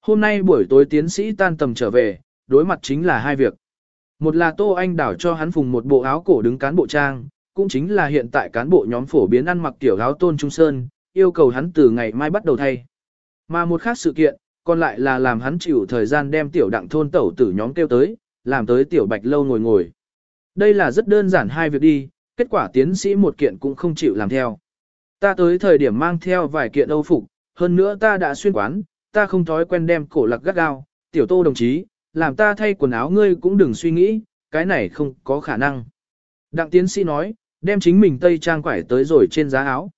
[SPEAKER 1] Hôm nay buổi tối tiến sĩ tan tầm trở về, đối mặt chính là hai việc. Một là Tô Anh đảo cho hắn phùng một bộ áo cổ đứng cán bộ trang, cũng chính là hiện tại cán bộ nhóm phổ biến ăn mặc tiểu áo tôn trung sơn, yêu cầu hắn từ ngày mai bắt đầu thay. Mà một khác sự kiện, còn lại là làm hắn chịu thời gian đem tiểu đặng thôn tẩu tử nhóm kêu tới, làm tới tiểu bạch lâu ngồi ngồi. Đây là rất đơn giản hai việc đi, kết quả tiến sĩ một kiện cũng không chịu làm theo. Ta tới thời điểm mang theo vài kiện âu phục, hơn nữa ta đã xuyên quán, ta không thói quen đem cổ lạc gắt gao, tiểu tô đồng chí, làm ta thay quần áo ngươi cũng đừng suy nghĩ, cái này không có khả năng. Đặng tiến sĩ nói, đem chính mình tây trang quải tới rồi trên giá áo.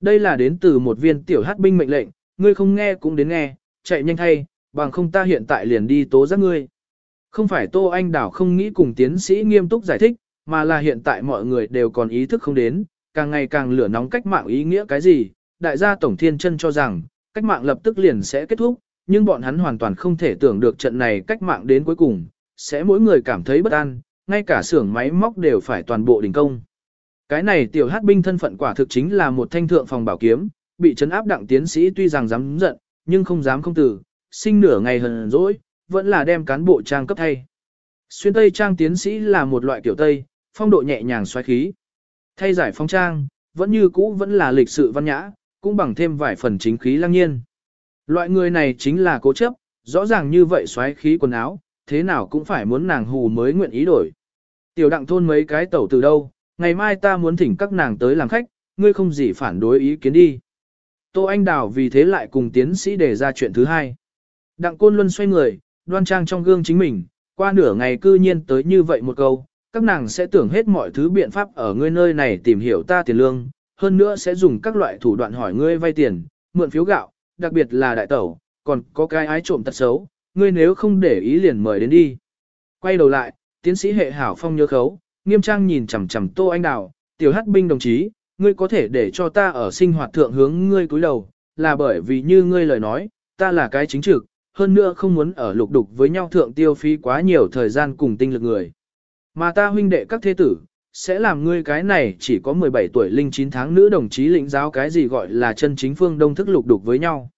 [SPEAKER 1] Đây là đến từ một viên tiểu hát binh mệnh lệnh, ngươi không nghe cũng đến nghe, chạy nhanh thay, bằng không ta hiện tại liền đi tố giác ngươi. Không phải Tô Anh Đảo không nghĩ cùng tiến sĩ nghiêm túc giải thích, mà là hiện tại mọi người đều còn ý thức không đến, càng ngày càng lửa nóng cách mạng ý nghĩa cái gì. Đại gia Tổng Thiên chân cho rằng, cách mạng lập tức liền sẽ kết thúc, nhưng bọn hắn hoàn toàn không thể tưởng được trận này cách mạng đến cuối cùng, sẽ mỗi người cảm thấy bất an, ngay cả xưởng máy móc đều phải toàn bộ đình công. Cái này tiểu hát binh thân phận quả thực chính là một thanh thượng phòng bảo kiếm, bị trấn áp đặng tiến sĩ tuy rằng dám giận, nhưng không dám không từ, sinh nửa ngày hờn dỗi, vẫn là đem cán bộ trang cấp thay. Xuyên tây trang tiến sĩ là một loại kiểu tây, phong độ nhẹ nhàng xoáy khí. Thay giải phong trang, vẫn như cũ vẫn là lịch sự văn nhã, cũng bằng thêm vài phần chính khí lăng nhiên. Loại người này chính là cố chấp, rõ ràng như vậy xoáy khí quần áo, thế nào cũng phải muốn nàng hù mới nguyện ý đổi. Tiểu đặng thôn mấy cái tẩu từ đâu, ngày mai ta muốn thỉnh các nàng tới làm khách, ngươi không gì phản đối ý kiến đi. Tô Anh Đào vì thế lại cùng tiến sĩ đề ra chuyện thứ hai. Đặng Côn Luân xoay người, đoan trang trong gương chính mình, qua nửa ngày cư nhiên tới như vậy một câu, các nàng sẽ tưởng hết mọi thứ biện pháp ở ngươi nơi này tìm hiểu ta tiền lương, hơn nữa sẽ dùng các loại thủ đoạn hỏi ngươi vay tiền, mượn phiếu gạo, đặc biệt là đại tẩu, còn có cái ái trộm tật xấu, ngươi nếu không để ý liền mời đến đi. Quay đầu lại, tiến sĩ hệ hảo phong nhớ khấu, nghiêm trang nhìn chằm chằm Tô Anh Đào, tiểu hát binh đồng chí, ngươi có thể để cho ta ở sinh hoạt thượng hướng ngươi cúi đầu, là bởi vì như ngươi lời nói, ta là cái chính trực, hơn nữa không muốn ở lục đục với nhau thượng tiêu phí quá nhiều thời gian cùng tinh lực người. Mà ta huynh đệ các thế tử, sẽ làm ngươi cái này chỉ có 17 tuổi linh 9 tháng nữ đồng chí lĩnh giáo cái gì gọi là chân chính phương đông thức lục đục với nhau.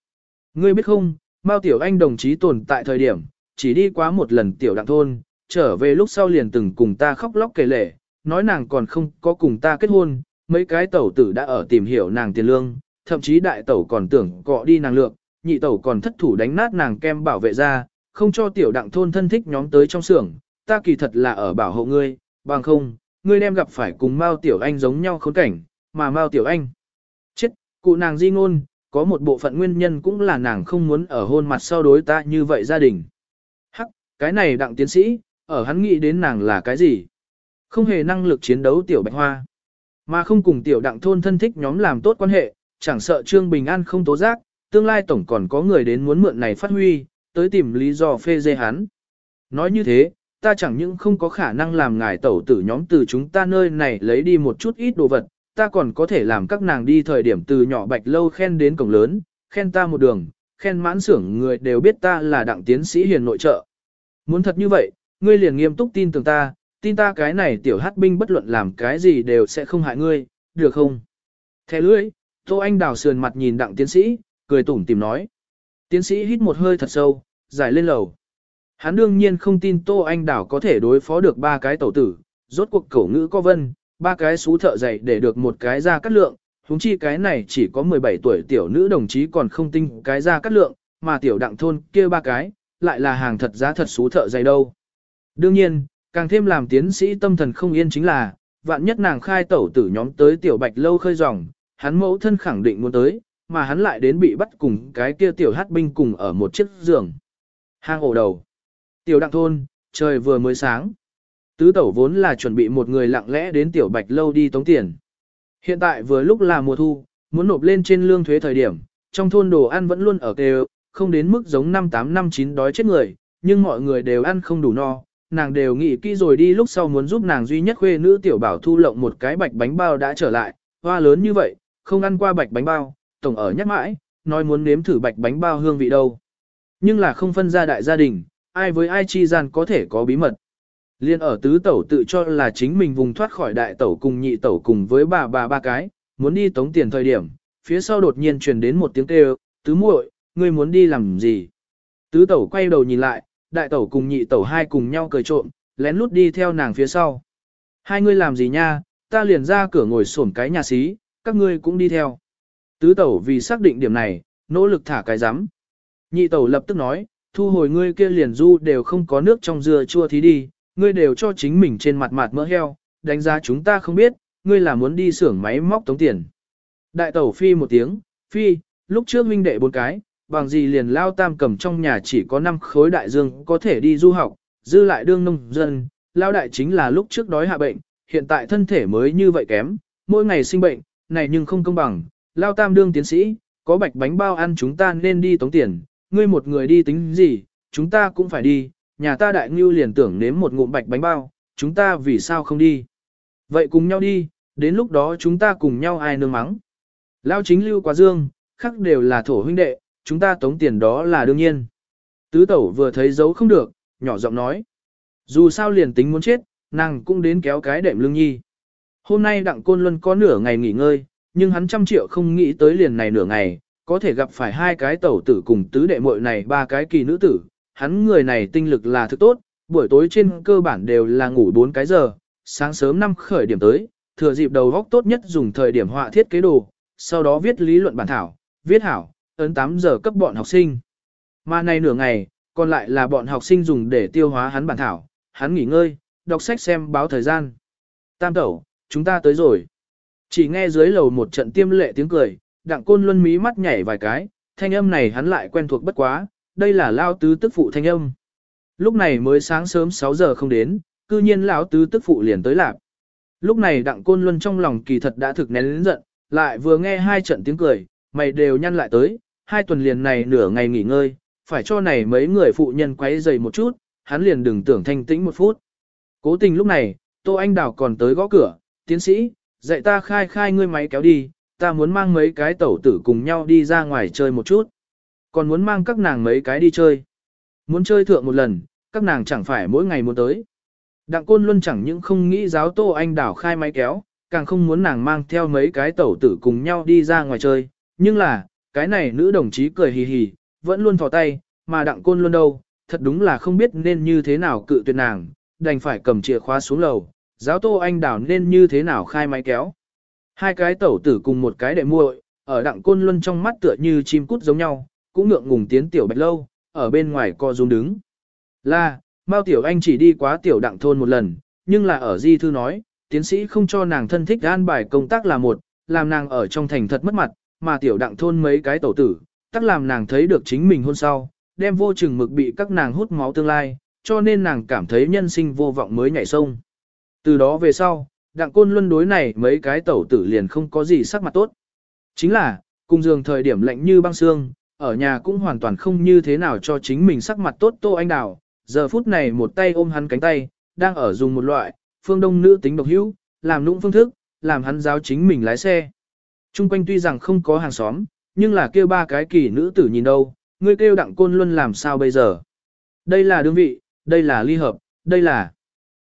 [SPEAKER 1] Ngươi biết không, Mao Tiểu Anh đồng chí tồn tại thời điểm, chỉ đi quá một lần tiểu đặng thôn, trở về lúc sau liền từng cùng ta khóc lóc kể lể, nói nàng còn không có cùng ta kết hôn, mấy cái tẩu tử đã ở tìm hiểu nàng tiền lương, thậm chí đại tẩu còn tưởng cọ đi nàng lượng, nhị tẩu còn thất thủ đánh nát nàng kem bảo vệ ra, không cho tiểu đặng thôn thân thích nhóm tới trong xưởng, ta kỳ thật là ở bảo hộ ngươi, bằng không, ngươi đem gặp phải cùng Mao Tiểu Anh giống nhau khốn cảnh, mà Mao Tiểu Anh. Chết, cụ nàng di ngôn, có một bộ phận nguyên nhân cũng là nàng không muốn ở hôn mặt sau đối ta như vậy gia đình. Hắc, cái này đặng tiến sĩ, ở hắn nghĩ đến nàng là cái gì? Không hề năng lực chiến đấu Tiểu Bạch Hoa. Mà không cùng Tiểu đặng thôn thân thích nhóm làm tốt quan hệ, chẳng sợ Trương Bình An không tố giác, tương lai tổng còn có người đến muốn mượn này phát huy, tới tìm lý do phê dê hắn. Nói như thế, ta chẳng những không có khả năng làm ngài tẩu tử nhóm từ chúng ta nơi này lấy đi một chút ít đồ vật, ta còn có thể làm các nàng đi thời điểm từ nhỏ bạch lâu khen đến cổng lớn, khen ta một đường, khen mãn xưởng người đều biết ta là đặng tiến sĩ hiền nội trợ. Muốn thật như vậy, ngươi liền nghiêm túc tin tưởng ta, tin ta cái này tiểu hát binh bất luận làm cái gì đều sẽ không hại ngươi, được không? Thẻ lưỡi, Tô Anh đào sườn mặt nhìn đặng tiến sĩ, cười tủm tìm nói. Tiến sĩ hít một hơi thật sâu, giải lên lầu. Hắn đương nhiên không tin Tô Anh Đảo có thể đối phó được ba cái tẩu tử, rốt cuộc cổ ngữ có vân, ba cái xú thợ dạy để được một cái ra cắt lượng, huống chi cái này chỉ có 17 tuổi tiểu nữ đồng chí còn không tin cái ra cắt lượng, mà tiểu đặng thôn kia ba cái, lại là hàng thật giá thật xú thợ dạy đâu. Đương nhiên, càng thêm làm tiến sĩ tâm thần không yên chính là, vạn nhất nàng khai tẩu tử nhóm tới tiểu bạch lâu khơi dòng, hắn mẫu thân khẳng định muốn tới, mà hắn lại đến bị bắt cùng cái kia tiểu hát binh cùng ở một chiếc giường. Hang ổ đầu. Tiểu đặng thôn, trời vừa mới sáng. Tứ tẩu vốn là chuẩn bị một người lặng lẽ đến tiểu bạch lâu đi tống tiền. Hiện tại vừa lúc là mùa thu, muốn nộp lên trên lương thuế thời điểm, trong thôn đồ ăn vẫn luôn ở kêu, không đến mức giống năm tám năm chín đói chết người, nhưng mọi người đều ăn không đủ no, nàng đều nghĩ kỹ rồi đi lúc sau muốn giúp nàng duy nhất khuê nữ tiểu bảo thu lộng một cái bạch bánh bao đã trở lại, hoa lớn như vậy, không ăn qua bạch bánh bao, tổng ở nhắc mãi, nói muốn nếm thử bạch bánh bao hương vị đâu. Nhưng là không phân ra đại gia đình, ai với ai chi gian có thể có bí mật. Liên ở tứ tẩu tự cho là chính mình vùng thoát khỏi đại tẩu cùng nhị tẩu cùng với bà bà ba cái, muốn đi tống tiền thời điểm, phía sau đột nhiên truyền đến một tiếng kêu, tứ muội, ngươi muốn đi làm gì? Tứ tẩu quay đầu nhìn lại, đại tẩu cùng nhị tẩu hai cùng nhau cười trộm, lén lút đi theo nàng phía sau. Hai ngươi làm gì nha, ta liền ra cửa ngồi xổm cái nhà xí, các ngươi cũng đi theo. Tứ tẩu vì xác định điểm này, nỗ lực thả cái rắm Nhị tẩu lập tức nói, thu hồi ngươi kia liền du đều không có nước trong dưa chua thí đi, ngươi đều cho chính mình trên mặt mặt mỡ heo, đánh giá chúng ta không biết, ngươi là muốn đi xưởng máy móc tống tiền. Đại tẩu phi một tiếng, phi, lúc trước huynh đệ bốn cái, bằng gì liền lao tam cầm trong nhà chỉ có 5 khối đại dương có thể đi du học, dư lại đương nông dân, lao đại chính là lúc trước đói hạ bệnh, hiện tại thân thể mới như vậy kém, mỗi ngày sinh bệnh, này nhưng không công bằng, lao tam đương tiến sĩ, có bạch bánh bao ăn chúng ta nên đi tống tiền, ngươi một người đi tính gì, chúng ta cũng phải đi, nhà ta đại ngưu liền tưởng nếm một ngụm bạch bánh bao, chúng ta vì sao không đi. Vậy cùng nhau đi, đến lúc đó chúng ta cùng nhau ai nương mắng. Lao chính lưu quá dương, khắc đều là thổ huynh đệ, chúng ta tống tiền đó là đương nhiên. Tứ tẩu vừa thấy dấu không được, nhỏ giọng nói. Dù sao liền tính muốn chết, nàng cũng đến kéo cái đệm lương nhi. Hôm nay đặng côn luân có nửa ngày nghỉ ngơi, nhưng hắn trăm triệu không nghĩ tới liền này nửa ngày, có thể gặp phải hai cái tẩu tử cùng tứ đệ muội này ba cái kỳ nữ tử, hắn người này tinh lực là thực tốt, buổi tối trên cơ bản đều là ngủ 4 cái giờ, sáng sớm năm khởi điểm tới, thừa dịp đầu góc tốt nhất dùng thời điểm họa thiết kế đồ, sau đó viết lý luận bản thảo, viết hảo, ấn 8 giờ cấp bọn học sinh. Mà này nửa ngày, còn lại là bọn học sinh dùng để tiêu hóa hắn bản thảo, hắn nghỉ ngơi, đọc sách xem báo thời gian. Tam tẩu, chúng ta tới rồi. Chỉ nghe dưới lầu một trận tiêm lệ tiếng cười, đặng côn luân mí mắt nhảy vài cái, thanh âm này hắn lại quen thuộc bất quá, đây là lao tứ tức phụ thanh âm. Lúc này mới sáng sớm 6 giờ không đến, cư nhiên lão tứ tức phụ liền tới lạp. Lúc này đặng côn luân trong lòng kỳ thật đã thực nén lớn giận, lại vừa nghe hai trận tiếng cười, mày đều nhăn lại tới, hai tuần liền này nửa ngày nghỉ ngơi, phải cho này mấy người phụ nhân quấy dày một chút, hắn liền đừng tưởng thanh tĩnh một phút. Cố tình lúc này, Tô Anh Đào còn tới gõ cửa, tiến sĩ, dạy ta khai khai ngươi máy kéo đi, ta muốn mang mấy cái tẩu tử cùng nhau đi ra ngoài chơi một chút. Còn muốn mang các nàng mấy cái đi chơi. Muốn chơi thượng một lần, các nàng chẳng phải mỗi ngày muốn tới. Đặng Côn Luân chẳng những không nghĩ giáo Tô Anh đảo khai máy kéo, càng không muốn nàng mang theo mấy cái tẩu tử cùng nhau đi ra ngoài chơi. Nhưng là, cái này nữ đồng chí cười hì hì, vẫn luôn thò tay, mà Đặng Côn Luân đâu, thật đúng là không biết nên như thế nào cự tuyệt nàng, đành phải cầm chìa khóa xuống lầu, giáo Tô Anh Đào nên như thế nào khai máy kéo. Hai cái tẩu tử cùng một cái đệ muội, ở Đặng Côn Luân trong mắt tựa như chim cút giống nhau, cũng ngượng ngùng tiến tiểu bạch lâu, ở bên ngoài co rúm đứng. Là, Mao Tiểu Anh chỉ đi quá tiểu đặng thôn một lần, nhưng là ở di thư nói, tiến sĩ không cho nàng thân thích an bài công tác là một, làm nàng ở trong thành thật mất mặt, mà tiểu đặng thôn mấy cái tẩu tử, tắc làm nàng thấy được chính mình hôn sau, đem vô chừng mực bị các nàng hút máu tương lai, cho nên nàng cảm thấy nhân sinh vô vọng mới nhảy sông. Từ đó về sau, đặng côn luân đối này mấy cái tẩu tử liền không có gì sắc mặt tốt. Chính là, cùng giường thời điểm lạnh như băng xương, ở nhà cũng hoàn toàn không như thế nào cho chính mình sắc mặt tốt Tô Anh Đào, giờ phút này một tay ôm hắn cánh tay, đang ở dùng một loại, phương đông nữ tính độc hữu, làm nũng phương thức, làm hắn giáo chính mình lái xe. Trung quanh tuy rằng không có hàng xóm, nhưng là kêu ba cái kỳ nữ tử nhìn đâu, ngươi kêu đặng côn luân làm sao bây giờ. Đây là đương vị, đây là ly hợp, đây là...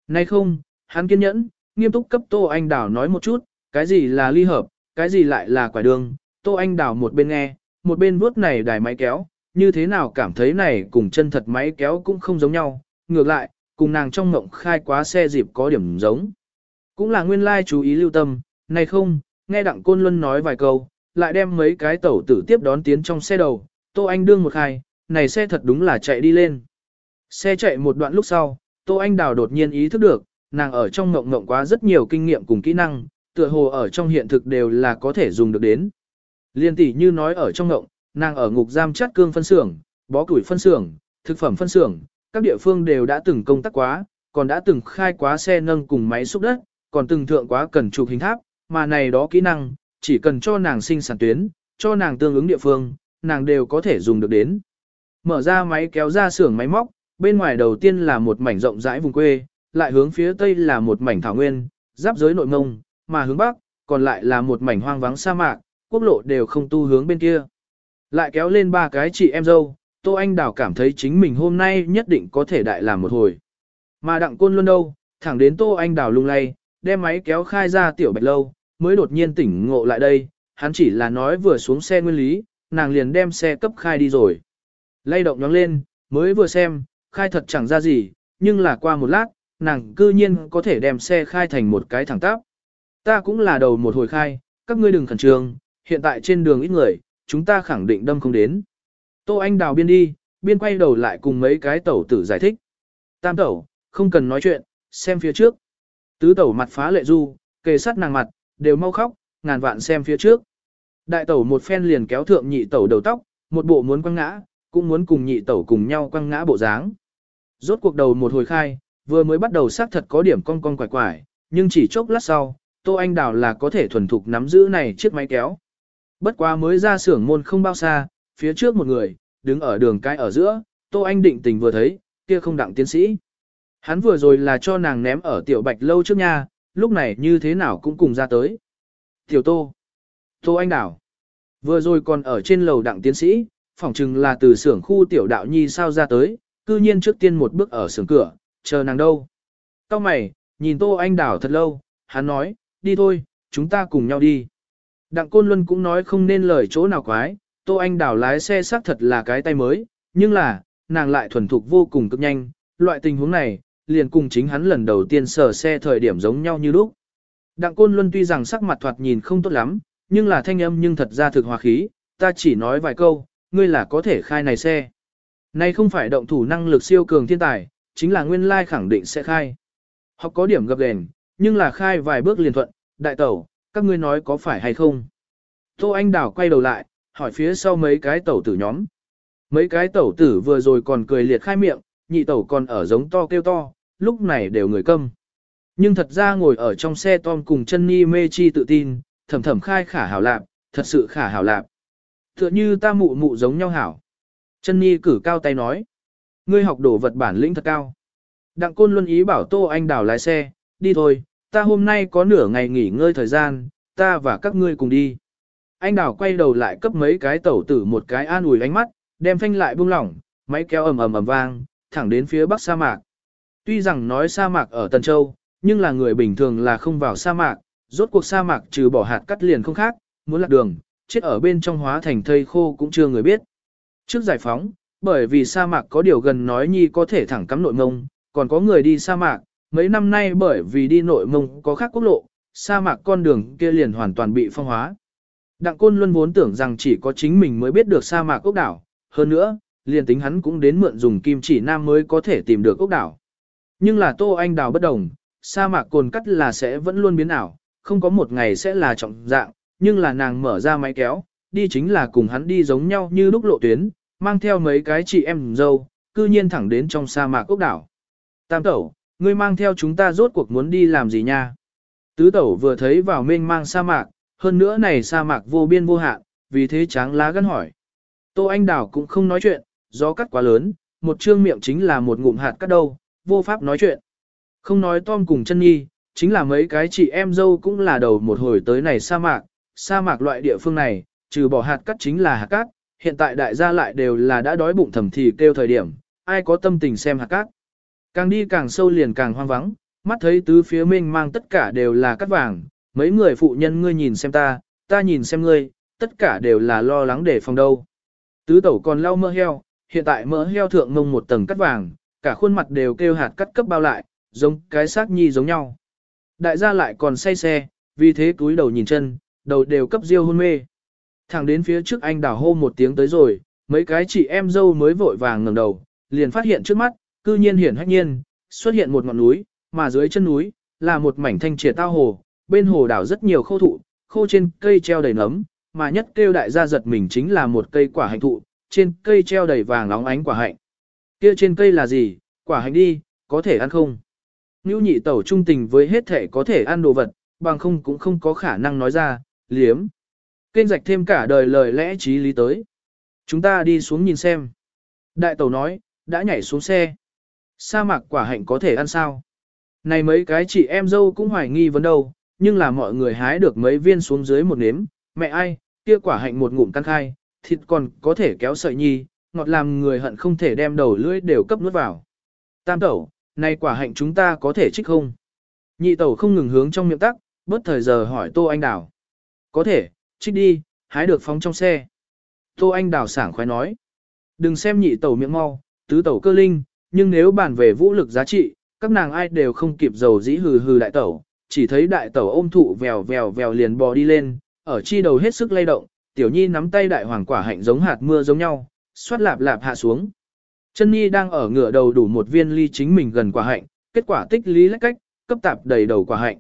[SPEAKER 1] Nay không, hắn kiên nhẫn, nghiêm túc cấp Tô Anh Đào nói một chút, cái gì là ly hợp, cái gì lại là quả đường. Tô Anh Đào một bên nghe, một bên vuốt này đài máy kéo, như thế nào cảm thấy này cùng chân thật máy kéo cũng không giống nhau, ngược lại, cùng nàng trong ngộng khai quá xe dịp có điểm giống. Cũng là nguyên lai chú ý lưu tâm, này không, nghe Đặng Côn Luân nói vài câu, lại đem mấy cái tẩu tử tiếp đón tiến trong xe đầu, Tô Anh đương một khai, này xe thật đúng là chạy đi lên. Xe chạy một đoạn lúc sau, Tô Anh Đào đột nhiên ý thức được, nàng ở trong ngộng ngộng quá rất nhiều kinh nghiệm cùng kỹ năng, tựa hồ ở trong hiện thực đều là có thể dùng được đến. Liên tỷ như nói ở trong ngộng, nàng ở ngục giam chát cương phân xưởng, bó củi phân xưởng, thực phẩm phân xưởng, các địa phương đều đã từng công tác quá, còn đã từng khai quá xe nâng cùng máy xúc đất, còn từng thượng quá cần chụp hình tháp, mà này đó kỹ năng, chỉ cần cho nàng sinh sản tuyến, cho nàng tương ứng địa phương, nàng đều có thể dùng được đến. Mở ra máy kéo ra xưởng máy móc, bên ngoài đầu tiên là một mảnh rộng rãi vùng quê, lại hướng phía tây là một mảnh thảo nguyên, giáp giới nội mông, mà hướng bắc, còn lại là một mảnh hoang vắng sa mạc, quốc lộ đều không tu hướng bên kia. Lại kéo lên ba cái chị em dâu, Tô Anh Đào cảm thấy chính mình hôm nay nhất định có thể đại làm một hồi. Mà đặng côn luôn đâu, thẳng đến Tô Anh Đào lung lay, đem máy kéo khai ra tiểu bạch lâu, mới đột nhiên tỉnh ngộ lại đây, hắn chỉ là nói vừa xuống xe nguyên lý, nàng liền đem xe cấp khai đi rồi. Lay động nhóng lên, mới vừa xem, khai thật chẳng ra gì, nhưng là qua một lát, nàng cư nhiên có thể đem xe khai thành một cái thẳng tắp. Ta cũng là đầu một hồi khai, các ngươi đừng khẩn trương, hiện tại trên đường ít người, chúng ta khẳng định đâm không đến. Tô Anh đào biên đi, biên quay đầu lại cùng mấy cái tẩu tử giải thích. Tam tẩu, không cần nói chuyện, xem phía trước. Tứ tẩu mặt phá lệ du, kề sát nàng mặt, đều mau khóc, ngàn vạn xem phía trước. Đại tẩu một phen liền kéo thượng nhị tẩu đầu tóc, một bộ muốn quăng ngã, cũng muốn cùng nhị tẩu cùng nhau quăng ngã bộ dáng. Rốt cuộc đầu một hồi khai, vừa mới bắt đầu xác thật có điểm cong cong quải quải, nhưng chỉ chốc lát sau, Tô Anh Đào là có thể thuần thục nắm giữ này chiếc máy kéo. Bất quá mới ra xưởng môn không bao xa, phía trước một người, đứng ở đường cái ở giữa, Tô Anh định tình vừa thấy, kia không đặng tiến sĩ. Hắn vừa rồi là cho nàng ném ở tiểu bạch lâu trước nha, lúc này như thế nào cũng cùng ra tới. Tiểu Tô. Tô Anh đào Vừa rồi còn ở trên lầu đặng tiến sĩ, phỏng chừng là từ xưởng khu tiểu đạo nhi sao ra tới, cư nhiên trước tiên một bước ở xưởng cửa, chờ nàng đâu. Cao mày, nhìn Tô Anh Đảo thật lâu, hắn nói, đi thôi, chúng ta cùng nhau đi. Đặng Côn Luân cũng nói không nên lời chỗ nào quái, Tô Anh Đảo lái xe xác thật là cái tay mới, nhưng là, nàng lại thuần thục vô cùng cực nhanh, loại tình huống này, liền cùng chính hắn lần đầu tiên sở xe thời điểm giống nhau như lúc. Đặng Côn Luân tuy rằng sắc mặt thoạt nhìn không tốt lắm, nhưng là thanh âm nhưng thật ra thực hòa khí, ta chỉ nói vài câu, ngươi là có thể khai này xe. Này không phải động thủ năng lực siêu cường thiên tài, chính là nguyên lai khẳng định sẽ khai. Học có điểm gập đèn, nhưng là khai vài bước liền thuận, đại tẩu, các ngươi nói có phải hay không. Tô Anh Đào quay đầu lại, hỏi phía sau mấy cái tẩu tử nhóm. Mấy cái tẩu tử vừa rồi còn cười liệt khai miệng, nhị tẩu còn ở giống to kêu to, lúc này đều người câm. Nhưng thật ra ngồi ở trong xe Tom cùng chân ni mê chi tự tin, thầm thầm khai khả hảo lạp, thật sự khả hảo lạp. Tựa như ta mụ mụ giống nhau hảo. Chân ni cử cao tay nói. Ngươi học đồ vật bản lĩnh thật cao. Đặng côn luân ý bảo Tô Anh Đào lái xe, đi thôi, ta hôm nay có nửa ngày nghỉ ngơi thời gian, ta và các ngươi cùng đi. Anh Đào quay đầu lại cấp mấy cái tẩu tử một cái an ủi ánh mắt, đem phanh lại buông lỏng, máy kéo ầm ầm ầm vang, thẳng đến phía bắc sa mạc. Tuy rằng nói sa mạc ở Tần Châu, nhưng là người bình thường là không vào sa mạc, rốt cuộc sa mạc trừ bỏ hạt cắt liền không khác, muốn lạc đường, chết ở bên trong hóa thành thây khô cũng chưa người biết. Trước giải phóng, bởi vì sa mạc có điều gần nói nhi có thể thẳng cắm nội mông, còn có người đi sa mạc, mấy năm nay bởi vì đi nội mông có khác quốc lộ, sa mạc con đường kia liền hoàn toàn bị phong hóa. Đặng Côn luôn vốn tưởng rằng chỉ có chính mình mới biết được sa mạc ốc đảo, hơn nữa, liền tính hắn cũng đến mượn dùng kim chỉ nam mới có thể tìm được ốc đảo. Nhưng là Tô Anh Đào bất đồng, sa mạc cồn cắt là sẽ vẫn luôn biến ảo, không có một ngày sẽ là trọng dạng, nhưng là nàng mở ra máy kéo, đi chính là cùng hắn đi giống nhau như lúc lộ tuyến, mang theo mấy cái chị em dâu, cư nhiên thẳng đến trong sa mạc ốc đảo. Tam tẩu, ngươi mang theo chúng ta rốt cuộc muốn đi làm gì nha? Tứ tẩu vừa thấy vào mênh mang sa mạc, hơn nữa này sa mạc vô biên vô hạn, vì thế tráng lá gân hỏi. Tô Anh đảo cũng không nói chuyện, gió cắt quá lớn, một trương miệng chính là một ngụm hạt cắt đâu, vô pháp nói chuyện. Không nói Tom cùng chân nhi, chính là mấy cái chị em dâu cũng là đầu một hồi tới này sa mạc, sa mạc loại địa phương này, trừ bỏ hạt cắt chính là hạt cát, hiện tại đại gia lại đều là đã đói bụng thầm thì kêu thời điểm, ai có tâm tình xem hạt cát. Càng đi càng sâu liền càng hoang vắng, mắt thấy tứ phía mênh mang tất cả đều là cắt vàng, mấy người phụ nhân ngươi nhìn xem ta, ta nhìn xem ngươi, tất cả đều là lo lắng để phòng đâu. Tứ tẩu còn lau mỡ heo, hiện tại mỡ heo thượng ngông một tầng cắt vàng, cả khuôn mặt đều kêu hạt cắt cấp bao lại, giống cái xác nhi giống nhau. Đại gia lại còn say xe, vì thế túi đầu nhìn chân, đầu đều cấp diêu hôn mê. Thẳng đến phía trước anh đào hô một tiếng tới rồi, mấy cái chị em dâu mới vội vàng ngẩng đầu, liền phát hiện trước mắt, cư nhiên hiển hách nhiên, xuất hiện một ngọn núi, mà dưới chân núi, là một mảnh thanh triệt tao hồ, bên hồ đảo rất nhiều khô thụ, khô trên cây treo đầy nấm, mà nhất kêu đại gia giật mình chính là một cây quả hạnh thụ, trên cây treo đầy vàng óng ánh quả hạnh. Kia trên cây là gì, quả hạnh đi, có thể ăn không? Nữu nhị tẩu trung tình với hết thể có thể ăn đồ vật, bằng không cũng không có khả năng nói ra, liếm. Kênh rạch thêm cả đời lời lẽ trí lý tới. Chúng ta đi xuống nhìn xem. Đại tẩu nói, đã nhảy xuống xe. Sa mạc quả hạnh có thể ăn sao? Này mấy cái chị em dâu cũng hoài nghi vấn đâu, nhưng là mọi người hái được mấy viên xuống dưới một nếm. Mẹ ai, kia quả hạnh một ngụm căng khai, thịt còn có thể kéo sợi nhi, ngọt làm người hận không thể đem đầu lưỡi đều cấp nuốt vào. Tam tẩu, này quả hạnh chúng ta có thể trích không? Nhị tẩu không ngừng hướng trong miệng tắc, bớt thời giờ hỏi Tô Anh Đào. Có thể, trích đi, hái được phóng trong xe. Tô Anh Đào sảng khoái nói. Đừng xem nhị tẩu miệng mau, tứ tẩu cơ linh, nhưng nếu bàn về vũ lực giá trị, các nàng ai đều không kịp dầu dĩ hừ hừ đại tẩu, chỉ thấy đại tẩu ôm thụ vèo vèo vèo liền bò đi lên, ở chi đầu hết sức lay động, tiểu nhi nắm tay đại hoàng quả hạnh giống hạt mưa giống nhau, xoát lạp lạp hạ xuống. Chân nhi đang ở ngựa đầu đủ một viên ly chính mình gần quả hạnh, kết quả tích lý lách cách, cấp tạp đầy đầu quả hạnh.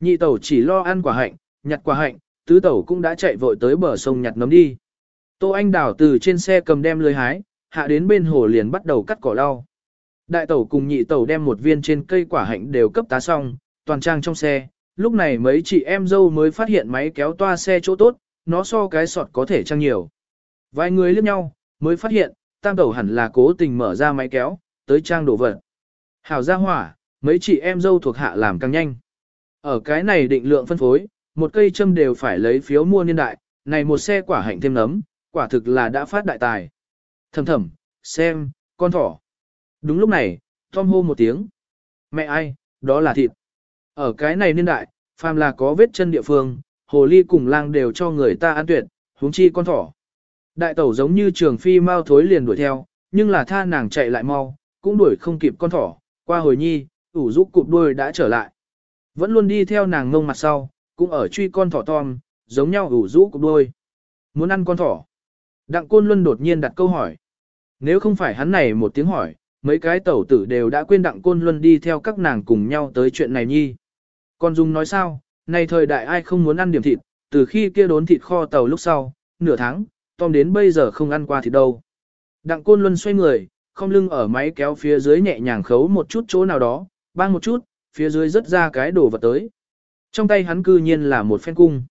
[SPEAKER 1] Nhị tẩu chỉ lo ăn quả hạnh, nhặt quả hạnh, tứ tẩu cũng đã chạy vội tới bờ sông nhặt nấm đi. Tô Anh Đào từ trên xe cầm đem lưới hái, hạ đến bên hồ liền bắt đầu cắt cỏ lau. Đại tẩu cùng nhị tẩu đem một viên trên cây quả hạnh đều cấp tá xong, toàn trang trong xe. Lúc này mấy chị em dâu mới phát hiện máy kéo toa xe chỗ tốt, nó so cái sọt có thể trang nhiều. Vài người liếc nhau, mới phát hiện, tam tẩu hẳn là cố tình mở ra máy kéo, tới trang đổ vật. Hảo ra hỏa, mấy chị em dâu thuộc hạ làm càng nhanh. Ở cái này định lượng phân phối, một cây châm đều phải lấy phiếu mua niên đại, này một xe quả hạnh thêm nấm, quả thực là đã phát đại tài. Thầm thầm, xem, con thỏ. Đúng lúc này, Tom hô một tiếng. Mẹ ai, đó là thịt. Ở cái này niên đại, phàm là có vết chân địa phương, hồ ly cùng lang đều cho người ta ăn tuyệt, huống chi con thỏ. Đại tẩu giống như trường phi mau thối liền đuổi theo, nhưng là tha nàng chạy lại mau, cũng đuổi không kịp con thỏ, qua hồi nhi, ủ rũ cụp đuôi đã trở lại. Vẫn luôn đi theo nàng ngông mặt sau, cũng ở truy con thỏ Tom, giống nhau ủ rũ cục đôi. Muốn ăn con thỏ. Đặng Côn Luân đột nhiên đặt câu hỏi. Nếu không phải hắn này một tiếng hỏi, mấy cái tẩu tử đều đã quên Đặng Côn Luân đi theo các nàng cùng nhau tới chuyện này nhi. Con Dung nói sao, này thời đại ai không muốn ăn điểm thịt, từ khi kia đốn thịt kho tàu lúc sau, nửa tháng, Tom đến bây giờ không ăn qua thịt đâu. Đặng Côn Luân xoay người, không lưng ở máy kéo phía dưới nhẹ nhàng khấu một chút chỗ nào đó, bang một chút, phía dưới rớt ra cái đồ vật tới. Trong tay hắn cư nhiên là một phen cung.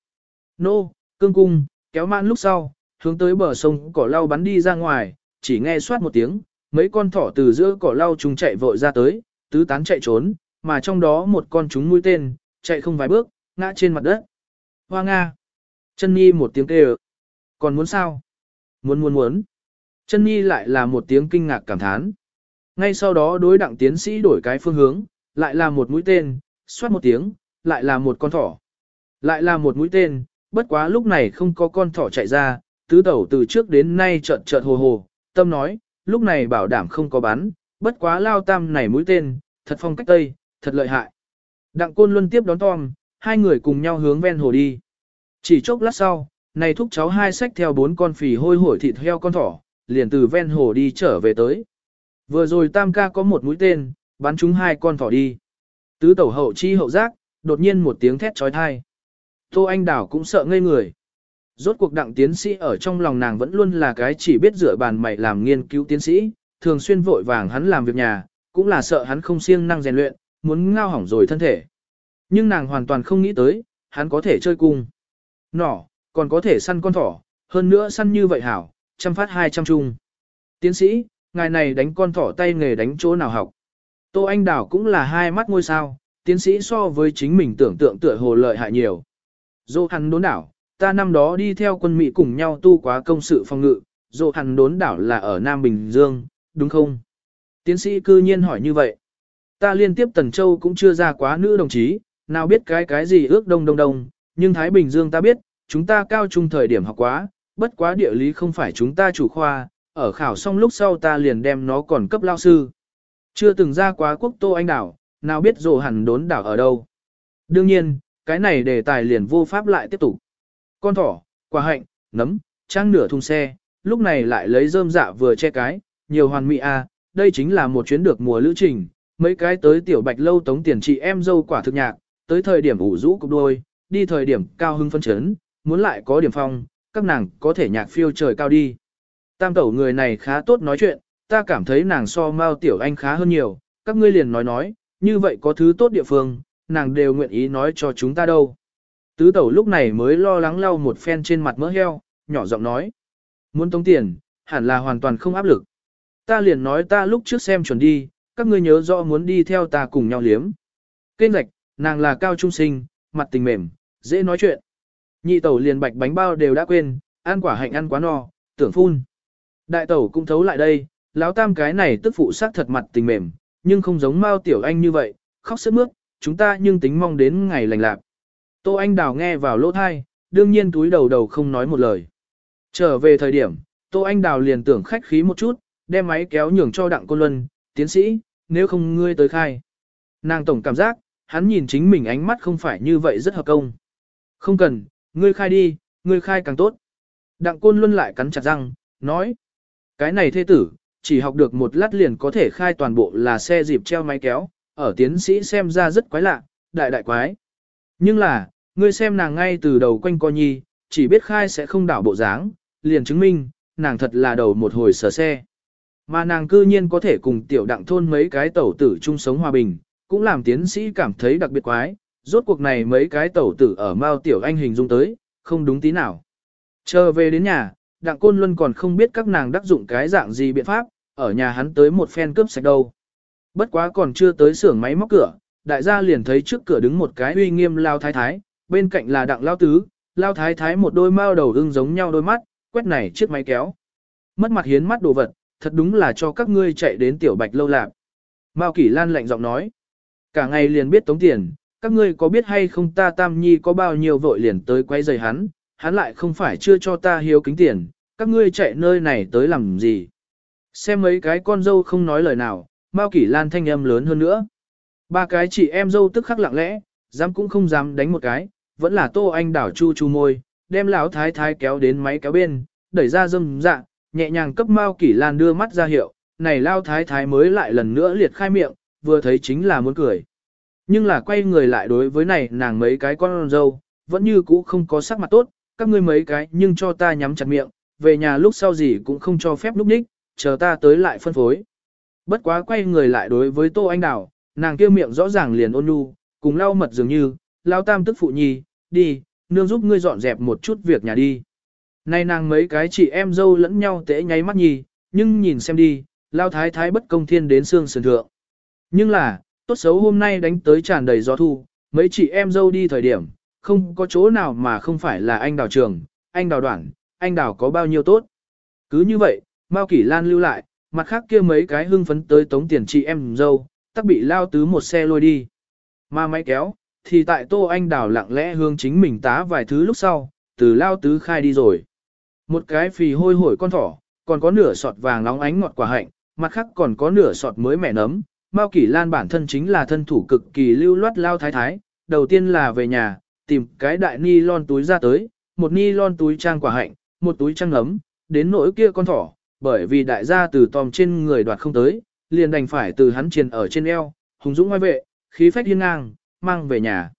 [SPEAKER 1] Nô, cương cung, kéo mãn lúc sau, hướng tới bờ sông cỏ lau bắn đi ra ngoài, chỉ nghe soát một tiếng, mấy con thỏ từ giữa cỏ lau chúng chạy vội ra tới, tứ tán chạy trốn, mà trong đó một con chúng mũi tên, chạy không vài bước, ngã trên mặt đất. Hoa Nga. Chân Nhi một tiếng kêu. Còn muốn sao? Muốn muốn muốn. Chân Nhi lại là một tiếng kinh ngạc cảm thán. Ngay sau đó đối đặng tiến sĩ đổi cái phương hướng, lại là một mũi tên, xoát một tiếng, lại là một con thỏ. Lại là một mũi tên, bất quá lúc này không có con thỏ chạy ra, tứ tẩu từ trước đến nay chợt chợt hồ hồ, tâm nói, lúc này bảo đảm không có bắn, bất quá lao tam này mũi tên, thật phong cách tây, thật lợi hại. Đặng côn luân tiếp đón Tom, hai người cùng nhau hướng ven hồ đi. Chỉ chốc lát sau, này thúc cháu hai sách theo bốn con phì hôi hổi thịt heo con thỏ, liền từ ven hồ đi trở về tới. Vừa rồi tam ca có một mũi tên, bắn chúng hai con thỏ đi. Tứ tẩu hậu chi hậu giác, đột nhiên một tiếng thét trói thai. Tô Anh Đảo cũng sợ ngây người. Rốt cuộc đặng tiến sĩ ở trong lòng nàng vẫn luôn là cái chỉ biết rửa bàn mày làm nghiên cứu tiến sĩ, thường xuyên vội vàng hắn làm việc nhà, cũng là sợ hắn không siêng năng rèn luyện, muốn ngao hỏng rồi thân thể. Nhưng nàng hoàn toàn không nghĩ tới, hắn có thể chơi cung. Nỏ, còn có thể săn con thỏ, hơn nữa săn như vậy hảo, chăm phát hai trăm chung. Tiến sĩ, ngài này đánh con thỏ tay nghề đánh chỗ nào học. Tô Anh Đảo cũng là hai mắt ngôi sao, tiến sĩ so với chính mình tưởng tượng tựa hồ lợi hại nhiều. Dô hắn đốn đảo, ta năm đó đi theo quân Mỹ cùng nhau tu quá công sự phòng ngự, dô hắn đốn đảo là ở Nam Bình Dương, đúng không? Tiến sĩ cư nhiên hỏi như vậy. Ta liên tiếp Tần Châu cũng chưa ra quá nữ đồng chí, nào biết cái cái gì ước đông đông đông, nhưng Thái Bình Dương ta biết, chúng ta cao trung thời điểm học quá, bất quá địa lý không phải chúng ta chủ khoa, ở khảo xong lúc sau ta liền đem nó còn cấp lao sư. Chưa từng ra quá quốc tô anh đảo, nào biết rồ hẳn đốn đảo ở đâu. Đương nhiên, cái này đề tài liền vô pháp lại tiếp tục. Con thỏ, quả hạnh, nấm, trang nửa thùng xe, lúc này lại lấy rơm dạ vừa che cái, nhiều hoàn mỹ a, à, đây chính là một chuyến được mùa lữ trình, mấy cái tới tiểu bạch lâu tống tiền chị em dâu quả thực nhạc, tới thời điểm ủ rũ cục đôi, đi thời điểm cao hưng phân chấn, muốn lại có điểm phong, các nàng có thể nhạc phiêu trời cao đi. Tam tẩu người này khá tốt nói chuyện, ta cảm thấy nàng so Mao Tiểu Anh khá hơn nhiều, các ngươi liền nói nói, như vậy có thứ tốt địa phương, nàng đều nguyện ý nói cho chúng ta đâu. Tứ tẩu lúc này mới lo lắng lau một phen trên mặt mỡ heo, nhỏ giọng nói. Muốn tống tiền, hẳn là hoàn toàn không áp lực. Ta liền nói ta lúc trước xem chuẩn đi, các ngươi nhớ rõ muốn đi theo ta cùng nhau liếm. Kênh lạch, nàng là cao trung sinh, mặt tình mềm, dễ nói chuyện. Nhị tẩu liền bạch bánh bao đều đã quên, ăn quả hạnh ăn quá no, tưởng phun. Đại tẩu cũng thấu lại đây, lão tam cái này tức phụ sắc thật mặt tình mềm, nhưng không giống Mao Tiểu Anh như vậy, khóc sướt mướt, chúng ta nhưng tính mong đến ngày lành lạc. Tô Anh Đào nghe vào lỗ thai, đương nhiên túi đầu đầu không nói một lời. Trở về thời điểm, Tô Anh Đào liền tưởng khách khí một chút, đem máy kéo nhường cho Đặng Côn Luân, tiến sĩ, nếu không ngươi tới khai. Nàng tổng cảm giác, hắn nhìn chính mình ánh mắt không phải như vậy rất hợp công. Không cần, ngươi khai đi, ngươi khai càng tốt. Đặng Côn Luân lại cắn chặt răng, nói. Cái này thê tử, chỉ học được một lát liền có thể khai toàn bộ là xe dịp treo máy kéo, ở tiến sĩ xem ra rất quái lạ, đại đại quái. Nhưng là, ngươi xem nàng ngay từ đầu quanh co nhi, chỉ biết khai sẽ không đảo bộ dáng, liền chứng minh, nàng thật là đầu một hồi sở xe. Mà nàng cư nhiên có thể cùng tiểu đặng thôn mấy cái tẩu tử chung sống hòa bình, cũng làm tiến sĩ cảm thấy đặc biệt quái, rốt cuộc này mấy cái tẩu tử ở Mao Tiểu Anh hình dung tới, không đúng tí nào. Chờ về đến nhà, Đặng Côn Luân còn không biết các nàng đắc dụng cái dạng gì biện pháp, ở nhà hắn tới một phen cướp sạch đâu. Bất quá còn chưa tới xưởng máy móc cửa, đại gia liền thấy trước cửa đứng một cái uy nghiêm lao thái thái, bên cạnh là đặng lao tứ, lao thái thái một đôi mao đầu ưng giống nhau đôi mắt, quét này chiếc máy kéo. Mất mặt hiến mắt đồ vật, thật đúng là cho các ngươi chạy đến tiểu bạch lâu lạc. Mao Kỷ Lan lạnh giọng nói, cả ngày liền biết tống tiền, các ngươi có biết hay không ta Tam Nhi có bao nhiêu vội liền tới quay giày hắn, hắn lại không phải chưa cho ta hiếu kính tiền, các ngươi chạy nơi này tới làm gì. Xem mấy cái con dâu không nói lời nào, Mao Kỷ Lan thanh âm lớn hơn nữa. Ba cái chị em dâu tức khắc lặng lẽ, dám cũng không dám đánh một cái, vẫn là Tô Anh đảo chu chu môi, đem lão thái thái kéo đến máy kéo bên, đẩy ra dâm dạ, nhẹ nhàng cấp Mao Kỷ Lan đưa mắt ra hiệu, này lao thái thái mới lại lần nữa liệt khai miệng, vừa thấy chính là muốn cười. Nhưng là quay người lại đối với này nàng mấy cái con dâu, vẫn như cũ không có sắc mặt tốt, các ngươi mấy cái nhưng cho ta nhắm chặt miệng, về nhà lúc sau gì cũng không cho phép núp ních, chờ ta tới lại phân phối. Bất quá quay người lại đối với Tô Anh Đào, nàng kia miệng rõ ràng liền ôn nhu, cùng lau mật dường như, lao tam tức phụ nhi, đi, nương giúp ngươi dọn dẹp một chút việc nhà đi. Nay nàng mấy cái chị em dâu lẫn nhau tễ nháy mắt nhì, nhưng nhìn xem đi, lao thái thái bất công thiên đến xương sườn thượng. Nhưng là, tốt xấu hôm nay đánh tới tràn đầy gió thu, mấy chị em dâu đi thời điểm, không có chỗ nào mà không phải là anh đào trường, anh đào đoạn, anh đào có bao nhiêu tốt. Cứ như vậy, Mao Kỷ Lan lưu lại, mặt khác kia mấy cái hưng phấn tới tống tiền chị em dâu, tắc bị lao tứ một xe lôi đi. Mà máy kéo, thì tại Tô Anh Đào lặng lẽ hướng chính mình tá vài thứ lúc sau, từ lao tứ khai đi rồi. Một cái phì hôi hổi con thỏ, còn có nửa sọt vàng nóng ánh ngọt quả hạnh, mặt khác còn có nửa sọt mới mẻ nấm. Mao Kỷ Lan bản thân chính là thân thủ cực kỳ lưu loát lao thái thái, đầu tiên là về nhà, tìm cái đại ni lon túi ra tới, một ni lon túi trang quả hạnh, một túi trang nấm, đến nỗi kia con thỏ, bởi vì đại gia từ tòm trên người đoạt không tới, liền đành phải từ hắn triền ở trên eo, hùng dũng ngoài vệ, khí phách hiên ngang, mang về nhà.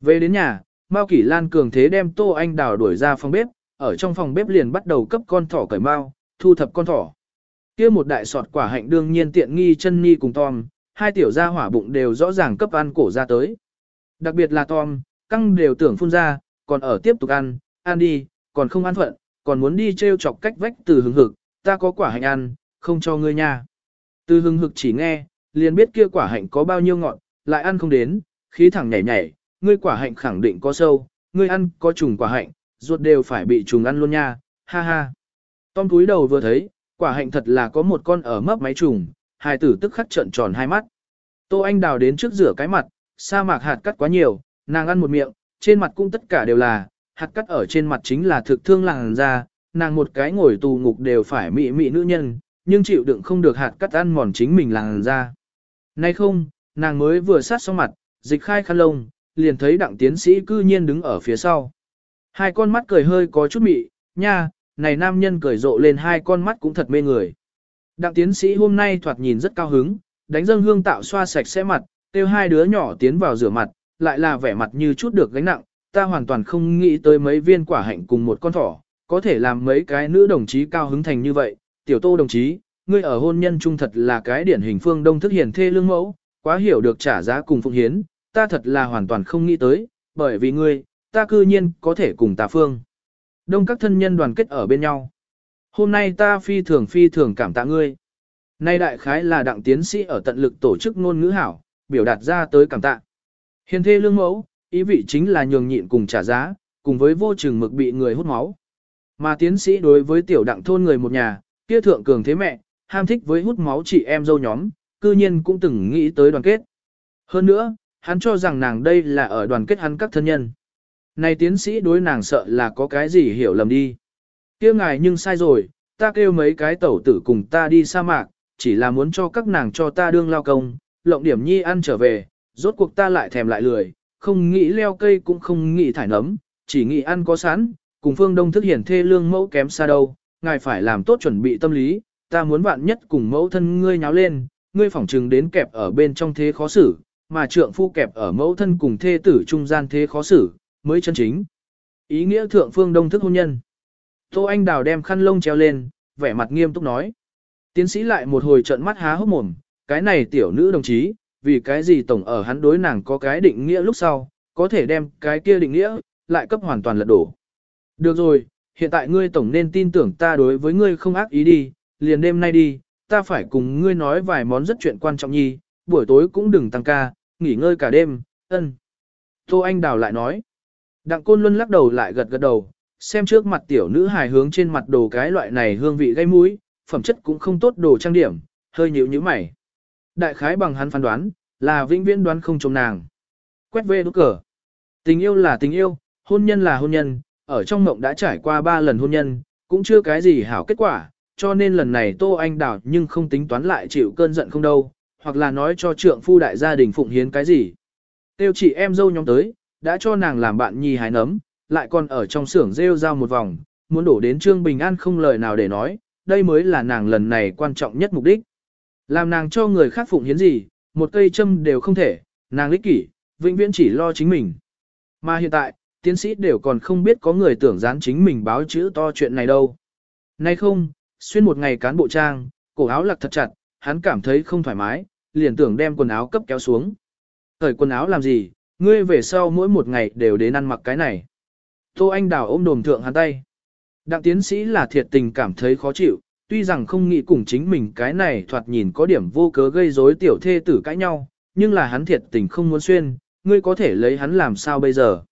[SPEAKER 1] Về đến nhà, Mao Kỷ Lan cường thế đem Tô Anh Đào đuổi ra phòng bếp, ở trong phòng bếp liền bắt đầu cấp con thỏ cởi mao, thu thập con thỏ. Kia một đại sọt quả hạnh đương nhiên tiện nghi chân ni cùng Tom, hai tiểu gia hỏa bụng đều rõ ràng cấp ăn cổ ra tới. Đặc biệt là Tom, căng đều tưởng phun ra, còn ở tiếp tục ăn, ăn đi, còn không ăn phận, còn muốn đi treo chọc cách vách từ hứng hực, ta có quả hạnh ăn, không cho ngươi nha. Từ Hưng hực chỉ nghe, liền biết kia quả hạnh có bao nhiêu ngọn, lại ăn không đến, khí thẳng nhảy nhảy, ngươi quả hạnh khẳng định có sâu, ngươi ăn có trùng quả hạnh, ruột đều phải bị trùng ăn luôn nha, ha ha. Tom túi đầu vừa thấy, quả hạnh thật là có một con ở mấp máy trùng, hài tử tức khắc trợn tròn hai mắt. Tô Anh đào đến trước rửa cái mặt, sa mạc hạt cắt quá nhiều, nàng ăn một miệng, trên mặt cũng tất cả đều là, hạt cắt ở trên mặt chính là thực thương làng ra, nàng một cái ngồi tù ngục đều phải mị mị nữ nhân, nhưng chịu đựng không được hạt cắt ăn mòn chính mình làng ra. Nay không, nàng mới vừa sát xong mặt, dịch khai khăn lông, liền thấy đặng tiến sĩ cư nhiên đứng ở phía sau. Hai con mắt cười hơi có chút mị, nha, này nam nhân cười rộ lên hai con mắt cũng thật mê người. Đặng tiến sĩ hôm nay thoạt nhìn rất cao hứng, đánh dâng hương tạo xoa sạch sẽ mặt, kêu hai đứa nhỏ tiến vào rửa mặt, lại là vẻ mặt như chút được gánh nặng, ta hoàn toàn không nghĩ tới mấy viên quả hạnh cùng một con thỏ, có thể làm mấy cái nữ đồng chí cao hứng thành như vậy. Tiểu tô đồng chí, ngươi ở hôn nhân trung thật là cái điển hình phương đông thức hiền thê lương mẫu, quá hiểu được trả giá cùng phụng hiến, ta thật là hoàn toàn không nghĩ tới, bởi vì ngươi, ta cư nhiên có thể cùng tà phương. Đông các thân nhân đoàn kết ở bên nhau. Hôm nay ta phi thường phi thường cảm tạ ngươi. Nay đại khái là đặng tiến sĩ ở tận lực tổ chức ngôn ngữ hảo, biểu đạt ra tới cảm tạ. Hiền thê lương mẫu, ý vị chính là nhường nhịn cùng trả giá, cùng với vô chừng mực bị người hút máu. Mà tiến sĩ đối với tiểu đặng thôn người một nhà, kia thượng cường thế mẹ, ham thích với hút máu chị em dâu nhóm, cư nhiên cũng từng nghĩ tới đoàn kết. Hơn nữa, hắn cho rằng nàng đây là ở đoàn kết hắn các thân nhân. Này tiến sĩ đối nàng sợ là có cái gì hiểu lầm đi. kia ngài nhưng sai rồi, ta kêu mấy cái tẩu tử cùng ta đi sa mạc, chỉ là muốn cho các nàng cho ta đương lao công, lộng điểm nhi ăn trở về, rốt cuộc ta lại thèm lại lười, không nghĩ leo cây cũng không nghĩ thải nấm, chỉ nghĩ ăn có sẵn, cùng phương đông thức hiển thê lương mẫu kém xa đâu, ngài phải làm tốt chuẩn bị tâm lý, ta muốn bạn nhất cùng mẫu thân ngươi nháo lên, ngươi phỏng trừng đến kẹp ở bên trong thế khó xử, mà trượng phu kẹp ở mẫu thân cùng thê tử trung gian thế khó xử, mới chân chính. Ý nghĩa thượng phương đông thức hôn nhân. Tô Anh Đào đem khăn lông treo lên, vẻ mặt nghiêm túc nói. Tiến sĩ lại một hồi trận mắt há hốc mồm, cái này tiểu nữ đồng chí, vì cái gì tổng ở hắn đối nàng có cái định nghĩa lúc sau, có thể đem cái kia định nghĩa, lại cấp hoàn toàn lật đổ. Được rồi, hiện tại ngươi tổng nên tin tưởng ta đối với ngươi không ác ý đi, liền đêm nay đi, ta phải cùng ngươi nói vài món rất chuyện quan trọng nhi, buổi tối cũng đừng tăng ca, nghỉ ngơi cả đêm, ân. Tô Anh Đào lại nói. Đặng Côn Luân lắc đầu lại gật gật đầu, xem trước mặt tiểu nữ hài hướng trên mặt đồ cái loại này hương vị gây mũi, phẩm chất cũng không tốt đồ trang điểm, hơi nhíu nhíu mày. Đại khái bằng hắn phán đoán, là vĩnh viễn đoán không trông nàng. Quét về đốt cờ. Tình yêu là tình yêu, hôn nhân là hôn nhân, ở trong mộng đã trải qua ba lần hôn nhân, cũng chưa cái gì hảo kết quả, cho nên lần này Tô Anh đảo nhưng không tính toán lại chịu cơn giận không đâu, hoặc là nói cho trượng phu đại gia đình phụng hiến cái gì. Tiêu chị em dâu nhóm tới, đã cho nàng làm bạn nhi hái nấm, lại còn ở trong xưởng rêu rao một vòng, muốn đổ đến Trương Bình An không lời nào để nói, đây mới là nàng lần này quan trọng nhất mục đích. Làm nàng cho người khác phụng hiến gì, một cây châm đều không thể, nàng ích kỷ, vĩnh viễn chỉ lo chính mình. Mà hiện tại, tiến sĩ đều còn không biết có người tưởng dán chính mình báo chữ to chuyện này đâu. Nay không, xuyên một ngày cán bộ trang, cổ áo lặc thật chặt, hắn cảm thấy không thoải mái, liền tưởng đem quần áo cấp kéo xuống. Thời quần áo làm gì, ngươi về sau mỗi một ngày đều đến ăn mặc cái này. Tô Anh Đào ôm đồm thượng hắn tay. Đặng tiến sĩ là thiệt tình cảm thấy khó chịu, tuy rằng không nghĩ cùng chính mình cái này thoạt nhìn có điểm vô cớ gây rối tiểu thê tử cãi nhau, nhưng là hắn thiệt tình không muốn xuyên, ngươi có thể lấy hắn làm sao bây giờ.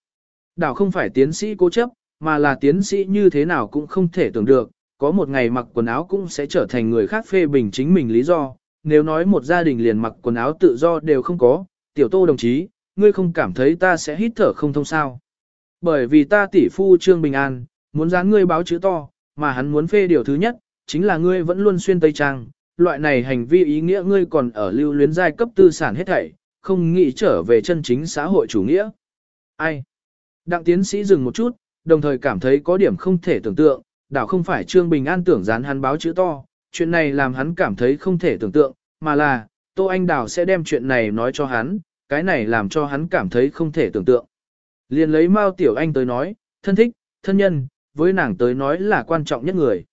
[SPEAKER 1] Đảo không phải tiến sĩ cố chấp, mà là tiến sĩ như thế nào cũng không thể tưởng được, có một ngày mặc quần áo cũng sẽ trở thành người khác phê bình chính mình lý do, nếu nói một gia đình liền mặc quần áo tự do đều không có, tiểu tô đồng chí, ngươi không cảm thấy ta sẽ hít thở không thông sao. Bởi vì ta tỷ phu Trương Bình An, muốn dán ngươi báo chữ to, mà hắn muốn phê điều thứ nhất, chính là ngươi vẫn luôn xuyên tây trang, loại này hành vi ý nghĩa ngươi còn ở lưu luyến giai cấp tư sản hết thảy, không nghĩ trở về chân chính xã hội chủ nghĩa. Ai? Đặng tiến sĩ dừng một chút, đồng thời cảm thấy có điểm không thể tưởng tượng, đảo không phải Trương Bình An tưởng dán hắn báo chữ to, chuyện này làm hắn cảm thấy không thể tưởng tượng, mà là, Tô Anh Đào sẽ đem chuyện này nói cho hắn, cái này làm cho hắn cảm thấy không thể tưởng tượng. Liền lấy Mao Tiểu Anh tới nói, thân thích, thân nhân, với nàng tới nói là quan trọng nhất người.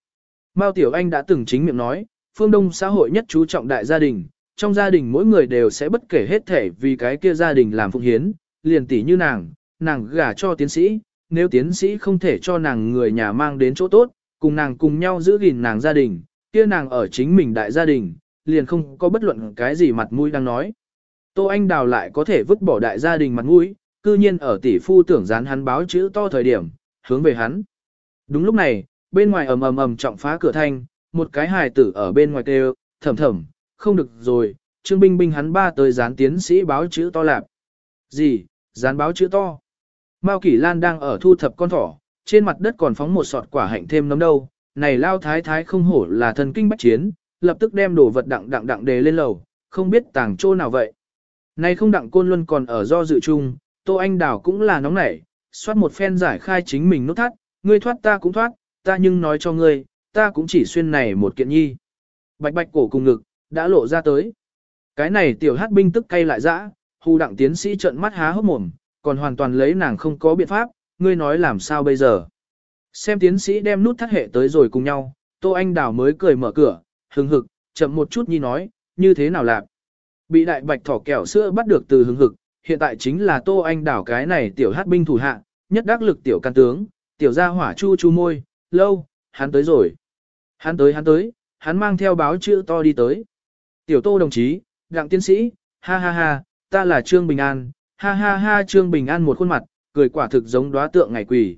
[SPEAKER 1] Mao Tiểu Anh đã từng chính miệng nói, phương Đông xã hội nhất chú trọng đại gia đình, trong gia đình mỗi người đều sẽ bất kể hết thể vì cái kia gia đình làm phụng hiến, liền tỷ như nàng, nàng gả cho tiến sĩ, nếu tiến sĩ không thể cho nàng người nhà mang đến chỗ tốt, cùng nàng cùng nhau giữ gìn nàng gia đình, kia nàng ở chính mình đại gia đình, liền không có bất luận cái gì mặt mũi đang nói. Tô Anh Đào lại có thể vứt bỏ đại gia đình mặt mũi, cư nhiên ở tỷ phu tưởng dán hắn báo chữ to thời điểm, hướng về hắn. Đúng lúc này, bên ngoài ầm ầm ầm trọng phá cửa thanh, một cái hài tử ở bên ngoài kêu, thầm thầm, không được rồi, Trương Binh Binh hắn ba tới dán tiến sĩ báo chữ to lạp. Gì, dán báo chữ to? Mao Kỷ Lan đang ở thu thập con thỏ, trên mặt đất còn phóng một sọt quả hạnh thêm nấm đâu, này lao thái thái không hổ là thần kinh bách chiến, lập tức đem đồ vật đặng đặng đặng đề lên lầu, không biết tàng chỗ nào vậy. Này không đặng côn luân còn ở do dự chung, Tô Anh Đào cũng là nóng nảy, xoát một phen giải khai chính mình nút thắt, ngươi thoát ta cũng thoát, ta nhưng nói cho ngươi, ta cũng chỉ xuyên này một kiện nhi. Bạch bạch cổ cùng ngực, đã lộ ra tới. Cái này tiểu hát binh tức cay lại dã, hù đặng tiến sĩ trợn mắt há hốc mồm, còn hoàn toàn lấy nàng không có biện pháp, ngươi nói làm sao bây giờ. Xem tiến sĩ đem nút thắt hệ tới rồi cùng nhau, Tô Anh Đào mới cười mở cửa, hừng hực, chậm một chút nhi nói, như thế nào làm. Bị đại bạch thỏ kẹo sữa bắt được từ hừng hực, hiện tại chính là Tô Anh đào cái này tiểu hát binh thủ hạ, nhất đắc lực tiểu can tướng, tiểu gia hỏa chu chu môi, lâu, hắn tới rồi. Hắn tới hắn tới, hắn mang theo báo chữ to đi tới. Tiểu Tô đồng chí, đặng tiến sĩ, ha ha ha, ta là Trương Bình An, ha ha ha Trương Bình An một khuôn mặt, cười quả thực giống đóa tượng ngày quỷ.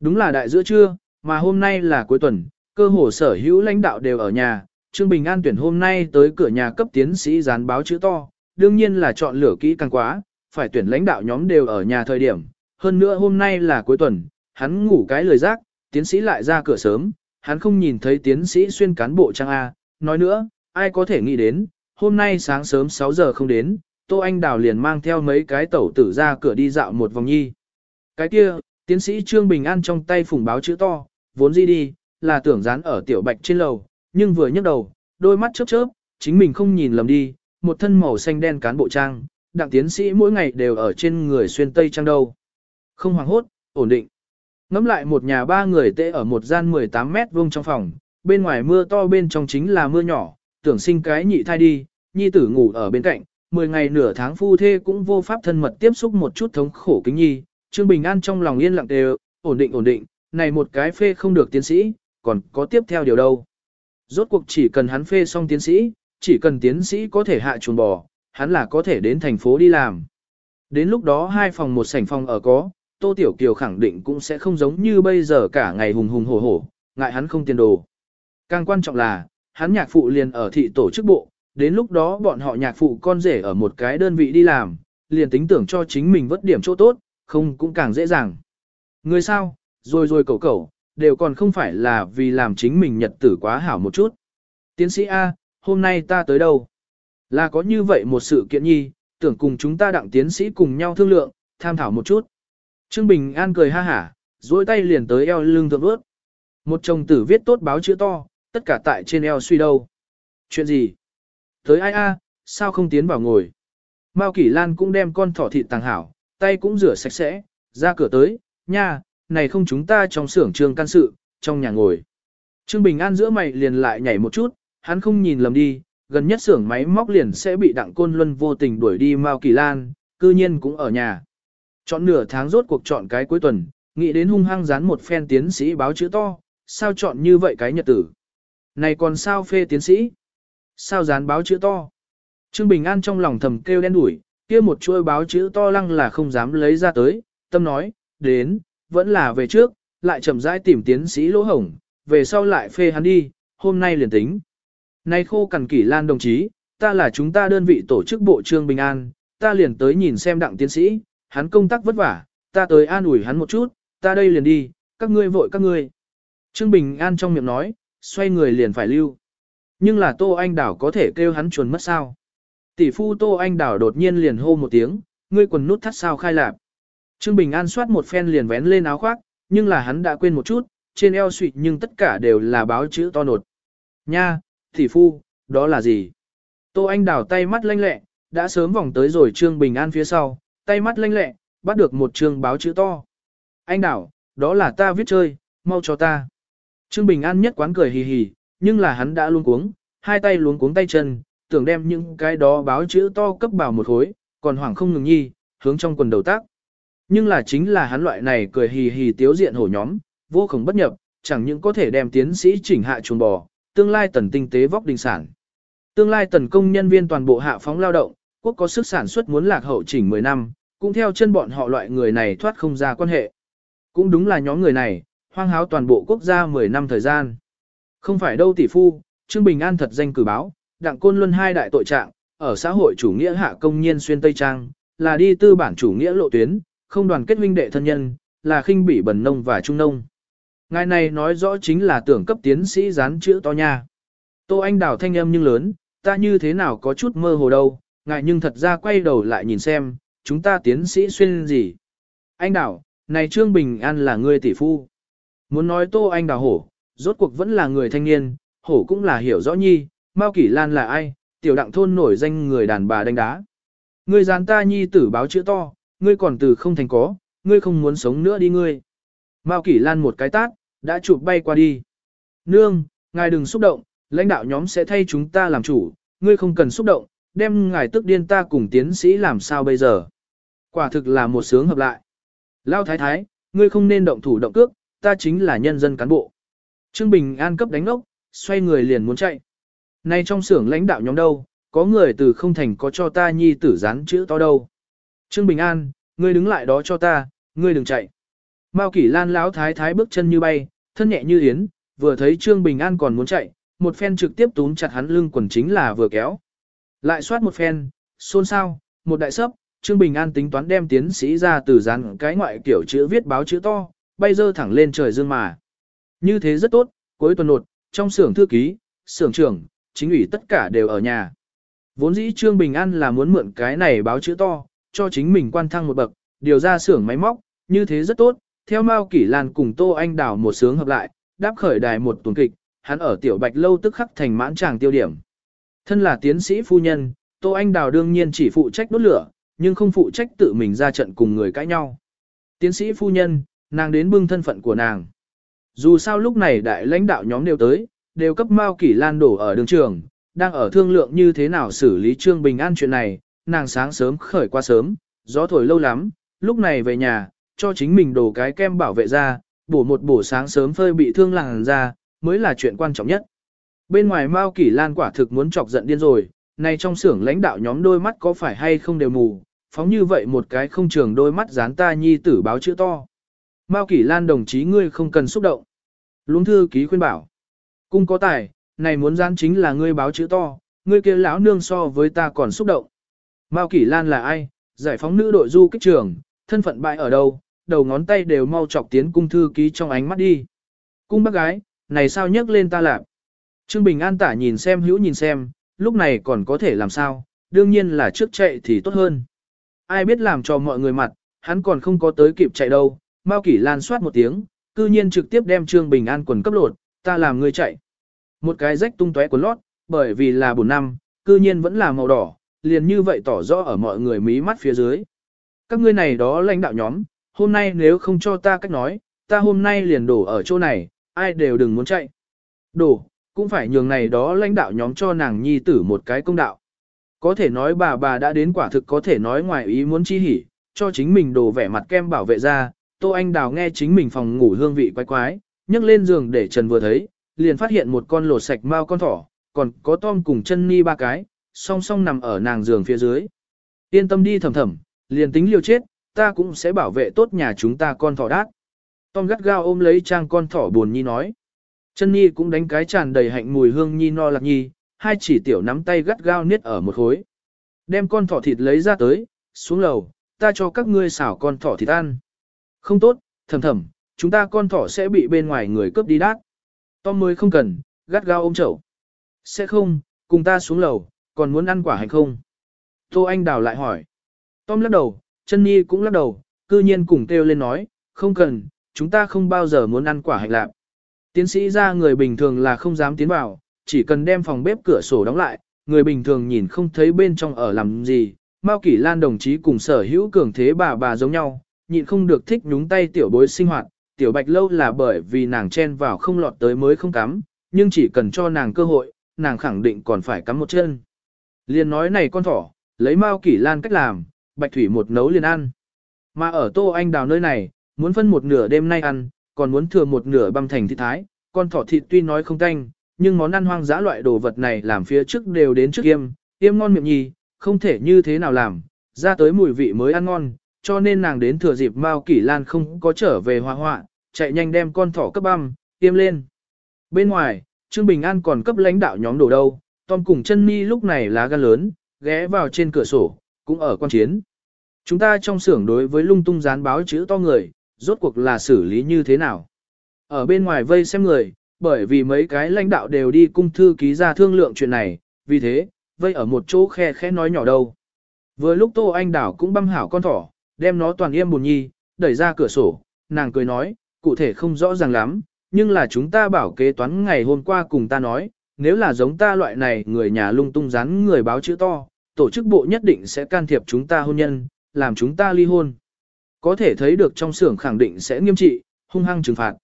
[SPEAKER 1] Đúng là đại giữa trưa, mà hôm nay là cuối tuần, cơ hồ sở hữu lãnh đạo đều ở nhà, Trương Bình An tuyển hôm nay tới cửa nhà cấp tiến sĩ dán báo chữ to, đương nhiên là chọn lửa kỹ càng quá, phải tuyển lãnh đạo nhóm đều ở nhà thời điểm. Hơn nữa hôm nay là cuối tuần, hắn ngủ cái lời giác, tiến sĩ lại ra cửa sớm, hắn không nhìn thấy tiến sĩ xuyên cán bộ trang A. Nói nữa, ai có thể nghĩ đến, hôm nay sáng sớm 6 giờ không đến, Tô Anh Đào liền mang theo mấy cái tẩu tử ra cửa đi dạo một vòng nhi. Cái kia, tiến sĩ Trương Bình An trong tay phùng báo chữ to, vốn gì đi, là tưởng dán ở tiểu bạch trên lầu, nhưng vừa nhấc đầu, đôi mắt chớp chớp, chính mình không nhìn lầm đi, một thân màu xanh đen cán bộ trang, đặng tiến sĩ mỗi ngày đều ở trên người xuyên tây trang đâu. Không hoảng hốt, ổn định. Ngắm lại một nhà ba người tê ở một gian 18 mét vuông trong phòng, bên ngoài mưa to bên trong chính là mưa nhỏ, tưởng sinh cái nhị thai đi, nhi tử ngủ ở bên cạnh, 10 ngày nửa tháng phu thê cũng vô pháp thân mật tiếp xúc một chút thống khổ kính nhi, Trương Bình An trong lòng yên lặng đều, ổn định ổn định, này một cái phê không được tiến sĩ, còn có tiếp theo điều đâu. Rốt cuộc chỉ cần hắn phê xong tiến sĩ, chỉ cần tiến sĩ có thể hạ chuồn bò, hắn là có thể đến thành phố đi làm. Đến lúc đó hai phòng một sảnh phòng ở có, Tô Tiểu Kiều khẳng định cũng sẽ không giống như bây giờ cả ngày hùng hùng hổ hổ, ngại hắn không tiền đồ. Càng quan trọng là, hắn nhạc phụ liền ở thị tổ chức bộ, đến lúc đó bọn họ nhạc phụ con rể ở một cái đơn vị đi làm, liền tính tưởng cho chính mình vất điểm chỗ tốt, không cũng càng dễ dàng. Người sao, rồi rồi cậu cậu, đều còn không phải là vì làm chính mình nhật tử quá hảo một chút. Tiến sĩ A, hôm nay ta tới đâu? Là có như vậy một sự kiện nhi, tưởng cùng chúng ta đặng tiến sĩ cùng nhau thương lượng, tham thảo một chút. Trương Bình An cười ha hả, duỗi tay liền tới eo lưng thượng ướt. Một chồng tử viết tốt báo chữ to, tất cả tại trên eo suy đâu. Chuyện gì? Tới ai a, sao không tiến vào ngồi? Mao Kỷ Lan cũng đem con thỏ thịt tàng hảo, tay cũng rửa sạch sẽ, ra cửa tới, nha, này không chúng ta trong xưởng trường can sự, trong nhà ngồi. Trương Bình An giữa mày liền lại nhảy một chút, hắn không nhìn lầm đi, gần nhất xưởng máy móc liền sẽ bị đặng côn luân vô tình đuổi đi Mao Kỳ Lan, cư nhiên cũng ở nhà. Chọn nửa tháng rốt cuộc chọn cái cuối tuần, nghĩ đến hung hăng dán một phen tiến sĩ báo chữ to, sao chọn như vậy cái nhật tử. Này còn sao phê tiến sĩ? Sao dán báo chữ to? Trương Bình An trong lòng thầm kêu đen đuổi kia một chuôi báo chữ to lăng là không dám lấy ra tới, tâm nói, đến, vẫn là về trước, lại chậm rãi tìm tiến sĩ lỗ hổng, về sau lại phê hắn đi, hôm nay liền tính. Nay khô cằn kỷ lan đồng chí, ta là chúng ta đơn vị tổ chức bộ trương bình an, ta liền tới nhìn xem đặng tiến sĩ, hắn công tác vất vả, ta tới an ủi hắn một chút, ta đây liền đi, các ngươi vội các ngươi. Trương Bình An trong miệng nói, xoay người liền phải lưu. Nhưng là Tô Anh Đảo có thể kêu hắn chuồn mất sao. Tỷ phu Tô Anh Đảo đột nhiên liền hô một tiếng, ngươi quần nút thắt sao khai lạp. Trương Bình An soát một phen liền vén lên áo khoác, nhưng là hắn đã quên một chút, trên eo suỵt nhưng tất cả đều là báo chữ to nột. Nha, tỷ phu, đó là gì? Tô Anh đảo tay mắt lanh lẹ, đã sớm vòng tới rồi Trương Bình An phía sau, tay mắt lanh lẹ, bắt được một trương báo chữ to. Anh đảo, đó là ta viết chơi, mau cho ta. Trương Bình An nhất quán cười hì hì, nhưng là hắn đã luôn cuống, hai tay luống cuống tay chân, tưởng đem những cái đó báo chữ to cấp bảo một khối, còn hoảng không ngừng nhi, hướng trong quần đầu tác. Nhưng là chính là hắn loại này cười hì hì tiếu diện hổ nhóm, vô cùng bất nhập, chẳng những có thể đem tiến sĩ chỉnh hạ chuồng bò, tương lai tần tinh tế vóc đình sản. Tương lai tần công nhân viên toàn bộ hạ phóng lao động, quốc có sức sản xuất muốn lạc hậu chỉnh 10 năm, cũng theo chân bọn họ loại người này thoát không ra quan hệ. Cũng đúng là nhóm người này, hoang háo toàn bộ quốc gia 10 năm thời gian. Không phải đâu tỷ phu, Trương Bình An thật danh cử báo, đặng côn luân hai đại tội trạng, ở xã hội chủ nghĩa hạ công nhiên xuyên Tây Trang, là đi tư bản chủ nghĩa lộ tuyến, không đoàn kết huynh đệ thân nhân, là khinh bỉ bần nông và trung nông. Ngài này nói rõ chính là tưởng cấp tiến sĩ dán chữ to nha. Tô Anh Đào thanh âm nhưng lớn, ta như thế nào có chút mơ hồ đâu, ngài nhưng thật ra quay đầu lại nhìn xem, chúng ta tiến sĩ xuyên gì. Anh Đào, này Trương Bình An là người tỷ phu. Muốn nói Tô Anh Đào hổ, rốt cuộc vẫn là người thanh niên, hổ cũng là hiểu rõ nhi, Mao Kỷ Lan là ai, tiểu đặng thôn nổi danh người đàn bà đánh đá. Người dán ta nhi tử báo chữ to, ngươi còn từ không thành có, ngươi không muốn sống nữa đi ngươi. Mao Kỷ Lan một cái tát, đã chụp bay qua đi. Nương, ngài đừng xúc động, lãnh đạo nhóm sẽ thay chúng ta làm chủ, ngươi không cần xúc động, đem ngài tức điên ta cùng tiến sĩ làm sao bây giờ. Quả thực là một sướng hợp lại. Lao thái thái, ngươi không nên động thủ động cước, ta chính là nhân dân cán bộ. Trương Bình An cấp đánh ốc, xoay người liền muốn chạy. Nay trong xưởng lãnh đạo nhóm đâu, có người từ không thành có cho ta nhi tử dán chữ to đâu. Trương Bình An, ngươi đứng lại đó cho ta, ngươi đừng chạy. Mao Kỷ Lan lão thái thái bước chân như bay, thân nhẹ như yến, vừa thấy Trương Bình An còn muốn chạy, một phen trực tiếp túm chặt hắn lưng quần chính là vừa kéo. Lại soát một phen, xôn xao, một đại sấp, Trương Bình An tính toán đem tiến sĩ ra từ dán cái ngoại kiểu chữ viết báo chữ to, bay dơ thẳng lên trời dương mà. Như thế rất tốt, cuối tuần nột, trong xưởng thư ký, xưởng trưởng, chính ủy tất cả đều ở nhà. Vốn dĩ Trương Bình An là muốn mượn cái này báo chữ to, cho chính mình quan thăng một bậc, điều ra xưởng máy móc, như thế rất tốt, theo Mao Kỷ Lan cùng Tô Anh Đào một sướng hợp lại, đáp khởi đài một tuần kịch, hắn ở tiểu bạch lâu tức khắc thành mãn tràng tiêu điểm. Thân là tiến sĩ phu nhân, Tô Anh Đào đương nhiên chỉ phụ trách đốt lửa, nhưng không phụ trách tự mình ra trận cùng người cãi nhau. Tiến sĩ phu nhân, nàng đến bưng thân phận của nàng. Dù sao lúc này đại lãnh đạo nhóm đều tới, đều cấp Mao Kỷ Lan đổ ở đường trường, đang ở thương lượng như thế nào xử lý Trương Bình An chuyện này, nàng sáng sớm khởi qua sớm, gió thổi lâu lắm, lúc này về nhà, cho chính mình đổ cái kem bảo vệ da, bổ một bổ sáng sớm phơi bị thương làng da, mới là chuyện quan trọng nhất. Bên ngoài Mao Kỷ Lan quả thực muốn chọc giận điên rồi, này trong xưởng lãnh đạo nhóm đôi mắt có phải hay không đều mù, phóng như vậy một cái không trường đôi mắt dán ta nhi tử báo chữ to. Mao Kỷ Lan đồng chí ngươi không cần xúc động. Luống thư ký khuyên bảo. Cung có tài, này muốn gian chính là ngươi báo chữ to, ngươi kia lão nương so với ta còn xúc động. Mao Kỷ Lan là ai? Giải phóng nữ đội du kích trường, thân phận bại ở đâu, đầu ngón tay đều mau chọc tiến cung thư ký trong ánh mắt đi. Cung bác gái, này sao nhấc lên ta làm? Trương Bình An tả nhìn xem hữu nhìn xem, lúc này còn có thể làm sao, đương nhiên là trước chạy thì tốt hơn. Ai biết làm cho mọi người mặt, hắn còn không có tới kịp chạy đâu, Mao Kỷ Lan soát một tiếng, cư nhiên trực tiếp đem Trương Bình An quần cấp lột, ta làm người chạy. Một cái rách tung tóe quần lót, bởi vì là buồn năm, cư nhiên vẫn là màu đỏ, liền như vậy tỏ rõ ở mọi người mí mắt phía dưới. Các ngươi này đó lãnh đạo nhóm, hôm nay nếu không cho ta cách nói, ta hôm nay liền đổ ở chỗ này, ai đều đừng muốn chạy. Đổ, cũng phải nhường này đó lãnh đạo nhóm cho nàng nhi tử một cái công đạo. Có thể nói bà bà đã đến quả thực có thể nói ngoài ý muốn chi hỉ, cho chính mình đồ vẻ mặt kem bảo vệ ra, Tô Anh Đào nghe chính mình phòng ngủ hương vị quái quái, nhấc lên giường để Trần vừa thấy, liền phát hiện một con lột sạch mao con thỏ, còn có Tom cùng chân ni ba cái, song song nằm ở nàng giường phía dưới. Yên tâm đi thầm thầm, liền tính liều chết, ta cũng sẽ bảo vệ tốt nhà chúng ta con thỏ đát. Tom gắt gao ôm lấy trang con thỏ buồn nhi nói. Chân nhi cũng đánh cái tràn đầy hạnh mùi hương nhi no lạc nhi, hai chỉ tiểu nắm tay gắt gao niết ở một khối. Đem con thỏ thịt lấy ra tới, xuống lầu, ta cho các ngươi xảo con thỏ thịt ăn. Không tốt, thầm thầm, chúng ta con thỏ sẽ bị bên ngoài người cướp đi đát. Tom mới không cần, gắt gao ôm chậu. Sẽ không, cùng ta xuống lầu, còn muốn ăn quả hành không? Tô Anh Đào lại hỏi. Tom lắc đầu, chân nhi cũng lắc đầu, cư nhiên cùng kêu lên nói, không cần, chúng ta không bao giờ muốn ăn quả hành lạc. Tiến sĩ ra người bình thường là không dám tiến vào, chỉ cần đem phòng bếp cửa sổ đóng lại, người bình thường nhìn không thấy bên trong ở làm gì. Mao Kỷ Lan đồng chí cùng sở hữu cường thế bà bà giống nhau, nhịn không được thích nhúng tay tiểu bối sinh hoạt, tiểu bạch lâu là bởi vì nàng chen vào không lọt tới mới không cắm, nhưng chỉ cần cho nàng cơ hội, nàng khẳng định còn phải cắm một chân. Liên nói này con thỏ, lấy Mao Kỷ Lan cách làm, bạch thủy một nấu liền ăn. Mà ở Tô Anh Đào nơi này, muốn phân một nửa đêm nay ăn, còn muốn thừa một nửa băm thành thịt thái, con thỏ thịt tuy nói không tanh, nhưng món ăn hoang dã loại đồ vật này làm phía trước đều đến trước yêm, yêm ngon miệng nhì, không thể như thế nào làm, ra tới mùi vị mới ăn ngon, cho nên nàng đến thừa dịp Mao Kỷ Lan không có trở về hoa họa, chạy nhanh đem con thỏ cấp băm, tiêm lên. Bên ngoài, Trương Bình An còn cấp lãnh đạo nhóm đồ đâu, Tom cùng chân mi lúc này lá gan lớn, ghé vào trên cửa sổ, cũng ở quan chiến. Chúng ta trong xưởng đối với lung tung dán báo chữ to người, rốt cuộc là xử lý như thế nào. Ở bên ngoài vây xem người, bởi vì mấy cái lãnh đạo đều đi cung thư ký ra thương lượng chuyện này, vì thế, vây ở một chỗ khe khẽ nói nhỏ đâu. Vừa lúc Tô Anh Đảo cũng băm hảo con thỏ, đem nó toàn yêm buồn nhi, đẩy ra cửa sổ, nàng cười nói, cụ thể không rõ ràng lắm, nhưng là chúng ta bảo kế toán ngày hôm qua cùng ta nói, nếu là giống ta loại này người nhà lung tung rắn người báo chữ to, tổ chức bộ nhất định sẽ can thiệp chúng ta hôn nhân, làm chúng ta ly hôn. Có thể thấy được trong xưởng khẳng định sẽ nghiêm trị, hung hăng trừng phạt.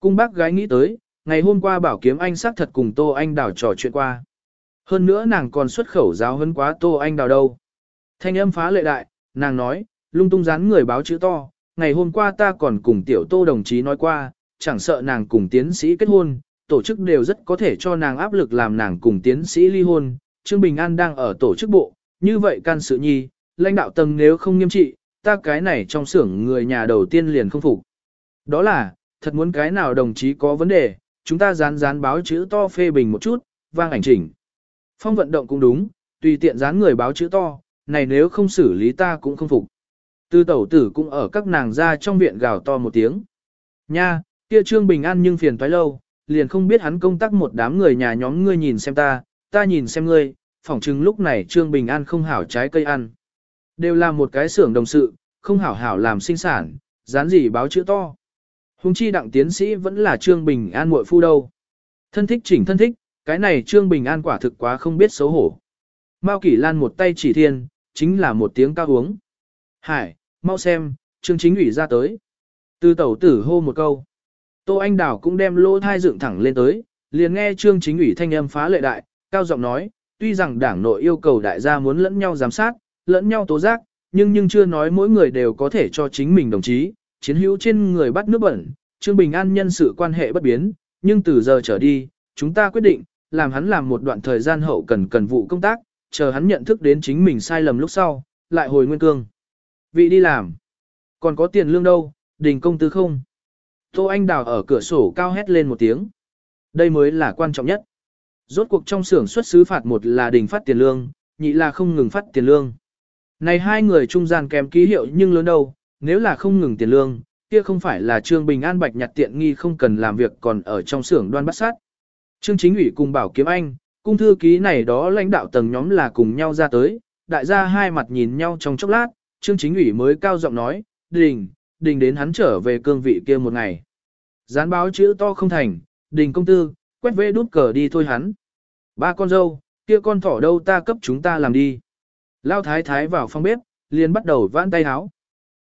[SPEAKER 1] Cung bác gái nghĩ tới, ngày hôm qua bảo kiếm anh xác thật cùng Tô Anh Đào trò chuyện qua. Hơn nữa nàng còn xuất khẩu giáo hơn quá Tô Anh Đào đâu. Thanh âm phá lệ đại, nàng nói, lung tung dán người báo chữ to, ngày hôm qua ta còn cùng tiểu Tô đồng chí nói qua, chẳng sợ nàng cùng tiến sĩ kết hôn, tổ chức đều rất có thể cho nàng áp lực làm nàng cùng tiến sĩ ly hôn. Trương Bình An đang ở tổ chức bộ, như vậy can sự nhi, lãnh đạo tầng nếu không nghiêm trị, ta cái này trong xưởng người nhà đầu tiên liền không phục. Đó là, thật muốn cái nào đồng chí có vấn đề, chúng ta dán dán báo chữ to phê bình một chút, vang ảnh chỉnh. Phong vận động cũng đúng, tùy tiện dán người báo chữ to, này nếu không xử lý ta cũng không phục. Tư tẩu tử cũng ở các nàng ra trong viện gào to một tiếng. Nha, kia trương bình an nhưng phiền toái lâu, liền không biết hắn công tác một đám người nhà nhóm ngươi nhìn xem ta, ta nhìn xem ngươi, phỏng chừng lúc này trương bình an không hảo trái cây ăn. Đều là một cái xưởng đồng sự, không hảo hảo làm sinh sản, dán gì báo chữ to. Hùng chi đặng tiến sĩ vẫn là Trương Bình An muội phu đâu. Thân thích chỉnh thân thích, cái này Trương Bình An quả thực quá không biết xấu hổ. Mao Kỷ Lan một tay chỉ thiên, chính là một tiếng cao uống. Hải, mau xem, Trương Chính ủy ra tới. Từ tẩu tử hô một câu. Tô Anh Đào cũng đem lỗ thai dựng thẳng lên tới, liền nghe Trương Chính ủy thanh âm phá lệ đại, cao giọng nói, tuy rằng đảng nội yêu cầu đại gia muốn lẫn nhau giám sát, lẫn nhau tố giác, nhưng nhưng chưa nói mỗi người đều có thể cho chính mình đồng chí, chiến hữu trên người bắt nước bẩn, Trương Bình An nhân sự quan hệ bất biến, nhưng từ giờ trở đi, chúng ta quyết định, làm hắn làm một đoạn thời gian hậu cần cần vụ công tác, chờ hắn nhận thức đến chính mình sai lầm lúc sau, lại hồi nguyên cương. Vị đi làm. Còn có tiền lương đâu, đình công tư không? Tô Anh Đào ở cửa sổ cao hét lên một tiếng. Đây mới là quan trọng nhất. Rốt cuộc trong xưởng xuất xứ phạt một là đình phát tiền lương, nhị là không ngừng phát tiền lương. Này hai người trung gian kém ký hiệu nhưng lớn đâu, nếu là không ngừng tiền lương, kia không phải là Trương Bình An bạch nhặt tiện nghi không cần làm việc còn ở trong xưởng đoan bắt sát. Trương Chính ủy cùng Bảo Kiếm Anh, cung thư ký này đó lãnh đạo tầng nhóm là cùng nhau ra tới, đại gia hai mặt nhìn nhau trong chốc lát, Trương Chính ủy mới cao giọng nói, đình, đình đến hắn trở về cương vị kia một ngày. Gián báo chữ to không thành, đình công tư, quét vê đút cờ đi thôi hắn. Ba con dâu, kia con thỏ đâu ta cấp chúng ta làm đi. Lao thái thái vào phòng bếp, liền bắt đầu vãn tay háo.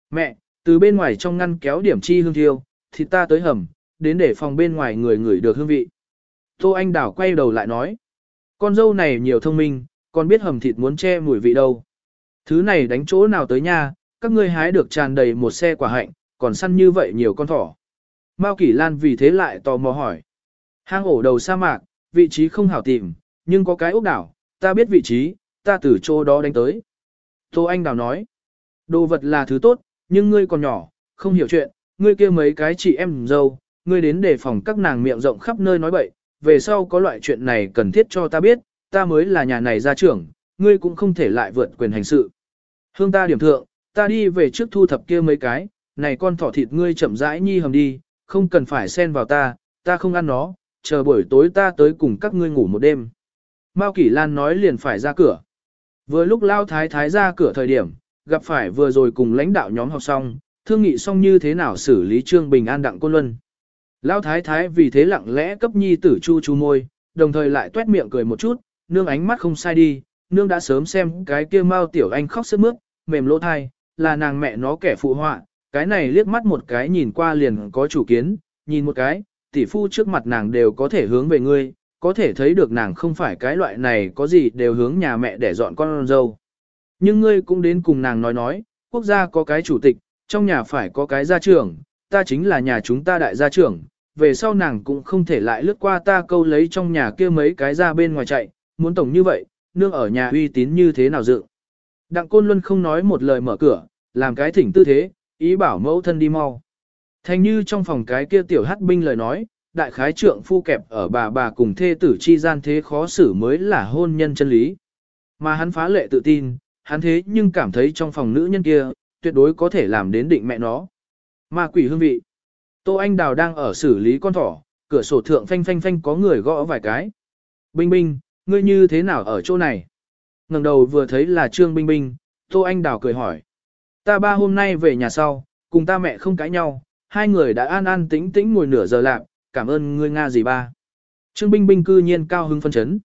[SPEAKER 1] Mẹ, từ bên ngoài trong ngăn kéo điểm chi hương thiêu, thì ta tới hầm, đến để phòng bên ngoài người ngửi được hương vị. Tô Anh Đảo quay đầu lại nói. Con dâu này nhiều thông minh, còn biết hầm thịt muốn che mùi vị đâu. Thứ này đánh chỗ nào tới nha, các ngươi hái được tràn đầy một xe quả hạnh, còn săn như vậy nhiều con thỏ. Mao Kỷ Lan vì thế lại tò mò hỏi. Hang ổ đầu sa mạc, vị trí không hảo tìm, nhưng có cái ốc đảo, ta biết vị trí, ta từ chỗ đó đánh tới. Tô Anh Đào nói, đồ vật là thứ tốt, nhưng ngươi còn nhỏ, không hiểu chuyện, ngươi kia mấy cái chị em dâu, ngươi đến đề phòng các nàng miệng rộng khắp nơi nói bậy, về sau có loại chuyện này cần thiết cho ta biết, ta mới là nhà này gia trưởng, ngươi cũng không thể lại vượt quyền hành sự. Hương ta điểm thượng, ta đi về trước thu thập kia mấy cái, này con thỏ thịt ngươi chậm rãi nhi hầm đi, không cần phải xen vào ta, ta không ăn nó, chờ buổi tối ta tới cùng các ngươi ngủ một đêm. Mao Kỷ Lan nói liền phải ra cửa. Vừa lúc Lao Thái Thái ra cửa thời điểm, gặp phải vừa rồi cùng lãnh đạo nhóm học xong, thương nghị xong như thế nào xử lý Trương Bình An Đặng Côn Luân. Lao Thái Thái vì thế lặng lẽ cấp nhi tử chu chu môi, đồng thời lại tuét miệng cười một chút, nương ánh mắt không sai đi, nương đã sớm xem cái kia Mao Tiểu Anh khóc sướt mướt, mềm lỗ thai, là nàng mẹ nó kẻ phụ họa, cái này liếc mắt một cái nhìn qua liền có chủ kiến, nhìn một cái, tỷ phu trước mặt nàng đều có thể hướng về ngươi, có thể thấy được nàng không phải cái loại này có gì đều hướng nhà mẹ để dọn con dâu. Nhưng ngươi cũng đến cùng nàng nói nói, quốc gia có cái chủ tịch, trong nhà phải có cái gia trưởng, ta chính là nhà chúng ta đại gia trưởng, về sau nàng cũng không thể lại lướt qua ta câu lấy trong nhà kia mấy cái ra bên ngoài chạy, muốn tổng như vậy, nương ở nhà uy tín như thế nào dự. Đặng Côn Luân không nói một lời mở cửa, làm cái thỉnh tư thế, ý bảo mẫu thân đi mau. Thành như trong phòng cái kia tiểu hát binh lời nói, đại khái trượng phu kẹp ở bà bà cùng thê tử chi gian thế khó xử mới là hôn nhân chân lý. Mà hắn phá lệ tự tin, hắn thế nhưng cảm thấy trong phòng nữ nhân kia, tuyệt đối có thể làm đến định mẹ nó. Ma quỷ hương vị. Tô Anh Đào đang ở xử lý con thỏ, cửa sổ thượng phanh phanh phanh có người gõ vài cái. Binh binh, ngươi như thế nào ở chỗ này? ngẩng đầu vừa thấy là Trương Binh Binh, Tô Anh Đào cười hỏi. Ta ba hôm nay về nhà sau, cùng ta mẹ không cãi nhau, hai người đã an an tĩnh tĩnh ngồi nửa giờ lạc, cảm ơn ngươi Nga gì ba. Trương Binh Binh cư nhiên cao hứng phân chấn.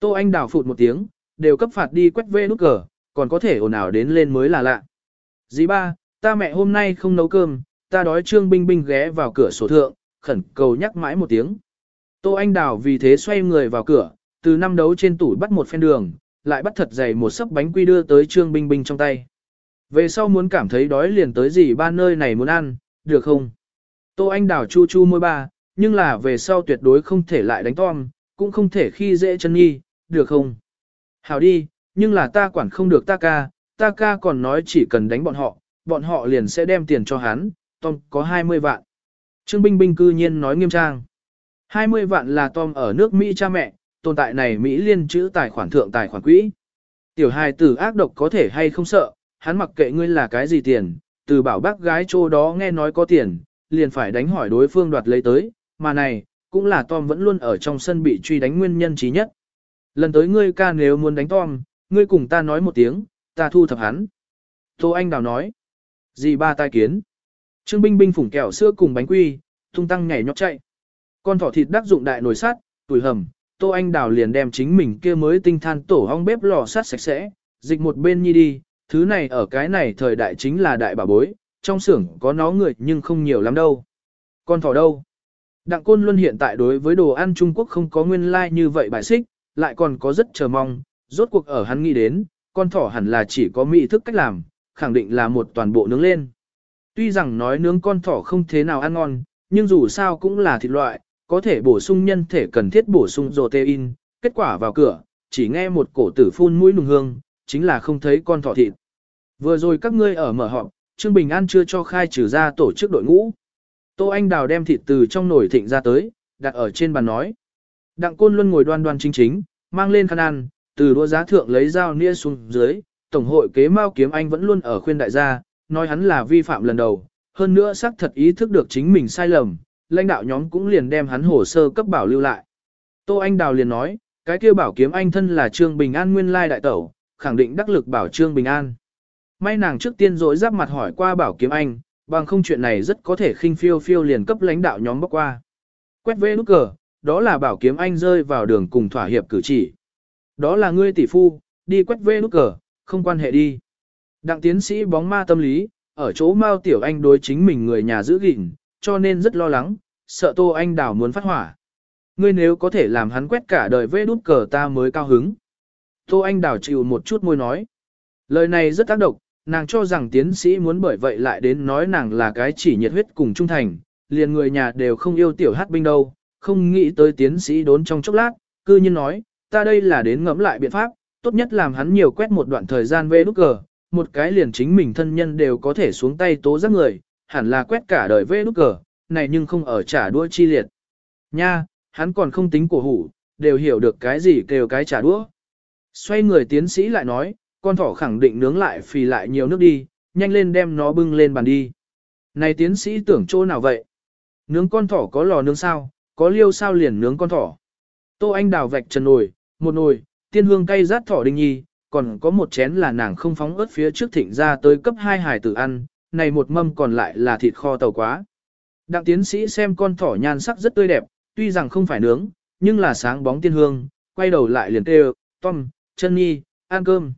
[SPEAKER 1] Tô Anh Đào phụt một tiếng, đều cấp phạt đi quét vê nút cờ, còn có thể ồn ào đến lên mới là lạ. Dì ba, ta mẹ hôm nay không nấu cơm, ta đói Trương Binh Binh ghé vào cửa sổ thượng, khẩn cầu nhắc mãi một tiếng. Tô Anh Đào vì thế xoay người vào cửa, từ năm đấu trên tủ bắt một phen đường, lại bắt thật dày một sấp bánh quy đưa tới Trương Binh Binh trong tay. Về sau muốn cảm thấy đói liền tới gì ba nơi này muốn ăn, được không? Tô Anh Đào chu chu môi ba, nhưng là về sau tuyệt đối không thể lại đánh Tom, cũng không thể khi dễ chân nhi, được không? Hảo đi, nhưng là ta quản không được ta ca, ta ca còn nói chỉ cần đánh bọn họ, bọn họ liền sẽ đem tiền cho hắn, Tom có 20 vạn. Trương Binh Binh cư nhiên nói nghiêm trang. 20 vạn là Tom ở nước Mỹ cha mẹ, tồn tại này Mỹ liên chữ tài khoản thượng tài khoản quỹ. Tiểu hài tử ác độc có thể hay không sợ, hắn mặc kệ ngươi là cái gì tiền, từ bảo bác gái chỗ đó nghe nói có tiền, liền phải đánh hỏi đối phương đoạt lấy tới, mà này, cũng là Tom vẫn luôn ở trong sân bị truy đánh nguyên nhân trí nhất. Lần tới ngươi ca nếu muốn đánh Tom, ngươi cùng ta nói một tiếng, ta thu thập hắn. Tô Anh Đào nói, gì ba tai kiến. Trương Binh Binh phủng kẹo sữa cùng bánh quy, tung tăng nhảy nhót chạy. Con thỏ thịt đắc dụng đại nồi sắt, tuổi hầm, Tô Anh Đào liền đem chính mình kia mới tinh than tổ hong bếp lò sát sạch sẽ, dịch một bên nhi đi, thứ này ở cái này thời đại chính là đại bà bối, trong xưởng có nó người nhưng không nhiều lắm đâu. Con thỏ đâu? Đặng Côn Luân hiện tại đối với đồ ăn Trung Quốc không có nguyên lai like như vậy bài xích, lại còn có rất chờ mong, rốt cuộc ở hắn nghĩ đến, con thỏ hẳn là chỉ có mỹ thức cách làm, khẳng định là một toàn bộ nướng lên. Tuy rằng nói nướng con thỏ không thế nào ăn ngon, nhưng dù sao cũng là thịt loại, có thể bổ sung nhân thể cần thiết bổ sung protein, kết quả vào cửa, chỉ nghe một cổ tử phun mũi nùng hương, chính là không thấy con thỏ thịt. Vừa rồi các ngươi ở mở họp, Trương Bình An chưa cho khai trừ ra tổ chức đội ngũ. Tô Anh Đào đem thịt từ trong nồi thịnh ra tới, đặt ở trên bàn nói. Đặng Côn Luân ngồi đoan đoan chính chính, mang lên khăn ăn, từ đua giá thượng lấy dao nia xuống dưới, Tổng hội kế Mao Kiếm Anh vẫn luôn ở khuyên đại gia, nói hắn là vi phạm lần đầu, hơn nữa xác thật ý thức được chính mình sai lầm, lãnh đạo nhóm cũng liền đem hắn hồ sơ cấp bảo lưu lại. Tô Anh Đào liền nói, cái kia bảo kiếm anh thân là Trương Bình An nguyên lai đại tẩu, khẳng định đắc lực bảo Trương Bình An. May nàng trước tiên dối giáp mặt hỏi qua bảo kiếm anh, bằng không chuyện này rất có thể khinh phiêu phiêu liền cấp lãnh đạo nhóm bóc qua. Quét vê nút cờ, đó là bảo kiếm anh rơi vào đường cùng thỏa hiệp cử chỉ. Đó là ngươi tỷ phu, đi quét vê nút cờ, không quan hệ đi. Đặng tiến sĩ bóng ma tâm lý, ở chỗ Mao Tiểu Anh đối chính mình người nhà giữ gìn, cho nên rất lo lắng, sợ Tô Anh Đào muốn phát hỏa. Ngươi nếu có thể làm hắn quét cả đời vê đút cờ ta mới cao hứng. Tô Anh Đào chịu một chút môi nói. Lời này rất tác độc, nàng cho rằng tiến sĩ muốn bởi vậy lại đến nói nàng là cái chỉ nhiệt huyết cùng trung thành, liền người nhà đều không yêu tiểu hát binh đâu, không nghĩ tới tiến sĩ đốn trong chốc lát, cư nhiên nói, ta đây là đến ngẫm lại biện pháp, tốt nhất làm hắn nhiều quét một đoạn thời gian về nút cờ, một cái liền chính mình thân nhân đều có thể xuống tay tố giác người, hẳn là quét cả đời vê nút cờ, này nhưng không ở trả đũa chi liệt. Nha, hắn còn không tính cổ hủ, đều hiểu được cái gì kêu cái trả đũa. Xoay người tiến sĩ lại nói, con thỏ khẳng định nướng lại phì lại nhiều nước đi, nhanh lên đem nó bưng lên bàn đi. Này tiến sĩ tưởng chỗ nào vậy? Nướng con thỏ có lò nướng sao, có liêu sao liền nướng con thỏ. Tô Anh đào vạch trần nồi, một nồi, tiên hương cay rát thỏ đinh nhi, còn có một chén là nàng không phóng ớt phía trước thịnh ra tới cấp hai hải tử ăn, này một mâm còn lại là thịt kho tàu quá. Đặng tiến sĩ xem con thỏ nhan sắc rất tươi đẹp, tuy rằng không phải nướng, nhưng là sáng bóng tiên hương, quay đầu lại liền kêu, Tom, chân nhi, ăn cơm.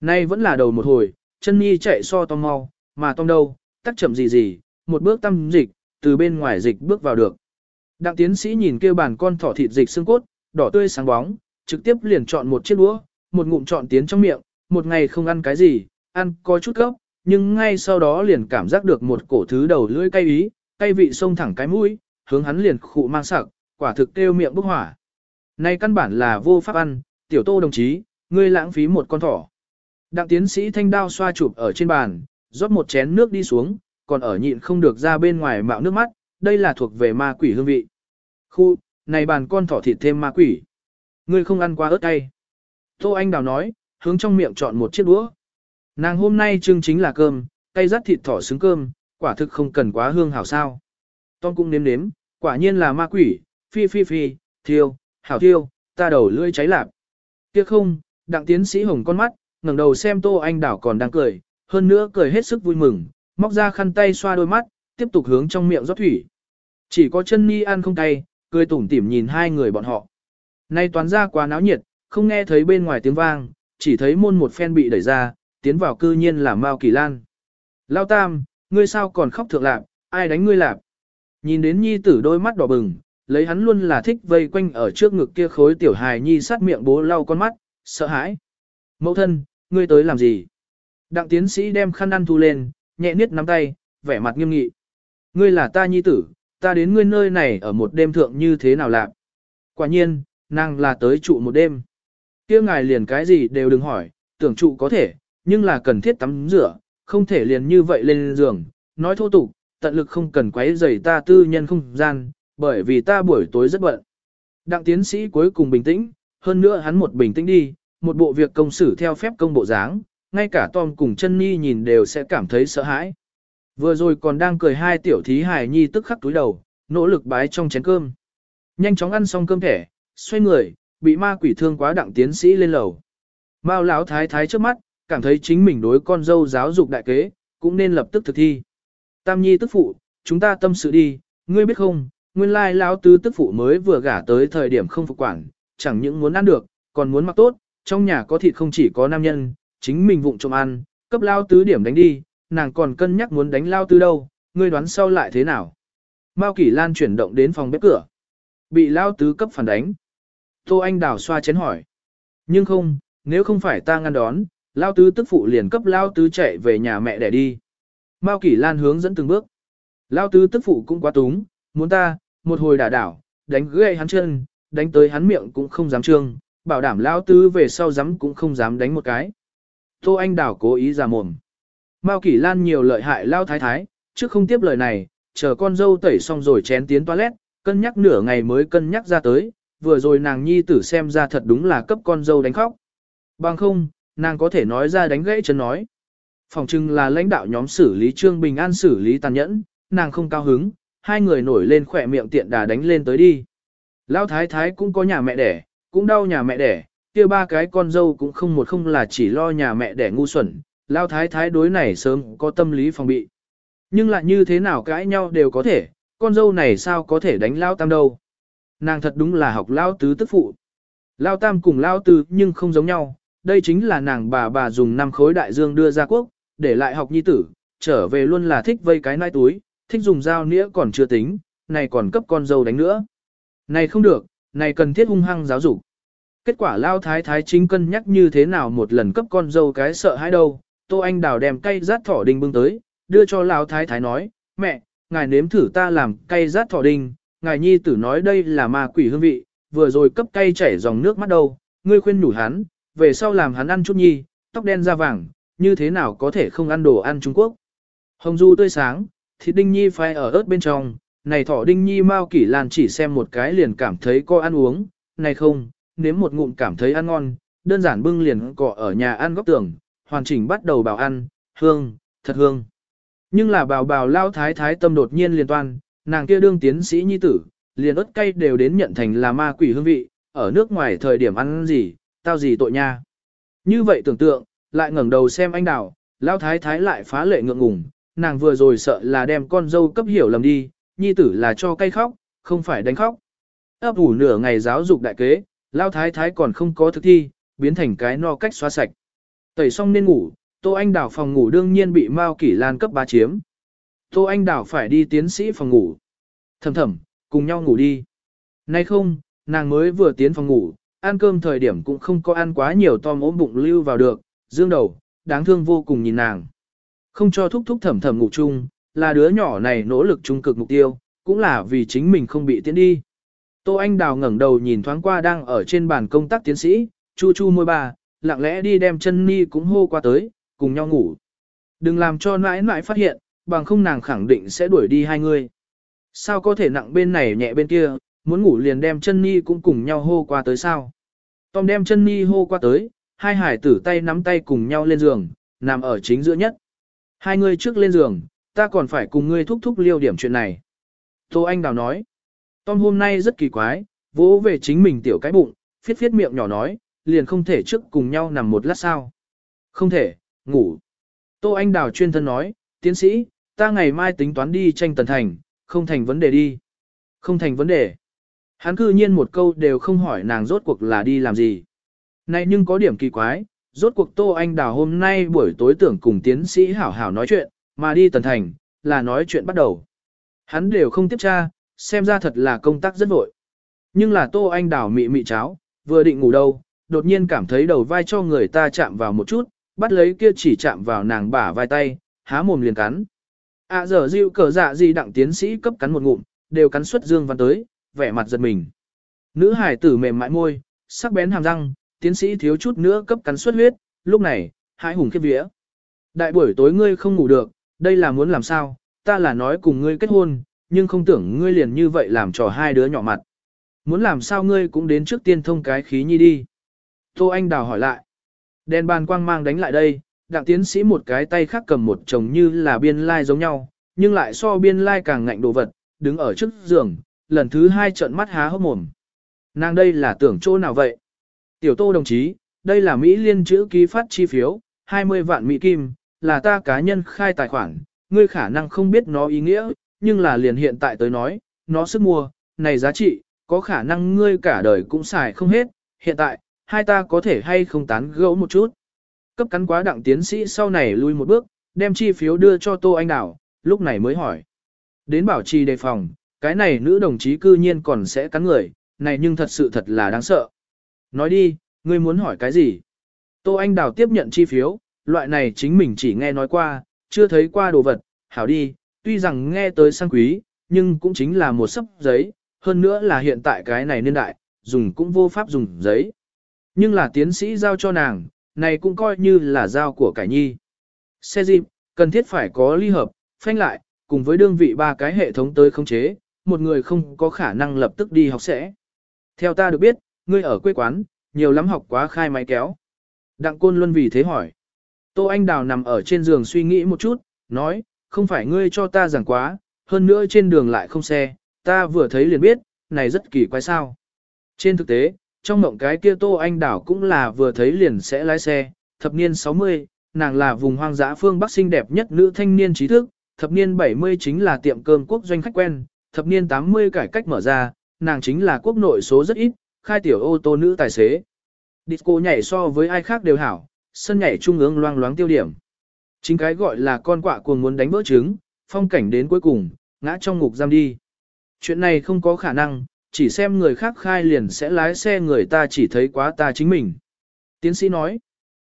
[SPEAKER 1] Nay vẫn là đầu một hồi, chân nhi chạy so Tom mau, mà Tom đâu, tắc chậm gì gì, một bước tâm dịch, từ bên ngoài dịch bước vào được. Đặng tiến sĩ nhìn kêu bàn con thỏ thịt dịch xương cốt, đỏ tươi sáng bóng, trực tiếp liền chọn một chiếc đũa, một ngụm chọn tiến trong miệng, một ngày không ăn cái gì, ăn có chút gốc nhưng ngay sau đó liền cảm giác được một cổ thứ đầu lưỡi cay ý, cay vị sông thẳng cái mũi, hướng hắn liền khụ mang sặc, quả thực kêu miệng bốc hỏa. Này căn bản là vô pháp ăn, tiểu tô đồng chí, ngươi lãng phí một con thỏ. Đặng tiến sĩ thanh đao xoa chụp ở trên bàn, rót một chén nước đi xuống, còn ở nhịn không được ra bên ngoài mạo nước mắt, đây là thuộc về ma quỷ hương vị. Khu, này bàn con thỏ thịt thêm ma quỷ. Ngươi không ăn qua ớt cay. Tô Anh Đào nói, hướng trong miệng chọn một chiếc đũa. Nàng hôm nay trưng chính là cơm, cay rắt thịt thỏ xứng cơm, quả thực không cần quá hương hảo sao. Tom cũng nếm nếm, quả nhiên là ma quỷ, phi phi phi, thiêu, hảo thiêu, ta đầu lưỡi cháy lạp. Tiếc không, đặng tiến sĩ hồng con mắt, ngẩng đầu xem Tô Anh Đảo còn đang cười, hơn nữa cười hết sức vui mừng, móc ra khăn tay xoa đôi mắt, tiếp tục hướng trong miệng rót thủy. Chỉ có chân ni ăn không cay, cười tủm tỉm nhìn hai người bọn họ. Nay toán ra quá náo nhiệt, không nghe thấy bên ngoài tiếng vang, chỉ thấy môn một phen bị đẩy ra, tiến vào cư nhiên là Mao Kỳ Lan. Lao Tam, ngươi sao còn khóc thượng lạp, ai đánh ngươi lạp? Nhìn đến nhi tử đôi mắt đỏ bừng, lấy hắn luôn là thích vây quanh ở trước ngực kia khối tiểu hài nhi sát miệng bố lau con mắt, sợ hãi. Mẫu thân, ngươi tới làm gì? Đặng tiến sĩ đem khăn ăn thu lên, nhẹ niết nắm tay, vẻ mặt nghiêm nghị. Ngươi là ta nhi tử, ta đến ngươi nơi này ở một đêm thượng như thế nào lạc? Quả nhiên, nàng là tới trụ một đêm. kia ngài liền cái gì đều đừng hỏi, tưởng trụ có thể, nhưng là cần thiết tắm rửa, không thể liền như vậy lên giường, nói thô tục, tận lực không cần quấy rầy ta tư nhân không gian, bởi vì ta buổi tối rất bận. Đặng tiến sĩ cuối cùng bình tĩnh, hơn nữa hắn một bình tĩnh đi, một bộ việc công xử theo phép công bộ dáng, ngay cả Tom cùng chân Nhi nhìn đều sẽ cảm thấy sợ hãi. Vừa rồi còn đang cười hai tiểu thí hài nhi tức khắc túi đầu, nỗ lực bái trong chén cơm. Nhanh chóng ăn xong cơm thẻ, xoay người, bị ma quỷ thương quá đặng tiến sĩ lên lầu. Mao lão thái thái trước mắt, cảm thấy chính mình đối con dâu giáo dục đại kế, cũng nên lập tức thực thi. Tam nhi tức phụ, chúng ta tâm sự đi, ngươi biết không, nguyên lai lão tứ tức phụ mới vừa gả tới thời điểm không phục quản, chẳng những muốn ăn được, còn muốn mặc tốt, trong nhà có thịt không chỉ có nam nhân, chính mình vụng trộm ăn, cấp lao tứ điểm đánh đi, nàng còn cân nhắc muốn đánh lao tứ đâu, ngươi đoán sau lại thế nào. Mao Kỷ Lan chuyển động đến phòng bếp cửa. Bị lao tứ cấp phản đánh. Tô Anh đảo xoa chén hỏi. Nhưng không, nếu không phải ta ngăn đón, lao tứ tức phụ liền cấp lao tứ chạy về nhà mẹ để đi. Mao Kỷ Lan hướng dẫn từng bước. Lao tứ tức phụ cũng quá túng, muốn ta, một hồi đả đảo, đánh gãy hắn chân, đánh tới hắn miệng cũng không dám trương, bảo đảm lao tứ về sau dám cũng không dám đánh một cái. Tô Anh Đảo cố ý ra mồm. Mao Kỷ Lan nhiều lợi hại lao thái thái, trước không tiếp lời này, chờ con dâu tẩy xong rồi chén tiến toilet, cân nhắc nửa ngày mới cân nhắc ra tới, vừa rồi nàng nhi tử xem ra thật đúng là cấp con dâu đánh khóc. Bằng không, nàng có thể nói ra đánh gãy chân nói. Phòng trưng là lãnh đạo nhóm xử lý Trương Bình An xử lý tàn nhẫn, nàng không cao hứng, hai người nổi lên khỏe miệng tiện đà đánh lên tới đi. Lão thái thái cũng có nhà mẹ đẻ, cũng đau nhà mẹ đẻ, kia ba cái con dâu cũng không một không là chỉ lo nhà mẹ đẻ ngu xuẩn, lão thái thái đối này sớm có tâm lý phòng bị. Nhưng lại như thế nào cãi nhau đều có thể, con dâu này sao có thể đánh lão tam đâu. Nàng thật đúng là học lão tứ tức phụ. lão tam cùng lão tứ nhưng không giống nhau, đây chính là nàng bà bà dùng năm khối đại dương đưa ra quốc, để lại học nhi tử, trở về luôn là thích vây cái nai túi, thích dùng dao nĩa còn chưa tính, này còn cấp con dâu đánh nữa. Này không được, này cần thiết hung hăng giáo dục. Kết quả lao thái thái chính cân nhắc như thế nào một lần cấp con dâu cái sợ hãi đâu, Tô Anh Đào đem cây rát thỏ đinh bưng tới, đưa cho lao thái thái nói, mẹ, ngài nếm thử ta làm cây rát thỏ đinh, ngài nhi tử nói đây là ma quỷ hương vị, vừa rồi cấp cây chảy dòng nước mắt đâu, ngươi khuyên nhủ hắn, về sau làm hắn ăn chút nhi, tóc đen da vàng, như thế nào có thể không ăn đồ ăn Trung Quốc. Hồng du tươi sáng, thịt đinh nhi phai ở ớt bên trong, này thỏ đinh nhi mau kỷ lan chỉ xem một cái liền cảm thấy có ăn uống, này không, nếm một ngụm cảm thấy ăn ngon, đơn giản bưng liền cọ ở nhà ăn góc tường, hoàn chỉnh bắt đầu bảo ăn, hương, thật hương. Nhưng là bào bào lao thái thái tâm đột nhiên liền toan, nàng kia đương tiến sĩ nhi tử, liền ớt cay đều đến nhận thành là ma quỷ hương vị, ở nước ngoài thời điểm ăn gì, tao gì tội nha. Như vậy tưởng tượng, lại ngẩng đầu xem anh đào, lao thái thái lại phá lệ ngượng ngùng, nàng vừa rồi sợ là đem con dâu cấp hiểu lầm đi, nhi tử là cho cay khóc, không phải đánh khóc. Ấp ủ nửa ngày giáo dục đại kế, lao thái thái còn không có thực thi, biến thành cái no cách xóa sạch. Tẩy xong nên ngủ, Tô Anh Đảo phòng ngủ đương nhiên bị Mao Kỷ Lan cấp bá chiếm. Tô Anh Đảo phải đi tiến sĩ phòng ngủ. Thầm thầm, cùng nhau ngủ đi. Nay không, nàng mới vừa tiến phòng ngủ, ăn cơm thời điểm cũng không có ăn quá nhiều to ốm bụng lưu vào được, dương đầu, đáng thương vô cùng nhìn nàng. Không cho thúc thúc thầm thầm ngủ chung, là đứa nhỏ này nỗ lực trung cực mục tiêu, cũng là vì chính mình không bị tiến đi. Tô Anh Đào ngẩng đầu nhìn thoáng qua đang ở trên bàn công tác tiến sĩ, chu chu môi bà, lặng lẽ đi đem chân ni cũng hô qua tới, cùng nhau ngủ. Đừng làm cho nãi nãi phát hiện, bằng không nàng khẳng định sẽ đuổi đi hai người. Sao có thể nặng bên này nhẹ bên kia, muốn ngủ liền đem chân ni cũng cùng nhau hô qua tới sao. Tom đem chân ni hô qua tới, hai hải tử tay nắm tay cùng nhau lên giường, nằm ở chính giữa nhất. Hai người trước lên giường, ta còn phải cùng ngươi thúc thúc liêu điểm chuyện này. Tô Anh Đào nói, Tom hôm nay rất kỳ quái, vỗ về chính mình tiểu cái bụng, phiết phiết miệng nhỏ nói, liền không thể trước cùng nhau nằm một lát sao. Không thể, ngủ. Tô Anh Đào chuyên thân nói, tiến sĩ, ta ngày mai tính toán đi tranh tần thành, không thành vấn đề đi. Không thành vấn đề. Hắn cư nhiên một câu đều không hỏi nàng rốt cuộc là đi làm gì. Này nhưng có điểm kỳ quái, rốt cuộc Tô Anh Đào hôm nay buổi tối tưởng cùng tiến sĩ hảo hảo nói chuyện, mà đi tần thành, là nói chuyện bắt đầu. Hắn đều không tiếp tra, xem ra thật là công tác rất vội. Nhưng là Tô Anh Đào mị mị cháo, vừa định ngủ đâu, đột nhiên cảm thấy đầu vai cho người ta chạm vào một chút, bắt lấy kia chỉ chạm vào nàng bả vai tay, há mồm liền cắn. À giờ dịu cờ dạ gì đặng tiến sĩ cấp cắn một ngụm, đều cắn xuất dương văn tới, vẻ mặt giật mình. Nữ hải tử mềm mại môi, sắc bén hàm răng, tiến sĩ thiếu chút nữa cấp cắn xuất huyết, lúc này, hai hùng khiếp vía. Đại buổi tối ngươi không ngủ được, đây là muốn làm sao, ta là nói cùng ngươi kết hôn, nhưng không tưởng ngươi liền như vậy làm trò hai đứa nhỏ mặt. Muốn làm sao ngươi cũng đến trước tiên thông cái khí nhi đi. Tô Anh Đào hỏi lại. Đèn bàn quang mang đánh lại đây, đặng tiến sĩ một cái tay khác cầm một chồng như là biên lai giống nhau, nhưng lại so biên lai càng ngạnh đồ vật, đứng ở trước giường, lần thứ hai trợn mắt há hốc mồm. Nàng đây là tưởng chỗ nào vậy? Tiểu tô đồng chí, đây là Mỹ liên chữ ký phát chi phiếu, 20 vạn Mỹ Kim, là ta cá nhân khai tài khoản, ngươi khả năng không biết nó ý nghĩa, nhưng là liền hiện tại tới nói, nó sức mua, này giá trị, có khả năng ngươi cả đời cũng xài không hết, hiện tại, hai ta có thể hay không tán gẫu một chút. Cấp cắn quá đặng tiến sĩ sau này lui một bước, đem chi phiếu đưa cho Tô Anh Đảo, lúc này mới hỏi. Đến bảo trì đề phòng, cái này nữ đồng chí cư nhiên còn sẽ cắn người, này nhưng thật sự thật là đáng sợ. Nói đi, ngươi muốn hỏi cái gì? Tô Anh Đào tiếp nhận chi phiếu, loại này chính mình chỉ nghe nói qua, chưa thấy qua đồ vật, hảo đi, tuy rằng nghe tới sang quý, nhưng cũng chính là một sấp giấy, hơn nữa là hiện tại cái này niên đại, dùng cũng vô pháp dùng giấy. Nhưng là tiến sĩ giao cho nàng, này cũng coi như là giao của cải nhi. Xe dịp, cần thiết phải có ly hợp, phanh lại, cùng với đương vị ba cái hệ thống tới khống chế, một người không có khả năng lập tức đi học sẽ. Theo ta được biết, ngươi ở quê quán, nhiều lắm học quá khai máy kéo. Đặng Côn Luân vì thế hỏi. Tô Anh Đào nằm ở trên giường suy nghĩ một chút, nói, không phải ngươi cho ta giảng quá, hơn nữa trên đường lại không xe, ta vừa thấy liền biết, này rất kỳ quái sao. Trên thực tế, trong mộng cái kia Tô Anh Đảo cũng là vừa thấy liền sẽ lái xe, thập niên 60, nàng là vùng hoang dã phương Bắc xinh đẹp nhất nữ thanh niên trí thức, thập niên 70 chính là tiệm cơm quốc doanh khách quen, thập niên 80 cải cách mở ra, nàng chính là quốc nội số rất ít, khai tiểu ô tô nữ tài xế. Disco nhảy so với ai khác đều hảo, sân nhảy trung ương loang loáng tiêu điểm. Chính cái gọi là con quạ cuồng muốn đánh vỡ trứng, phong cảnh đến cuối cùng, ngã trong ngục giam đi. Chuyện này không có khả năng, chỉ xem người khác khai liền sẽ lái xe người ta chỉ thấy quá ta chính mình. Tiến sĩ nói,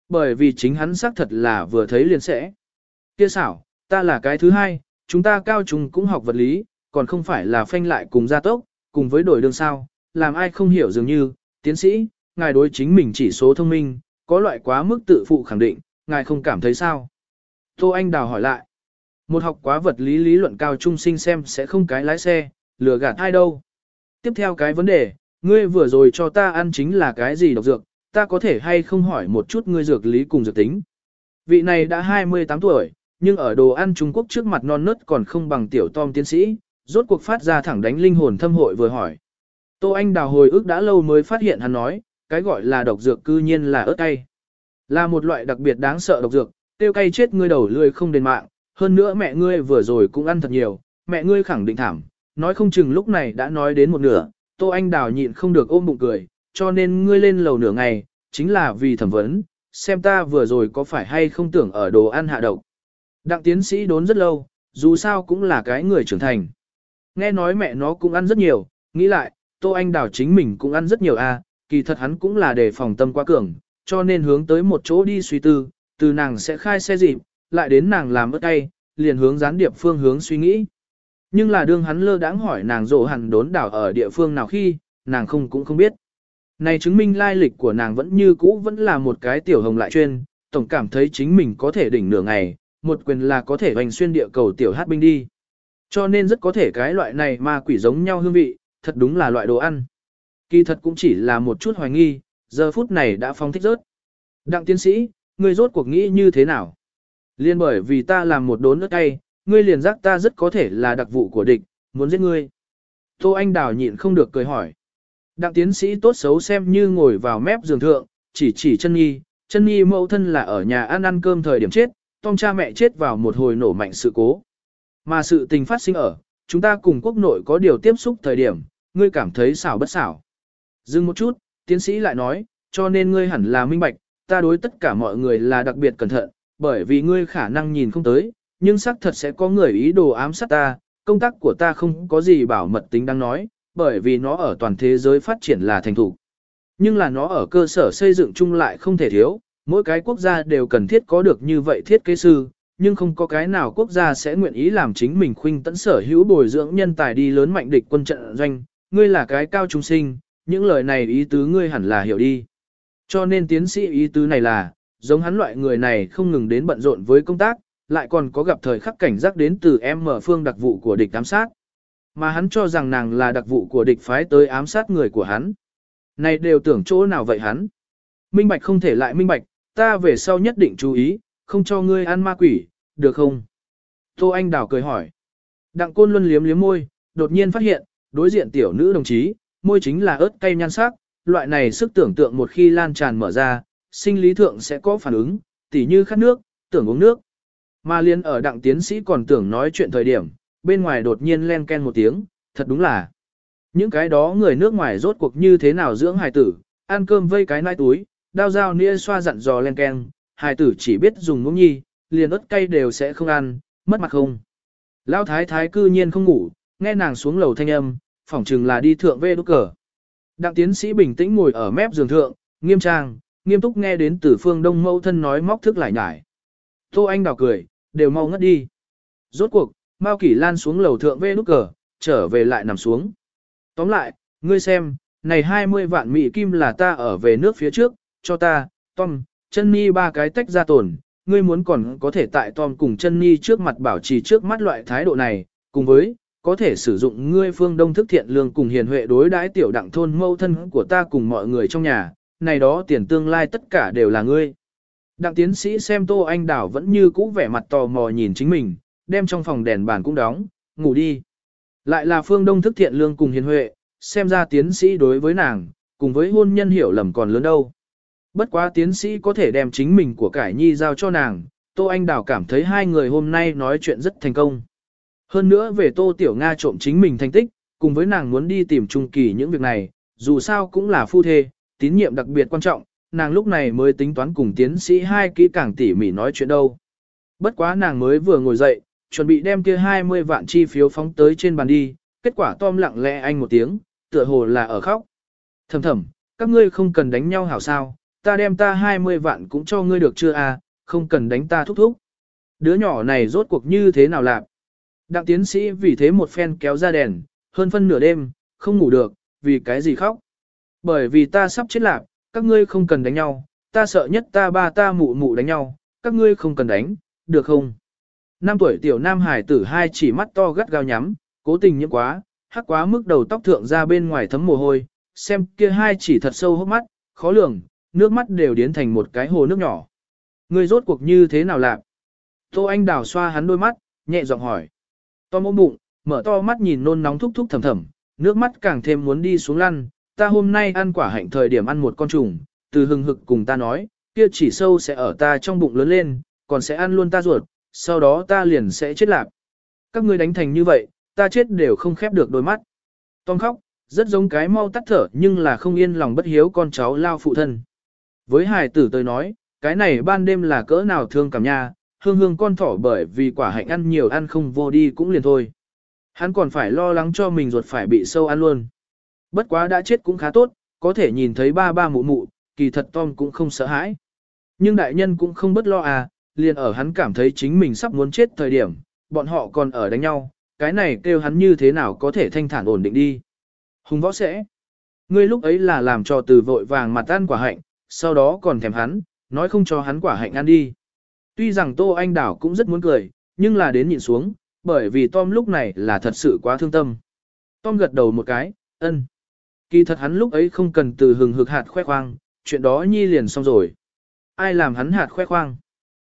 [SPEAKER 1] bởi vì chính hắn xác thật là vừa thấy liền sẽ. Kia xảo, ta là cái thứ hai, chúng ta cao trung cũng học vật lý, còn không phải là phanh lại cùng gia tốc, cùng với đổi đường sao, làm ai không hiểu dường như, tiến sĩ, ngài đối chính mình chỉ số thông minh, có loại quá mức tự phụ khẳng định, ngài không cảm thấy sao. Tô Anh Đào hỏi lại, một học quá vật lý lý luận cao trung sinh xem sẽ không cái lái xe, lừa gạt ai đâu. Tiếp theo cái vấn đề, ngươi vừa rồi cho ta ăn chính là cái gì độc dược, ta có thể hay không hỏi một chút ngươi dược lý cùng dược tính. Vị này đã 28 tuổi, nhưng ở đồ ăn Trung Quốc trước mặt non nớt còn không bằng tiểu tom tiến sĩ, rốt cuộc phát ra thẳng đánh linh hồn thâm hội vừa hỏi. Tô Anh đào hồi ức đã lâu mới phát hiện hắn nói, cái gọi là độc dược cư nhiên là ớt cay. Là một loại đặc biệt đáng sợ độc dược, tiêu cay chết ngươi đầu lươi không đền mạng, hơn nữa mẹ ngươi vừa rồi cũng ăn thật nhiều, mẹ ngươi khẳng định thảm, nói không chừng lúc này đã nói đến một nửa, Tô Anh đào nhịn không được ôm bụng cười, cho nên ngươi lên lầu nửa ngày, chính là vì thẩm vấn, xem ta vừa rồi có phải hay không tưởng ở đồ ăn hạ độc. Đặng tiến sĩ đốn rất lâu, dù sao cũng là cái người trưởng thành. Nghe nói mẹ nó cũng ăn rất nhiều, nghĩ lại, Tô Anh Đào chính mình cũng ăn rất nhiều a, à, kỳ thật hắn cũng là để phòng tâm quá cường, cho nên hướng tới một chỗ đi suy tư, từ nàng sẽ khai xe dịp, lại đến nàng làm ớt tay, liền hướng gián điệp phương hướng suy nghĩ. Nhưng là đương hắn lơ đãng hỏi nàng rộ hẳn đốn đảo ở địa phương nào khi, nàng không cũng không biết. Này chứng minh lai lịch của nàng vẫn như cũ vẫn là một cái tiểu hồng lại chuyên, tổng cảm thấy chính mình có thể đỉnh nửa ngày, một quyền là có thể hoành xuyên địa cầu tiểu hát binh đi. Cho nên rất có thể cái loại này ma quỷ giống nhau hương vị, thật đúng là loại đồ ăn. Kỳ thật cũng chỉ là một chút hoài nghi, giờ phút này đã phong thích rớt. Đặng tiến sĩ, ngươi rốt cuộc nghĩ như thế nào? Liên bởi vì ta làm một đốn nước tay, ngươi liền giác ta rất có thể là đặc vụ của địch, muốn giết ngươi. Tô Anh Đào nhịn không được cười hỏi. Đặng tiến sĩ tốt xấu xem như ngồi vào mép giường thượng, chỉ chỉ chân nhi, chân nhi mẫu thân là ở nhà ăn ăn cơm thời điểm chết, Tom cha mẹ chết vào một hồi nổ mạnh sự cố. Mà sự tình phát sinh ở, chúng ta cùng quốc nội có điều tiếp xúc thời điểm, ngươi cảm thấy xảo bất xảo. Dừng một chút, tiến sĩ lại nói, cho nên ngươi hẳn là minh bạch, ta đối tất cả mọi người là đặc biệt cẩn thận, bởi vì ngươi khả năng nhìn không tới, nhưng xác thật sẽ có người ý đồ ám sát ta, công tác của ta không có gì bảo mật tính đang nói, bởi vì nó ở toàn thế giới phát triển là thành thủ. Nhưng là nó ở cơ sở xây dựng chung lại không thể thiếu, mỗi cái quốc gia đều cần thiết có được như vậy thiết kế sư, nhưng không có cái nào quốc gia sẽ nguyện ý làm chính mình khuynh tẫn sở hữu bồi dưỡng nhân tài đi lớn mạnh địch quân trận doanh, ngươi là cái cao trung sinh, những lời này ý tứ ngươi hẳn là hiểu đi. Cho nên tiến sĩ ý tứ này là, giống hắn loại người này không ngừng đến bận rộn với công tác, lại còn có gặp thời khắc cảnh giác đến từ em mở phương đặc vụ của địch ám sát. Mà hắn cho rằng nàng là đặc vụ của địch phái tới ám sát người của hắn. Này đều tưởng chỗ nào vậy hắn? Minh bạch không thể lại minh bạch, ta về sau nhất định chú ý, không cho ngươi ăn ma quỷ, được không? Tô Anh Đào cười hỏi. Đặng Côn Luân liếm liếm môi, đột nhiên phát hiện, đối diện tiểu nữ đồng chí, môi chính là ớt cay nhan sắc, loại này sức tưởng tượng một khi lan tràn mở ra, sinh lý thượng sẽ có phản ứng, tỉ như khát nước, tưởng uống nước. Mà liên ở đặng tiến sĩ còn tưởng nói chuyện thời điểm, bên ngoài đột nhiên len ken một tiếng, thật đúng là. Những cái đó người nước ngoài rốt cuộc như thế nào dưỡng hài tử, ăn cơm vây cái nai túi, đao dao nĩa xoa dặn dò len ken, hài tử chỉ biết dùng ngỗng nhi, liền ớt cay đều sẽ không ăn, mất mặt không. Lão thái thái cư nhiên không ngủ, nghe nàng xuống lầu thanh âm, phỏng chừng là đi thượng về đốt cờ. Đặng tiến sĩ bình tĩnh ngồi ở mép giường thượng, nghiêm trang, nghiêm túc nghe đến từ phương đông mẫu thân nói móc thức lại nhải. Tô Anh đào cười, đều mau ngất đi. Rốt cuộc, Mao Kỷ Lan xuống lầu thượng về nút cờ, trở về lại nằm xuống. Tóm lại, ngươi xem, này 20 vạn mỹ kim là ta ở về nước phía trước, cho ta, Tom, chân mi ba cái tách ra tổn ngươi muốn còn có thể tại Tom cùng chân ni trước mặt bảo trì trước mắt loại thái độ này, cùng với, có thể sử dụng ngươi phương đông thức thiện lương cùng hiền huệ đối đãi tiểu đặng thôn mâu thân của ta cùng mọi người trong nhà, này đó tiền tương lai tất cả đều là ngươi. Đặng tiến sĩ xem Tô Anh Đảo vẫn như cũ vẻ mặt tò mò nhìn chính mình, đem trong phòng đèn bàn cũng đóng, ngủ đi. Lại là phương đông thức thiện lương cùng hiền huệ, xem ra tiến sĩ đối với nàng, cùng với hôn nhân hiểu lầm còn lớn đâu. Bất quá tiến sĩ có thể đem chính mình của cải nhi giao cho nàng, Tô Anh Đào cảm thấy hai người hôm nay nói chuyện rất thành công. Hơn nữa về Tô Tiểu Nga trộm chính mình thành tích, cùng với nàng muốn đi tìm Trung Kỳ những việc này, dù sao cũng là phu thê, tín nhiệm đặc biệt quan trọng, nàng lúc này mới tính toán cùng tiến sĩ hai kỹ càng tỉ mỉ nói chuyện đâu. Bất quá nàng mới vừa ngồi dậy, chuẩn bị đem kia 20 vạn chi phiếu phóng tới trên bàn đi, kết quả Tom lặng lẽ anh một tiếng, tựa hồ là ở khóc. Thầm thầm, các ngươi không cần đánh nhau hảo sao, ta đem ta 20 vạn cũng cho ngươi được chưa à, không cần đánh ta thúc thúc. Đứa nhỏ này rốt cuộc như thế nào lạc? Đặng tiến sĩ vì thế một phen kéo ra đèn, hơn phân nửa đêm, không ngủ được, vì cái gì khóc? Bởi vì ta sắp chết lạc, các ngươi không cần đánh nhau, ta sợ nhất ta ba ta mụ mụ đánh nhau, các ngươi không cần đánh, được không? Năm tuổi tiểu nam hải tử hai chỉ mắt to gắt gao nhắm, cố tình nhiễm quá, hắc quá mức đầu tóc thượng ra bên ngoài thấm mồ hôi, xem kia hai chỉ thật sâu hốc mắt, khó lường, nước mắt đều điến thành một cái hồ nước nhỏ. người rốt cuộc như thế nào lạc? Tô Anh đào xoa hắn đôi mắt, nhẹ giọng hỏi. To ôm bụng, mở to mắt nhìn nôn nóng thúc thúc thầm thầm, nước mắt càng thêm muốn đi xuống lăn. Ta hôm nay ăn quả hạnh thời điểm ăn một con trùng, từ hừng hực cùng ta nói, kia chỉ sâu sẽ ở ta trong bụng lớn lên, còn sẽ ăn luôn ta ruột, sau đó ta liền sẽ chết lạc. Các ngươi đánh thành như vậy, ta chết đều không khép được đôi mắt. Tom khóc, rất giống cái mau tắt thở nhưng là không yên lòng bất hiếu con cháu lao phụ thân. Với hài tử tôi nói, cái này ban đêm là cỡ nào thương cảm nha, hương hương con thỏ bởi vì quả hạnh ăn nhiều ăn không vô đi cũng liền thôi. Hắn còn phải lo lắng cho mình ruột phải bị sâu ăn luôn. Bất quá đã chết cũng khá tốt, có thể nhìn thấy ba ba mụ mụ, kỳ thật Tom cũng không sợ hãi. Nhưng đại nhân cũng không bất lo à, liền ở hắn cảm thấy chính mình sắp muốn chết thời điểm, bọn họ còn ở đánh nhau, cái này kêu hắn như thế nào có thể thanh thản ổn định đi. Hùng võ sẽ. Ngươi lúc ấy là làm cho từ vội vàng mặt ăn quả hạnh, sau đó còn thèm hắn, nói không cho hắn quả hạnh ăn đi. Tuy rằng Tô Anh Đảo cũng rất muốn cười, nhưng là đến nhìn xuống, bởi vì Tom lúc này là thật sự quá thương tâm. Tom gật đầu một cái, ân. Kỳ thật hắn lúc ấy không cần từ hừng hực hạt khoe khoang, chuyện đó nhi liền xong rồi. Ai làm hắn hạt khoe khoang?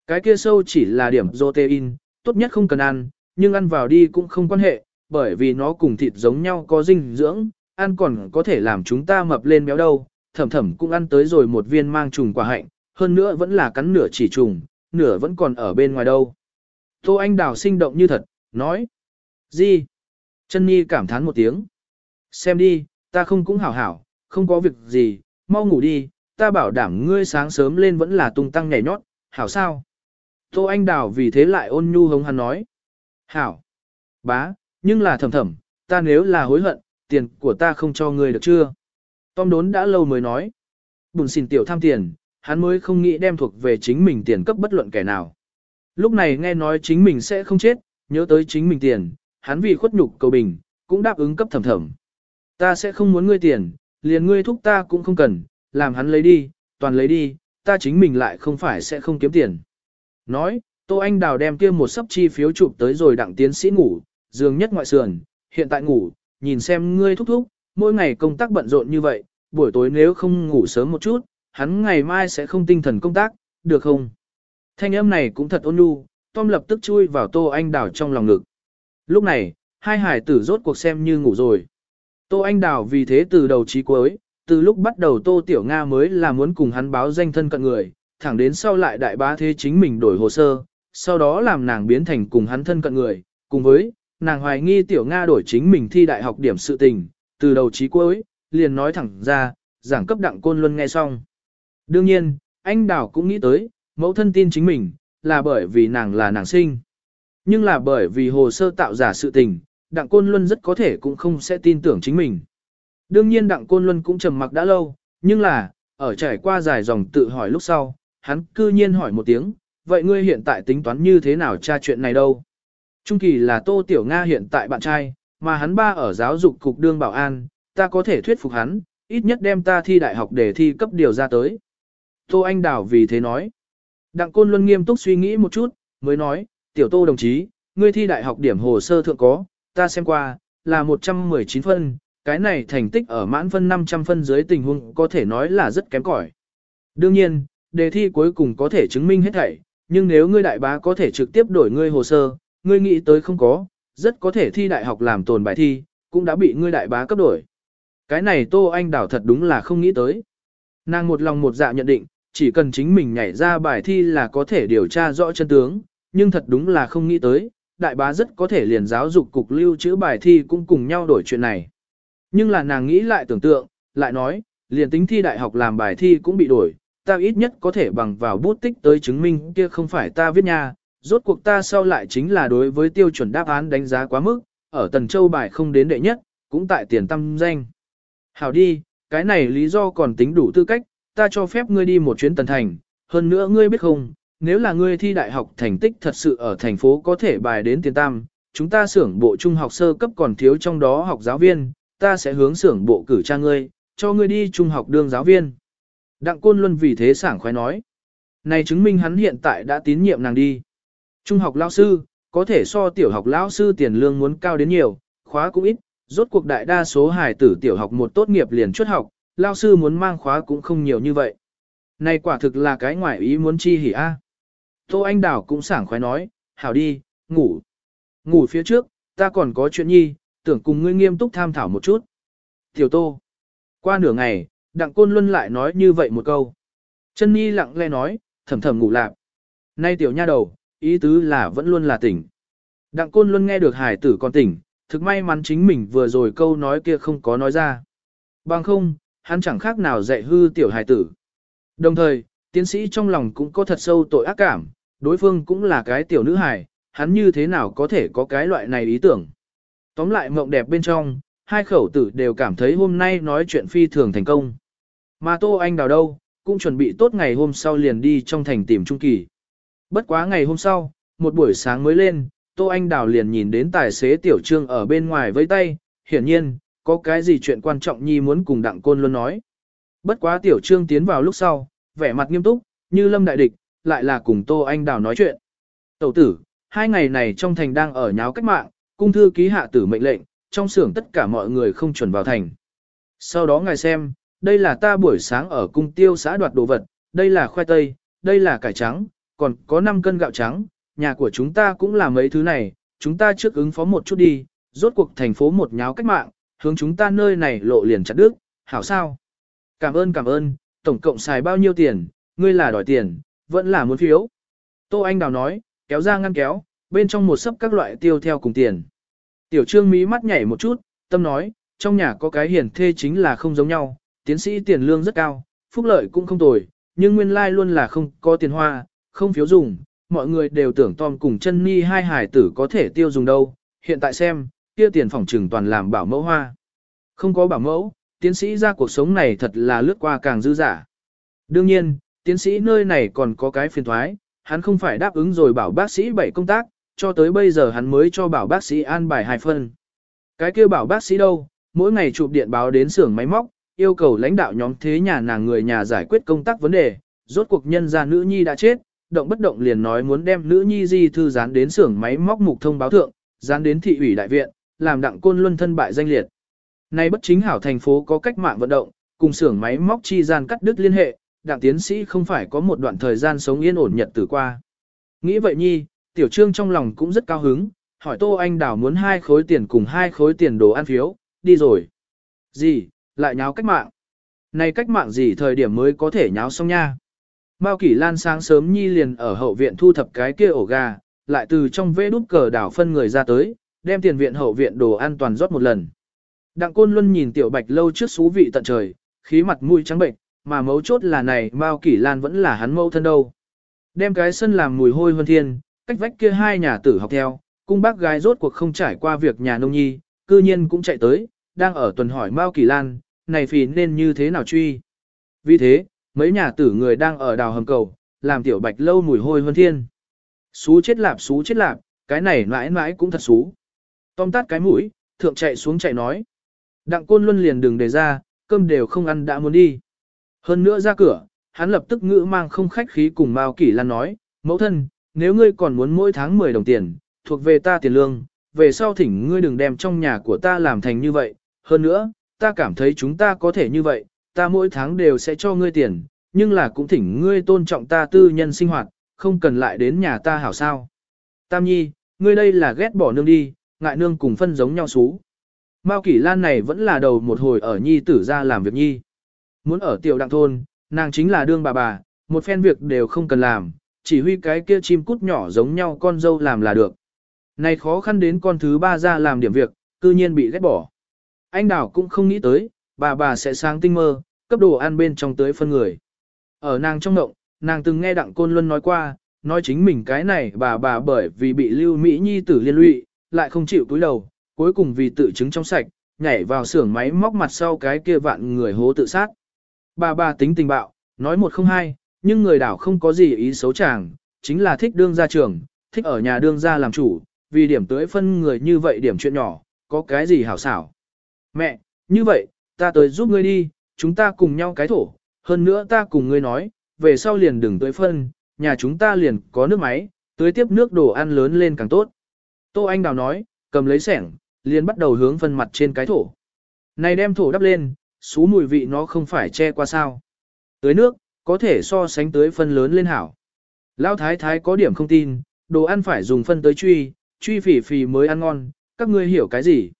[SPEAKER 1] Cái kia sâu chỉ là điểm protein, tốt nhất không cần ăn, nhưng ăn vào đi cũng không quan hệ, bởi vì nó cùng thịt giống nhau có dinh dưỡng, ăn còn có thể làm chúng ta mập lên béo đâu. Thẩm thẩm cũng ăn tới rồi một viên mang trùng quả hạnh, hơn nữa vẫn là cắn nửa chỉ trùng, nửa vẫn còn ở bên ngoài đâu. Tô Anh Đào sinh động như thật, nói. Gì? Chân Nhi cảm thán một tiếng. Xem đi, ta không cũng hảo hảo, không có việc gì, mau ngủ đi, ta bảo đảm ngươi sáng sớm lên vẫn là tung tăng nhảy nhót, hảo sao? Tô Anh Đào vì thế lại ôn nhu hống hắn nói. Hảo. Bá, nhưng là thầm thầm, ta nếu là hối hận, tiền của ta không cho ngươi được chưa? Tom đốn đã lâu mới nói. Bùn xỉn tiểu tham tiền, hắn mới không nghĩ đem thuộc về chính mình tiền cấp bất luận kẻ nào. Lúc này nghe nói chính mình sẽ không chết, nhớ tới chính mình tiền, hắn vì khuất nhục cầu bình, cũng đáp ứng cấp thầm thầm. Ta sẽ không muốn ngươi tiền, liền ngươi thúc ta cũng không cần, làm hắn lấy đi, toàn lấy đi, ta chính mình lại không phải sẽ không kiếm tiền. Nói, Tô Anh Đào đem kia một sấp chi phiếu chụp tới rồi đặng tiến sĩ ngủ, giường nhất ngoại sườn, hiện tại ngủ, nhìn xem ngươi thúc thúc, mỗi ngày công tác bận rộn như vậy, buổi tối nếu không ngủ sớm một chút, hắn ngày mai sẽ không tinh thần công tác, được không? Thanh âm này cũng thật ôn nhu, Tom lập tức chui vào Tô Anh Đào trong lòng ngực. Lúc này, hai hải tử rốt cuộc xem như ngủ rồi. Tô Anh Đào vì thế từ đầu chí cuối, từ lúc bắt đầu Tô Tiểu Nga mới là muốn cùng hắn báo danh thân cận người, thẳng đến sau lại đại bá thế chính mình đổi hồ sơ, sau đó làm nàng biến thành cùng hắn thân cận người, cùng với, nàng hoài nghi Tiểu Nga đổi chính mình thi đại học điểm sự tình, từ đầu chí cuối, liền nói thẳng ra, giảng cấp đặng côn luân nghe xong. Đương nhiên, anh Đào cũng nghĩ tới, mẫu thân tin chính mình, là bởi vì nàng là nàng sinh. Nhưng là bởi vì hồ sơ tạo giả sự tình, Đặng Côn Luân rất có thể cũng không sẽ tin tưởng chính mình. Đương nhiên Đặng Côn Luân cũng trầm mặc đã lâu, nhưng là, ở trải qua dài dòng tự hỏi lúc sau, hắn cư nhiên hỏi một tiếng, vậy ngươi hiện tại tính toán như thế nào tra chuyện này đâu? Trung kỳ là Tô Tiểu Nga hiện tại bạn trai, mà hắn ba ở giáo dục cục đương bảo an, ta có thể thuyết phục hắn, ít nhất đem ta thi đại học để thi cấp điều ra tới. Tô Anh Đào vì thế nói. Đặng Côn Luân nghiêm túc suy nghĩ một chút, mới nói, tiểu tô đồng chí, ngươi thi đại học điểm hồ sơ thượng có, ta xem qua, là 119 phân, cái này thành tích ở mãn phân 500 phân dưới tình huống có thể nói là rất kém cỏi. Đương nhiên, đề thi cuối cùng có thể chứng minh hết thảy, nhưng nếu ngươi đại bá có thể trực tiếp đổi ngươi hồ sơ, ngươi nghĩ tới không có, rất có thể thi đại học làm tồn bài thi, cũng đã bị ngươi đại bá cấp đổi. Cái này Tô Anh Đảo thật đúng là không nghĩ tới. Nàng một lòng một dạ nhận định, chỉ cần chính mình nhảy ra bài thi là có thể điều tra rõ chân tướng, nhưng thật đúng là không nghĩ tới, đại bá rất có thể liền giáo dục cục lưu trữ bài thi cũng cùng nhau đổi chuyện này. Nhưng là nàng nghĩ lại tưởng tượng, lại nói, liền tính thi đại học làm bài thi cũng bị đổi, ta ít nhất có thể bằng vào bút tích tới chứng minh kia không phải ta viết nha, rốt cuộc ta sau lại chính là đối với tiêu chuẩn đáp án đánh giá quá mức, ở Tần Châu bài không đến đệ nhất, cũng tại tiền tâm danh. Hảo đi, cái này lý do còn tính đủ tư cách, ta cho phép ngươi đi một chuyến Tần Thành, hơn nữa ngươi biết không, nếu là ngươi thi đại học thành tích thật sự ở thành phố có thể bài đến tiền tam, chúng ta xưởng bộ trung học sơ cấp còn thiếu trong đó học giáo viên, ta sẽ hướng xưởng bộ cử cha ngươi, cho ngươi đi trung học đương giáo viên. Đặng Côn Luân vì thế sảng khoái nói. Này chứng minh hắn hiện tại đã tín nhiệm nàng đi. Trung học lao sư, có thể so tiểu học lão sư tiền lương muốn cao đến nhiều, khóa cũng ít, rốt cuộc đại đa số hài tử tiểu học một tốt nghiệp liền chuất học, lao sư muốn mang khóa cũng không nhiều như vậy. Này quả thực là cái ngoại ý muốn chi hỉ a. À. Tô Anh đảo cũng sảng khoái nói, hảo đi, ngủ. Ngủ phía trước, ta còn có chuyện nhi, tưởng cùng ngươi nghiêm túc tham thảo một chút. Tiểu Tô. Qua nửa ngày, Đặng Côn Luân lại nói như vậy một câu. Chân Nhi lặng lẽ nói, thầm thầm ngủ lạc. Nay tiểu nha đầu, ý tứ là vẫn luôn là tỉnh. Đặng Côn luôn nghe được hải tử còn tỉnh, thực may mắn chính mình vừa rồi câu nói kia không có nói ra. Bằng không, hắn chẳng khác nào dạy hư tiểu hải tử. Đồng thời, tiến sĩ trong lòng cũng có thật sâu tội ác cảm, đối phương cũng là cái tiểu nữ hài, hắn như thế nào có thể có cái loại này ý tưởng. Tóm lại mộng đẹp bên trong, hai khẩu tử đều cảm thấy hôm nay nói chuyện phi thường thành công. Mà Tô Anh đào đâu, cũng chuẩn bị tốt ngày hôm sau liền đi trong thành tìm Trung Kỳ. Bất quá ngày hôm sau, một buổi sáng mới lên, Tô Anh Đào liền nhìn đến tài xế Tiểu Trương ở bên ngoài với tay, hiển nhiên, có cái gì chuyện quan trọng nhi muốn cùng Đặng Côn luôn nói. Bất quá Tiểu Trương tiến vào lúc sau, vẻ mặt nghiêm túc, như lâm đại địch, lại là cùng Tô Anh Đào nói chuyện. Tẩu tử, hai ngày này trong thành đang ở nháo cách mạng, cung thư ký hạ tử mệnh lệnh, trong xưởng tất cả mọi người không chuẩn vào thành. Sau đó ngài xem, đây là ta buổi sáng ở cung tiêu xã đoạt đồ vật, đây là khoai tây, đây là cải trắng, còn có 5 cân gạo trắng, nhà của chúng ta cũng là mấy thứ này, chúng ta trước ứng phó một chút đi, rốt cuộc thành phố một nháo cách mạng, hướng chúng ta nơi này lộ liền chặt đứt hảo sao? Cảm ơn cảm ơn, tổng cộng xài bao nhiêu tiền, ngươi là đòi tiền, vẫn là muốn phiếu. Tô Anh Đào nói, kéo ra ngăn kéo, bên trong một sấp các loại tiêu theo cùng tiền. Tiểu trương mỹ mắt nhảy một chút, tâm nói, trong nhà có cái hiển thê chính là không giống nhau, tiến sĩ tiền lương rất cao, phúc lợi cũng không tồi, nhưng nguyên lai luôn là không có tiền hoa, không phiếu dùng, mọi người đều tưởng Tom cùng chân ni hai hải tử có thể tiêu dùng đâu, hiện tại xem, kia tiền phòng trừng toàn làm bảo mẫu hoa. Không có bảo mẫu, tiến sĩ ra cuộc sống này thật là lướt qua càng dư giả. Đương nhiên, tiến sĩ nơi này còn có cái phiền thoái, hắn không phải đáp ứng rồi bảo bác sĩ bảy công tác, cho tới bây giờ hắn mới cho bảo bác sĩ an bài hai phân. Cái kia bảo bác sĩ đâu, mỗi ngày chụp điện báo đến xưởng máy móc, yêu cầu lãnh đạo nhóm thế nhà nàng người nhà giải quyết công tác vấn đề, rốt cuộc nhân gia nữ nhi đã chết, động bất động liền nói muốn đem nữ nhi di thư dán đến xưởng máy móc mục thông báo thượng, dán đến thị ủy đại viện, làm đặng côn luân thân bại danh liệt. Nay bất chính hảo thành phố có cách mạng vận động, cùng xưởng máy móc chi gian cắt đứt liên hệ, đặng tiến sĩ không phải có một đoạn thời gian sống yên ổn nhật từ qua. Nghĩ vậy nhi, tiểu trương trong lòng cũng rất cao hứng, hỏi Tô Anh Đào muốn hai khối tiền cùng hai khối tiền đồ ăn phiếu, đi rồi. Gì, lại nháo cách mạng. Này cách mạng gì thời điểm mới có thể nháo xong nha. Mao Kỷ Lan sáng sớm nhi liền ở hậu viện thu thập cái kia ổ gà, lại từ trong vế đút cờ đảo phân người ra tới, đem tiền viện hậu viện đồ an toàn rót một lần. Đặng Côn Luân nhìn Tiểu Bạch lâu trước xú vị tận trời, khí mặt mũi trắng bệnh, mà mấu chốt là này Mao Kỷ Lan vẫn là hắn mâu thân đâu. Đem cái sân làm mùi hôi hơn thiên, cách vách kia hai nhà tử học theo, cung bác gái rốt cuộc không trải qua việc nhà nông nhi, cư nhiên cũng chạy tới, đang ở tuần hỏi Mao Kỷ Lan, này phì nên như thế nào truy. Vì thế, mấy nhà tử người đang ở đào hầm cầu, làm tiểu bạch lâu mùi hôi hơn thiên. Xú chết lạp xú chết lạp, cái này mãi mãi cũng thật xú. Tom tát cái mũi, thượng chạy xuống chạy nói. Đặng côn luân liền đừng đề ra, cơm đều không ăn đã muốn đi. Hơn nữa ra cửa, hắn lập tức ngữ mang không khách khí cùng Mao Kỷ Lan nói, mẫu thân, nếu ngươi còn muốn mỗi tháng 10 đồng tiền, thuộc về ta tiền lương, về sau thỉnh ngươi đừng đem trong nhà của ta làm thành như vậy, hơn nữa, ta cảm thấy chúng ta có thể như vậy, ta mỗi tháng đều sẽ cho ngươi tiền, nhưng là cũng thỉnh ngươi tôn trọng ta tư nhân sinh hoạt, không cần lại đến nhà ta hảo sao. Tam nhi, ngươi đây là ghét bỏ nương đi, ngại nương cùng phân giống nhau xú. Mao Kỷ Lan này vẫn là đầu một hồi ở nhi tử ra làm việc nhi. Muốn ở tiểu đặng thôn, Nàng chính là đương bà bà, một phen việc đều không cần làm, chỉ huy cái kia chim cút nhỏ giống nhau con dâu làm là được. Này khó khăn đến con thứ ba ra làm điểm việc, cư nhiên bị ghét bỏ. Anh Đào cũng không nghĩ tới, bà bà sẽ sáng tinh mơ, cấp đồ ăn bên trong tới phân người. Ở nàng trong ngộng, nàng từng nghe Đặng Côn Luân nói qua, nói chính mình cái này bà bà bởi vì bị Lưu Mỹ Nhi tử liên lụy, lại không chịu túi đầu, cuối cùng vì tự chứng trong sạch, nhảy vào xưởng máy móc mặt sau cái kia vạn người hố tự sát. Bà bà tính tình bạo, nói một không hai, nhưng người đảo không có gì ý xấu chàng, chính là thích đương gia trường, thích ở nhà đương gia làm chủ, vì điểm tới phân người như vậy điểm chuyện nhỏ, có cái gì hảo xảo. Mẹ, như vậy, ta tới giúp ngươi đi, chúng ta cùng nhau cái thổ, hơn nữa ta cùng ngươi nói, về sau liền đừng tới phân, nhà chúng ta liền có nước máy, tới tiếp nước đồ ăn lớn lên càng tốt. Tô Anh Đào nói, cầm lấy sẻng, liền bắt đầu hướng phân mặt trên cái thổ. Này đem thổ đắp lên, xú mùi vị nó không phải che qua sao. Tới nước, có thể so sánh tới phân lớn lên hảo. Lão thái thái có điểm không tin, đồ ăn phải dùng phân tới truy, truy phỉ phỉ mới ăn ngon, các ngươi hiểu cái gì?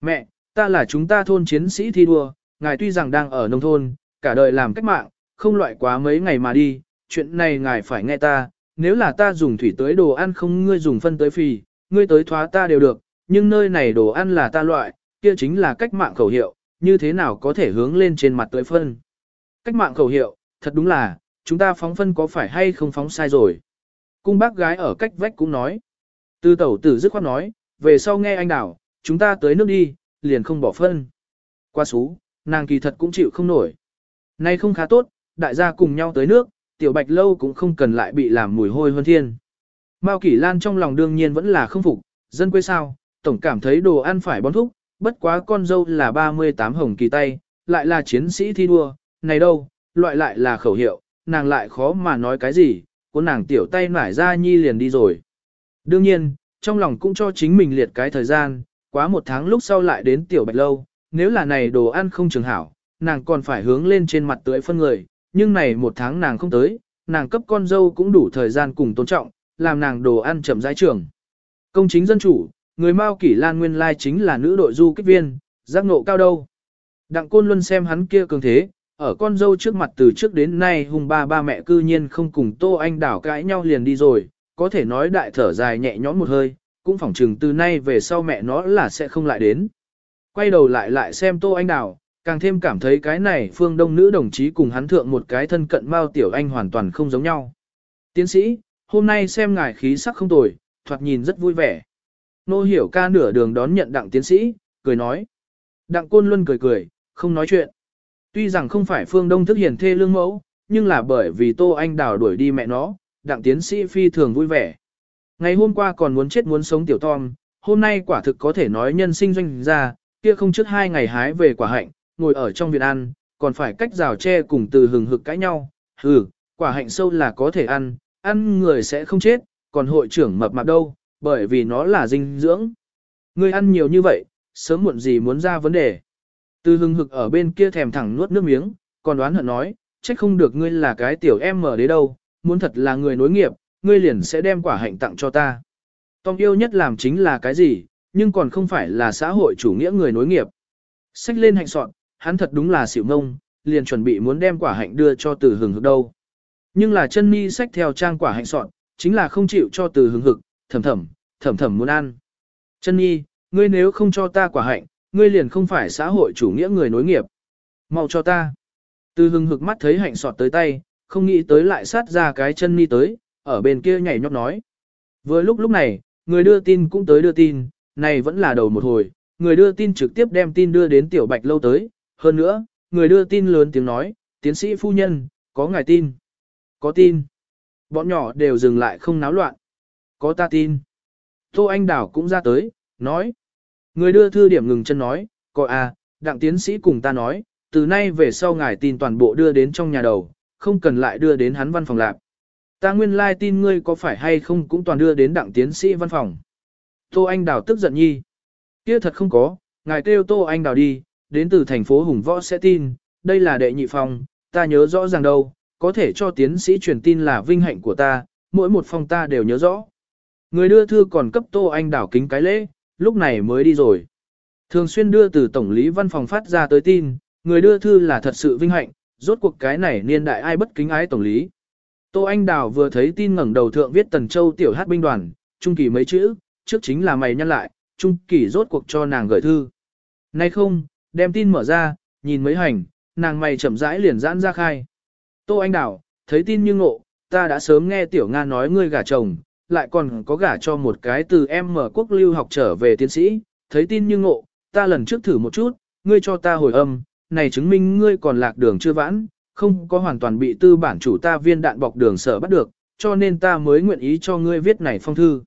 [SPEAKER 1] Mẹ, ta là chúng ta thôn chiến sĩ thi đua, ngài tuy rằng đang ở nông thôn, cả đời làm cách mạng, không loại quá mấy ngày mà đi, chuyện này ngài phải nghe ta, nếu là ta dùng thủy tới đồ ăn không ngươi dùng phân tới phì, ngươi tới thoá ta đều được, nhưng nơi này đồ ăn là ta loại, kia chính là cách mạng khẩu hiệu, như thế nào có thể hướng lên trên mặt tới phân. Cách mạng khẩu hiệu, thật đúng là, chúng ta phóng phân có phải hay không phóng sai rồi. Cung bác gái ở cách vách cũng nói. Tư tẩu tử dứt khoát nói, về sau nghe anh đảo, chúng ta tới nước đi, liền không bỏ phân. Qua xú, nàng kỳ thật cũng chịu không nổi. Nay không khá tốt, đại gia cùng nhau tới nước, tiểu bạch lâu cũng không cần lại bị làm mùi hôi hơn thiên. Mao Kỷ Lan trong lòng đương nhiên vẫn là không phục, dân quê sao, tổng cảm thấy đồ ăn phải bón thúc, bất quá con dâu là 38 hồng kỳ tay, lại là chiến sĩ thi đua, này đâu, loại lại là khẩu hiệu, nàng lại khó mà nói cái gì, của nàng tiểu tay nải ra nhi liền đi rồi. Đương nhiên, trong lòng cũng cho chính mình liệt cái thời gian, quá một tháng lúc sau lại đến tiểu bạch lâu, nếu là này đồ ăn không trường hảo, nàng còn phải hướng lên trên mặt tưới phân người, nhưng này một tháng nàng không tới, nàng cấp con dâu cũng đủ thời gian cùng tôn trọng, làm nàng đồ ăn chậm rãi trường. Công chính dân chủ, người Mao Kỷ Lan nguyên lai chính là nữ đội du kích viên, giác ngộ cao đâu. Đặng Côn Luân xem hắn kia cường thế, ở con dâu trước mặt từ trước đến nay hùng ba ba mẹ cư nhiên không cùng Tô Anh đảo cãi nhau liền đi rồi, có thể nói đại thở dài nhẹ nhõm một hơi, cũng phỏng chừng từ nay về sau mẹ nó là sẽ không lại đến. Quay đầu lại lại xem Tô Anh đảo, càng thêm cảm thấy cái này phương đông nữ đồng chí cùng hắn thượng một cái thân cận Mao Tiểu Anh hoàn toàn không giống nhau. Tiến sĩ, hôm nay xem ngài khí sắc không tồi, thoạt nhìn rất vui vẻ. Nô hiểu ca nửa đường đón nhận đặng tiến sĩ, cười nói. Đặng côn luân cười cười, không nói chuyện. Tuy rằng không phải phương đông thức hiền thê lương mẫu, nhưng là bởi vì Tô Anh đào đuổi đi mẹ nó, đặng tiến sĩ phi thường vui vẻ. Ngày hôm qua còn muốn chết muốn sống tiểu Tom, hôm nay quả thực có thể nói nhân sinh doanh ra, kia không trước hai ngày hái về quả hạnh, ngồi ở trong viện ăn, còn phải cách rào tre cùng từ hừng hực cãi nhau. Hừ, quả hạnh sâu là có thể ăn, ăn người sẽ không chết, còn hội trưởng mập mạp đâu, bởi vì nó là dinh dưỡng. người ăn nhiều như vậy, sớm muộn gì muốn ra vấn đề. Từ hừng hực ở bên kia thèm thẳng nuốt nước miếng, còn đoán hận nói, trách không được ngươi là cái tiểu em mở đấy đâu, muốn thật là người nối nghiệp, ngươi liền sẽ đem quả hạnh tặng cho ta. Tom yêu nhất làm chính là cái gì, nhưng còn không phải là xã hội chủ nghĩa người nối nghiệp. Xách lên hạnh soạn, hắn thật đúng là xỉu ngông, liền chuẩn bị muốn đem quả hạnh đưa cho từ hừng hực đâu. Nhưng là chân mi xách theo trang quả hạnh soạn, chính là không chịu cho từ hừng hực, thầm thầm, thầm thầm muốn ăn. Chân mi, ngươi nếu không cho ta quả hạnh, ngươi liền không phải xã hội chủ nghĩa người nối nghiệp. Mau cho ta. Từ hừng hực mắt thấy hạnh sọt tới tay, không nghĩ tới lại sát ra cái chân mi tới, ở bên kia nhảy nhót nói. Vừa lúc lúc này, người đưa tin cũng tới đưa tin, này vẫn là đầu một hồi, người đưa tin trực tiếp đem tin đưa đến tiểu bạch lâu tới, hơn nữa, người đưa tin lớn tiếng nói, tiến sĩ phu nhân, có ngài tin. Có tin. Bọn nhỏ đều dừng lại không náo loạn. Có ta tin. Tô Anh Đảo cũng ra tới, nói. Người đưa thư điểm ngừng chân nói, có à, đặng tiến sĩ cùng ta nói, từ nay về sau ngài tin toàn bộ đưa đến trong nhà đầu, không cần lại đưa đến hắn văn phòng lạc. Ta nguyên lai tin ngươi có phải hay không cũng toàn đưa đến đặng tiến sĩ văn phòng. Tô Anh Đào tức giận nhi. kia thật không có, ngài kêu Tô Anh Đào đi, đến từ thành phố Hùng Võ sẽ tin, đây là đệ nhị phòng, ta nhớ rõ ràng đâu, có thể cho tiến sĩ truyền tin là vinh hạnh của ta, mỗi một phòng ta đều nhớ rõ. Người đưa thư còn cấp Tô Anh đảo kính cái lễ, lúc này mới đi rồi. Thường xuyên đưa từ Tổng lý văn phòng phát ra tới tin, người đưa thư là thật sự vinh hạnh, rốt cuộc cái này niên đại ai bất kính ái tổng lý. Tô Anh Đào vừa thấy tin ngẩng đầu thượng viết Tần Châu tiểu hát binh đoàn, trung kỳ mấy chữ, trước chính là mày nhăn lại, trung kỳ rốt cuộc cho nàng gửi thư. Nay không, đem tin mở ra, nhìn mấy hành, nàng mày chậm rãi liền giãn ra khai. Tô Anh Đào, thấy tin như ngộ, ta đã sớm nghe tiểu Nga nói ngươi gả chồng, lại còn có gả cho một cái từ em mở quốc lưu học trở về tiến sĩ, thấy tin như ngộ, ta lần trước thử một chút, ngươi cho ta hồi âm, này chứng minh ngươi còn lạc đường chưa vãn, không có hoàn toàn bị tư bản chủ ta viên đạn bọc đường sở bắt được, cho nên ta mới nguyện ý cho ngươi viết này phong thư.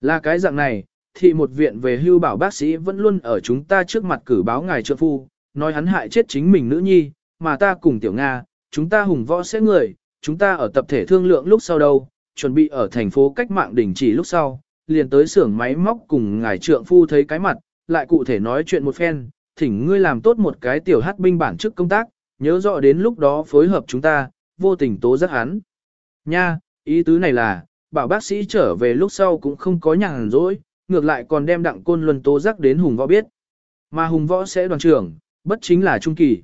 [SPEAKER 1] Là cái dạng này, thì một viện về hưu bảo bác sĩ vẫn luôn ở chúng ta trước mặt cử báo ngài trợ phu, nói hắn hại chết chính mình nữ nhi, mà ta cùng tiểu Nga, chúng ta hùng võ sẽ người, chúng ta ở tập thể thương lượng lúc sau đâu, chuẩn bị ở thành phố cách mạng đỉnh chỉ lúc sau, liền tới xưởng máy móc cùng ngài trượng phu thấy cái mặt, lại cụ thể nói chuyện một phen, thỉnh ngươi làm tốt một cái tiểu hát binh bản chức công tác, nhớ rõ đến lúc đó phối hợp chúng ta, vô tình tố giác hắn. Nha, ý tứ này là, bảo bác sĩ trở về lúc sau cũng không có nhàn rỗi, ngược lại còn đem đặng côn luân tố giác đến hùng võ biết. Mà hùng võ sẽ đoàn trưởng, bất chính là trung kỳ.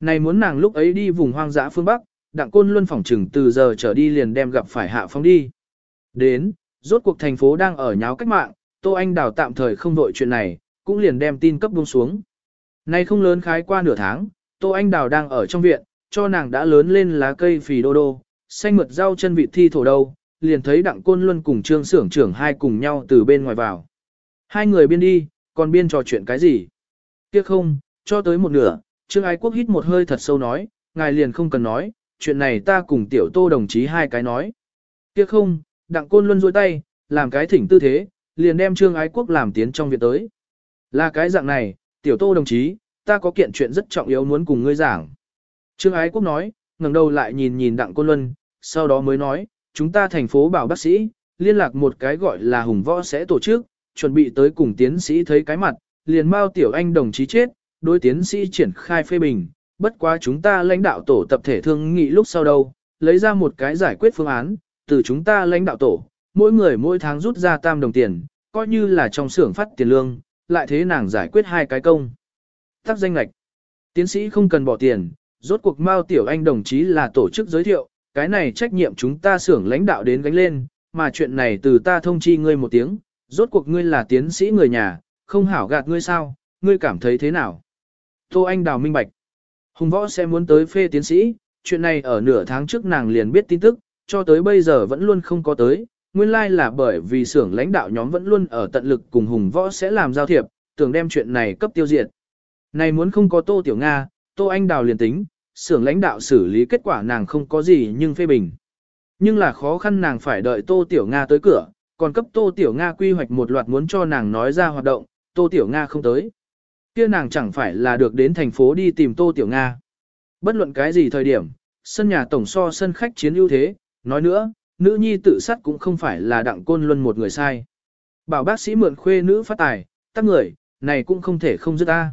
[SPEAKER 1] Này muốn nàng lúc ấy đi vùng hoang dã phương Bắc, đặng côn luân phỏng trừng từ giờ trở đi liền đem gặp phải hạ phong đi. Đến, rốt cuộc thành phố đang ở nháo cách mạng, Tô Anh Đào tạm thời không đội chuyện này, cũng liền đem tin cấp buông xuống. Nay không lớn khái qua nửa tháng, Tô Anh Đào đang ở trong viện, cho nàng đã lớn lên lá cây phì đô đô, xanh mượt rau chân vị thi thổ đâu, liền thấy đặng côn luân cùng trương xưởng trưởng hai cùng nhau từ bên ngoài vào. Hai người biên đi, còn biên trò chuyện cái gì? Tiếc không, cho tới một nửa, trương ái quốc hít một hơi thật sâu nói, ngài liền không cần nói, chuyện này ta cùng tiểu tô đồng chí hai cái nói. Tiếc không, đặng côn luân duỗi tay, làm cái thỉnh tư thế, liền đem trương ái quốc làm tiến trong viện tới. Là cái dạng này, tiểu tô đồng chí, ta có kiện chuyện rất trọng yếu muốn cùng ngươi giảng. Trương ái quốc nói, ngẩng đầu lại nhìn nhìn đặng côn luân, sau đó mới nói, chúng ta thành phố bảo bác sĩ, liên lạc một cái gọi là hùng võ sẽ tổ chức, chuẩn bị tới cùng tiến sĩ thấy cái mặt, liền bao tiểu anh đồng chí chết, đối tiến sĩ triển khai phê bình, bất quá chúng ta lãnh đạo tổ tập thể thương nghị lúc sau đâu, lấy ra một cái giải quyết phương án, từ chúng ta lãnh đạo tổ, mỗi người mỗi tháng rút ra tam đồng tiền, coi như là trong xưởng phát tiền lương, lại thế nàng giải quyết hai cái công tác danh lạch. Tiến sĩ không cần bỏ tiền, rốt cuộc Mao Tiểu Anh đồng chí là tổ chức giới thiệu, cái này trách nhiệm chúng ta xưởng lãnh đạo đến gánh lên, mà chuyện này từ ta thông chi ngươi một tiếng, rốt cuộc ngươi là tiến sĩ người nhà, không hảo gạt ngươi sao, ngươi cảm thấy thế nào? Tô Anh đào minh bạch. Hùng võ sẽ muốn tới phê tiến sĩ, chuyện này ở nửa tháng trước nàng liền biết tin tức, cho tới bây giờ vẫn luôn không có tới, nguyên lai like là bởi vì xưởng lãnh đạo nhóm vẫn luôn ở tận lực cùng hùng võ sẽ làm giao thiệp, tưởng đem chuyện này cấp tiêu diệt. Này muốn không có Tô Tiểu Nga, Tô Anh Đào liền tính, xưởng lãnh đạo xử lý kết quả nàng không có gì nhưng phê bình. Nhưng là khó khăn nàng phải đợi Tô Tiểu Nga tới cửa, còn cấp Tô Tiểu Nga quy hoạch một loạt muốn cho nàng nói ra hoạt động, Tô Tiểu Nga không tới. kia nàng chẳng phải là được đến thành phố đi tìm Tô Tiểu Nga. Bất luận cái gì thời điểm, sân nhà tổng so sân khách chiến ưu thế, nói nữa, nữ nhi tự sát cũng không phải là đặng côn luân một người sai. Bảo bác sĩ mượn khuê nữ phát tài, tắc người, này cũng không thể không dứt ta.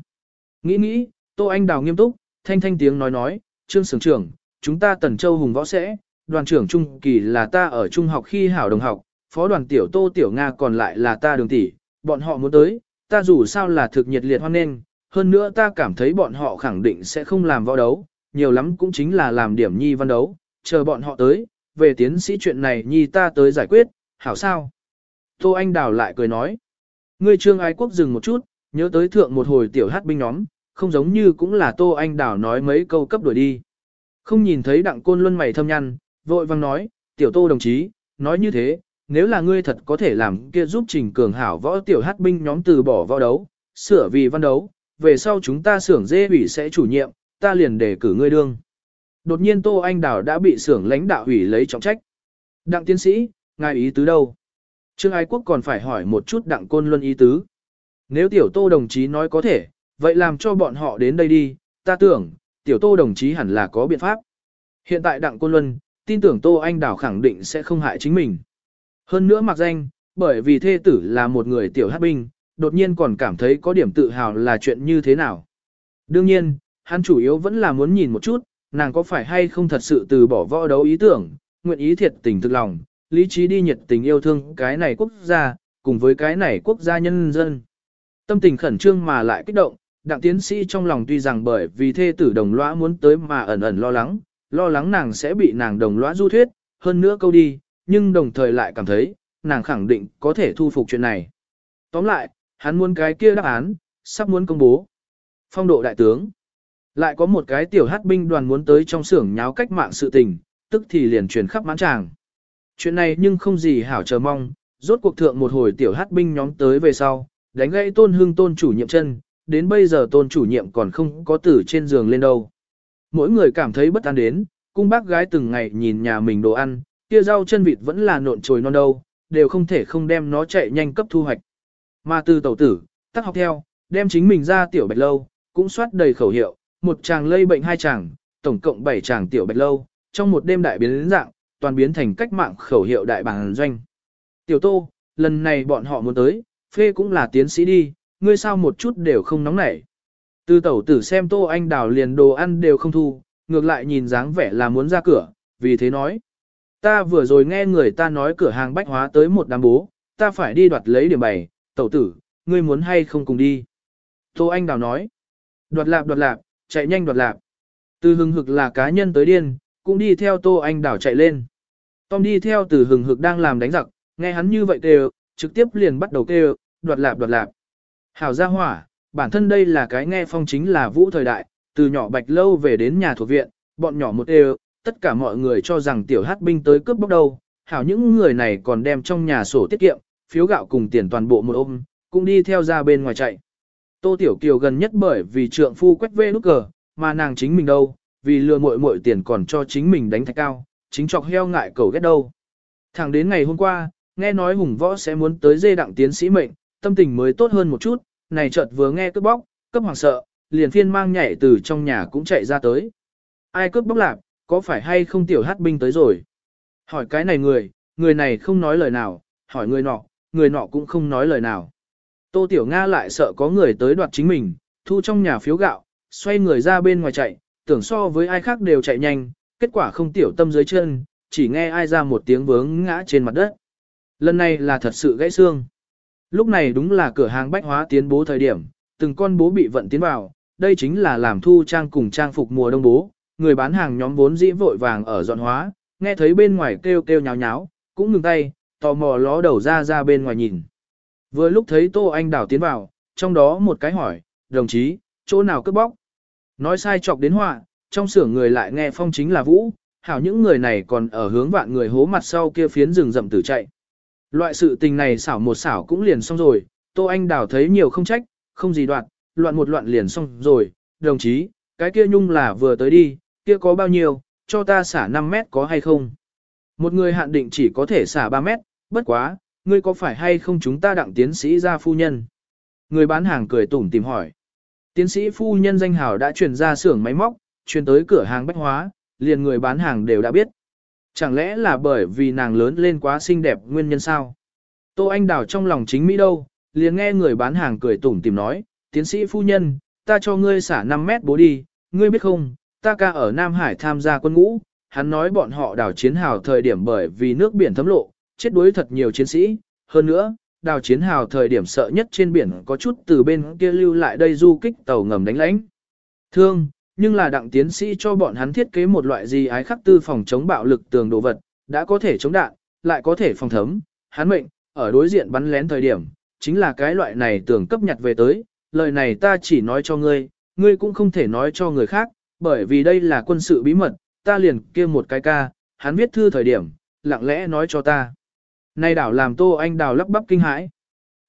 [SPEAKER 1] Nghĩ nghĩ, Tô Anh Đào nghiêm túc, thanh thanh tiếng nói nói, trương sưởng trưởng, chúng ta tần châu hùng võ sẽ, đoàn trưởng trung kỳ là ta ở trung học khi hảo đồng học, phó đoàn tiểu Tô Tiểu Nga còn lại là ta đường tỷ, bọn họ muốn tới, ta dù sao là thực nhiệt liệt hoan nghênh, hơn nữa ta cảm thấy bọn họ khẳng định sẽ không làm võ đấu, nhiều lắm cũng chính là làm điểm nhi văn đấu, chờ bọn họ tới, về tiến sĩ chuyện này nhi ta tới giải quyết, hảo sao? Tô Anh Đào lại cười nói, ngươi trương ái quốc dừng một chút, nhớ tới thượng một hồi tiểu hát binh nhóm, không giống như cũng là Tô Anh đảo nói mấy câu cấp đuổi đi. Không nhìn thấy đặng côn luân mày thâm nhăn, vội vang nói, tiểu Tô đồng chí, nói như thế, nếu là ngươi thật có thể làm kia giúp trình cường hảo võ tiểu hát binh nhóm từ bỏ võ đấu, sửa vì văn đấu, về sau chúng ta xưởng dê ủy sẽ chủ nhiệm, ta liền đề cử ngươi đương. Đột nhiên Tô Anh đảo đã bị xưởng lãnh đạo ủy lấy trọng trách. Đặng tiến sĩ, ngài ý tứ đâu? Trương Ái Quốc còn phải hỏi một chút đặng côn luân ý tứ. Nếu tiểu Tô đồng chí nói có thể, vậy làm cho bọn họ đến đây đi, ta tưởng, tiểu Tô đồng chí hẳn là có biện pháp. Hiện tại đặng côn luân, tin tưởng Tô Anh Đào khẳng định sẽ không hại chính mình. Hơn nữa mặc danh, bởi vì thê tử là một người tiểu hát binh, đột nhiên còn cảm thấy có điểm tự hào là chuyện như thế nào. Đương nhiên, hắn chủ yếu vẫn là muốn nhìn một chút, nàng có phải hay không thật sự từ bỏ võ đấu ý tưởng, nguyện ý thiệt tình thực lòng, lý trí đi nhiệt tình yêu thương cái này quốc gia, cùng với cái này quốc gia nhân dân. Tâm tình khẩn trương mà lại kích động, Đặng tiến sĩ trong lòng tuy rằng bởi vì thê tử đồng lõa muốn tới mà ẩn ẩn lo lắng, lo lắng nàng sẽ bị nàng đồng lõa du thuyết, hơn nữa câu đi, nhưng đồng thời lại cảm thấy, nàng khẳng định có thể thu phục chuyện này. Tóm lại, hắn muốn cái kia đáp án, sắp muốn công bố. Phong độ đại tướng. Lại có một cái tiểu hát binh đoàn muốn tới trong xưởng nháo cách mạng sự tình, tức thì liền truyền khắp mãn tràng. Chuyện này nhưng không gì hảo chờ mong, rốt cuộc thượng một hồi tiểu hát binh nhóm tới về sau, đánh gãy tôn hương tôn chủ nhiệm chân, đến bây giờ tôn chủ nhiệm còn không có tử trên giường lên đâu. Mỗi người cảm thấy bất an đến, cung bác gái từng ngày nhìn nhà mình đồ ăn, kia rau chân vịt vẫn là nộn trồi non đâu, đều không thể không đem nó chạy nhanh cấp thu hoạch. Mà từ tẩu tử, tắc học theo, đem chính mình ra tiểu bạch lâu, cũng soát đầy khẩu hiệu, một chàng lây bệnh hai chàng, tổng cộng bảy chàng tiểu bạch lâu, trong một đêm đại biến dạng, toàn biến thành cách mạng khẩu hiệu đại bảng doanh. Tiểu tô, lần này bọn họ muốn tới, phê cũng là tiến sĩ đi, ngươi sao một chút đều không nóng nảy. Từ tẩu tử xem tô anh đào liền đồ ăn đều không thu, ngược lại nhìn dáng vẻ là muốn ra cửa, vì thế nói. Ta vừa rồi nghe người ta nói cửa hàng bách hóa tới một đám bố, ta phải đi đoạt lấy điểm bày, tẩu tử, ngươi muốn hay không cùng đi. Tô anh đào nói. Đoạt lạp đoạt lạp, chạy nhanh đoạt lạp. Từ hừng hực là cá nhân tới điên, cũng đi theo tô anh đào chạy lên. Tom đi theo từ hừng hực đang làm đánh giặc, nghe hắn như vậy kêu, trực tiếp liền bắt đầu kêu, đoạt lạp đoạt lạp. Hảo gia hỏa, bản thân đây là cái nghe phong chính là vũ thời đại, từ nhỏ bạch lâu về đến nhà thuộc viện, bọn nhỏ một đều, tất cả mọi người cho rằng tiểu hát binh tới cướp bóc đâu. Hảo những người này còn đem trong nhà sổ tiết kiệm, phiếu gạo cùng tiền toàn bộ một ôm, cũng đi theo ra bên ngoài chạy. Tô Tiểu Kiều gần nhất bởi vì trượng phu quét vê nút cờ, mà nàng chính mình đâu, vì lừa muội muội tiền còn cho chính mình đánh thạch cao, chính chọc heo ngại cầu ghét đâu. Thẳng đến ngày hôm qua, nghe nói hùng võ sẽ muốn tới dê đặng tiến sĩ mệnh, tâm tình mới tốt hơn một chút, này chợt vừa nghe cướp bóc, cấp hoàng sợ, liền phiên mang nhảy từ trong nhà cũng chạy ra tới. Ai cướp bóc lạp, có phải hay không tiểu hát binh tới rồi? Hỏi cái này người, người này không nói lời nào, hỏi người nọ, người nọ cũng không nói lời nào. Tô Tiểu Nga lại sợ có người tới đoạt chính mình, thu trong nhà phiếu gạo, xoay người ra bên ngoài chạy, tưởng so với ai khác đều chạy nhanh, kết quả không tiểu tâm dưới chân, chỉ nghe ai ra một tiếng vướng ngã trên mặt đất. Lần này là thật sự gãy xương. Lúc này đúng là cửa hàng bách hóa tiến bố thời điểm, từng con bố bị vận tiến vào, đây chính là làm thu trang cùng trang phục mùa đông bố, người bán hàng nhóm vốn dĩ vội vàng ở dọn hóa, nghe thấy bên ngoài kêu kêu nháo nháo, cũng ngừng tay, tò mò ló đầu ra ra bên ngoài nhìn. Vừa lúc thấy Tô Anh Đảo tiến vào, trong đó một cái hỏi, đồng chí, chỗ nào cướp bóc? Nói sai chọc đến họa, trong xưởng người lại nghe phong chính là vũ, hảo những người này còn ở hướng vạn người hố mặt sau kia phiến rừng rậm tử chạy. Loại sự tình này xảo một xảo cũng liền xong rồi, Tô Anh Đào thấy nhiều không trách, không gì đoạn, loạn một loạn liền xong rồi, đồng chí, cái kia nhung là vừa tới đi, kia có bao nhiêu, cho ta xả 5 mét có hay không? Một người hạn định chỉ có thể xả 3 mét, bất quá, ngươi có phải hay không chúng ta đặng tiến sĩ ra phu nhân? Người bán hàng cười tủm tìm hỏi. Tiến sĩ phu nhân danh hào đã truyền ra xưởng máy móc, truyền tới cửa hàng bách hóa, liền người bán hàng đều đã biết. Chẳng lẽ là bởi vì nàng lớn lên quá xinh đẹp nguyên nhân sao? Tô Anh Đào trong lòng chính Mỹ đâu, liền nghe người bán hàng cười tủm tìm nói, tiến sĩ phu nhân, ta cho ngươi xả 5 mét bố đi, ngươi biết không, ta ca ở Nam Hải tham gia quân ngũ, hắn nói bọn họ đào chiến hào thời điểm bởi vì nước biển thấm lộ, chết đuối thật nhiều chiến sĩ, hơn nữa, đào chiến hào thời điểm sợ nhất trên biển có chút từ bên kia lưu lại đây du kích tàu ngầm đánh lãnh. Thương, nhưng là đặng tiến sĩ cho bọn hắn thiết kế một loại gì ái khắc tư phòng chống bạo lực tường đồ vật, đã có thể chống đạn, lại có thể phòng thấm, hắn mệnh, ở đối diện bắn lén thời điểm, chính là cái loại này tường cấp nhặt về tới, lời này ta chỉ nói cho ngươi, ngươi cũng không thể nói cho người khác, bởi vì đây là quân sự bí mật, ta liền kia một cái ca, hắn viết thư thời điểm, lặng lẽ nói cho ta. Này đảo làm Tô Anh đào lắp bắp kinh hãi.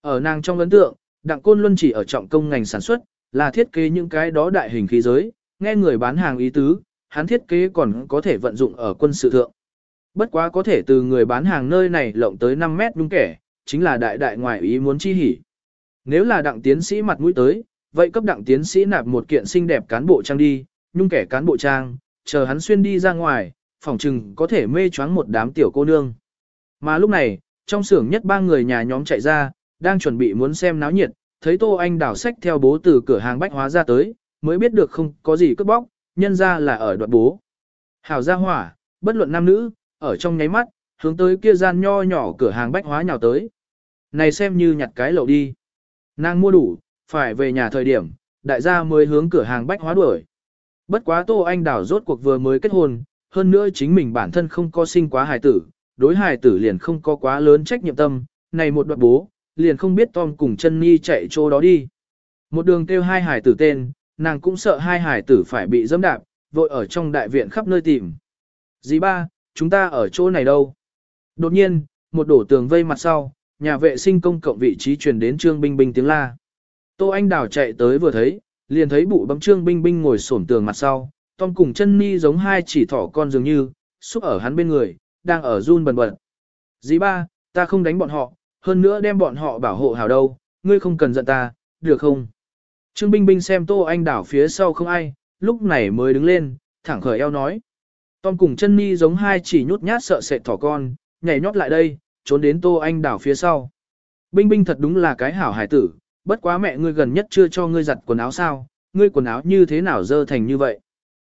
[SPEAKER 1] Ở nàng trong ấn tượng, Đặng Côn Luân chỉ ở trọng công ngành sản xuất, là thiết kế những cái đó đại hình khí giới, nghe người bán hàng ý tứ, hắn thiết kế còn có thể vận dụng ở quân sự thượng. Bất quá có thể từ người bán hàng nơi này lộng tới 5 mét đúng kẻ, chính là đại đại ngoại ý muốn chi hỉ. Nếu là đặng tiến sĩ mặt mũi tới, vậy cấp đặng tiến sĩ nạp một kiện xinh đẹp cán bộ trang đi, nhung kẻ cán bộ trang, chờ hắn xuyên đi ra ngoài, phòng trừng có thể mê choáng một đám tiểu cô nương. Mà lúc này, trong xưởng nhất ba người nhà nhóm chạy ra, đang chuẩn bị muốn xem náo nhiệt, thấy Tô Anh đảo sách theo bố từ cửa hàng bách hóa ra tới, mới biết được không có gì cướp bóc, nhân ra là ở đoạn bố. Hảo gia hỏa, bất luận nam nữ, ở trong nháy mắt, hướng tới kia gian nho nhỏ cửa hàng bách hóa nhào tới. Này xem như nhặt cái lậu đi. Nàng mua đủ, phải về nhà thời điểm, đại gia mới hướng cửa hàng bách hóa đuổi. Bất quá Tô Anh đảo rốt cuộc vừa mới kết hôn, hơn nữa chính mình bản thân không có sinh quá hài tử, đối hài tử liền không có quá lớn trách nhiệm tâm, này một đoạn bố, liền không biết Tom cùng chân Nhi chạy chỗ đó đi. Một đường kêu hai hài tử tên, nàng cũng sợ hai hải tử phải bị dẫm đạp, vội ở trong đại viện khắp nơi tìm. Dì ba, chúng ta ở chỗ này đâu? Đột nhiên, một đổ tường vây mặt sau, nhà vệ sinh công cộng vị trí truyền đến Trương Binh Binh tiếng la. Tô Anh Đào chạy tới vừa thấy, liền thấy bụ bấm Trương Binh Binh ngồi xổm tường mặt sau, Tom cùng chân ni giống hai chỉ thỏ con dường như, xúc ở hắn bên người, đang ở run bần bật. Dì ba, ta không đánh bọn họ, hơn nữa đem bọn họ bảo hộ hảo đâu, ngươi không cần giận ta, được không? Trương Binh Binh xem Tô Anh Đảo phía sau không ai, lúc này mới đứng lên, thẳng khởi eo nói. Tom cùng chân ni giống hai chỉ nhút nhát sợ sệt thỏ con, nhảy nhót lại đây, trốn đến Tô Anh Đảo phía sau. Binh Binh thật đúng là cái hảo hải tử, bất quá mẹ ngươi gần nhất chưa cho ngươi giặt quần áo sao, ngươi quần áo như thế nào dơ thành như vậy.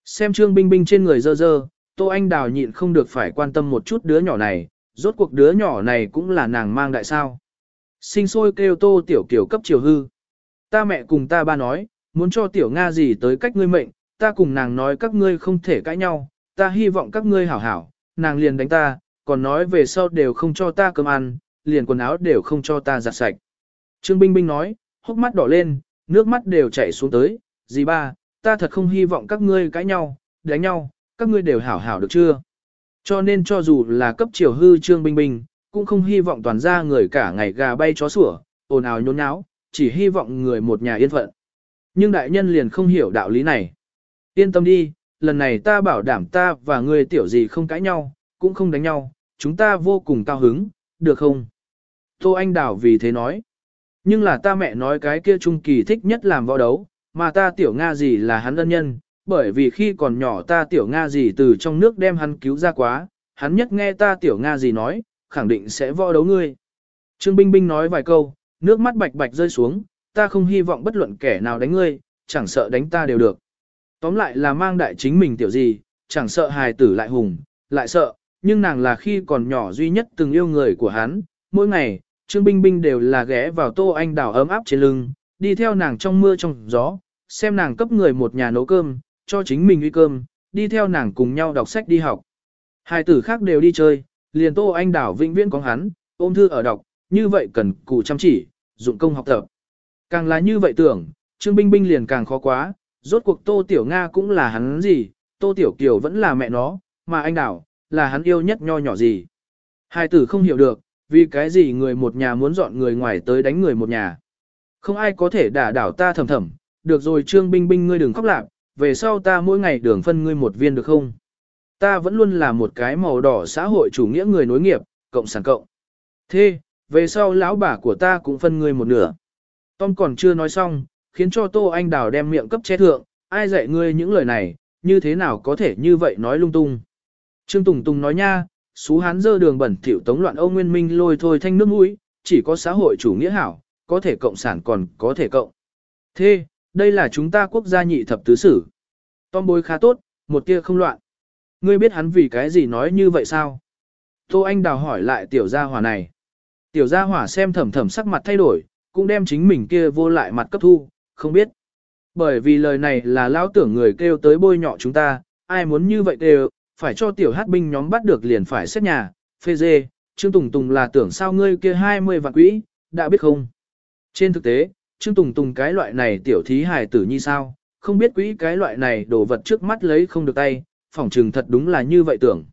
[SPEAKER 1] Xem Trương Binh Binh trên người dơ dơ, Tô Anh Đào nhịn không được phải quan tâm một chút đứa nhỏ này, rốt cuộc đứa nhỏ này cũng là nàng mang đại sao. Sinh sôi kêu Tô Tiểu Kiều cấp chiều hư. Ta mẹ cùng ta ba nói, muốn cho Tiểu Nga gì tới cách ngươi mệnh, ta cùng nàng nói các ngươi không thể cãi nhau, ta hy vọng các ngươi hảo hảo, nàng liền đánh ta, còn nói về sau đều không cho ta cơm ăn, liền quần áo đều không cho ta giặt sạch. Trương Binh Binh nói, hốc mắt đỏ lên, nước mắt đều chảy xuống tới, dì ba, ta thật không hy vọng các ngươi cãi nhau, đánh nhau, các ngươi đều hảo hảo được chưa? Cho nên cho dù là cấp triều hư Trương Binh Binh, cũng không hy vọng toàn ra người cả ngày gà bay chó sủa, ồn ào nhốn nháo, chỉ hy vọng người một nhà yên phận. Nhưng đại nhân liền không hiểu đạo lý này. Yên tâm đi, lần này ta bảo đảm ta và người tiểu gì không cãi nhau, cũng không đánh nhau, chúng ta vô cùng cao hứng, được không? Tô Anh Đào vì thế nói. Nhưng là ta mẹ nói cái kia Trung Kỳ thích nhất làm võ đấu, mà ta tiểu Nga gì là hắn ân nhân, bởi vì khi còn nhỏ ta tiểu Nga gì từ trong nước đem hắn cứu ra quá, hắn nhất nghe ta tiểu Nga gì nói, khẳng định sẽ võ đấu ngươi. Trương Binh Binh nói vài câu, nước mắt bạch bạch rơi xuống, ta không hy vọng bất luận kẻ nào đánh ngươi, chẳng sợ đánh ta đều được. Tóm lại là mang đại chính mình tiểu gì, chẳng sợ hài tử lại hùng, lại sợ, nhưng nàng là khi còn nhỏ duy nhất từng yêu người của hắn, mỗi ngày, Trương Binh Binh đều là ghé vào Tô Anh Đào ấm áp trên lưng, đi theo nàng trong mưa trong gió, xem nàng cấp người một nhà nấu cơm, cho chính mình uy cơm, đi theo nàng cùng nhau đọc sách đi học. Hai tử khác đều đi chơi, liền Tô Anh đảo vĩnh viễn có hắn, ôm thư ở đọc, như vậy cần cù chăm chỉ, dụng công học tập. Càng là như vậy tưởng, Trương Binh Binh liền càng khó quá, rốt cuộc Tô Tiểu Nga cũng là hắn gì, Tô Tiểu Kiều vẫn là mẹ nó, mà anh đảo là hắn yêu nhất nho nhỏ gì. Hai tử không hiểu được, vì cái gì người một nhà muốn dọn người ngoài tới đánh người một nhà. Không ai có thể đả đảo ta thầm thầm, được rồi Trương Binh Binh ngươi đừng khóc lạc, về sau ta mỗi ngày đường phân ngươi một viên được không? Ta vẫn luôn là một cái màu đỏ xã hội chủ nghĩa người nối nghiệp, cộng sản cộng. Thế, về sau lão bà của ta cũng phân ngươi một nửa. Tom còn chưa nói xong, khiến cho Tô Anh Đào đem miệng cấp che thượng, ai dạy ngươi những lời này, như thế nào có thể như vậy nói lung tung. Trương Tùng Tùng nói nha, xú hán dơ đường bẩn thỉu tống loạn Âu Nguyên Minh lôi thôi thanh nước mũi, chỉ có xã hội chủ nghĩa hảo, có thể cộng sản còn có thể cộng. Thế, đây là chúng ta quốc gia nhị thập tứ sử. Tom bối khá tốt, một tia không loạn. Ngươi biết hắn vì cái gì nói như vậy sao? Tô Anh Đào hỏi lại tiểu gia hỏa này. Tiểu gia hỏa xem thầm thầm sắc mặt thay đổi, cũng đem chính mình kia vô lại mặt cấp thu, không biết. Bởi vì lời này là lão tưởng người kêu tới bôi nhọ chúng ta, ai muốn như vậy đều, phải cho tiểu hát binh nhóm bắt được liền phải xét nhà, phê dê, Trương Tùng Tùng là tưởng sao ngươi kia 20 vạn quỹ, đã biết không? Trên thực tế, Trương Tùng Tùng cái loại này tiểu thí hài tử như sao, không biết quỹ cái loại này đồ vật trước mắt lấy không được tay, phỏng trừng thật đúng là như vậy tưởng.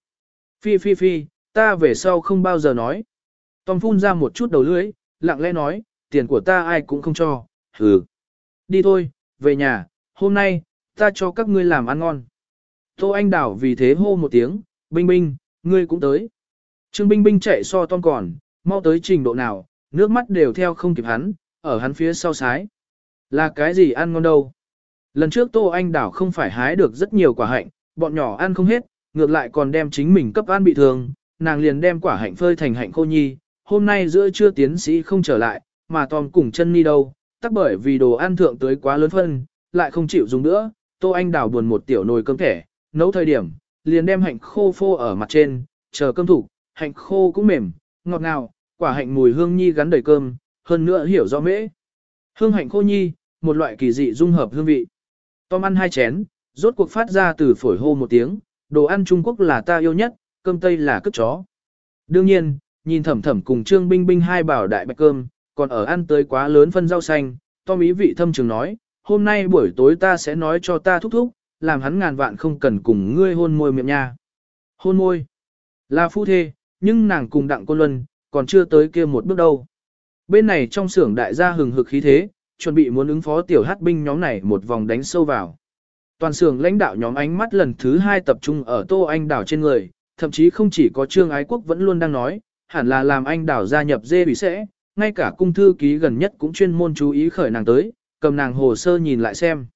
[SPEAKER 1] Phi phi phi, ta về sau không bao giờ nói. Tom phun ra một chút đầu lưỡi, lặng lẽ nói, tiền của ta ai cũng không cho, hừ. Đi thôi, về nhà, hôm nay, ta cho các ngươi làm ăn ngon. Tô Anh Đảo vì thế hô một tiếng, Binh Binh, ngươi cũng tới. Trương Binh Binh chạy so Tom còn, mau tới trình độ nào, nước mắt đều theo không kịp hắn, ở hắn phía sau sái. Là cái gì ăn ngon đâu? Lần trước Tô Anh Đảo không phải hái được rất nhiều quả hạnh, bọn nhỏ ăn không hết, ngược lại còn đem chính mình cấp ăn bị thương, nàng liền đem quả hạnh phơi thành hạnh khô nhi. Hôm nay giữa trưa tiến sĩ không trở lại, mà Tom cùng chân ni đâu, tắc bởi vì đồ ăn thượng tới quá lớn phân, lại không chịu dùng nữa, Tô Anh Đảo buồn một tiểu nồi cơm thẻ, nấu thời điểm, liền đem hạnh khô phô ở mặt trên, chờ cơm thủ, hạnh khô cũng mềm, ngọt ngào, quả hạnh mùi hương nhi gắn đầy cơm, hơn nữa hiểu rõ mễ. Hương hạnh khô nhi, một loại kỳ dị dung hợp hương vị. Tom ăn hai chén, rốt cuộc phát ra từ phổi hô một tiếng, đồ ăn Trung Quốc là ta yêu nhất, cơm Tây là cướp chó. Đương nhiên, nhìn thẩm thẩm cùng Trương Binh Binh hai bảo đại bạch cơm, còn ở ăn tới quá lớn phân rau xanh, Tom ý vị thâm trường nói, hôm nay buổi tối ta sẽ nói cho ta thúc thúc, làm hắn ngàn vạn không cần cùng ngươi hôn môi miệng nha. Hôn môi, là phu thê, nhưng nàng cùng đặng côn luân, còn chưa tới kia một bước đâu. Bên này trong xưởng đại gia hừng hực khí thế, chuẩn bị muốn ứng phó tiểu hát binh nhóm này một vòng đánh sâu vào. Toàn xưởng lãnh đạo nhóm ánh mắt lần thứ hai tập trung ở Tô Anh Đảo trên người, thậm chí không chỉ có Trương Ái Quốc vẫn luôn đang nói, hẳn là làm anh Đảo gia nhập dê bị sẽ, ngay cả cung thư ký gần nhất cũng chuyên môn chú ý khởi nàng tới, cầm nàng hồ sơ nhìn lại xem.